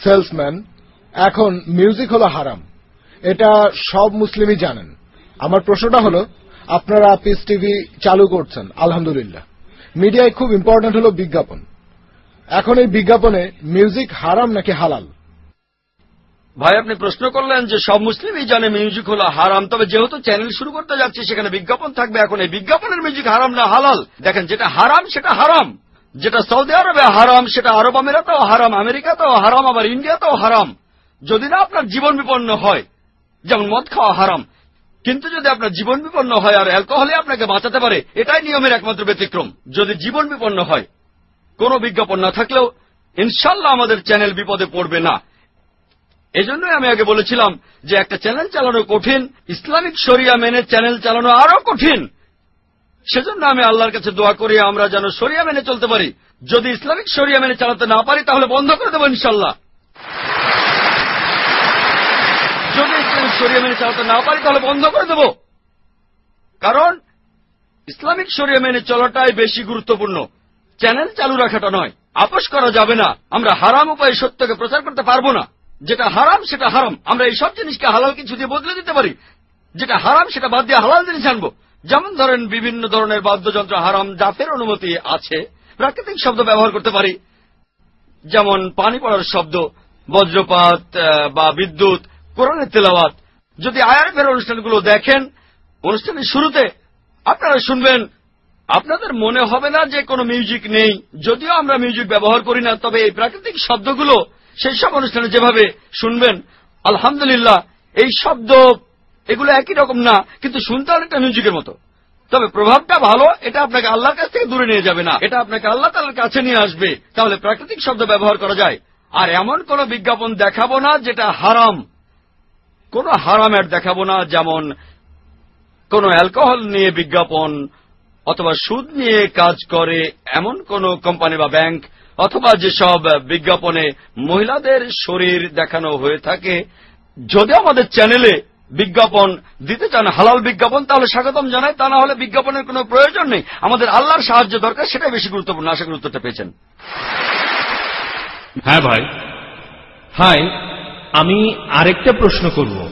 সেলসম্যান এখন মিউজিক হলো হারাম। এটা সব মুসলিমই জানেন। আমার প্রশ্নটা হলো, আপনারা পিস টিভি চালু করছেন, আলহামদুলিল্লাহ। মিডিয়ায় খুব ইম্পর্টেন্ট হলো বিজ্ঞাপন। এখন এই বিজ্ঞাপনে মিউজিক হারাম নাকি হালাল? ভাই, আপনি প্রশ্ন করলেন যে সব মুসলিমই জানে মিউজিক হলো হারাম, তবে যেহেতু চ্যানেল শুরু করতে যাচ্ছে, সেখানে বিজ্ঞাপন থাকবে। এখন এই বিজ্ঞাপনের মিউজিক হারাম না হালাল? দেখেন, যেটা হারাম, সেটা হারাম। যেটা সৌদি আরবে হারাম, সেটা আরব আমিরাতেও হারাম, আমেরিকাতেও হারাম, আবার ইন্ডিয়াতেও হারাম। যদি না আপনার জীবন বিপন্ন হয়, যেমন মদ খাওয়া হারাম, কিন্তু যদি আপনার জীবন বিপন্ন হয় আর অ্যালকোহলে আপনাকে বাঁচাতে পারে, এটাই নিয়মের একমাত্র ব্যতিক্রম। যদি জীবন বিপন্ন হয়, কোনো বিজ্ঞাপন না থাকলেও, ইনশাল্লাহ আমাদের চ্যানেল বিপদে পড়বে না। এজন্যই আমি আগে বলেছিলাম যে একটা চ্যানেল চালানো কঠিন, ইসলামিক শরিয়া মেনে চ্যানেল চালানো আরও কঠিন। সেজন্য আমি আল্লাহর কাছে দোয়া করি, আমরা যেন সরিয়া মেনে চলতে পারি। যদি ইসলামিক সরিয়া মেনে চালাতে না পারি, তাহলে বন্ধ করে দেবো ইনশাল্লাহ। যদি ইসলামিক সরিয়া মেনে চালাতে না পারি, তাহলে বন্ধ করে দেব। কারণ, ইসলামিক সরিয়া মেনে চলাটাই বেশি গুরুত্বপূর্ণ। চ্যানেল চালু রাখাটা নয়, আপোষ করা যাবে না। আমরা হারাম উপায়ে সত্যকে প্রচার করতে পারব না। যেটা হারাম, সেটা হারাম। আমরা এই সব জিনিসকে হালাল কিছু দিয়ে বদলে দিতে পারি। যেটা হারাম, সেটা বাদ দিয়ে হালাল জিনিস আনব। যেমন ধরেন, বিভিন্ন ধরনের বাদ্যযন্ত্র হারাম জাফের অনুমতি আছে। প্রাকৃতিক শব্দ ব্যবহার করতে পারি। যেমন পানি পড়ার শব্দ, বজ্রপাত বা বিদ্যুৎ, কোরআনের তেলাওয়াত। যদি আয়ারফের অনুষ্ঠানগুলো দেখেন, অনুষ্ঠানের শুরুতে আপনারা শুনবেন, আপনাদের মনে হবে না যে কোনো মিউজিক নেই। যদিও আমরা মিউজিক ব্যবহার করি না, তবে এই প্রাকৃতিক শব্দগুলো সেই সব অনুষ্ঠানে যেভাবে শুনবেন, আলহামদুলিল্লাহ, এই শব্দ, এগুলো একই রকম না, কিন্তু শুনতে অনেকটা মিউজিকের মতো। তবে প্রভাবটা ভালো, এটা আপনাকে আল্লাহর কাছ থেকে দূরে নিয়ে যাবে না। এটা আপনাকে আল্লাহ তালার কাছে নিয়ে আসবে। তাহলে প্রাকৃতিক শব্দ ব্যবহার করা যায়। আর এমন কোন বিজ্ঞাপন দেখাবো না যেটা হারাম। কোন হারাম অ্যাড দেখাবো না, যেমন কোন অ্যালকোহল নিয়ে বিজ্ঞাপন অথবা সুদ নিয়ে কাজ করে এমন কোন কোম্পানি বা ব্যাংক অথবা যেসব বিজ্ঞাপনে মহিলাদের শরীর দেখানো হয়ে থাকে যদি আমাদের চ্যানেলে বিজ্ঞাপন দিতে চান হালাল বিজ্ঞাপন তাহলে স্বাগতম জানাই। তা না হলে বিজ্ঞাপনের কোনো প্রয়োজন নেই। আমাদের আল্লাহর সাহায্য দরকার সেটাই বেশি গুরুত্বপূর্ণ। আশা করি উত্তরটা পেয়েছেন। হ্যাঁ ভাই। হাই আমি আরেকটা প্রশ্ন করব।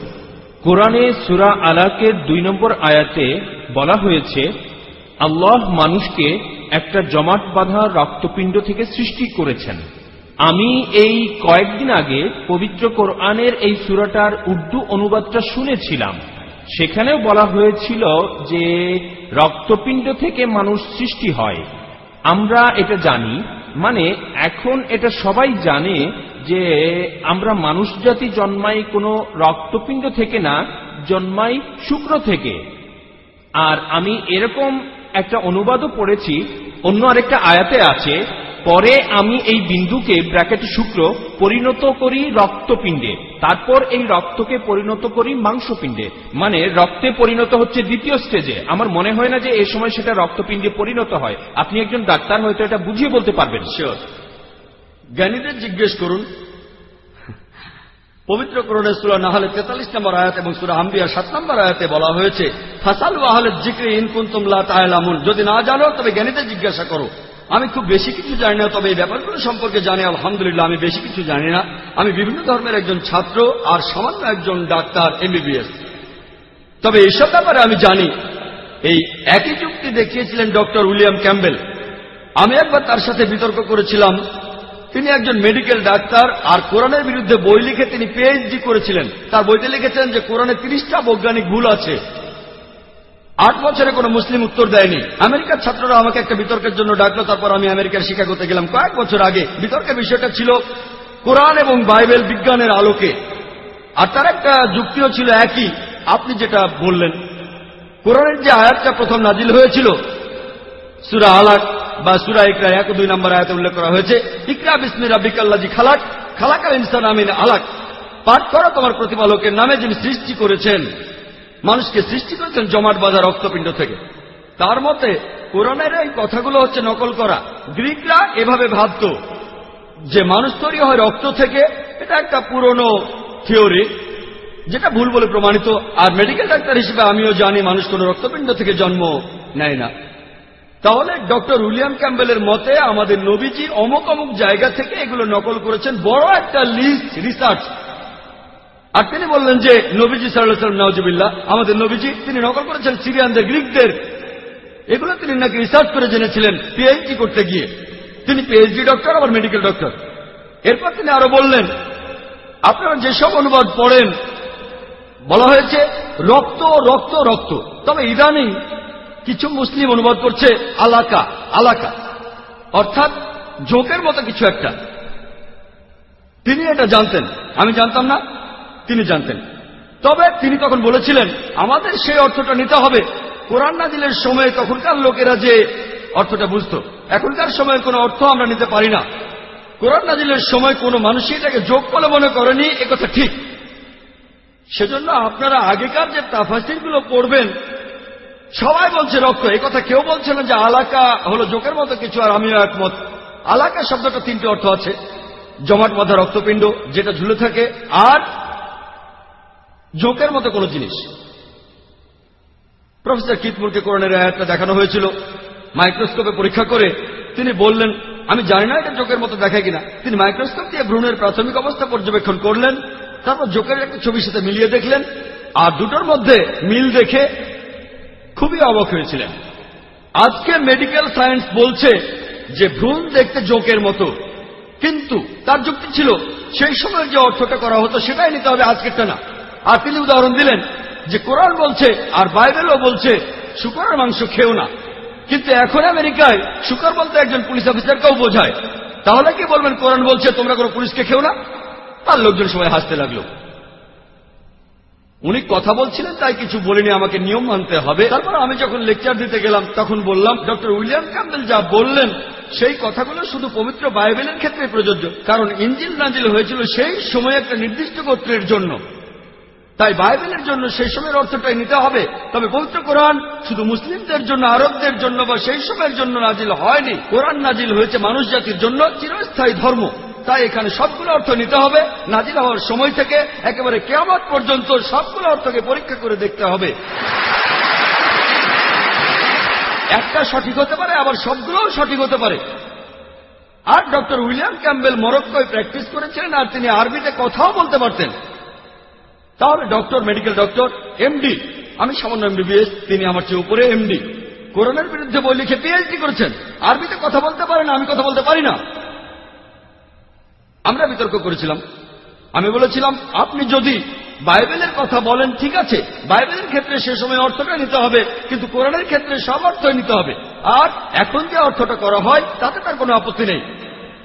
কোরআনে সুরা আলাকের দুই নম্বর আয়াতে বলা হয়েছে আল্লাহ মানুষকে একটা জমাট বাঁধা রক্তপিণ্ড থেকে সৃষ্টি করেছেন। আমি এই কয়েকদিন আগে পবিত্র কোরআনের এই সুরাটার উর্দু অনুবাদটা শুনেছিলাম। সেখানেও বলা হয়েছিল যে রক্তপিণ্ড থেকে মানুষ সৃষ্টি হয়। আমরা এটা জানি মানে এখন এটা সবাই জানে যে আমরা মানুষ জাতি জন্মাই কোনো রক্তপিণ্ড থেকে না, জন্মাই শুক্র থেকে। আর আমি এরকম একটা অনুবাদও পড়েছি, অন্য আরেকটা আয়াতে আছে, পরে আমি এই বিন্দুকে, ব্র্যাকেট শুক্র, পরিণত করি রক্তপিণ্ডে, তারপর এই রক্তকে পরিণত করি মাংসপিণ্ডে মানে রক্তে পরিণত হচ্ছে দ্বিতীয় স্টেজে। আমার মনে হয় না যে এই সময় সেটা রক্তপিণ্ডে পরিণত হয়। আপনি একজন ডাক্তার, হয়তো এটা বুঝিয়ে বলতে পারবেন। শিওর জ্ঞানীদের জিজ্ঞেস করুন পবিত্র করণের সুরা নাহলে তেতাল্লিশ নম্বর আয়াত এবং সুরা আম্বিয়া সাত নম্বর আয়াতে বলা হয়েছে, ফাসাল ওয়াহলের জিক্রি ইনকুন্তুমলা তাহলামুন যদি না জানো, তবে জ্ঞানীদের জিজ্ঞাসা করো। আমি খুব বেশি কিছু জানি না, তবে এই ব্যাপারগুলো সম্পর্কে জানি, আলহামদুলিল্লাহ, আমি বেশি কিছু জানি না। আমি বিভিন্ন ধর্মের একজন ছাত্র আর সামান্য একজন ডাক্তার, এমবিবিএস। তবে এইসব ব্যাপারে আমি জানি। এই একই যুক্তি দেখিয়েছিলেন ডক্টর উইলিয়াম ক্যাম্বেল আমি একবার তার সাথে বিতর্ক করেছিলাম। তিনি একজন মেডিকেল ডাক্তার, আর কোরআনের বিরুদ্ধে বই লিখে তিনি পিএইচডি করেছিলেন। তার বইতে লিখেছেন যে, কোরআনে তিরিশটা বৈজ্ঞানিক ভুল আছে। আট বছরে কোনো মুসলিম উত্তর দেয়নি। আমেরিকার ছাত্ররা আমাকে একটা বিতর্কের জন্য ডাকলো, তারপর আমি আমেরিকার শিকাগোতে গেলাম। কয়েক বছর আগে বিতর্কের বিষয়টা ছিল কোরআন এবং বাইবেল বিজ্ঞানের আলোকে। আর তার একটা যুক্তিও ছিল একই। আপনি যেটা বললেন, কোরআনের যে আয়াতটা প্রথম নাজিল হয়েছিল, সুরা আলাক বা সুরা ইকরা এক দুই নম্বর আয়াতে উল্লেখ করা হয়েছে, ইকরা বিসমি রাবিকাল্লাজি খালাক, খালাকাল ইনসান আমিন আলাক। পাঠ করো, তোমার প্রতিপালকের নামে যিনি সৃষ্টি করেছেন, মানুষকে সৃষ্টি করেছেন জমাট বাঁধা রক্তপিণ্ড থেকে। তার মতে, কোরআনের এই কথাগুলো হচ্ছে নকল করা। গ্রিকরা এভাবে ভাবত যে মানুষ তৈরি হয় রক্ত থেকে। এটা একটা পুরনো থিওরি, যেটা ভুল বলে প্রমাণিত। আর মেডিকেল ডাক্তার হিসেবে আমিও জানি, মানুষ কোন রক্তপিণ্ড থেকে জন্ম নেয় না। তাহলে ডক্টর উইলিয়াম ক্যাম্বেলের মতে আমাদের নবীজি অমুক অমুক জায়গা থেকে এগুলো নকল করেছেন। বড় একটা লিস্ট রিসার্চ আর তিনি বললেন যে, নবীজি সাল্লাম নওয়াজবিল্লাহ আমাদের নবীজি, তিনি নকল করেছেন সিরিয়ানদের, গ্রিকদের। এগুলো তিনি নাকি রিসার্চ করে জেনেছিলেন পিএইচডি করতে গিয়ে। তিনি পিএইচডি ডক্টর আবার মেডিকেল ডক্টর এরপর তিনি আরও বললেন, আপনারা যেসব অনুবাদ পড়েন, বলা হয়েছে রক্ত রক্ত রক্ত। তবে ইদানিং কিছু মুসলিম অনুবাদ করছে আলাকা আলাকা। অর্থাৎ জোকের মতো কিছু একটা। তিনি এটা জানতেন। আমি জানতাম না, তিনি জানতেন। তবে তিনি তখন বলেছিলেন, আমাদের সেই অর্থটা নিতে হবে। কোরআন নাজিলের সময় তখনকার লোকেরা যে অর্থটা বুঝত, এখনকার সময় কোনো অর্থ আমরা নিতে পারি না। কোরআন নাজিলের সময় কোনো মানুষই এটাকে যোগ বলে মনে করেনি একথা ঠিক। সেজন্য আপনারা আগেকার যে তাফাসিরগুলো পড়বেন সবাই বলছে রক্ত, এই কথা কেউ বলছে না যে আলাকা হলো জোকের মতো কিছু, আর আমিও একমত। আলাকা শব্দটা তিনটি অর্থ আছে। জমাট বাঁধা রক্তপিণ্ড, যেটা ঝুলে থাকে, আর জোকের মতো কোনো জিনিস। প্রফেসর কিতমুরকে করণের আয়াতটা দেখানো হয়েছিল। মাইক্রোস্কোপে পরীক্ষা করে তিনি বললেন, আমি জানি না এটা জোকের মতো দেখায় কিনা। তিনি মাইক্রোস্কোপ দিয়ে ভ্রূণের প্রাথমিক অবস্থা পর্যবেক্ষণ করলেন। তারপর জোকের একটা ছবির সাথে মিলিয়ে দেখলেন, আর দুটোর মধ্যে মিল দেখে খুবই অবাক হয়েছিলেন। আজকে মেডিকেল সায়েন্স বলছে যে ভ্রূণ দেখতে জোকের মতো। কিন্তু তার যুক্তি ছিল, সেই সময় যে অর্থটা করা হতো সেটাই নিতে হবে আজকেরটা না। আর তিনি উদাহরণ দিলেন যে কোরআন বলছে আর বাইবেলও বলছে, শুকরের মাংস খেও না। কিন্তু এখন আমেরিকায় শুকর বলতে একজন পুলিশ অফিসারকেও বোঝায়। তাহলে কি বলবেন, কোরআন বলছে তোমরা কোনো পুলিশকে খেও না? তার লোকজন সবাই হাসতে লাগল। উনি কথা বলছিলেন, তাই কিছু বলিনি, আমাকে নিয়ম মানতে হবে। তারপর আমি যখন লেকচার দিতে গেলাম, তখন বললাম ডক্টর উইলিয়াম ক্যাম্বেল যা বললেন, সেই কথাগুলো শুধু পবিত্র বাইবেলের ক্ষেত্রে প্রযোজ্য। কারণ ইঞ্জিল নাজিল হয়েছিল সেই সময় একটা নির্দিষ্ট গোত্রের জন্য। তাই বাইবেলের জন্য সেই সময়ের অর্থটাই নিতে হবে। তবে পবিত্র কোরআন শুধু মুসলিমদের জন্য, আরবদের জন্য বা সেই সময়ের জন্য নাজিল হয়নি। কোরআন নাজিল হয়েছে মানুষ জাতির জন্য, চিরস্থায়ী ধর্ম। তাই এখানে সবগুলো অর্থ নিতে হবে। নাজিল হওয়ার সময় থেকে একেবারে কেয়ামত পর্যন্ত সবগুলো অর্থকে পরীক্ষা করে দেখতে হবে। একটা সঠিক হতে পারে, আবার সবগুলোও সঠিক হতে পারে। আর ডক্টর উইলিয়াম ক্যাম্বেল মরক্কোয় প্র্যাকটিস করেছিলেন আর তিনি আরবিতে কথাও বলতে পারতেন। তাহলে ডক্টর, মেডিকেল ডক্টর, এমডি, আমি সামান্য এমবিবিএস তিনি আমার চেয়ে উপরে এমডি। করোনার বিরুদ্ধে বই লিখে পিএইচডি করেছেন। আরবিতে কথা বলতে পারেন আমি কথা বলতে পারি না। আমরা বিতর্ক করেছিলাম। আমি বলেছিলাম, আপনি যদি বাইবেলের কথা বলেন, ঠিক আছে। বাইবেলের ক্ষেত্রে সে সময় অর্থটা নিতে হবে, কিন্তু কোরআনের ক্ষেত্রে সব অর্থই নিতে হবে। আর এখন যে অর্থটা করা হয়, তাতে তার কোনো আপত্তি নেই।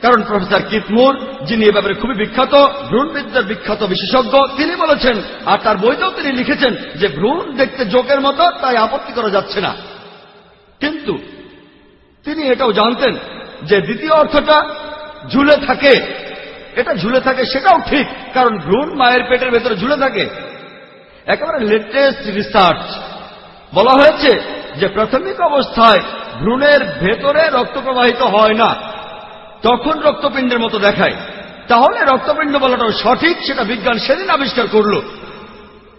কারণ প্রফেসর কিতমুর যিনি এ ব্যাপারে খুবই বিখ্যাত, ভ্রূণবিদ্যার বিখ্যাত বিশেষজ্ঞ, তিনি বলেছেন, আর তার বইতেও তিনি লিখেছেন যে ভ্রূণ দেখতে জোকের মতো, তাই আপত্তি করা যাচ্ছে না। কিন্তু তিনি এটাও জানতেন যে দ্বিতীয় অর্থটা ঝুলে থাকে এটা ঝুলে থাকে সেটাও ঠিক, কারণ ভ্রূণ মায়ের পেটের ভেতরে ঝুলে থাকে। একেবারে লেটেস্ট রিসার্চ বলা হয়েছে যে প্রাথমিক অবস্থায় ভ্রূণের ভেতরে রক্ত প্রবাহিত হয় না। তখন রক্তপিণ্ডের মতো দেখায়। তাহলে রক্তপিণ্ড বলাটাও সঠিক, সেটা বিজ্ঞান সেদিন আবিষ্কার করল।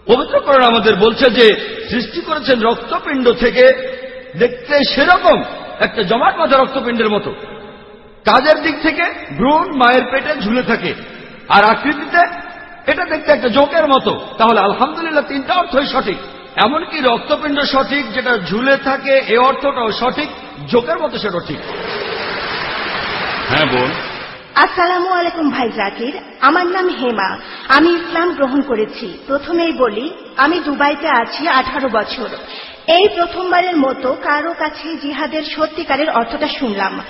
পবিত্রকরণ আমাদের বলছে যে সৃষ্টি করেছেন রক্তপিণ্ড থেকে দেখতে সেরকম একটা জমাট বাঁধা রক্তপিণ্ডের মতো। কাজের দিক থেকে ভ্রূণ মায়ের পেটে ঝুলে থাকে। আর আকৃতিতে এটা দেখতে একটা জোকের মতো। তাহলে আলহামদুলিল্লাহ তিনটা অর্থই সঠিক। এমনকি রক্তপিণ্ড সঠিক যেটা ঝুলে থাকে এ অর্থটাও সঠিক জোকের মতো সেটাও ঠিক। হ্যাঁ বোন। আসসালামু আলাইকুম ভাই জাকির আমার নাম হেমা। আমি ইসলাম গ্রহণ করেছি। প্রথমেই বলি আমি দুবাইতে আছি আঠারো বছর। এই প্রথমবারের মতো কারও কাছে জিহাদের সত্যিকারের অর্থটা শুনলাম।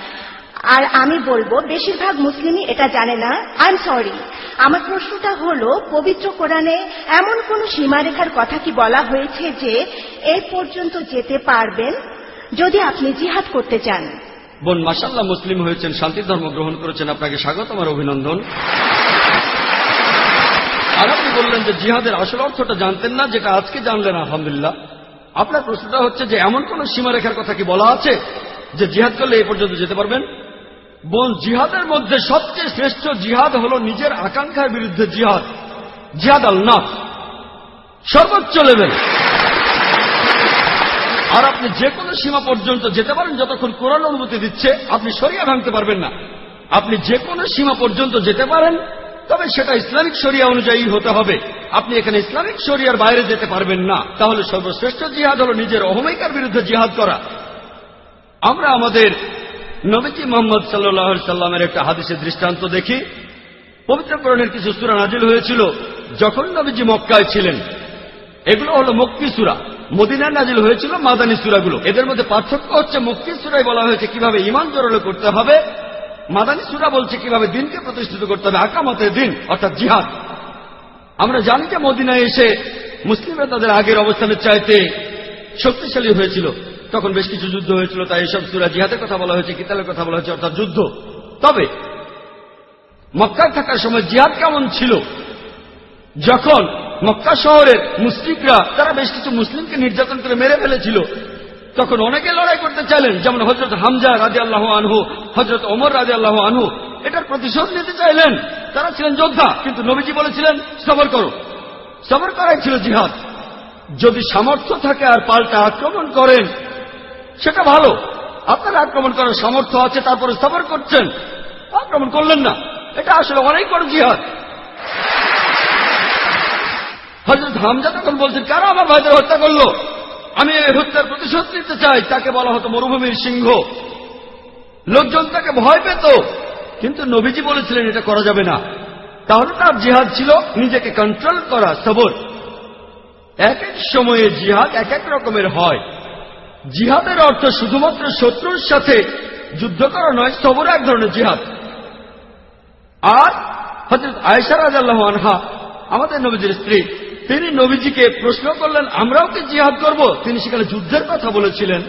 আর আমি বলব, বেশিরভাগ মুসলিমই এটা জানে না। আই এম সরি আমার প্রশ্নটা হলো, পবিত্র কোরআনে এমন কোন সীমারেখার কথা কি বলা হয়েছে যে এই পর্যন্ত যেতে পারবেন যদি আপনি জিহাদ করতে চান? বোন মাসাল্লাহ মুসলিম হয়েছেন শান্তি ধর্ম গ্রহণ করেছেন, আপনাকে স্বাগত, আমার অভিনন্দন। আর আপনি বললেন যে জিহাদের আসল অর্থটা জানতেন না, যেটা আজকে জানলেন, আলহামদুলিল্লাহ। আপনার প্রশ্নটা হচ্ছে যে এমন কোন সীমারেখার কথা কি বলা আছে যে জিহাদ করলে এই পর্যন্ত যেতে পারবেন? বোন জিহাদের মধ্যে সবচেয়ে শ্রেষ্ঠ জিহাদ হল নিজের আকাঙ্ক্ষার বিরুদ্ধে জিহাদ। জিহাদ আল নাফ সর্বোচ্চ লেভেল আর আপনি যে কোনো সীমা পর্যন্ত যেতে পারেন, যতক্ষণ কোরআন অনুমতি দিচ্ছে, আপনি সরিয়া ভাঙতে পারবেন না। আপনি যে কোনো সীমা পর্যন্ত যেতে পারেন, তবে সেটা ইসলামিক শরিয়া অনুযায়ী হতে হবে। আপনি এখানে ইসলামিক শরিয়ার বাইরে যেতে পারবেন না। তাহলে সর্বশ্রেষ্ঠ জিহাদ হল নিজের অহমিকার বিরুদ্ধে জিহাদ করা। আমরা আমাদের নবীজি মোহাম্মদ সাল্লাহ সাল্লামের একটা হাদিসের দৃষ্টান্ত দেখি। পবিত্রকরণের কিছু সুরা নাজিল হয়েছিল যখন নবীজি মক্কায় ছিলেন। এগুলো হলো মক্কি সুরা। মদিনায় নাজিল হয়েছিল মাদানী সুরাগুলো। এদের মধ্যে পার্থক্য হচ্ছে মক্কি সুরায় বলা হয়েছে কীভাবে ইমান জোরালো করতে হবে। মাদানী সুরা বলছে কীভাবে দিনকে প্রতিষ্ঠিত করতে হবে। আকামতের দিন, অর্থাৎ জিহাদ। আমরা জানি যে মদিনায় এসে মুসলিমরা তাদের আগের অবস্থানের চাইতে শক্তিশালী হয়েছিল। তখন বেশ কিছু যুদ্ধ হয়েছিল, তাই এসব সুরা জিহাদের কথা বলা হয়েছে কিতালের কথা বলা হয়েছে, অর্থাৎ যুদ্ধ। তবে, মক্কায় থাকার সময় জিহাদ কেমন ছিল? যখন মক্কা শহরের মুসলিকরা তারা বেশ কিছু মুসলিমকে নির্যাতন করে মেরে ফেলেছিল, তখন অনেকে লড়াই করতে চাইলেন, যেমন হজরত হামজা রাজি আল্লাহ আনহু হজরত ওমর রাজি আল্লাহ আনহু, এটার প্রতিশোধ নিতে চাইলেন। তারা ছিলেন যোদ্ধা, কিন্তু নবীজি বলেছিলেন, সবর করো। সবর করাই ছিল জিহাদ। যদি সামর্থ্য থাকে আর পাল্টা আক্রমণ করেন সেটা ভালো। আপনার আক্রমণ করার সামর্থ্য আছে, তারপরে সবর করছেন। আক্রমণ করলেন না। এটা আসলে অনেক বড় জিহাদ। হজরত হামজা তখন বলছেন কারা আমার ভাইদের হত্যা করল? আমি এই হত্যার প্রতিশোধ নিতে চাই। তাকে বলা হতো মরুভূমির সিংহ। লোকজন তাকে ভয় পেত, কিন্তু নবীজি বলেছিলেন, এটা করা যাবে না। তাহলে তার জিহাদ ছিল নিজেকে কন্ট্রোল করা, সবর। এক এক সময়ে জিহাদ এক এক রকমের হয়। জিহাদের অর্থ শুধুমাত্র শত্রুর সাথে যুদ্ধ করা নয় সবর এক ধরনের জিহাদ। আর হজরত আয়সা রাজাল্লাহ আনহা, আমাদের নবীজির স্ত্রী, তিনি নবীজিকে প্রশ্ন করলেন, আমরাও কি জিহাদ করব? তিনি সেখানে যুদ্ধের কথা বলেছিলেন।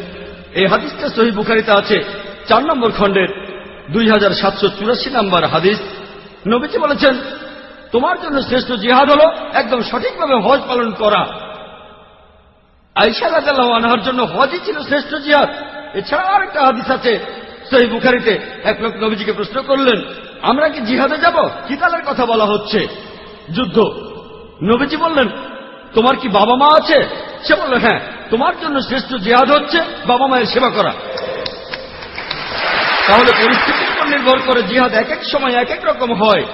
এই হাদিসটা সহি বুখারিতে আছে, চার নম্বর খণ্ডের দুই হাজার সাতশো চুরাশি নম্বর হাদিস। নবীজি বলেছেন, তোমার জন্য শ্রেষ্ঠ জিহাদ হল একদম সঠিকভাবে হজ পালন করা। আইসা রাজাল্লাহ আনহার জন্য হজই ছিল শ্রেষ্ঠ জিহাদ। এছাড়া আর একটা হাদিস আছে সহি বুখারিতে এক লোক নবীজিকে প্রশ্ন করলেন, আমরা কি জিহাদে যাব? কিতালের কথা বলা হচ্ছে? যুদ্ধ। নবীজি বললেন, তোমার কি বাবা মা আছে? সে বলল হ্যাঁ তোমার জন্য শ্রেষ্ঠ জিহাদ হচ্ছে বাবা মায়ের সেবা করা। তাহলে পরিস্থিতির উপর নির্ভর করে জিহাদ এক এক সময় এক এক রকম হয়।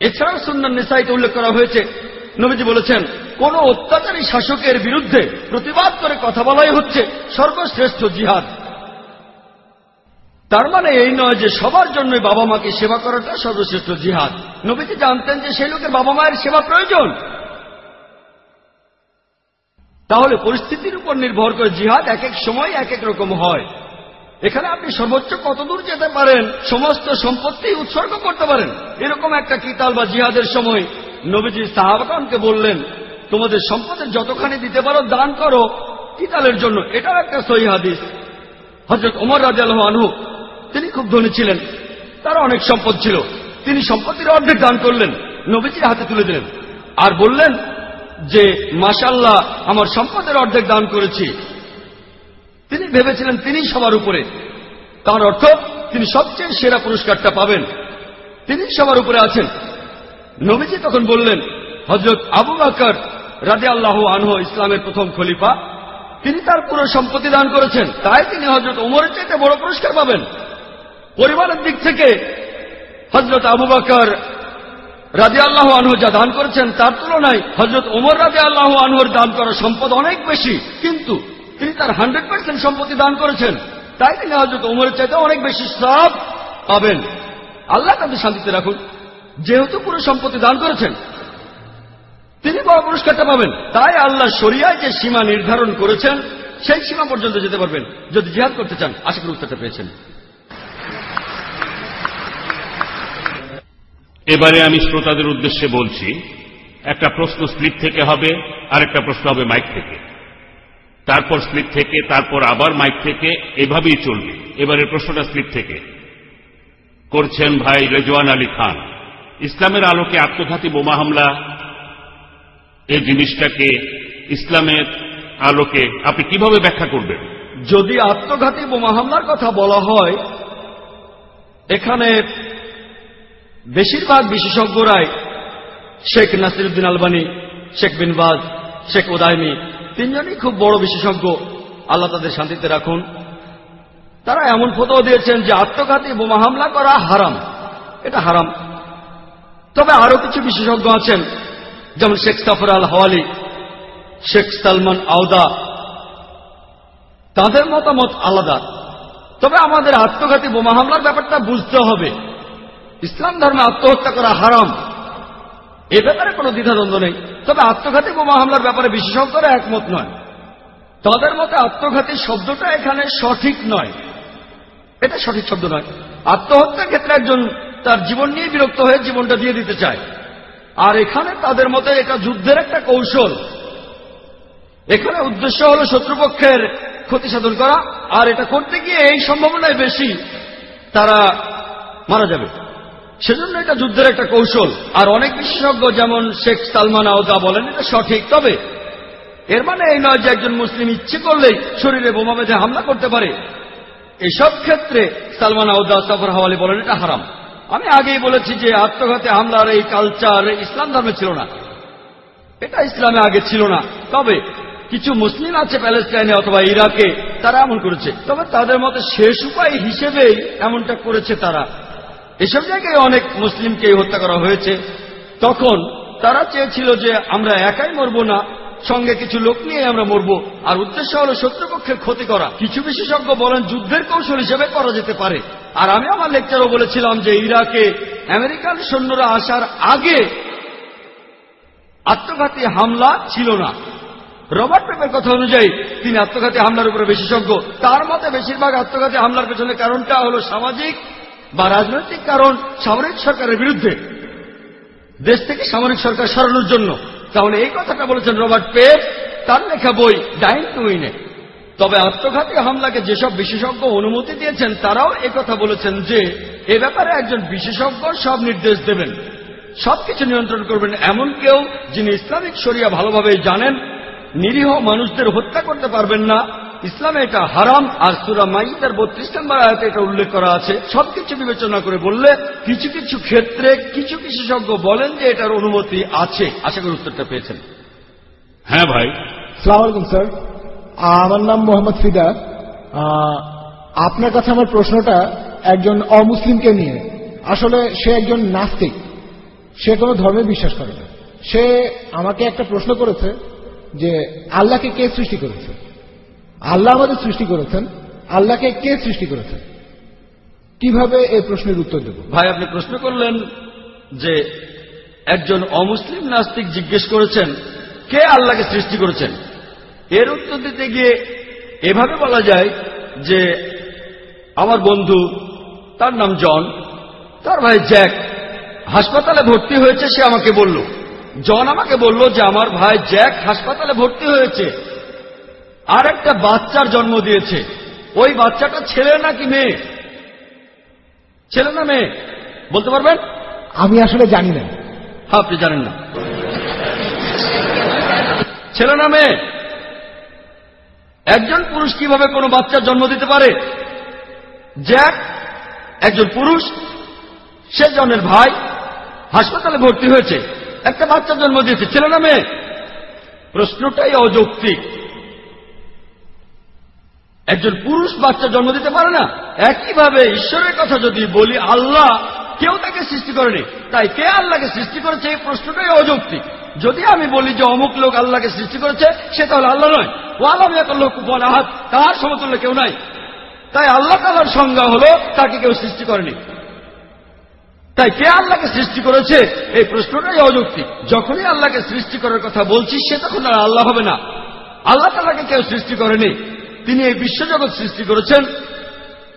এছাড়াও সুন্দর নিসাইতে উল্লেখ করা হয়েছে। নবীজি বলেছেন কোন অত্যাচারী শাসকের বিরুদ্ধে প্রতিবাদ করে কথা বলাই হচ্ছে সর্বশ্রেষ্ঠ জিহাদ। তার মানে এই নয় যে সবার জন্য বাবা মাকে সেবা করাটা সর্বশ্রেষ্ঠ জিহাদ। নবীজি জানতেন যে সেই লোকের বাবা মায়ের সেবা প্রয়োজন। তাহলে পরিস্থিতির উপর নির্ভর করে জিহাদ এক এক সময় এক এক রকম হয়। এখানে আপনি সর্বোচ্চ কতদূর যেতে পারেন, সমস্ত সম্পত্তি উৎসর্গ করতে পারেন, এরকম একটা কিতাল বা জিহাদের সময় নবীজি সাহাবাকানকে বললেন তোমাদের সম্পদের যতখানি দিতে পারো, দান করো। কিতালের জন্য এটাও একটা সহি হাদিস। হজরত ওমর রাজিয়াল আনহু, তিনি খুব ধনী ছিলেন। তার অনেক সম্পদ ছিল। তিনি সম্পত্তির অর্ধেক দান করলেন। নবীজির হাতে তুলে দিলেন। আর বললেন যে মাসাল্লাহ আমার সম্পদের অর্ধেক দান করেছি। তিনি ভেবেছিলেন তিনি সবার উপরে। তার অর্থ, তিনি সবচেয়ে সেরা পুরস্কারটা পাবেন। তিনি সবার উপরে আছেন। নবীজি তখন বললেন হজরত আবু বাকর রাজে আল্লাহ আনহ ইসলামের প্রথম খলিফা। তিনি তার পুরো সম্পত্তি দান করেছেন। তাই তিনি হজরত ওমরের চাইতে বড় পুরস্কার পাবেন। পরিবারের দিক থেকে হজরত আবু বাকর রাজে আল্লাহ আনহু যা দান করেছেন, তার তুলনায় হজরত ওমর রাজে আল্লাহ আনহুর দান করা সম্পদ অনেক বেশি। কিন্তু তিনি তার হান্ড্রেড পার্সেন্ট সম্পত্তি দান করেছেন। তাই তিনি হজরত ওমরের চাইতে অনেক বেশি সব পাবেন। আল্লাহ তাদের শান্তিতে রাখুন। যেহেতু পুরো সম্পত্তি দান করেছেন তিনি বড় পুরস্কারটা পাবেন। তাই আল্লাহ শরিয়ায় যে সীমা নির্ধারণ করেছেন, সেই সীমা পর্যন্ত যেতে পারবেন। যদি জিহাদ করতে চান, আশা করি উত্তরটা পেয়েছেন। এবারে আমি শ্রোতাদের উদ্দেশ্যে বলছি, একটা প্রশ্ন স্লিপ থেকে হবে আর একটা প্রশ্ন হবে মাইক থেকে। তারপর স্লিপ থেকে, তারপর আবার মাইক থেকে, এভাবেই চলবে। এবারের প্রশ্নটা স্লিপ থেকে। করছেন ভাই রেজওয়ান আলী খান। ইসলামের আলোকে আত্মঘাতী বোমা হামলা এই জিনিসটাকে ইসলামের আলোকে আপনি কীভাবে ব্যাখ্যা করবেন? যদি আত্মঘাতী বোমা হামলার কথা বলা হয়, এখানে বেশিরভাগ বিশেষজ্ঞরাই শেখ নাসিরুদ্দিন আলবানী, শেখ বিনবাজ শেখ ওদায়মি তিনজনই খুব বড় বিশেষজ্ঞ। আল্লাহ তাদের শান্তিতে রাখুন। তারা এমন ফটো দিয়েছেন যে আত্মঘাতী বোমা হামলা করা হারাম। এটা হারাম। তবে আরও কিছু বিশেষজ্ঞ আছেন। যেমন শেখ সাফর আল হওয়ালি, শেখ সালমান আওদা, তাদের মতামত আলাদা। তবে আমাদের আত্মঘাতী বোমা হামলার ব্যাপারটা বুঝতে হবে। ইসলাম ধর্মে আত্মহত্যা করা হারাম। এ ব্যাপারে কোনো দ্বিধাদ্বন্দ্ব নেই। তবে আত্মঘাতী বোমা হামলার ব্যাপারে বিশেষজ্ঞরা একমত নয়। তাদের মতে আত্মঘাতী শব্দটা এখানে সঠিক নয়। এটা সঠিক শব্দ নয়। আত্মহত্যার ক্ষেত্রে একজন তার জীবন নিয়ে বিরক্ত হয়ে জীবনটা দিয়ে দিতে চায়। আর এখানে তাদের মতে এটা যুদ্ধের একটা কৌশল। এখানে উদ্দেশ্য হল শত্রুপক্ষের ক্ষতি সাধন করা, আর এটা করতে গিয়ে এই সম্ভাবনায় বেশি, তারা মারা যাবে। সেজন্য এটা যুদ্ধের একটা কৌশল। আর অনেক বিশেষজ্ঞ যেমন শেখ সালমান আওদা বলেন, এটা সঠিক। তবে এর মানে এই নয় যে একজন মুসলিম ইচ্ছে করলেই শরীরে বোমা বেঁধে হামলা করতে পারে। এসব ক্ষেত্রে সালমান আউদ্দা সফর হাওয়ালি বলেন, এটা হারাম। আমি আগেই বলেছি যে আত্মঘাতী হামলার এই কালচার ইসলাম ধর্মে ছিল না। এটা ইসলামে আগে ছিল না। তবে কিছু মুসলিম আছে প্যালেস্টাইনে অথবা ইরাকে, তারা এমন করেছে। তবে তাদের মতে শেষ উপায় হিসেবেই এমনটা করেছে তারা। এসব জায়গায় অনেক মুসলিমকে হত্যা করা হয়েছে। তখন তারা চেয়েছিল যে আমরা একাই মরব না, সঙ্গে কিছু লোক নিয়ে আমরা মরব। আর উদ্দেশ্য হল শত্রুপক্ষের ক্ষতি করা। কিছু বিশেষজ্ঞ বলেন যুদ্ধের কৌশল হিসেবে করা যেতে পারে। আর আমি আমার লেকচারও বলেছিলাম যে ইরাকে আমেরিকান সৈন্যরা আসার আগে আত্মঘাতী হামলা ছিল না। রবার্ট পেপের কথা অনুযায়ী তিনি আত্মঘাতী হামলার উপরে বিশেষজ্ঞ তার মতে বেশিরভাগ আত্মঘাতী হামলার পেছনে কারণটা হল সামাজিক বা রাজনৈতিক কারণ সামরিক সরকারের বিরুদ্ধে। দেশ থেকে সামরিক সরকার সরানোর জন্য। তাহলে এই কথাটা বলেছেন রবার্ট পেপ। তার লেখা বই ডাইন টু উইনে তবে আত্মঘাতী হামলাকে যেসব বিশেষজ্ঞ অনুমতি দিয়েছেন তারাও কথা বলেছেন যে এ ব্যাপারে একজন বিশেষজ্ঞ সব নির্দেশ দেবেন। সবকিছু নিয়ন্ত্রণ করবেন এমন কেউ যিনি ইসলামিক শরিয়া ভালোভাবে জানেন নিরীহ মানুষদের হত্যা করতে পারবেন না। ইসলামে এটা হারাম আর সুরা মাইদার বত্রিশ নম্বর আয়তে এটা উল্লেখ করা আছে। সবকিছু বিবেচনা করে বললে কিছু কিছু ক্ষেত্রে কিছু বিশেষজ্ঞ বলেন যে এটার অনুমতি আছে। আশা করি উত্তরটা পেয়েছেন। হ্যাঁ ভাই। সালাম আলাইকুম স্যার। আমার নাম মোহাম্মদ ফিদা। আপনার কাছে আমার প্রশ্নটা একজন অমুসলিমকে নিয়ে। আসলে সে একজন নাস্তিক। সে কোনো ধর্মে বিশ্বাস করে না। সে আমাকে একটা প্রশ্ন করেছে যে, আল্লাহকে কে সৃষ্টি করেছে? আল্লাহ আমাদের সৃষ্টি করেছেন। আল্লাহকে কে সৃষ্টি করেছেন কীভাবে এই প্রশ্নের উত্তর দেব? ভাই, আপনি প্রশ্ন করলেন যে, একজন অমুসলিম নাস্তিক জিজ্ঞেস করেছেন, কে আল্লাহকে সৃষ্টি করেছেন? এর উত্তর দিতে গিয়ে এভাবে বলা যায় যে আমার বন্ধু তার নাম জন তার ভাই জ্যাক হাসপাতালে ভর্তি হয়েছে সে আমাকে বলল। জন আমাকে বলল যে আমার ভাই জ্যাক হাসপাতালে ভর্তি হয়েছে। আর একটা বাচ্চার জন্ম দিয়েছে। ওই বাচ্চাটা ছেলে নাকি মেয়ে? ছেলে না মেয়ে? বলতে পারবেন? আমি আসলে জানি না। হ্যাঁ, আপনি জানেন না। ছেলে না মেয়ে? একজন পুরুষ কীভাবে কোনো বাচ্চার জন্ম দিতে পারে? জ্যাক, একজন পুরুষ, সে জনের ভাই, হাসপাতালে ভর্তি হয়েছে, একটা বাচ্চা জন্ম দিয়েছে, ছেলে না মেয়ে? প্রশ্নটাই অযৌক্তিক। একজন পুরুষ বাচ্চা জন্ম দিতে পারে না? একইভাবে ঈশ্বরের কথা যদি বলি, আল্লাহ কেউ তাকে সৃষ্টি করেনি। তাই কে আল্লাহকে সৃষ্টি করেছে এই প্রশ্নটাই অযৌক্তিক। যদি আমি বলি যে অমুক লোক আল্লাহকে সৃষ্টি করেছে, সে তাহলে আল্লাহ নয়। ও আল্লাহ লোক কুপন আহাত তার সমতুল্য কেউ নাই। তাই আল্লাহ তালার সংজ্ঞা হলো তাকে কেউ সৃষ্টি করেনি। তাই কে আল্লাহকে সৃষ্টি করেছে? এই প্রশ্নটাই অযৌক্তিক। যখনই আল্লাহকে সৃষ্টি করার কথা বলছি, সে তখন আর আল্লাহ হবে না। আল্লাহ তালাকে কেউ সৃষ্টি করেনি। তিনি এই বিশ্বজগৎ সৃষ্টি করেছেন।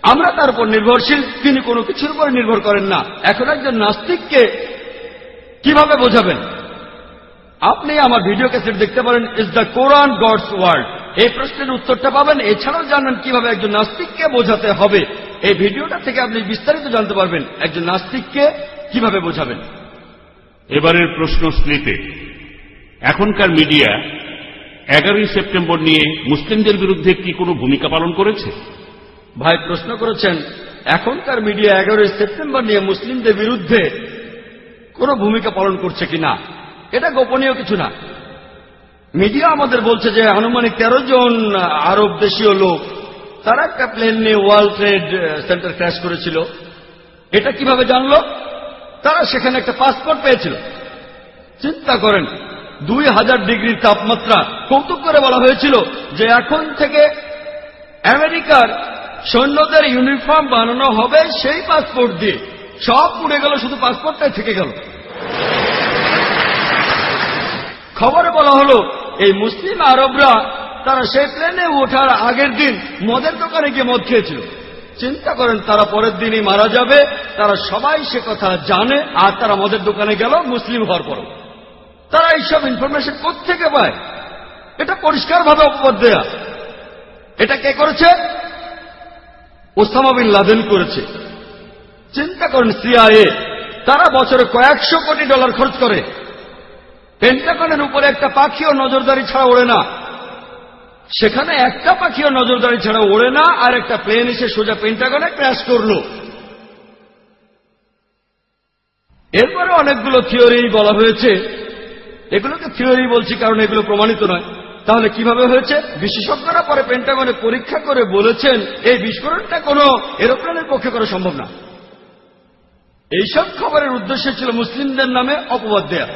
আমরা তার উপর নির্ভরশীল, তিনি কোনো কিছুর উপর নির্ভর করেন না। এখন একজন নাস্তিককে কীভাবে বোঝাবেন? আপনি আমার ভিডিও ক্যাসেট দেখতে পারেন is the Quran God's world এই প্রশ্নের উত্তরটা পাবেন, এছাড়াও জানেন কীভাবে একজন নাস্তিককে বোঝাতে হবে। এই ভিডিওটা থেকে আপনি বিস্তারিত জানতে পারবেন, একজন নাস্তিককে কীভাবে বোঝাবেন। এবারের প্রশ্ন স্লিপে। এখনকার মিডিয়া এগারোই সেপ্টেম্বর নিয়ে মুসলিমদের বিরুদ্ধে কি কোনো ভূমিকা পালন করেছে? ভাই প্রশ্ন করেছেন, এখনকার মিডিয়া এগারোই সেপ্টেম্বর নিয়ে মুসলিমদের বিরুদ্ধে কোনো ভূমিকা পালন করছে কিনা, এটা গোপনীয় কিছু না। মিডিয়া আমাদের বলছে যে আনুমানিক তেরো জন আরব দেশীয় লোক, তারা একটা প্লেন নিয়ে ওয়ার্ল্ড ট্রেড সেন্টার ক্র্যাশ করেছিল। এটা কীভাবে জানলো? তারা সেখানে একটা পাসপোর্ট পেয়েছিল। চিন্তা করেন, দুই হাজার ডিগ্রির তাপমাত্রা কৌতুক করে বলা হয়েছিল যে এখন থেকে আমেরিকার সৈন্যদের ইউনিফর্ম বানানো হবে সেই পাসপোর্ট দিয়ে। সব পুড়ে গেল, শুধু পাসপোর্টটাই থেকে গেল। খবরে বলা হলো, এই মুসলিম আরবরা তারা সেই প্লেনে ওঠার আগের দিন মদের দোকানে গিয়ে মদ খেয়েছিল। চিন্তা করেন, তারা পরের দিনই মারা যাবে, তারা সবাই সে কথা জানে, আর তারা মদের দোকানে গেল, মুসলিম হওয়ার পর তারা এইসব ইনফরমেশন থেকে পায়? এটা পরিষ্কারভাবে অপবাদ দেয়া। এটা কে করেছে? ওসামা বিন লাদেন করেছে। চিন্তা করেন সিআইএ, তারা বছরে কয়েকশো কোটি ডলার খরচ করে। পেন্টাগনের উপরে একটা পাখিও নজরদারি ছাড়া ওড়ে না। সেখানে একটা পাখিও নজরদারি ছাড়া ওড়ে না, আর একটা প্লেন এসে সোজা পেন্টাগনে ক্র্যাশ করল। এরপরে অনেকগুলো থিওরি বলা হয়েছে। এগুলোকে থিওরি বলছি কারণ এগুলো প্রমাণিত নয়। তাহলে কীভাবে হয়েছে? বিশেষজ্ঞরা পরে পেন্টাগনে পরীক্ষা করে বলেছেন, এই বিস্ফোরণটা কোনো এরোপ্লেনের পক্ষে করা সম্ভব না। এইসব খবরের উদ্দেশ্য ছিল মুসলিমদের নামে অপবাদ দেয়া।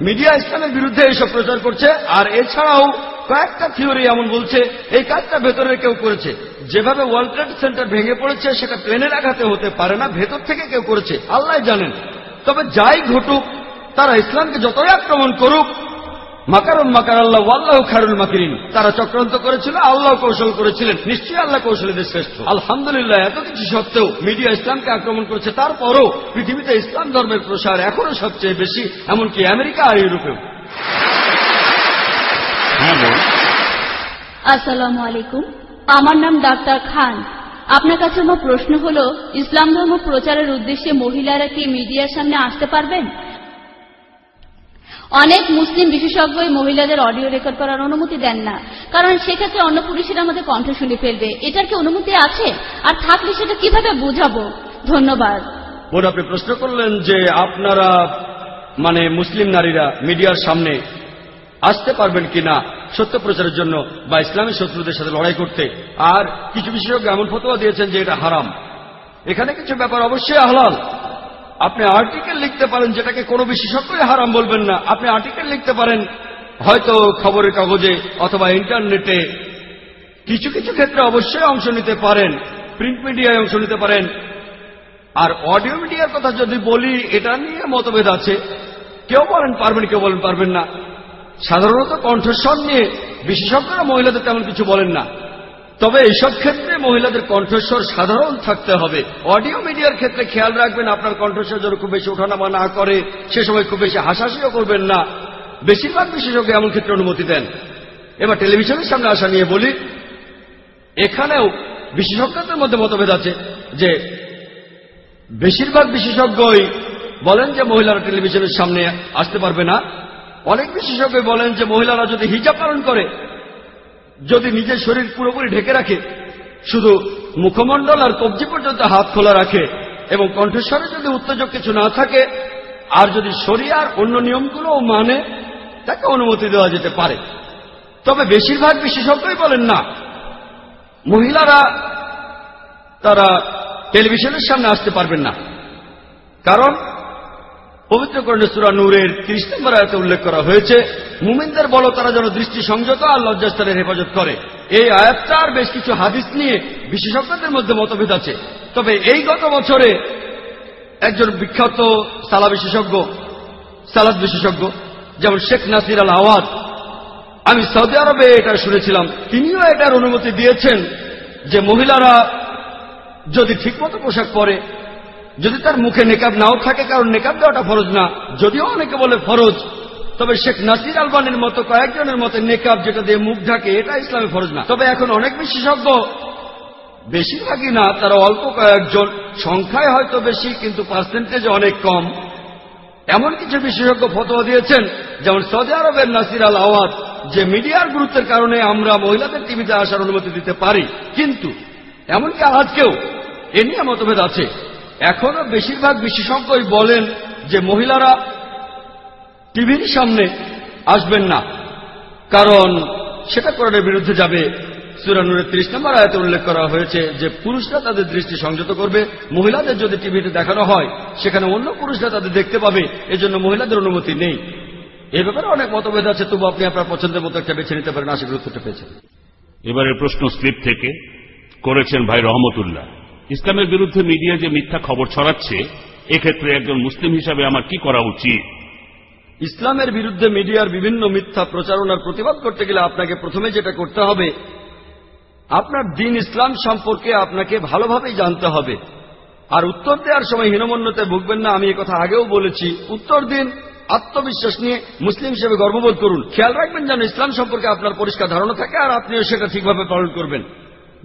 মিডিয়া ইসলামের বিরুদ্ধে এইসব প্রচার করছে, আর এছাড়াও কয়েকটা থিওরি এমন বলছে, এই কাজটা ভেতরে কেউ করেছে। যেভাবে ওয়ার্ল্ড ট্রেড সেন্টার ভেঙে পড়েছে, সেটা প্লেনের আঘাতে হতে পারে না, ভেতর থেকে কেউ করেছে, আল্লাহ জানেন। তবে যাই ঘটুক, তারা ইসলামকে যতই আক্রমণ করুক মাকারুম মাকার আল্লাহ আল্লাহ খারুল মাকিরিন। তারা চক্রান্ত করেছিল আল্লাহ কৌশল করেছিলেন। নিশ্চয়ই আল্লাহ কৌশলীদের শ্রেষ্ঠ। আলহামদুলিল্লাহ এত কিছু সত্ত্বেও মিডিয়া ইসলামকে আক্রমণ করেছে। তারপরও পৃথিবীতে ইসলাম ধর্মের প্রসার এখনও সবচেয়ে বেশি এমনকি আমেরিকা আর ইউরোপেও। আসসালামু আলাইকুম। আমার নাম ডাক্তার খান। আপনার কাছে আমার প্রশ্ন হল ইসলাম ধর্ম প্রচারের উদ্দেশ্যে মহিলারা কি মিডিয়ার সামনে আসতে পারবেন? অনেক মুসলিম বিশেষজ্ঞই মহিলাদের অডিও রেকর্ড করার অনুমতি দেন না। কারণ সেক্ষেত্রে অন্য পুরুষেরা আমাদের কণ্ঠ শুনে ফেলবে। এটার কি অনুমতি আছে? আর থাকলে সেটা কীভাবে বুঝাবো? ধন্যবাদ। বোন, আপনি প্রশ্ন করলেন যে আপনারা মানে মুসলিম নারীরা মিডিয়ার সামনে আসতে পারবেন কিনা সত্য প্রচারের জন্য বা ইসলামী শত্রুদের সাথে লড়াই করতে। আর কিছু বিশেষজ্ঞ এমন ফতোয়া দিয়েছেন যে এটা হারাম। এখানে কিছু ব্যাপার অবশ্যই হালাল আপনি আর্টিকেল লিখতে পারেন যেটাকে কোনো বিশেষজ্ঞই হারাম বলবেন না। আপনি আর্টিকেল লিখতে পারেন, হয়তো খবরের কাগজে অথবা ইন্টারনেটে কিছু কিছু ক্ষেত্রে অবশ্যই অংশ নিতে পারেন প্রিন্ট মিডিয়ায় অংশ নিতে পারেন। আর অডিও মিডিয়ার কথা যদি বলি, এটা নিয়ে মতভেদ আছে। কেউ বলেন পারবেন, কেউ বলেন পারবেন না। সাধারণত কণ্ঠস্বর নিয়ে বিশেষজ্ঞরা মহিলাদের তেমন কিছু বলেন না। তবে এইসব ক্ষেত্রে মহিলাদের কণ্ঠস্বর সাধারণ থাকতে হবে। অডিও মিডিয়ার ক্ষেত্রে খেয়াল রাখবেন, আপনার কণ্ঠস্বর যেন খুব বেশি ওঠানামা না করে, সে সময় খুব বেশি হাসাহাসিও করবেন না। বেশিরভাগ বিশেষজ্ঞ এমন ক্ষেত্রে অনুমতি দেন। এবার টেলিভিশনের সামনে আসা নিয়ে বলি, এখানেও বিশেষজ্ঞদের মধ্যে মতভেদ আছে যে বেশিরভাগ বিশেষজ্ঞই বলেন যে মহিলারা টেলিভিশনের সামনে আসতে পারবে না। অনেক বিশেষজ্ঞ বলেন যে মহিলারা যদি হিজাব পালন করে যদি নিজের শরীর পুরোপুরি ঢেকে রাখে, শুধু মুখমণ্ডল আর কবজি পর্যন্ত হাত খোলা রাখে এবং কণ্ঠস্বরে যদি উত্তেজক কিছু না থাকে, আর যদি শরিয়ার অন্য নিয়মগুলো মানে তাকে অনুমতি দেওয়া যেতে পারে। তবে বেশিরভাগ বিশেষজ্ঞই বলেন না। মহিলারা, তারা টেলিভিশনের সামনে আসতে পারবেন না। কারণ পবিত্র কর্ণে সুরা নূরের ত্রিশ নম্বর আয়তে উল্লেখ করা হয়েছে, মুমিনদের বলো তারা যেন দৃষ্টি সংযত আর লজ্জাস্থানের হেফাজত করে। এই আয়াতটা আর বেশ কিছু হাদিস নিয়ে বিশেষজ্ঞদের মধ্যে মতভেদ আছে। তবে এই গত বছরে একজন বিখ্যাত সালা বিশেষজ্ঞ সালাদ বিশেষজ্ঞ, যেমন শেখ নাসির আল আওয়াজ, আমি সৌদি আরবে এটা শুনেছিলাম। তিনিও এটার অনুমতি দিয়েছেন যে মহিলারা যদি ঠিকমতো পোশাক পরে যদি তার মুখে নেকাব নাও থাকে, কারণ নেকাব দেওয়াটা ফরজ না। যদিও অনেকে বলে ফরজ, তবে শেখ নাসির আলবানের মতো কয়েকজনের মতে নেকাব যেটা দিয়ে মুখ ঢাকে, এটা ইসলামে ফরজ না। তবে এখন অনেক বিশেষজ্ঞ, বেশিরভাগই না, তারা অল্প কয়েকজন, সংখ্যায় হয়তো বেশি, কিন্তু পার্সেন্টেজ অনেক কম। এমন কিছু বিশেষজ্ঞ ফতোয়া দিয়েছেন, যেমন সৌদি আরবের নাসির আল আওয়াজ যে মিডিয়ার গুরুত্বের কারণে আমরা মহিলাদের টিভিতে আসার অনুমতি দিতে পারি। কিন্তু, এমনকি আজকেও এ নিয়ে মতভেদ আছে। এখনও বেশিরভাগ বিশেষজ্ঞই বলেন যে মহিলারা টিভির সামনে আসবেন না। কারণ সেটা কোরআনের বিরুদ্ধে যাবে। সুরানুরের ত্রিশ নম্বর আয়তে উল্লেখ করা হয়েছে যে পুরুষরা তাদের দৃষ্টি সংযত করবে, মহিলাদের যদি টিভিতে দেখানো হয়, সেখানে অন্য পুরুষরা তাদের দেখতে পাবে। এজন্য মহিলাদের অনুমতি নেই। এ ব্যাপারে অনেক মতভেদ আছে। তবু আপনি আপনার পছন্দের মতো একটা বেছে নিতে পারেন। আশা উত্তরটা পেয়েছেন। এবারের প্রশ্ন স্লিপ থেকে করেছেন ভাই রহমতুল্লাহ। ইসলামের বিরুদ্ধে মিডিয়া যে মিথ্যা খবর ছড়াচ্ছে, এক্ষেত্রে একজন মুসলিম হিসাবে আমার কি করা উচিত? ইসলামের বিরুদ্ধে মিডিয়ার বিভিন্ন মিথ্যা প্রচারণার প্রতিবাদ করতে গেলে আপনাকে প্রথমে যেটা করতে হবে, আপনার দিন ইসলাম সম্পর্কে আপনাকে ভালোভাবেই জানতে হবে। আর উত্তর দেওয়ার সময় হীনমন্যতে ভুগবেন না, আমি কথা আগেও বলেছি। উত্তর দিন আত্মবিশ্বাস নিয়ে মুসলিম হিসেবে গর্ববোধ করুন। খেয়াল রাখবেন যেন ইসলাম সম্পর্কে আপনার পরিষ্কার ধারণা থাকে আর আপনিও সেটা ঠিকভাবে পালন করবেন।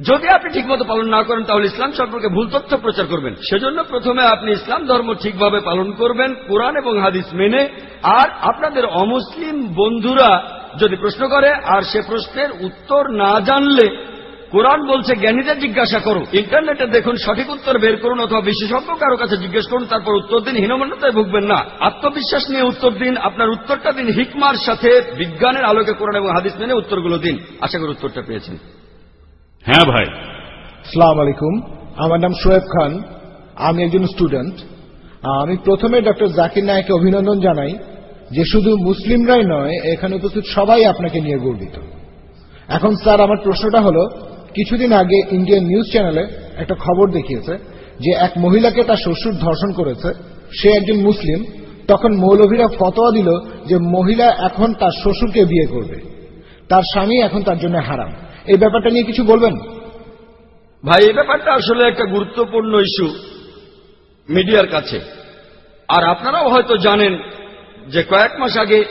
যদি আপনি ঠিকমতো পালন না করেন, তাহলে ইসলাম সম্পর্কে ভুল তথ্য প্রচার করবেন। সেজন্য প্রথমে আপনি ইসলাম ধর্ম ঠিকভাবে পালন করবেন, কোরআন এবং হাদিস মেনে। আর আপনাদের অমুসলিম বন্ধুরা যদি প্রশ্ন করে, আর সে প্রশ্নের উত্তর না জানলে, কোরআন বলছে, জ্ঞানীদের জিজ্ঞাসা করো। ইন্টারনেটে দেখুন, সঠিক উত্তর বের করুন, অথবা বিশেষজ্ঞ কারও কাছে জিজ্ঞেস করুন, তারপর উত্তর দিন হীনমন্যতায় ভুগবেন না। আত্মবিশ্বাস নিয়ে উত্তর দিন, আপনার উত্তরটা দিন হিকমার সাথে, বিজ্ঞানের আলোকে কোরআন এবং হাদিস মেনে উত্তরগুলো দিন। আশা করি উত্তরটা পেয়েছেন। হ্যাঁ ভাই। সালাম আলাইকুম। আমার নাম শোয়েব খান। আমি একজন স্টুডেন্ট। আমি প্রথমে ডক্টর জাকির নায়কে অভিনন্দন জানাই যে শুধু মুসলিমরাই নয়, এখানে উপস্থিত সবাই আপনাকে নিয়ে গর্বিত। এখন স্যার, আমার প্রশ্নটা হলো, কিছুদিন আগে ইন্ডিয়ান নিউজ চ্যানেলে একটা খবর দেখিয়েছে যে এক মহিলাকে তার শ্বশুর ধর্ষণ করেছে, সে একজন মুসলিম। তখন মৌলভীরা ফতোয়া দিল যে মহিলা এখন তার শ্বশুরকে বিয়ে করবে। তার স্বামী এখন তার জন্য হারাম। এই ব্যাপারটা নিয়ে কিছু বলবেন? ভাই, এই ব্যাপারটা আসলে একটা গুরুত্বপূর্ণ ইস্যু মিডিয়ার কাছে। আর আপনারাও হয়তো জানেন যে কয়েক মাস আগে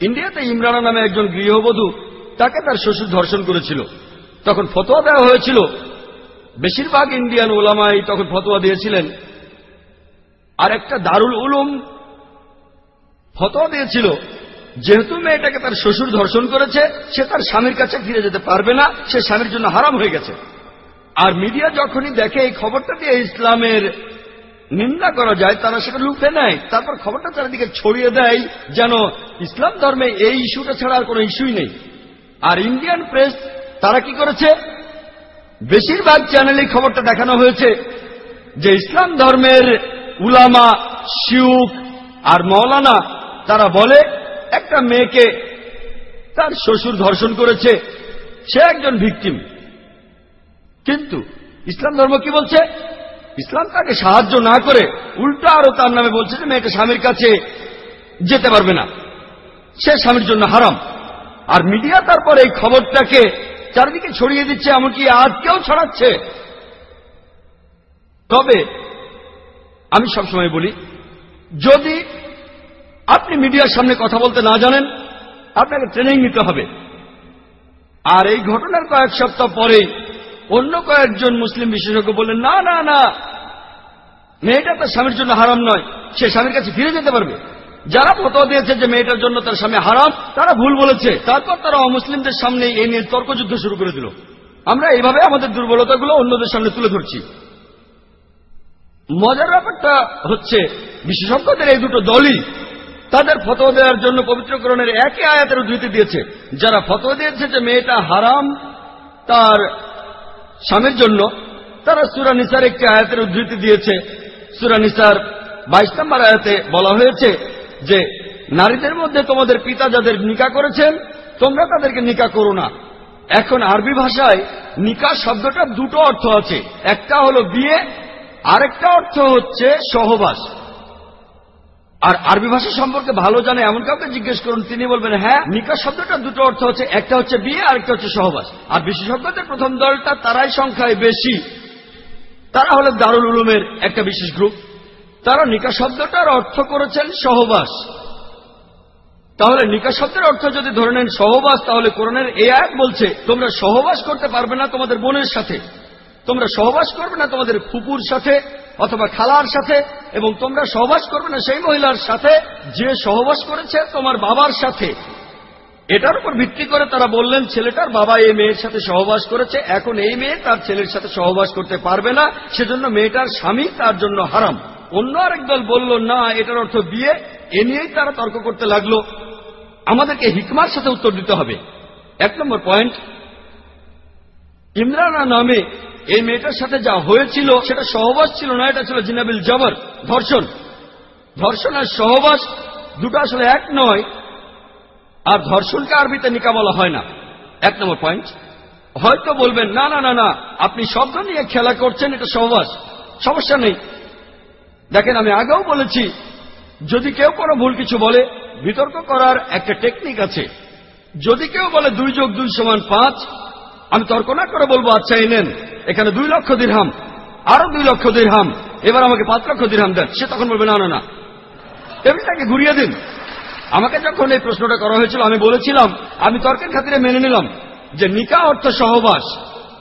ইন্ডিয়াতে ইমরানা নামে একজন গৃহবধূ তাকে তার শ্বশুর ধর্ষণ করেছিল। তখন ফতোয়া দেওয়া হয়েছিল। বেশিরভাগ ইন্ডিয়ান ওলামাই তখন ফতোয়া দিয়েছিলেন। আর একটা দারুল উলুম ফতোয়া দিয়েছিল যেহেতু মেয়েটাকে তার শ্বশুর ধর্ষণ করেছে, সে তার স্বামীর কাছে ফিরে যেতে পারবে না, সে স্বামীর জন্য হারাম হয়ে গেছে। আর মিডিয়া যখনই দেখে এই খবরটা দিয়ে ইসলামের নিন্দা করা যায়, তারা সেটা লুফে নেয়। তারপর খবরটা চারিদিকে ছড়িয়ে দেয় যেন ইসলাম ধর্মে এই ইস্যুটা ছাড়া আর কোনো ইস্যুই নেই। আর ইন্ডিয়ান প্রেস, তারা কি করেছে? বেশিরভাগ চ্যানেলে খবরটা দেখানো হয়েছে যে ইসলাম ধর্মের উলামা শিউক আর মৌলানা তারা বলে একটা মেয়েকে তার শ্বশুর ধর্ষণ করেছে, সে একজন ভিকটিম। কিন্তু ইসলাম ধর্ম কি বলছে? ইসলাম তাকে সাহায্য না করে উল্টা আরও তার নামে বলছে যে মেয়েটা স্বামীর কাছে যেতে পারবে না। সে স্বামীর জন্য হারাম। আর মিডিয়া তারপর এই খবরটাকে চারিদিকে ছড়িয়ে দিচ্ছে, এমনকি আজকেও ছড়াচ্ছে। তবে আমি সবসময় বলি, যদি আপনি মিডিয়ার সামনে কথা বলতে না জানেন, আপনাকে ট্রেনিং নিতে হবে। আর এই ঘটনার কয়েক সপ্তাহ পরেই অন্য কয়েকজন মুসলিম বিশেষজ্ঞ বললেন, না না না, মেয়েটা তার স্বামীর জন্য হারাম নয়, সে স্বামীর কাছে ফিরে যেতে পারবে। যারা ফটো দিয়েছে যে মেয়েটার জন্য তার স্বামী হারাম, তারা ভুল বলেছে। তারপর তারা অমুসলিমদের সামনে এই নিয়ে তর্কযুদ্ধ শুরু করে দিল। আমরা এইভাবে আমাদের দুর্বলতাগুলো অন্যদের সামনে তুলে ধরছি। মজার ব্যাপারটা হচ্ছে, বিশেষজ্ঞদের এই দুটো দলই তাদের ফতোয়া দেওয়ার জন্য পবিত্রকরণের একই আয়াতের উদ্ধৃতি দিয়েছে। যারা ফতোয়া দিয়েছে যে মেয়েটা হারাম, তার স্বামীর জন্য, তারা সুরা নিসার একটি আয়াতের উদ্ধৃতি দিয়েছে। সুরা নিসার বাইশ নম্বর আয়াতে বলা হয়েছে যে, নারীদের মধ্যে তোমাদের পিতা যাদের নিকা করেছেন, তোমরা তাদেরকে নিকা করো না। এখন আরবি ভাষায় নিকা শব্দটা দুটো অর্থ আছে। একটা হলো বিয়ে, আরেকটা অর্থ হচ্ছে সহবাস। আর আরবি ভাষা সম্পর্কে ভালো জানে এমন কাউকে জিজ্ঞেস করুন, তিনি বলবেন হ্যাঁ নিকা শব্দটা দুটো অর্থ হচ্ছে, একটা হচ্ছে বিয়ে, আরেকটা হচ্ছে সহবাস। আর বিশেষজ্ঞদের প্রথম দলটা তারাই সংখ্যায় বেশি। তারা হলেন দারুল উলুমের একটা বিশেষ গ্রুপ। তারা নিকা শব্দটার অর্থ করেছেন সহবাস। তাহলে নিকা শব্দের অর্থ যদি ধরে নেন সহবাস, তাহলে কোরআনের এ আয়াত বলছে, তোমরা সহবাস করতে পারবে না তোমাদের বোনের সাথে। তোমরা সহবাস করবে না তোমাদের ফুপুর সাথে। অথবা খালার সাথে, এবং তোমরা সহবাস করবে না সেই মহিলার সাথে, যে সহবাস করেছে তোমার বাবার সাথে। এটার উপর ভিত্তি করে তারা বললেন, ছেলেটার বাবা এই মেয়ের সাথে সহবাস করেছে, এখন এই মেয়ে তার ছেলের সাথে সহবাস করতে পারবে না, সেজন্য মেয়েটার স্বামী তার জন্য হারাম। অন্য আরেক দল বলল, না, এটার অর্থ বিয়ে, এ নিয়েই তারা তর্ক করতে লাগল। আমাদেরকে হিকমার সাথে উত্তর দিতে হবে। এক নম্বর পয়েন্ট ইমরানা নামে এই মেয়েটার সাথে যা হয়েছিল সেটা সহবাস ছিল না, এটা ছিল জিনাবিল জবর, ধর্ষণ। ধর্ষণ আর সহবাস দুটো আসলে এক নয়, আর ধর্ষণকে আরবিতে নিকা বলা হয় না। এক নম্বর পয়েন্ট হয়তো বলবেন, না না না না, আপনি শব্দ নিয়ে খেলা করছেন, এটা সহবাস। সমস্যা নেই। দেখেন, আমি আগেও বলেছি, যদি কেউ কোনো ভুল কিছু বলে, বিতর্ক করার একটা টেকনিক আছে। যদি কেউ বলে দুই যোগ দুই সমান পাঁচ আমি তর্ক না করে বলব আচ্ছা এই নেন, এখানে দুই লক্ষ দিরহাম, আরও দুই লক্ষ দিরহাম, এবার আমাকে পাঁচ লক্ষ দিরহাম দেন। সে তখন বলবে, না না না। এমনি তাকে ঘুরিয়ে দিন। আমাকে যখন এই প্রশ্নটা করা হয়েছিল, আমি বলেছিলাম, আমি তর্কের খাতিরে মেনে নিলাম যে নিকা অর্থ সহবাস।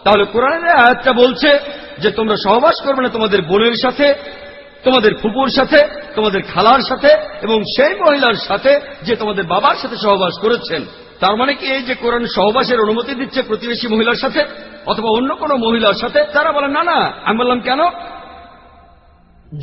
তাহলে কোরআনের আয়াতটা বলছে যে তোমরা সহবাস করবে না তোমাদের বোনের সাথে, তোমাদের ফুপুর সাথে, তোমাদের খালার সাথে এবং সেই মহিলার সাথে যে তোমাদের বাবার সাথে সহবাস করেছেন। তার মানে কি এই যে কোরআন সহবাসের অনুমতি দিচ্ছে প্রতিবেশী মহিলার সাথে অথবা অন্য কোনো মহিলার সাথে, তারা বলেন না না, আমি বললাম কেন?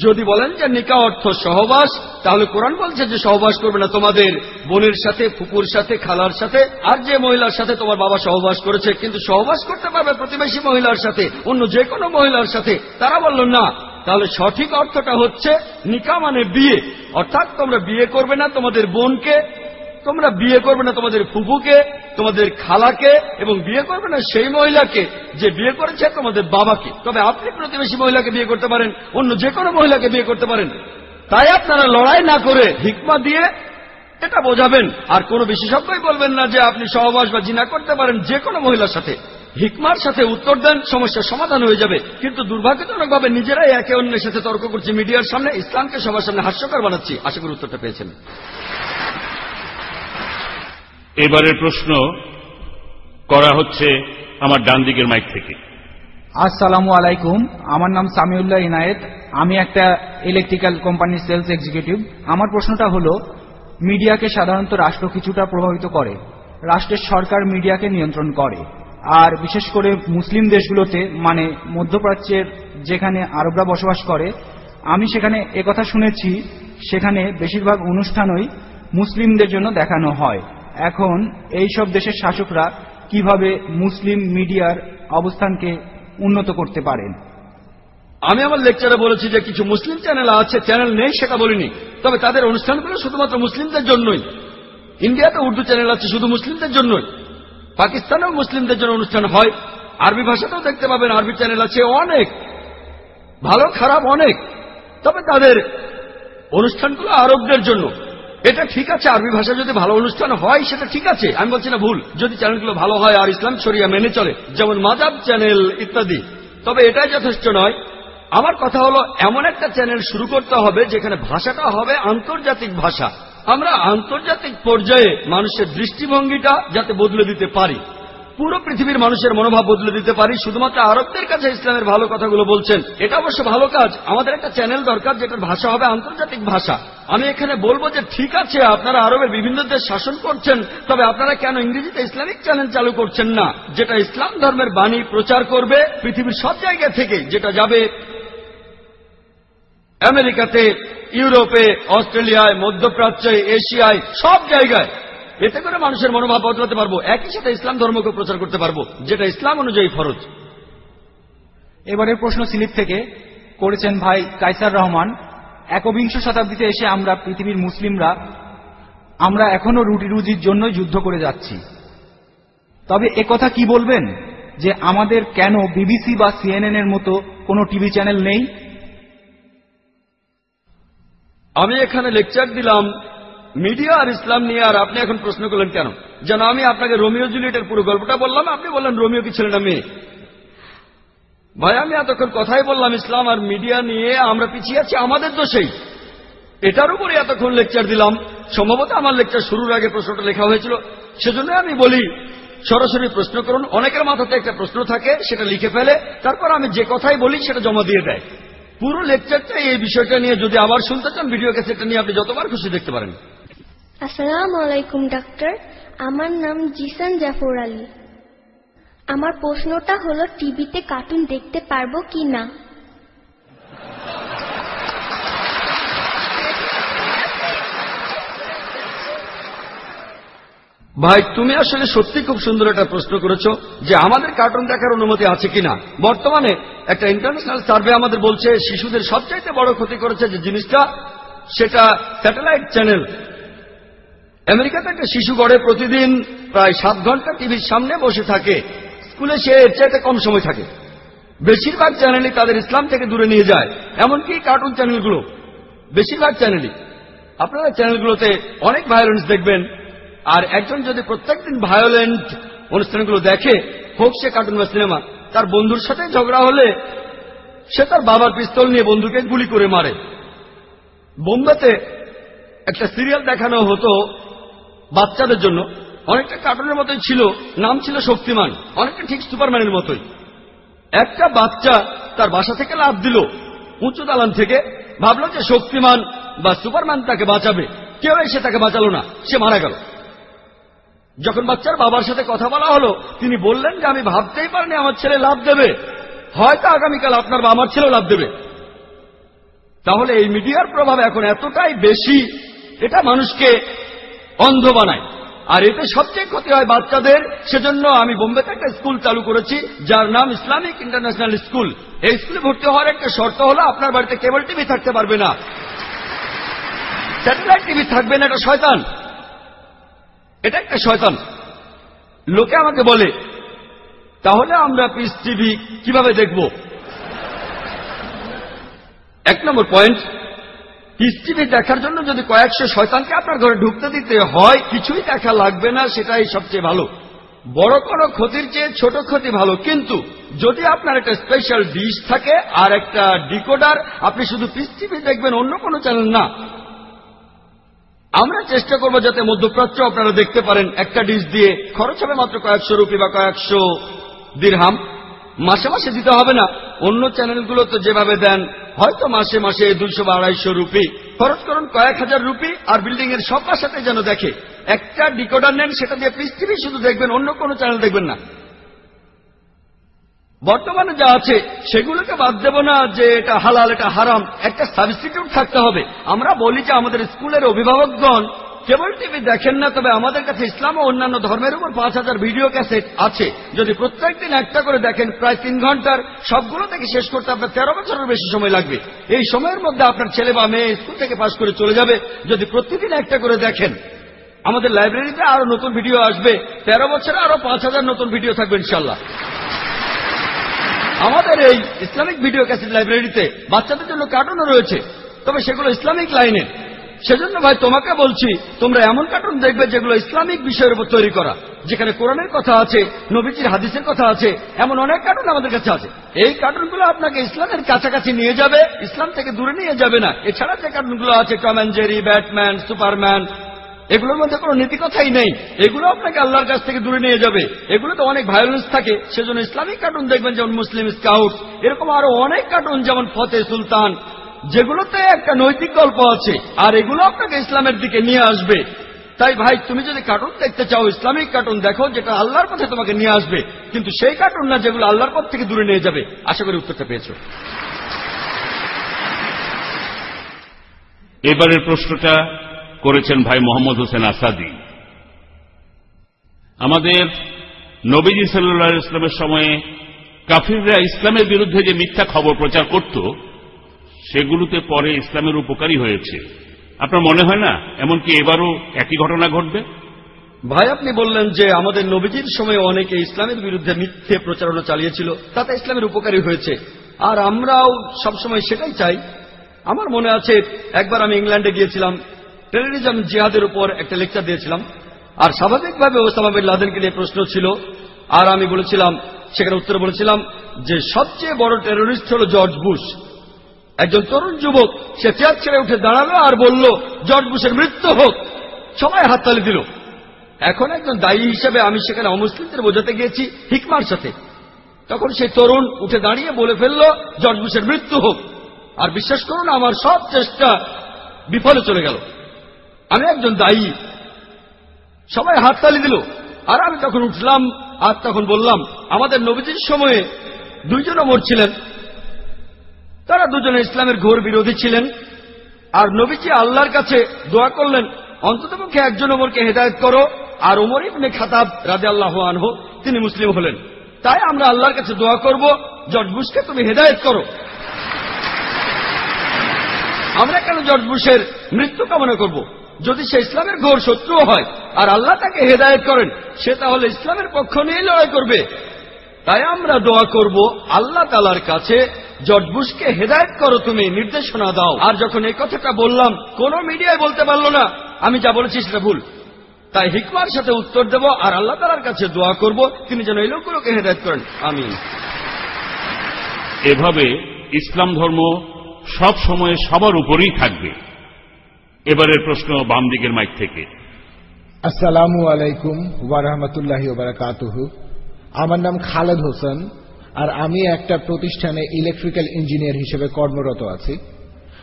যদি বলেন যে নিকা অর্থ সহবাস, তাহলে কোরআন বলছে যে সহবাস করবে না তোমাদের বোনের সাথে ফুপুর সাথে, খালার সাথে, আর যে মহিলার সাথে তোমার বাবা সহবাস করেছে, কিন্তু সহবাস করতে পারবে প্রতিবেশী মহিলার সাথে, অন্য যে কোনো মহিলার সাথে। তারা বলল, না, তাহলে সঠিক অর্থটা হচ্ছে নিকা মানে বিয়ে। অর্থাৎ তোমরা বিয়ে করবে না তোমাদের বোনকে তোমরা বিয়ে করবে না তোমাদের ফুফুকে, তোমাদের খালাকে এবং বিয়ে করবে না সেই মহিলাকে যে বিয়ে করেছে তোমাদের বাবাকে। তবে আপনি প্রতিবেশী মহিলাকে বিয়ে করতে পারেন, অন্য যে কোনো মহিলাকে বিয়ে করতে পারেন। তাই আপনারা লড়াই না করে হিকমা দিয়ে এটা বোঝাবেন। আর কোনো বিশেষজ্ঞই বলবেন না যে আপনি সহবাস বা জিনা করতে পারেন যে কোনো মহিলার সাথে। হিকমার সাথে উত্তর দেন, সমস্যার সমাধান হয়ে যাবে। কিন্তু দুর্ভাগ্যজনকভাবে নিজেরাই একে অন্যের সাথে তর্ক করছি, মিডিয়ার সামনে, ইসলামকে সবার সামনে হাস্যকর বানাচ্ছি। আশা করি উত্তরটা পেয়েছেন। এবারের প্রশ্ন করা হচ্ছে আমার ডান দিকের মাইক থেকে। আসসালামু আলাইকুম, আমার নাম সামিউল্লাহ ইনায়েত, আমি একটা ইলেকট্রিক্যাল কোম্পানির সেলস এক্সিকিউটিভ আমার প্রশ্নটা হলো, মিডিয়াকে সাধারণত রাষ্ট্র কিছুটা প্রভাবিত করে, রাষ্ট্রের সরকার মিডিয়াকে নিয়ন্ত্রণ করে, আর বিশেষ করে মুসলিম দেশগুলোতে মানে মধ্যপ্রাচ্যের যেখানে আরবরা বসবাস করে, আমি সেখানে একথা শুনেছি, সেখানে বেশিরভাগ অনুষ্ঠানই মুসলিমদের জন্য দেখানো হয়। এখন এই সব দেশের শাসকরা কীভাবে মুসলিম মিডিয়ার অবস্থানকে উন্নত করতে পারেন? আমি আমার লেকচারে বলেছি যে কিছু মুসলিম চ্যানেল আছে, চ্যানেল নেই সেটা বলিনি। তবে তাদের অনুষ্ঠানগুলো শুধুমাত্র মুসলিমদের জন্যই। ইন্ডিয়াতে উর্দু চ্যানেল আছে শুধু মুসলিমদের জন্যই। পাকিস্তানেও মুসলিমদের জন্য অনুষ্ঠান হয়। আরবি ভাষাতেও দেখতে পাবেন আরবি চ্যানেল আছে অনেক। ভালো খারাপ অনেক। তবে তাদের অনুষ্ঠানগুলো আরবদের জন্য। এটা ঠিক আছে, আরবি ভাষা যদি ভালো অনুষ্ঠান হয়, সেটা ঠিক আছে। আমি বলছি না ভুল। যদি চ্যানেলগুলো ভালো হয় আর ইসলাম শরিয়া মেনে চলে, যেমন মাজাব চ্যানেল ইত্যাদি, তবে এটাই যথেষ্ট নয়। আমার কথা হলো, এমন একটা চ্যানেল শুরু করতে হবে, যেখানে ভাষাটা হবে আন্তর্জাতিক ভাষা। আমরা আন্তর্জাতিক পর্যায়ে মানুষের দৃষ্টিভঙ্গিটা যাতে বদলে দিতে পারি। পুরো পৃথিবীর মানুষের মনোভাব বদলে দিতে পারি। শুধুমাত্র আরবদের কাছে ইসলামের ভালো কথাগুলো বলছেন। এটা অবশ্য ভালো কাজ। আমাদের একটা চ্যানেল দরকার, যেটার ভাষা হবে আন্তর্জাতিক ভাষা। আমি এখানে বলব যে, ঠিক আছে, আপনারা আরবের বিভিন্ন দেশ শাসন করছেন, তবে আপনারা কেন ইংরেজিতে ইসলামিক চ্যানেল চালু করছেন না, যেটা ইসলাম ধর্মের বাণী প্রচার করবে পৃথিবীর সব জায়গা থেকে, যেটা যাবে আমেরিকাতে, ইউরোপে, অস্ট্রেলিয়ায়, মধ্যপ্রাচ্যে, এশিয়ায়, সব জায়গায়। এতে করে মানুষের মনোভাব বদলাতে পারব একই সাথে ইসলাম ধর্মকে প্রচার করতে পারব যেটা ইসলাম অনুযায়ী ফরজ। এবারের প্রশ্ন সিলিপ থেকে করেছেন ভাই কাইসার রহমান একবিংশ শতাব্দীতে এসে আমরা পৃথিবীর মুসলিমরা আমরা এখনও রুটি রুজির জন্যই যুদ্ধ করে যাচ্ছি। তবে একথা কি বলবেন? যে আমাদের কেন বিবিসি বা সিএনএন এর মতো কোনো টিভি চ্যানেল নেই? আমি এখানে লেকচার দিলাম মিডিয়া আর ইসলাম নিয়ে আর আপনি এখন প্রশ্ন করলেন কেন? যেন আমি আপনাকে রোমিও জুলিয়েটের পুরো গল্পটা বললাম, আপনি বললেন রোমিও কি ছেলে না মেয়ে? ভাই, আমি এতক্ষণ কথাই বললাম, ইসলাম আর মিডিয়া নিয়ে আমরা পিছিয়ে আছি, আমাদের দোষেই এটার উপরে এতক্ষণ লেকচার দিলাম। সম্ভবত আমার লেকচার শুরুর আগে প্রশ্নটা লেখা হয়েছিল। সেজন্য আমি বলি, সরাসরি প্রশ্ন করুন। অনেকের মাথাতে একটা প্রশ্ন থাকে, সেটা লিখে ফেলে, তারপর আমি যে কথাই বলি, সেটা জমা দিয়ে দেয়। পুরো লেকচারটা এই বিষয়টা নিয়ে যদি আবার শুনতে চান ভিডিও ক্যাসেটটা নিয়ে আপনি যতবার খুশি দেখতে পারেন। আসসালামু আলাইকুম ডাক্তার। আমার নাম জিসান জাফর আলী। আমার প্রশ্নটা হলো, টিভিতে কার্টুন দেখতে পারব কি না? ভাই, তুমি আসলে সত্যি খুব সুন্দর একটা প্রশ্ন করেছ যে আমাদের কার্টুন দেখার অনুমতি আছে কিনা। বর্তমানে একটা ইন্টারন্যাশনাল সার্ভে আমাদের বলছে, শিশুদের সবচাইতে বড় ক্ষতি করেছে যে জিনিসটা, সেটা স্যাটেলাইট চ্যানেল আমেরিকাতে একটা শিশু গড়ে প্রতিদিন প্রায় সাত ঘণ্টা টিভির সামনে বসে থাকে। স্কুলে সে এর চাইতে কম সময় থাকে। বেশিরভাগ চ্যানেলই তাদের ইসলাম থেকে দূরে নিয়ে যায়, এমনকি কার্টুন চ্যানেলগুলো। বেশিরভাগ চ্যানেলই। আপনারা চ্যানেলগুলোতে অনেক ভায়োলেন্স দেখবেন, আর একজন যদি প্রত্যেকদিন ভায়োলেন্ট অনুষ্ঠানগুলো দেখে, হোক সে কার্টুন বা সিনেমা, তার বন্ধুর সাথে ঝগড়া হলে সে তার বাবার পিস্তল নিয়ে বন্ধুকে গুলি করে মারে। বোম্বেতে একটা সিরিয়াল দেখানো হতো বাচ্চাদের জন্য। অনেকটা কার্টুনের মতোই ছিল, নাম ছিল শক্তিমান, অনেকটা ঠিক সুপারম্যানের মতোই। একটা বাচ্চা তার বাসা থেকে লাভ দিল, উঁচু দালান থেকে, ভাবলো যে শক্তিমান বা সুপারম্যান তাকে বাঁচাবে। কেউ এসে তাকে বাঁচালো না, সে মারা গেল। যখন বাচ্চার বাবার সাথে কথা বলা হলো, তিনি বললেন যে, আমি ভাবতেই পারিনি আমার ছেলে লাভ দেবে। হয়তো আগামীকাল আপনার বা আমার ছেলেও লাভ দেবে। তাহলে এই মিডিয়ার প্রভাব এখন এতটাই বেশি, এটা মানুষকে অন্ধ বানায়। আর এতে সবচেয়ে ক্ষতি হয় বাচ্চাদের, সেজন্য আমি বোম্বেতে একটা স্কুল চালু করেছি, যার নাম ইসলামিক ইন্টারন্যাশনাল স্কুল। এই স্কুলে ভর্তি হওয়ার একটা শর্ত হলো, আপনার বাড়িতে কেবল টিভি থাকতে পারবে না। স্যাটেলাইট টিভি থাকবে না, এটা শয়তান। এটা একটা শয়তান। লোকে আমাকে বলে, তাহলে আমরা পিস টিভি কীভাবে দেখব? এক নম্বর পয়েন্ট পিস দেখার জন্য যদি কয়েকশো শয়তানকে আপনার ঘরে ঢুকতে দিতে হয়, কিছুই দেখা লাগবে না, সেটাই সবচেয়ে ভালো। বড় কোনো ক্ষতির চেয়ে ছোট ক্ষতি ভালো। কিন্তু যদি আপনার একটা স্পেশাল ডিশ থাকে আর একটা ডিকোডার আপনি শুধু টিভি দেখবেন, অন্য কোনো চ্যানেল না। আমরা চেষ্টা করব যাতে মধ্যপ্রাচ্য আপনারা দেখতে পারেন একটা ডিশ দিয়ে। খরচ হবে মাত্র কয়েকশো রুপি বা কয়েকশো দিরহাম। মাসে মাসে দিতে হবে না। অন্য চ্যানেলগুলো তো যেভাবে দেন হয়তো মাসে মাসে দুইশো বা আড়াইশো রুপি। খরচ করুন কয়েক হাজার রুপি আর বিল্ডিং এর সব সাথে যেন দেখে। একটা ডিকোডার নেন, সেটা দিয়ে পৃথিবী শুধু দেখবেন, অন্য কোনো চ্যানেল দেখবেন না। বর্তমানে যা আছে, সেগুলোকে বাদ দেব না যে এটা হালাল, এটা হারাম। একটা সাবস্টিটিউট থাকতে হবে। আমরা বলি যে আমাদের স্কুলের অভিভাবকগণ কেবল টিভি দেখেন না, তবে আমাদের কাছে ইসলাম ও অন্যান্য ধর্মের উপর পাঁচ হাজার ভিডিও ক্যাসেট আছে। যদি প্রত্যেক দিন একটা করে দেখেন, প্রায় তিন ঘণ্টার সবগুলো থেকে শেষ করতে আপনার তেরো বছরের বেশি সময় লাগবে। এই সময়ের মধ্যে আপনার ছেলে বা মেয়ে স্কুল থেকে পাশ করে চলে যাবে। যদি প্রতিদিন একটা করে দেখেন, আমাদের লাইব্রেরিতে আরও নতুন ভিডিও আসবে। তেরো বছরে আরও পাঁচ হাজার নতুন ভিডিও থাকবে ইনশাল্লাহ আমাদের এই ইসলামিক ভিডিও ক্যাসেট লাইব্রেরিতে বাচ্চাদের জন্য কার্টুনও রয়েছে, তবে সেগুলো ইসলামিক লাইনের। সেজন্য ভাই তোমাকে বলছি, তোমরা এমন কার্টুন দেখবে যেগুলো ইসলামিক বিষয়ের উপর তৈরি করা। যেখানে কোরআনের কথা আছে, নবীজির হাদিসের কথা আছে, এমন অনেক কার্টুন আমাদের কাছে আছে। এই কার্টুনগুলো আপনাকে ইসলামের কাছাকাছি নিয়ে যাবে, ইসলাম থেকে দূরে নিয়ে যাবে না। এছাড়া যে কার্টুনগুলো আছে, Tom and Jerry, Batman, Superman, এগুলোর মধ্যে কোনো নীতি কথাই নেই। এগুলো আপনাকে আল্লাহর কাছ থেকে দূরে নিয়ে যাবে। এগুলোতে অনেক ভায়োলেন্স থাকে, সেজন্য ইসলামিক কার্টুন দেখবেন যেমন মুসলিম স্কাউট এরকম আরও অনেক কার্টুন, যেমন ফতে সুলতান যেগুলোতে একটা নৈতিক গল্প আছে, আর এগুলো আপনাকে ইসলামের দিকে নিয়ে আসবে। তাই ভাই, তুমি যদি কার্টুন দেখতে চাও, ইসলামিক কার্টুন দেখো, যেটা আল্লাহর পথে তোমাকে নিয়ে আসবে। কিন্তু সেই কার্টুন না যেগুলো আল্লাহর পথ থেকে দূরে নিয়ে যাবে। আশা করি উত্তরটা পেয়েছ। এবারের প্রশ্নটা করেছেন ভাই মোহাম্মদ হোসেন আসাদি। আমাদের নবীজি সাল্লাহ ইসলামের সময়ে কাফিররা ইসলামের বিরুদ্ধে যে মিথ্যা খবর প্রচার করত সেগুলোতে পরে ইসলামের উপকারী হয়েছে। আপনার মনে হয় না? এমনকি এবারও একই ঘটনা ঘটবে? ভাই, আপনি বললেন যে আমাদের নবীজির সময় অনেকে ইসলামের বিরুদ্ধে মিথ্যে প্রচারণা চালিয়েছিল, তাতে ইসলামের উপকারী হয়েছে। আর আমরাও সবসময় সেটাই চাই। আমার মনে আছে, একবার আমি ইংল্যান্ডে গিয়েছিলাম টেরোরিজম জিহাদের উপর একটা লেকচার দিয়েছিলাম, আর স্বাভাবিকভাবে ওসামা বিন লাদেনকে নিয়ে প্রশ্ন ছিল, আর আমি বলেছিলাম, সেখানে উত্তর বলেছিলাম যে সবচেয়ে বড় টেরোরিস্ট হল জর্জ বুশ। একজন তরুণ যুবক, সে চেয়ার ছেড়ে উঠে দাঁড়াল আর বলল জর্জ বুশের মৃত্যু হোক। সবাই হাততালি দিল। এখন একজন দায়ী হিসেবে আমি সেখানে অমুসলিমদের বোঝাতে গিয়েছি হিকমার সাথে। তখন সেই তরুণ উঠে দাঁড়িয়ে বলে ফেলল জর্জ বুশের মৃত্যু হোক। আর বিশ্বাস করুন, আমার সব চেষ্টা বিফলে চলে গেল। আমি একজন দায়ী। সবাই হাততালি দিল। আর আমি তখন উঠলাম আর তখন বললাম, আমাদের নবীজির সময়ে দুইজন অমর ছিলেন। তারা দুজনে ইসলামের ঘোর বিরোধী ছিলেন। আর নবীজি আল্লাহর কাছে দোয়া করলেন, অন্ততপক্ষে একজন ওমরকে হেদায়ত করো। আর ওমর ইবনে খাতাব রাজা আল্লাহ আনহ, তিনি মুসলিম হলেন। তাই আমরা আল্লাহর কাছে দোয়া করব, জর্জ বুশকে তুমি হেদায়ত করো। আমরা কেন জর্জ বুশের মৃত্যু কামনা করব? যদি সে ইসলামের ঘোর শত্রু হয়, আর আল্লাহ তাকে হেদায়ত করেন, সে তাহলে ইসলামের পক্ষ নিয়ে লড়াই করবে। তাই আমরা দোয়া করব আল্লাহ তালার কাছে জর্জ বুশকে হেদায়ত করো তুমি নির্দেশনা দাও। আর যখন এই কথাটা বললাম কোন মিডিয়ায় বলতে পারল না আমি যা বলেছি সেটা ভুল। তাই হিকমার সাথে উত্তর দেব আর আল্লাহ তালার কাছে দোয়া করব তিনি যেন এই লোকগুলোকে হেদায়ত করেন। আমি এভাবে ইসলাম ধর্ম সব সময় সবার উপরেই থাকবে। এবারের প্রশ্ন বাম দিকের মাইক থেকে। আসসালামু আলাইকুম ওয়ারহমতুল্লাহ বারাকাতুহু। আমার নাম খালেদ হোসেন। আর আমি একটা প্রতিষ্ঠানে ইলেকট্রিক্যাল ইঞ্জিনিয়ার হিসেবে কর্মরত আছি।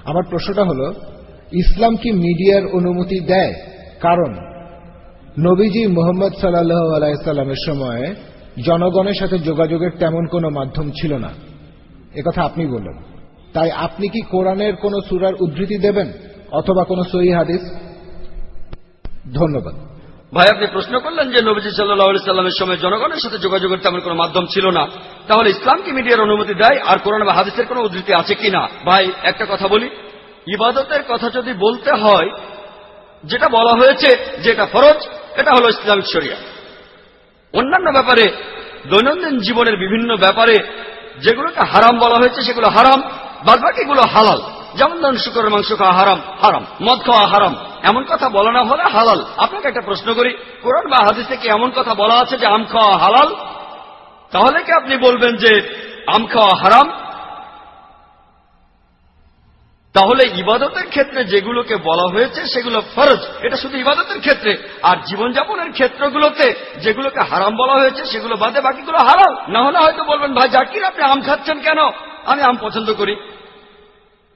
আমার প্রশ্নটা হলো, ইসলাম কি মিডিয়ার অনুমতি দেয়? কারণ নবীজি মোহাম্মদ সাল্লাহ আলাইসাল্লামের সময়ে জনগণের সাথে যোগাযোগের তেমন কোনো মাধ্যম ছিল না। একথা আপনি বললেন। তাই আপনি কি কোরআনের কোন সুরার উদ্ধৃতি দেবেন অথবা কোন সহি হাদিস? ধন্যবাদ। ভাই, আপনি প্রশ্ন করলেন যে নবীজি সাল্লাহ সাল্লামের সময় জনগণের সাথে যোগাযোগের তেমন কোনো মাধ্যম ছিল না। তাহলে ইসলাম কি মিডিয়ার অনুমতি দেয় আর কোরআন বা হাদিসের কোনো উদ্ধৃতি আছে কিনা? ভাই, একটা কথা বলি। ইবাদতের কথা যদি বলতে হয়, যেটা বলা হয়েছে যেটা ফরজ, এটা হলো ইসলামিক শরিয়া। অন্যান্য ব্যাপারে, দৈনন্দিন জীবনের বিভিন্ন ব্যাপারে যেগুলোকে হারাম বলা হয়েছে, সেগুলো হারাম, বাদবাকিগুলো হালাল। যেমন ধরুন, শুকরের মাংস খাওয়া হারাম হারাম, মদ খাওয়া হারাম। এমন কথা বলা না হলে হালাল। আপনাকে একটা প্রশ্ন করি, কোরআন বা হাদিসে কি এমন কথা বলা আছে যে আম খাওয়া হালাল? তাহলে কি আপনি বলবেন যে আম খাওয়া হারাম? তাহলে ইবাদতের ক্ষেত্রে যেগুলোকে বলা হয়েছে সেগুলো ফরজ। এটা শুধু ইবাদতের ক্ষেত্রে। আর জীবনযাপনের ক্ষেত্রগুলোতে যেগুলোকে হারাম বলা হয়েছে, সেগুলো বাদে বাকিগুলো হারাম। না হলে হয়তো বলবেন, ভাই, জাকির, আপনি আম খাচ্ছেন কেন? আমি আম পছন্দ করি।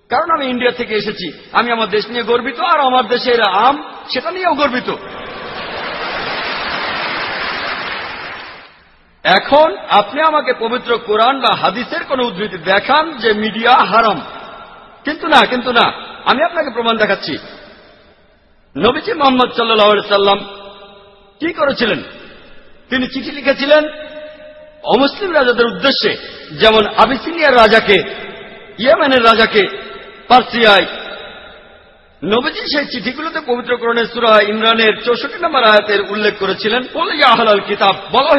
কারণ আমি ইন্ডিয়া থেকে এসেছি। আমি আমার দেশ নিয়ে গর্বিত, আর আমার দেশের আম, সেটা নিয়েও গর্বিত। এখন আপনি আমাকে পবিত্র কোরআন বা হাদিসের কোন উদ্ধৃতি দেখান যে মিডিয়া হারাম। কিন্তু না কিন্তু না, আমি আপনাকে প্রমাণ দেখাচ্ছি। নবীজি মোহাম্মদ সাল্লা সাল্লাম কি করেছিলেন? তিনি চিঠি লিখেছিলেন অমুসলিম রাজাদের উদ্দেশ্যে, যেমন আবিসিনিয়ার রাজাকে, ইয়েমেনের রাজাকে পার্সিয়ায়। নবীজি সেই চিঠিগুলোতে পবিত্রকরণের সুরা ইমরানের চৌষট্টি নম্বর আয়াতের উল্লেখ করেছিলেন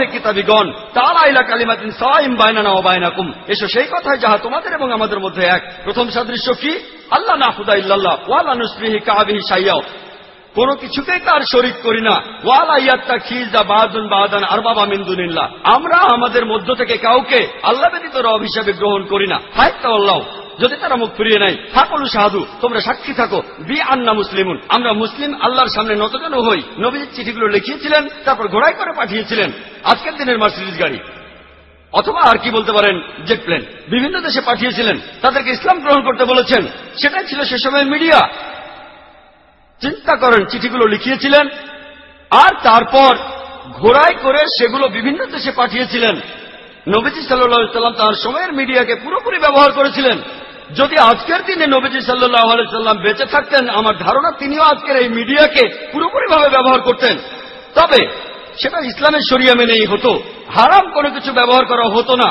কিতাবিগণ তার আইলা কালিমাতিন সাইম বাইনানা ও বাইনাকুম। এসো সেই যাহা তোমাদের এবং আমাদের মধ্যে এক। প্রথম সাদৃশ্য কি? আল্লাহ কাবিহি সাইয়াও কোন কিছুকেই তার শরিক করি না। ওয়ালা ইয়াত্তা খিজা বাহাদুন বাহাদান আর বাবা মিন্দুনিল্লা আমরা আমাদের মধ্য থেকে কাউকে আল্লাহ ব্যতীত রব হিসাবে গ্রহণ করি না। হায়তা আল্লাহ যদি তারা মুখ ফিরিয়ে নেয় থাকলু সাধু, তোমরা সাক্ষী থাকো। বি আন্না মুসলিমুন। আমরা মুসলিম, আল্লাহর সামনে নতজন হই। নবীজির চিঠিগুলো লিখিয়েছিলেন, তারপর ঘোড়াই করে পাঠিয়েছিলেন। আজকের দিনের মার্সিডিজ গাড়ি। অথবা আর কি বলতে পারেন, জেট প্লেন। বিভিন্ন দেশে পাঠিয়েছিলেন। তাদেরকে ইসলাম গ্রহণ করতে বলেছেন। সেটাই ছিল সে সময় মিডিয়া। চিন্তা করেন, চিঠিগুলো লিখিয়েছিলেন। আর তারপর ঘোড়ায় করে সেগুলো বিভিন্ন দেশে পাঠিয়েছিলেন। নবীজি সাল্লাম তার সময়ের মিডিয়াকে পুরোপুরি ব্যবহার করেছিলেন। যদি আজকের দিনে নবীজি সাল্লাহ সাল্লাম বেঁচে থাকতেন, আমার ধারণা তিনিও আজকের এই মিডিয়াকে পুরোপুরিভাবে ব্যবহার করতেন। তবে সেটা ইসলামের সরিয়া মেনেই হতো। হারাম কোনো কিছু ব্যবহার করা হতো না।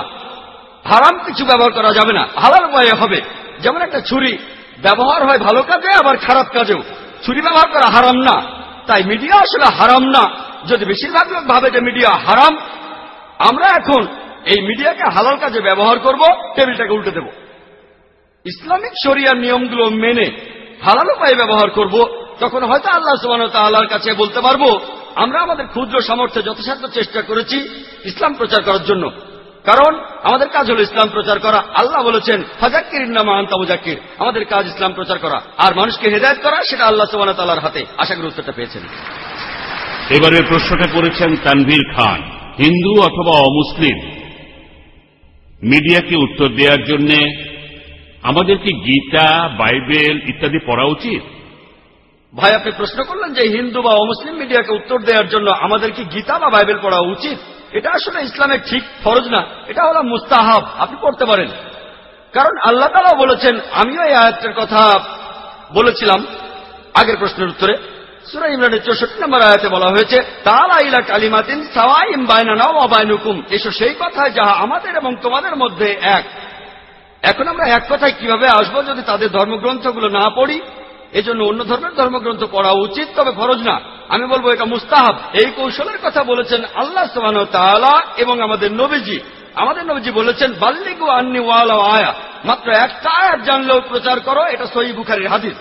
হারাম কিছু ব্যবহার করা যাবে না। হালাল উপায়ে হবে। যেমন একটা ছুরি ব্যবহার হয় ভালো কাজে, আবার খারাপ কাজেও। ছুরি ব্যবহার করা হারাম না। তাই মিডিয়া আসলে হারাম না। যদি বেশিরভাগ লোক ভাবে যে মিডিয়া হারাম, আমরা এখন এই মিডিয়াকে হালাল কাজে ব্যবহার করব, টেবিলটাকে উল্টে দেব। ইসলামিক শরিয়ার নিয়মগুলো মেনে হালাল উপায়ে ব্যবহার করব, তখন হয়তো আল্লাহ সুবান তাল্লাহর কাছে বলতে পারব, আমরা আমাদের ক্ষুদ্র সামর্থ্যে যথাসাধ্য চেষ্টা করেছি ইসলাম প্রচার করার জন্য। কারণ আমাদের কাজ হল ইসলাম প্রচার করা। আল্লাহ বলেছেন ফাজাক্কির নামা আন্তাবুজাক্কির আমাদের কাজ ইসলাম প্রচার করা। আর মানুষকে হেদায়ত করা, সেটা আল্লাহ সুবান তাল্লাহর হাতে। আশা করি উত্তরটা পেয়েছেন। এবারে প্রশ্নটা করেছেন তানভীর খান, হিন্দু অথবা অমুসলিম? মিডিয়াকে উত্তর দেওয়ার জন্য আমাদের কি গীতা, বাইবেল ইত্যাদি পড়া উচিত? ভাই, আপনি প্রশ্ন করলেন যে হিন্দু বা অমুসলিম মিডিয়াকে উত্তর দেওয়ার জন্য আমাদের কি গীতা বা বাইবেল পড়া উচিত? এটা আসলে ইসলামের ঠিক ফরজ না। এটা হলো মুস্তাহাব। আপনি পড়তে পারেন। কারণ আল্লাহ তালা বলেছেন, আমিও এই আয়াতের কথা বলেছিলাম আগের প্রশ্নের উত্তরে। সুরা ইমরানের চৌষট্টি নম্বর আয়াতে বলা হয়েছে তালা ইলা কালিমাতিন সাওয়াইম বাইনানা ও বাইনুকুম। এসো সেই কথায় যাহা আমাদের এবং তোমাদের মধ্যে এক। এখন আমরা এক কথায় কীভাবে আসব যদি তাদের ধর্মগ্রন্থগুলো না পড়ি? এজন্য অন্য ধর্মের ধর্মগ্রন্থ পড়া উচিত, তবে ফরজ না। আমি বলব এটা মুস্তাহাব। এই কৌশলের কথা বলেছেন আল্লাহ সোহান তালা এবং আমাদের নবীজি। আমাদের নবীজি বলেছেন, বাল্লিগু আন্নি ওয়ালা আয়া। মাত্র একটা আয়াত জানলেও প্রচার করো, এটা সহি বুখারির হাদিস।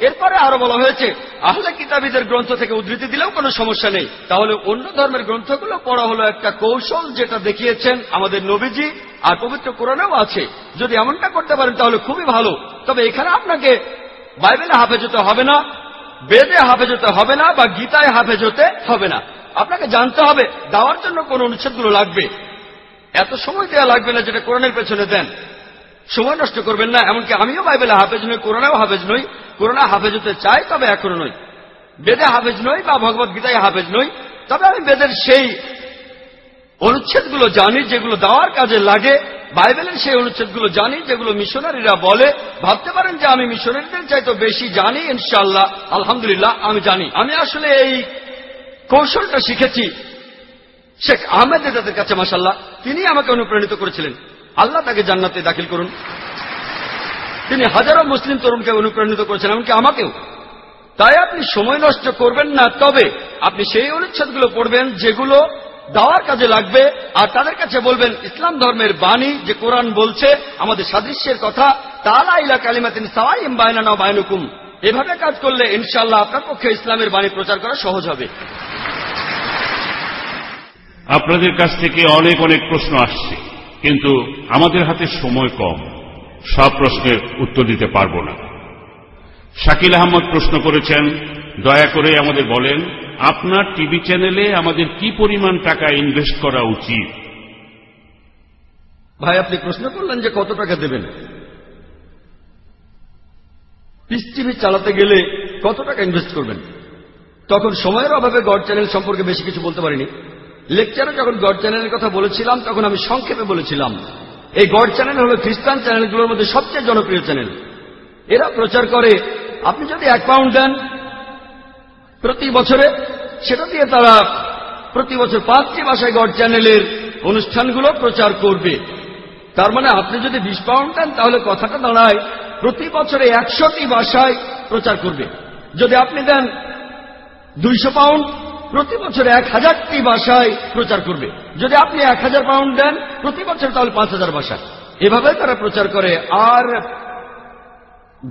এরপরে আরও বলা হয়েছে, আহলে কিতাবীদের গ্রন্থ থেকে উদ্ধৃতি দিলেও কোনো সমস্যা নেই। তাহলে অন্য ধর্মের গ্রন্থগুলো পড়া হলো একটা কৌশল যেটা দেখিয়েছেন আমাদের নবীজি আর পবিত্র কোরআনেও আছে। যদি এমনটা করতে পারেন তাহলে খুবই ভালো। তবে এখানে আপনাকে বাইবেলে হাফেজ হতে হবে না, বেদে হাফেজ হতে হবে না বা গীতায় হাফেজ হতে হবে না। আপনাকে জানতে হবে, দেওয়ার জন্য কোন অনুচ্ছেদগুলো লাগবে। এত সময় দেওয়া লাগবে না যেটা কোরআনের পেছনে দেন। সময় নষ্ট করবেন না, এমনকি আমিও বাইবেলে হাফেজ নই, কোরআনেও হাফেজ নই। কোরআনে হাফেজ হতে চাই, তবে এখনও নই। বেদে হাফেজ নই বা ভগবত গীতায় হাফেজ নই। তবে আমি বেদের সেই অনুচ্ছেদগুলো জানি, যেগুলো দেওয়ার কাজে লাগে। বাইবেলের সেই অনুচ্ছেদগুলো জানি, যেগুলো মিশনারিরা বলে। ভাবতে পারেন যে আমি মিশনারিদের চাইতে বেশি জানি ইনশাল্লাহ আলহামদুলিল্লাহ, আমি জানি। আমি আসলে এই কৌশলটা শিখেছি। শেখ আহমেদ তাদের কাছে মাসাল্লাহ তিনি আমাকে অনুপ্রাণিত করেছিলেন। আল্লাহ তাকে জান্নাতে দাখিল করুন। তিনি হাজারো মুসলিম তরুণকে অনুপ্রাণিত করেছেন, এমনকি আমাকেও। তাই আপনি সময় নষ্ট করবেন না, তবে আপনি সেই অনুচ্ছেদগুলো পড়বেন যেগুলো দাওয়ার কাজে লাগবে আর তাদের কাছে বলবেন, ইসলাম ধর্মের বাণী যে কোরআন বলছে, আমাদের সাদৃশ্যের কথা তালা ইলা কালিমাতিন সাওয়াইম বায়না বায়নুকুম এভাবে কাজ করলে ইনশাল্লাহ আপনার পক্ষে ইসলামের বাণী প্রচার করা সহজ হবে। আপনাদের কাছ থেকে অনেক অনেক প্রশ্ন আসছে, কিন্তু আমাদের হাতে সময় কম। সব প্রশ্নের উত্তর দিতে পারব না। শাকিল আহমদ প্রশ্ন করেছেন, দয়া করে আমাদের বলেন, আপনার টিভি চ্যানেলে আমাদের কি পরিমাণ টাকা ইনভেস্ট করা উচিত? ভাই, আপনি প্রশ্ন করলেন যে কত টাকা দেবেন। পিস টিভি চালাতে গেলে কত টাকা ইনভেস্ট করবেন? তখন সময়ের অভাবে গড চ্যানেল সম্পর্কে বেশি কিছু বলতে পারিনি। লেকচারে যখন গড চ্যানেলের কথা বলেছিলাম, তখন আমি সংক্ষেপে বলেছিলাম এই গড চ্যানেল হল খ্রিস্টান চ্যানেলগুলোর মধ্যে সবচেয়ে জনপ্রিয় চ্যানেল। এরা প্রচার করে, আপনি যদি এক পাউন্ড দেন প্রতি বছরে, সেটা দিয়ে তারা প্রতি বছর পাঁচটি ভাষায় গড চ্যানেলের অনুষ্ঠানগুলো প্রচার করবে। তার মানে আপনি যদি বিশ পাউন্ড দেন, তাহলে কথাটা দাঁড়ায়, প্রতি বছরে একশোটি ভাষায় প্রচার করবে। যদি আপনি দেন দুইশো পাউন্ড প্রতি বছর এক হাজারটি ভাষায় প্রচার করবে। যদি আপনি এক হাজার পাউন্ড দেন, প্রতি বছর তাহলে পাঁচ হাজার ভাষা এভাবে তারা প্রচার করে, আর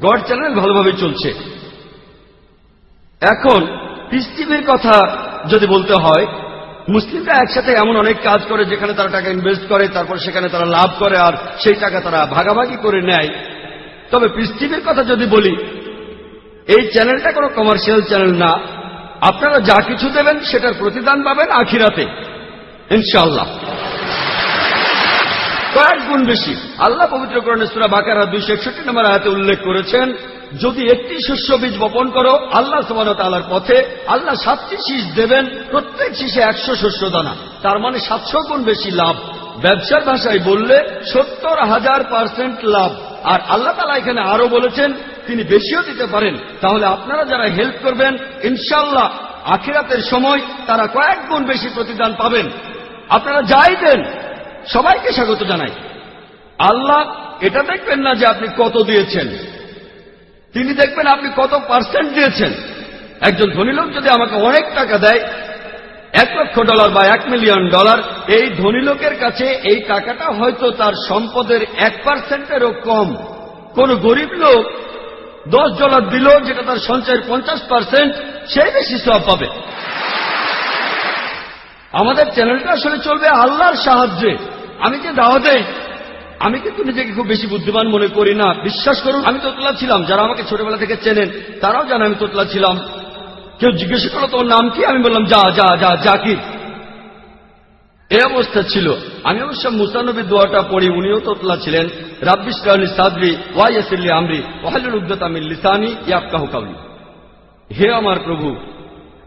গড চ্যানেল ভালোভাবে চলছে। এখন টিভির কথা যদি বলতে হয়, মুসলিমরা একসাথে এমন অনেক কাজ করে যেখানে তারা টাকা ইনভেস্ট করে, তারপর সেখানে তারা লাভ করে, আর সেই টাকা তারা ভাগাভাগি করে নেয়। তবে টিভির কথা যদি বলি, এই চ্যানেলটা কোনো কমার্শিয়াল চ্যানেল না। আপনারা যা কিছু দেবেন, সেটার প্রতিদান পাবেন আখিরাতে। ইনশাল্লাহ কয়েক গুণ বেশি। আল্লাহ পবিত্র করণে সুরা বাকারা দুইশো একষট্টি নম্বর আয়াতে উল্লেখ করেছেন, যদি একটি শস্য বীজ বপন করো, আল্লাহ সমানতালার পথে আল্লাহ সাতটি শীষ দেবেন, প্রত্যেক শীষে একশো শস্য দানা। তার মানে সাতশো গুণ বেশি লাভ। ব্যবসার ভাষায় বললে সত্তর হাজার পার্সেন্ট লাভ। আর আল্লাহ তালা এখানে আরও বলেছেন তিনি বেশিও দিতে পারেন। তাহলে আপনারা যারা হেল্প করবেন ইনশাল্লাহ আখিরাতের সময় তারা কয়েক গুণ বেশি প্রতিদান পাবেন। আপনারা যাই দেন, সবাইকে স্বাগত জানাই। আল্লাহ এটা দেখবেন না যে আপনি কত দিয়েছেন। তিনি দেখবেন আপনি কত পার্সেন্ট দিয়েছেন। একজন ধনী লোক যদি আমাকে অনেক টাকা দেয়, এক লক্ষ ডলার বা এক মিলিয়ন ডলার, এই ধনী লোকের কাছে এই টাকাটা হয়তো তার সম্পদের এক পার্সেন্টেরও কম। কোন গরিব লোক দশ ডলার দিল যেটা তার সঞ্চয়ের পঞ্চাশ পার্সেন্ট সে বেশি সব পাবে। আমাদের চ্যানেলটা আসলে চলবে আল্লাহর সাহায্যে। আমি যে দাওয়া দেই আমি কিন্তু নিজেকে খুব বেশি বুদ্ধিমান মনে করি না। বিশ্বাস করুন, আমি তোতলা ছিলাম। যারা আমাকে ছোটবেলা থেকে চেনেন, তারাও জানে আমি তোতলা ছিলাম। কেউ জিজ্ঞেস করল, তোর নাম কি? আমি বললাম, যা যা যা জাকির এই অবস্থা ছিল। আমি অবশ্য মুসানবী দোয়াটা পড়ি, উনিও তোতলা ছিলেন। রাব্বিস কাউলি সাদরি ওয়াইয়াসিল্লি আমরি ওয়াহালুল উদ্দতামিল লিসানি ইয়াবকাহু কাউলি। হে আমার প্রভু,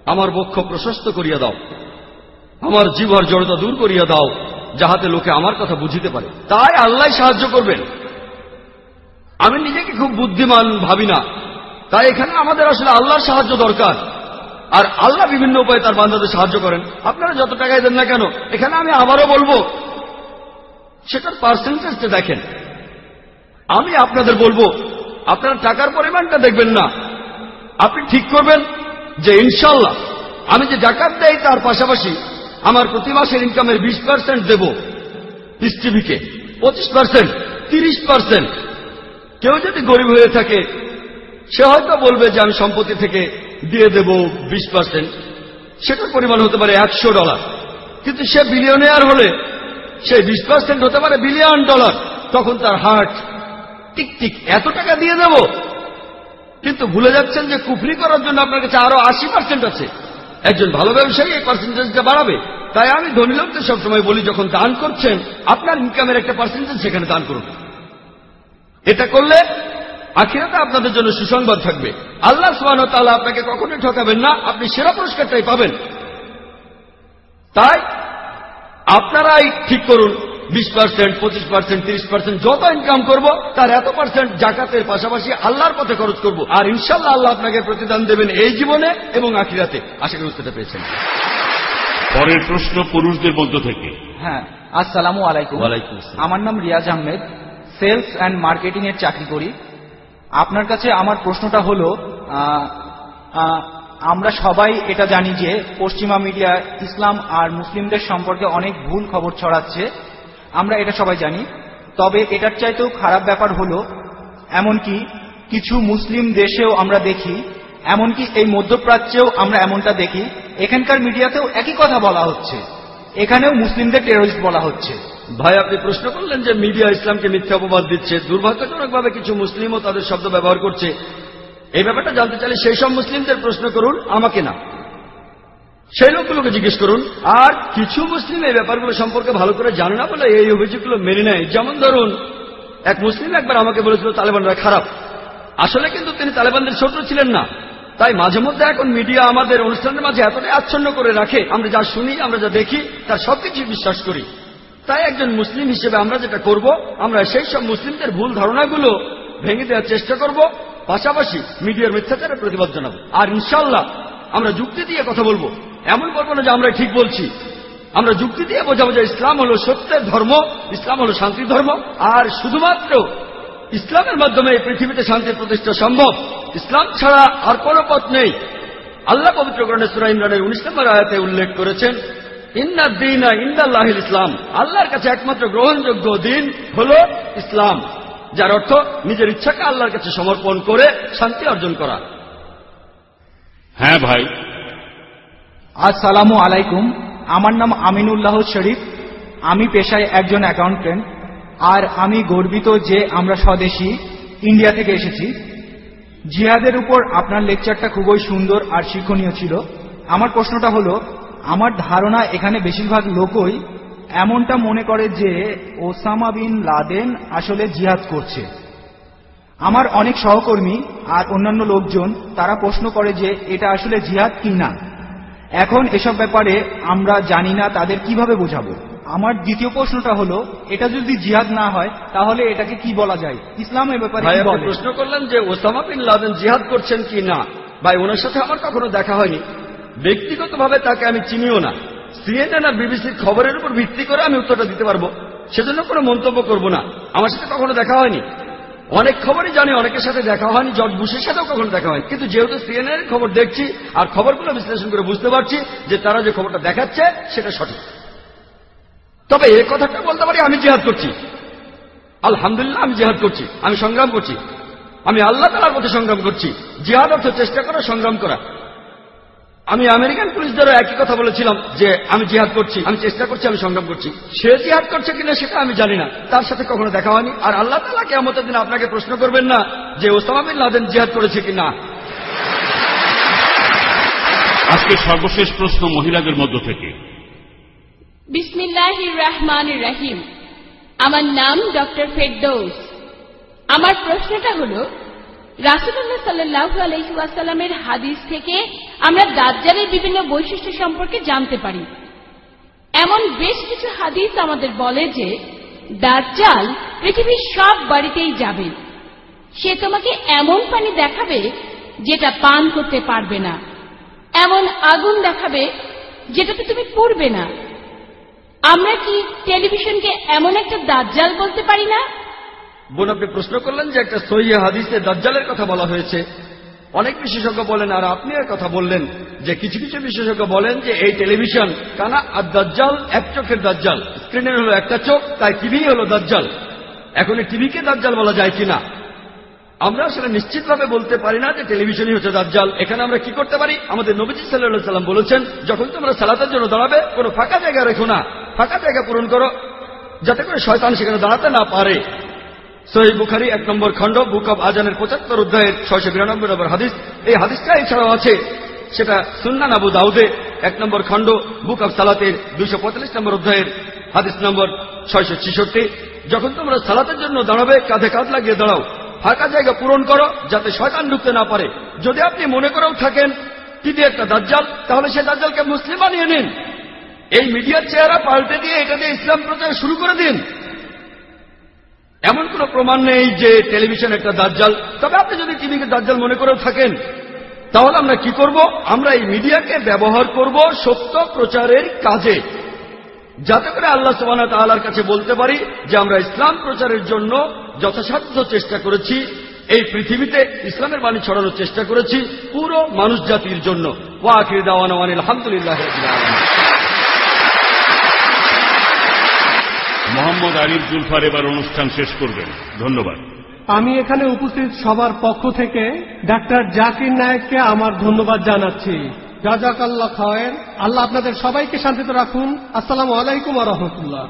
আমার বক্ষ প্রশস্ত করিয়া দাও। আমার জীবর জড়তা দূর করিয়া দাও, যাহাতে লোকে আমার কথা বুঝিতে পারে। তাই আল্লাহ সাহায্য করবেন। আমি নিজেকে খুব বুদ্ধিমান ভাবি না। তাই এখানে আমাদের আসলে আল্লাহর সাহায্য দরকার। আর আল্লাহ বিভিন্ন উপায়ে তার বান্ধাদের সাহায্য করেন। আপনারা যত টাকাই দেন না কেন, এখানে আমি আবারও বলব, সেটার পার্সেন্টেজটা দেখেন। আমি আপনাদের বলব, আপনারা টাকার পরিমাণটা দেখবেন না। আপনি ঠিক করবেন যে ইনশাল্লাহ আমি যে জাকাত দেই তার পাশাপাশি আমার প্রতি মাসের ইনকামের বিশ পার্সেন্ট দেব টিভিকে পঁচিশ পার্সেন্ট তিরিশ পার্সেন্ট কেউ যদি গরিব হয়ে থাকে, সে হয়তো বলবে যে আমি সম্পত্তি থেকে দিয়ে দেব বিশ পার্সেন্ট সেটার পরিমাণ হতে পারে একশো ডলার। কিন্তু সে বিলিয়নিয়ার হলে সে বিশ পার্সেন্ট হতে পারে বিলিয়ন ডলার তখন তার হার্ট টিক টিক এত টাকা দিয়ে দেব। কিন্তু ভুলে যাচ্ছেন যে কুফরি করার জন্য আপনার কাছে আরও আশি পার্সেন্ট আছে। একজন ভালো ব্যবসায়ী এই পার্সেন্টেজটা বাড়াবে। তাই আমি ধনী লোকদের সবসময় বলি, যখন দান করছেন, আপনার ইনকামের একটা পার্সেন্টেজ সেখানে দান করুন। এটা করলে আখিরাতে আপনাদের জন্য সুসংবাদ থাকবে। আল্লাহ সুবাহ তাআলা আপনাকে কখনোই ঠকাবেন না আপনি সেরা পুরস্কারটাই পাবেন। তাই আপনারাই ঠিক করুন বিশ পার্সেন্ট পঁচিশ পার্সেন্ট তিরিশ পার্সেন্ট যত ইনকাম করব তার এত পার্সেন্ট জাকাতের পাশাপাশি আল্লাহর পথে খরচ করব। আর ইনশাল্লাহ আল্লাহ আপনাকে প্রতিদান দেবেন এই জীবনে এবং আখিরাতে। আশা করি বুঝতে পেরেছেন। পরের প্রশ্ন পুরুষদের মধ্য থেকে। হ্যাঁ আসসালামু আলাইকুম। আমার নাম Riaz Ahmed. Sales and marketing এর চাকরি করি। আপনার কাছে আমার প্রশ্নটা হলো আমরা সবাই এটা জানি যে পশ্চিমা মিডিয়া ইসলাম আর মুসলিমদের সম্পর্কে অনেক ভুল খবর ছড়াচ্ছে, আমরা এটা সবাই জানি। তবে এটার চাইতেও খারাপ ব্যাপার হলো, এমনকি কিছু মুসলিম দেশেও আমরা দেখি, এমনকি এই মধ্যপ্রাচ্যেও আমরা এমনটা দেখি, এখানকার মিডিয়াতেও একই কথা বলা হচ্ছে। এখানেও মুসলিমদের টেরোরিস্ট বলা হচ্ছে। ভাই, আপনি প্রশ্ন করলেন যে মিডিয়া ইসলামকে মিথ্যা অপবাদ দিচ্ছে। দুর্ভাগ্যজনকভাবে কিছু মুসলিমও তাদের শব্দ ব্যবহার করছে। এই ব্যাপারটা জানতে চাইলে সেই সব মুসলিমদের প্রশ্ন করুন, আমাকে না। সেই লোকগুলোকে জিজ্ঞেস করুন, আর কিছু মুসলিম এই ব্যাপারগুলো সম্পর্কে ভালো করে জানে না বলে এই অভিযোগগুলো মেনে নেয়। যেমন ধরুন, এক মুসলিম একবার আমাকে বলেছিল, তালেবানরা খারাপ। আসলে কিন্তু তিনি তালেবানদের শত্রু ছিলেন না। তাই মাঝে মধ্যে এখন মিডিয়া আমাদের অনুষ্ঠানের মাঝে এতটাই আচ্ছন্ন করে রাখে। আমরা যা শুনি, আমরা যা দেখি, তার সবকিছু বিশ্বাস করি। তাই একজন মুসলিম হিসেবে আমরা যেটা করব, আমরা সেই সব মুসলিমদের ভুল ধারণাগুলো ভেঙে দেওয়ার চেষ্টা করব, পাশাপাশি মিডিয়ার মিথ্যাচারের প্রতিবাদ জানাব। আর ইনশাল্লাহ আমরা যুক্তি দিয়ে কথা বলব। এমন করব না যে আমরা ঠিক বলছি। আমরা যুক্তি দিয়ে বোঝাবো যে ইসলাম হলো সত্যের ধর্ম, ইসলাম হলো শান্তির ধর্ম। আর শুধুমাত্র ইসলামের মাধ্যমে এই পৃথিবীতে শান্তির প্রতিষ্ঠা সম্ভব। ইসলাম ছাড়া আর কোনো পথ নেই। আল্লাহ পবিত্র গ্রহণের ইমরানের উনিশ নম্বর আয়াতে উল্লেখ করেছেন ইন্না দিনা ইন্দাল্লাহিল ইসলাম। আল্লাহর কাছে একমাত্র গ্রহণযোগ্য দিন হল ইসলাম যার অর্থ নিজের ইচ্ছাকে আল্লাহর কাছে সমর্পণ করে শান্তি অর্জন করা। হ্যাঁ ভাই। আসসালামু আলাইকুম। আমার নাম আমিনুল্লাহ শরীফ। আমি পেশায় একজন অ্যাকাউন্টেন্ট আর আমি গর্বিত যে আমরা স্বদেশী ইন্ডিয়া থেকে এসেছি। জিহাদের উপর আপনার লেকচারটা খুবই সুন্দর আর শিক্ষণীয় ছিল। আমার প্রশ্নটা হলো আমার ধারণা এখানে বেশিরভাগ লোকই এমনটা মনে করে যে ওসামা বিন লাদেন আসলে জিহাদ করছে। আমার অনেক সহকর্মী আর অন্যান্য লোকজন তারা প্রশ্ন করে যে এটা আসলে জিহাদ কি না এখন এসব ব্যাপারে আমরা জানি না তাদের কীভাবে বোঝাবো? আমার দ্বিতীয় প্রশ্নটা হলো এটা যদি জিহাদ না হয় তাহলে এটাকে কি বলা যায়? ইসলাম এ ব্যাপারে প্রশ্ন করলেন যে ওসামা বিন লাদেন জিহাদ করছেন কি না ভাই ওনার সাথে আমার কখনো দেখা হয়নি। ব্যক্তিগতভাবে তাকে আমি চিনিও না। সিএনএন আর বিবিসির খবরের উপর ভিত্তি করে আমি উত্তরটা দিতে পারব। সেজন্য কোনো মন্তব্য করব না। আমার সাথে কখনো দেখা হয়নি। অনেক খবরই জানি, অনেকের সাথে দেখা হয়নি। জর্জ বুশের সাথেও কখনো দেখা হয়নি। কিন্তু যেহেতু সিএনএন খবর দেখছি আর খবরগুলো বিশ্লেষণ করে বুঝতে পারছি যে তারা যে খবরটা দেখাচ্ছে, সেটা সঠিক। তবে এ কথাটা বলতে পারি, আমি জিহাদ করছি। আলহামদুলিল্লাহ, আমি জিহাদ করছি। আমি সংগ্রাম করছি। আমি আল্লাহ তালার পথে সংগ্রাম করছি। জিহাদ অর্থ চেষ্টা করা, সংগ্রাম করা। আমি আমেরিকান পুলিশদেরও একই কথা বলেছিলাম যে আমি জিহাদ করছি আমি চেষ্টা করছি আমি সংগ্রাম করছি। সে জিহাদ করছে কিনা সেটা আমি জানি না। তার সাথে কখনো দেখা হয়নি। আর আল্লাহ তালা কেমতের দিন আপনাকে প্রশ্ন করবেন না যে ওসামা বিন লাদেন জিহাদ করেছে কিনা। আজকে সর্বশেষ প্রশ্ন মহিলাদের মধ্য থেকে। বিসমিল্লাহির রহমান রাহিম। আমার নাম ডক্টর ফেরদৌস। আমার প্রশ্নটা হল রাসুল্লাহ সাল্লাহ আলহিউসাল্লামের হাদিস থেকে আমরা দাজ্জালের বিভিন্ন বৈশিষ্ট্য সম্পর্কে জানতে পারি। এমন বেশ কিছু হাদিস আমাদের বলে যে, দাজ্জাল পৃথিবীর সব বাড়িতেই যাবে। সে তোমাকে এমন পানি দেখাবে যেটা পান করতে পারবে না। এমন আগুন দেখাবে যেটাতে তুমি পড়বে না। আমরা কি টেলিভিশনকে এমন একটা দাজ্জাল বলতে পারি না? বোন, আপনি প্রশ্ন করলেন যে একটা সহি হাদিসে দাজ্জালের কথা বলা হয়েছে। অনেক বিশেষজ্ঞ বলেন, আর আপনি এর কথা বললেন যে কিছু কিছু বিশেষজ্ঞ বলেন যে এই টেলিভিশন, কানা আর দাজ্জাল এক চোখের দাজ্জাল, স্ক্রিনের হলো একটা চোখ, তাই টিভি হলো দাজ্জাল। এখন এই টিভিকে দাজ্জাল বলা যায় কিনা? আমরা আসলে নিশ্চিতভাবে বলতে পারি না যে টেলিভিশনই হচ্ছে দাজ্জাল। এখানে আমরা কি করতে পারি? আমাদের নবীজি সাল্লাহ সাল্লাম বলেছেন, যখন তোমরা সালাতের জন্য দাঁড়াবে, কোনো ফাঁকা জায়গা রেখো না। ফাঁকা জায়গা পূরণ করো, যাতে করে শয়তান সেখানে দাঁড়াতে না পারে। সহি বুখারি, এক নম্বর খণ্ড, বুক অব আজানের পঁচাত্তর অধ্যায়ের ছয়শো বিরানব্বই নম্বর হাদিস। এই হাদিসটা এছাড়াও আছে, সেটা সুন্নান আবু দাউদে, এক নম্বর খণ্ড, বুক অব সালাতের দুইশো পঁয়তাল্লিশ নম্বর অধ্যায়ের হাদিস নম্বর ছয়শো ছিষট্টি। যখন তোমরা সালাতের জন্য দাঁড়াবে, কাঁধে কাঁধ লাগিয়ে দাঁড়াও। ফাঁকা জায়গা পূরণ করো, যাতে শয়তান ঢুকতে না পারে। যদি আপনি মনে করেও থাকেন তিনি একটা দাজ্জাল? তাহলে সে দাজ্জালকে মুসলিম বানিয়ে নিন। এই মিডিয়ার চেহারা পাল্টে দিয়ে এটা দিয়ে ইসলাম প্রচার শুরু করে দিন। এমন কোন প্রমাণ নেই যে টেলিভিশন একটা দাজ্জাল। তবে আপনি যদি টিভিকে দাজ্জাল মনে করেও থাকেন, তাহলে আমরা কি করব? আমরা এই মিডিয়াকে ব্যবহার করব সত্য প্রচারের কাজে। যাতে করে আল্লাহ সোহানা তালার কাছে বলতে পারি যে আমরা ইসলাম প্রচারের জন্য যথাসাধ্য চেষ্টা করেছি। এই পৃথিবীতে ইসলামের বাণী ছড়ানোর চেষ্টা করেছি পুরো মানুষ জাতির জন্য। ওয়াকির দাওয়ান আলহামদুলিল্লাহ মোহাম্মদ আরিফ জুলফার এবার অনুষ্ঠান শেষ করবেন। ধন্যবাদ। আমি এখানে উপস্থিত সবার পক্ষ থেকে ডাক্তার জাকির নায়েককে আমার ধন্যবাদ জানাচ্ছি। জাজাক আল্লাহ খায়ের। আল্লাহ আপনাদের সবাইকে শান্তিতে রাখুন। আসসালাম আলাইকুম রহমতুল্লাহ।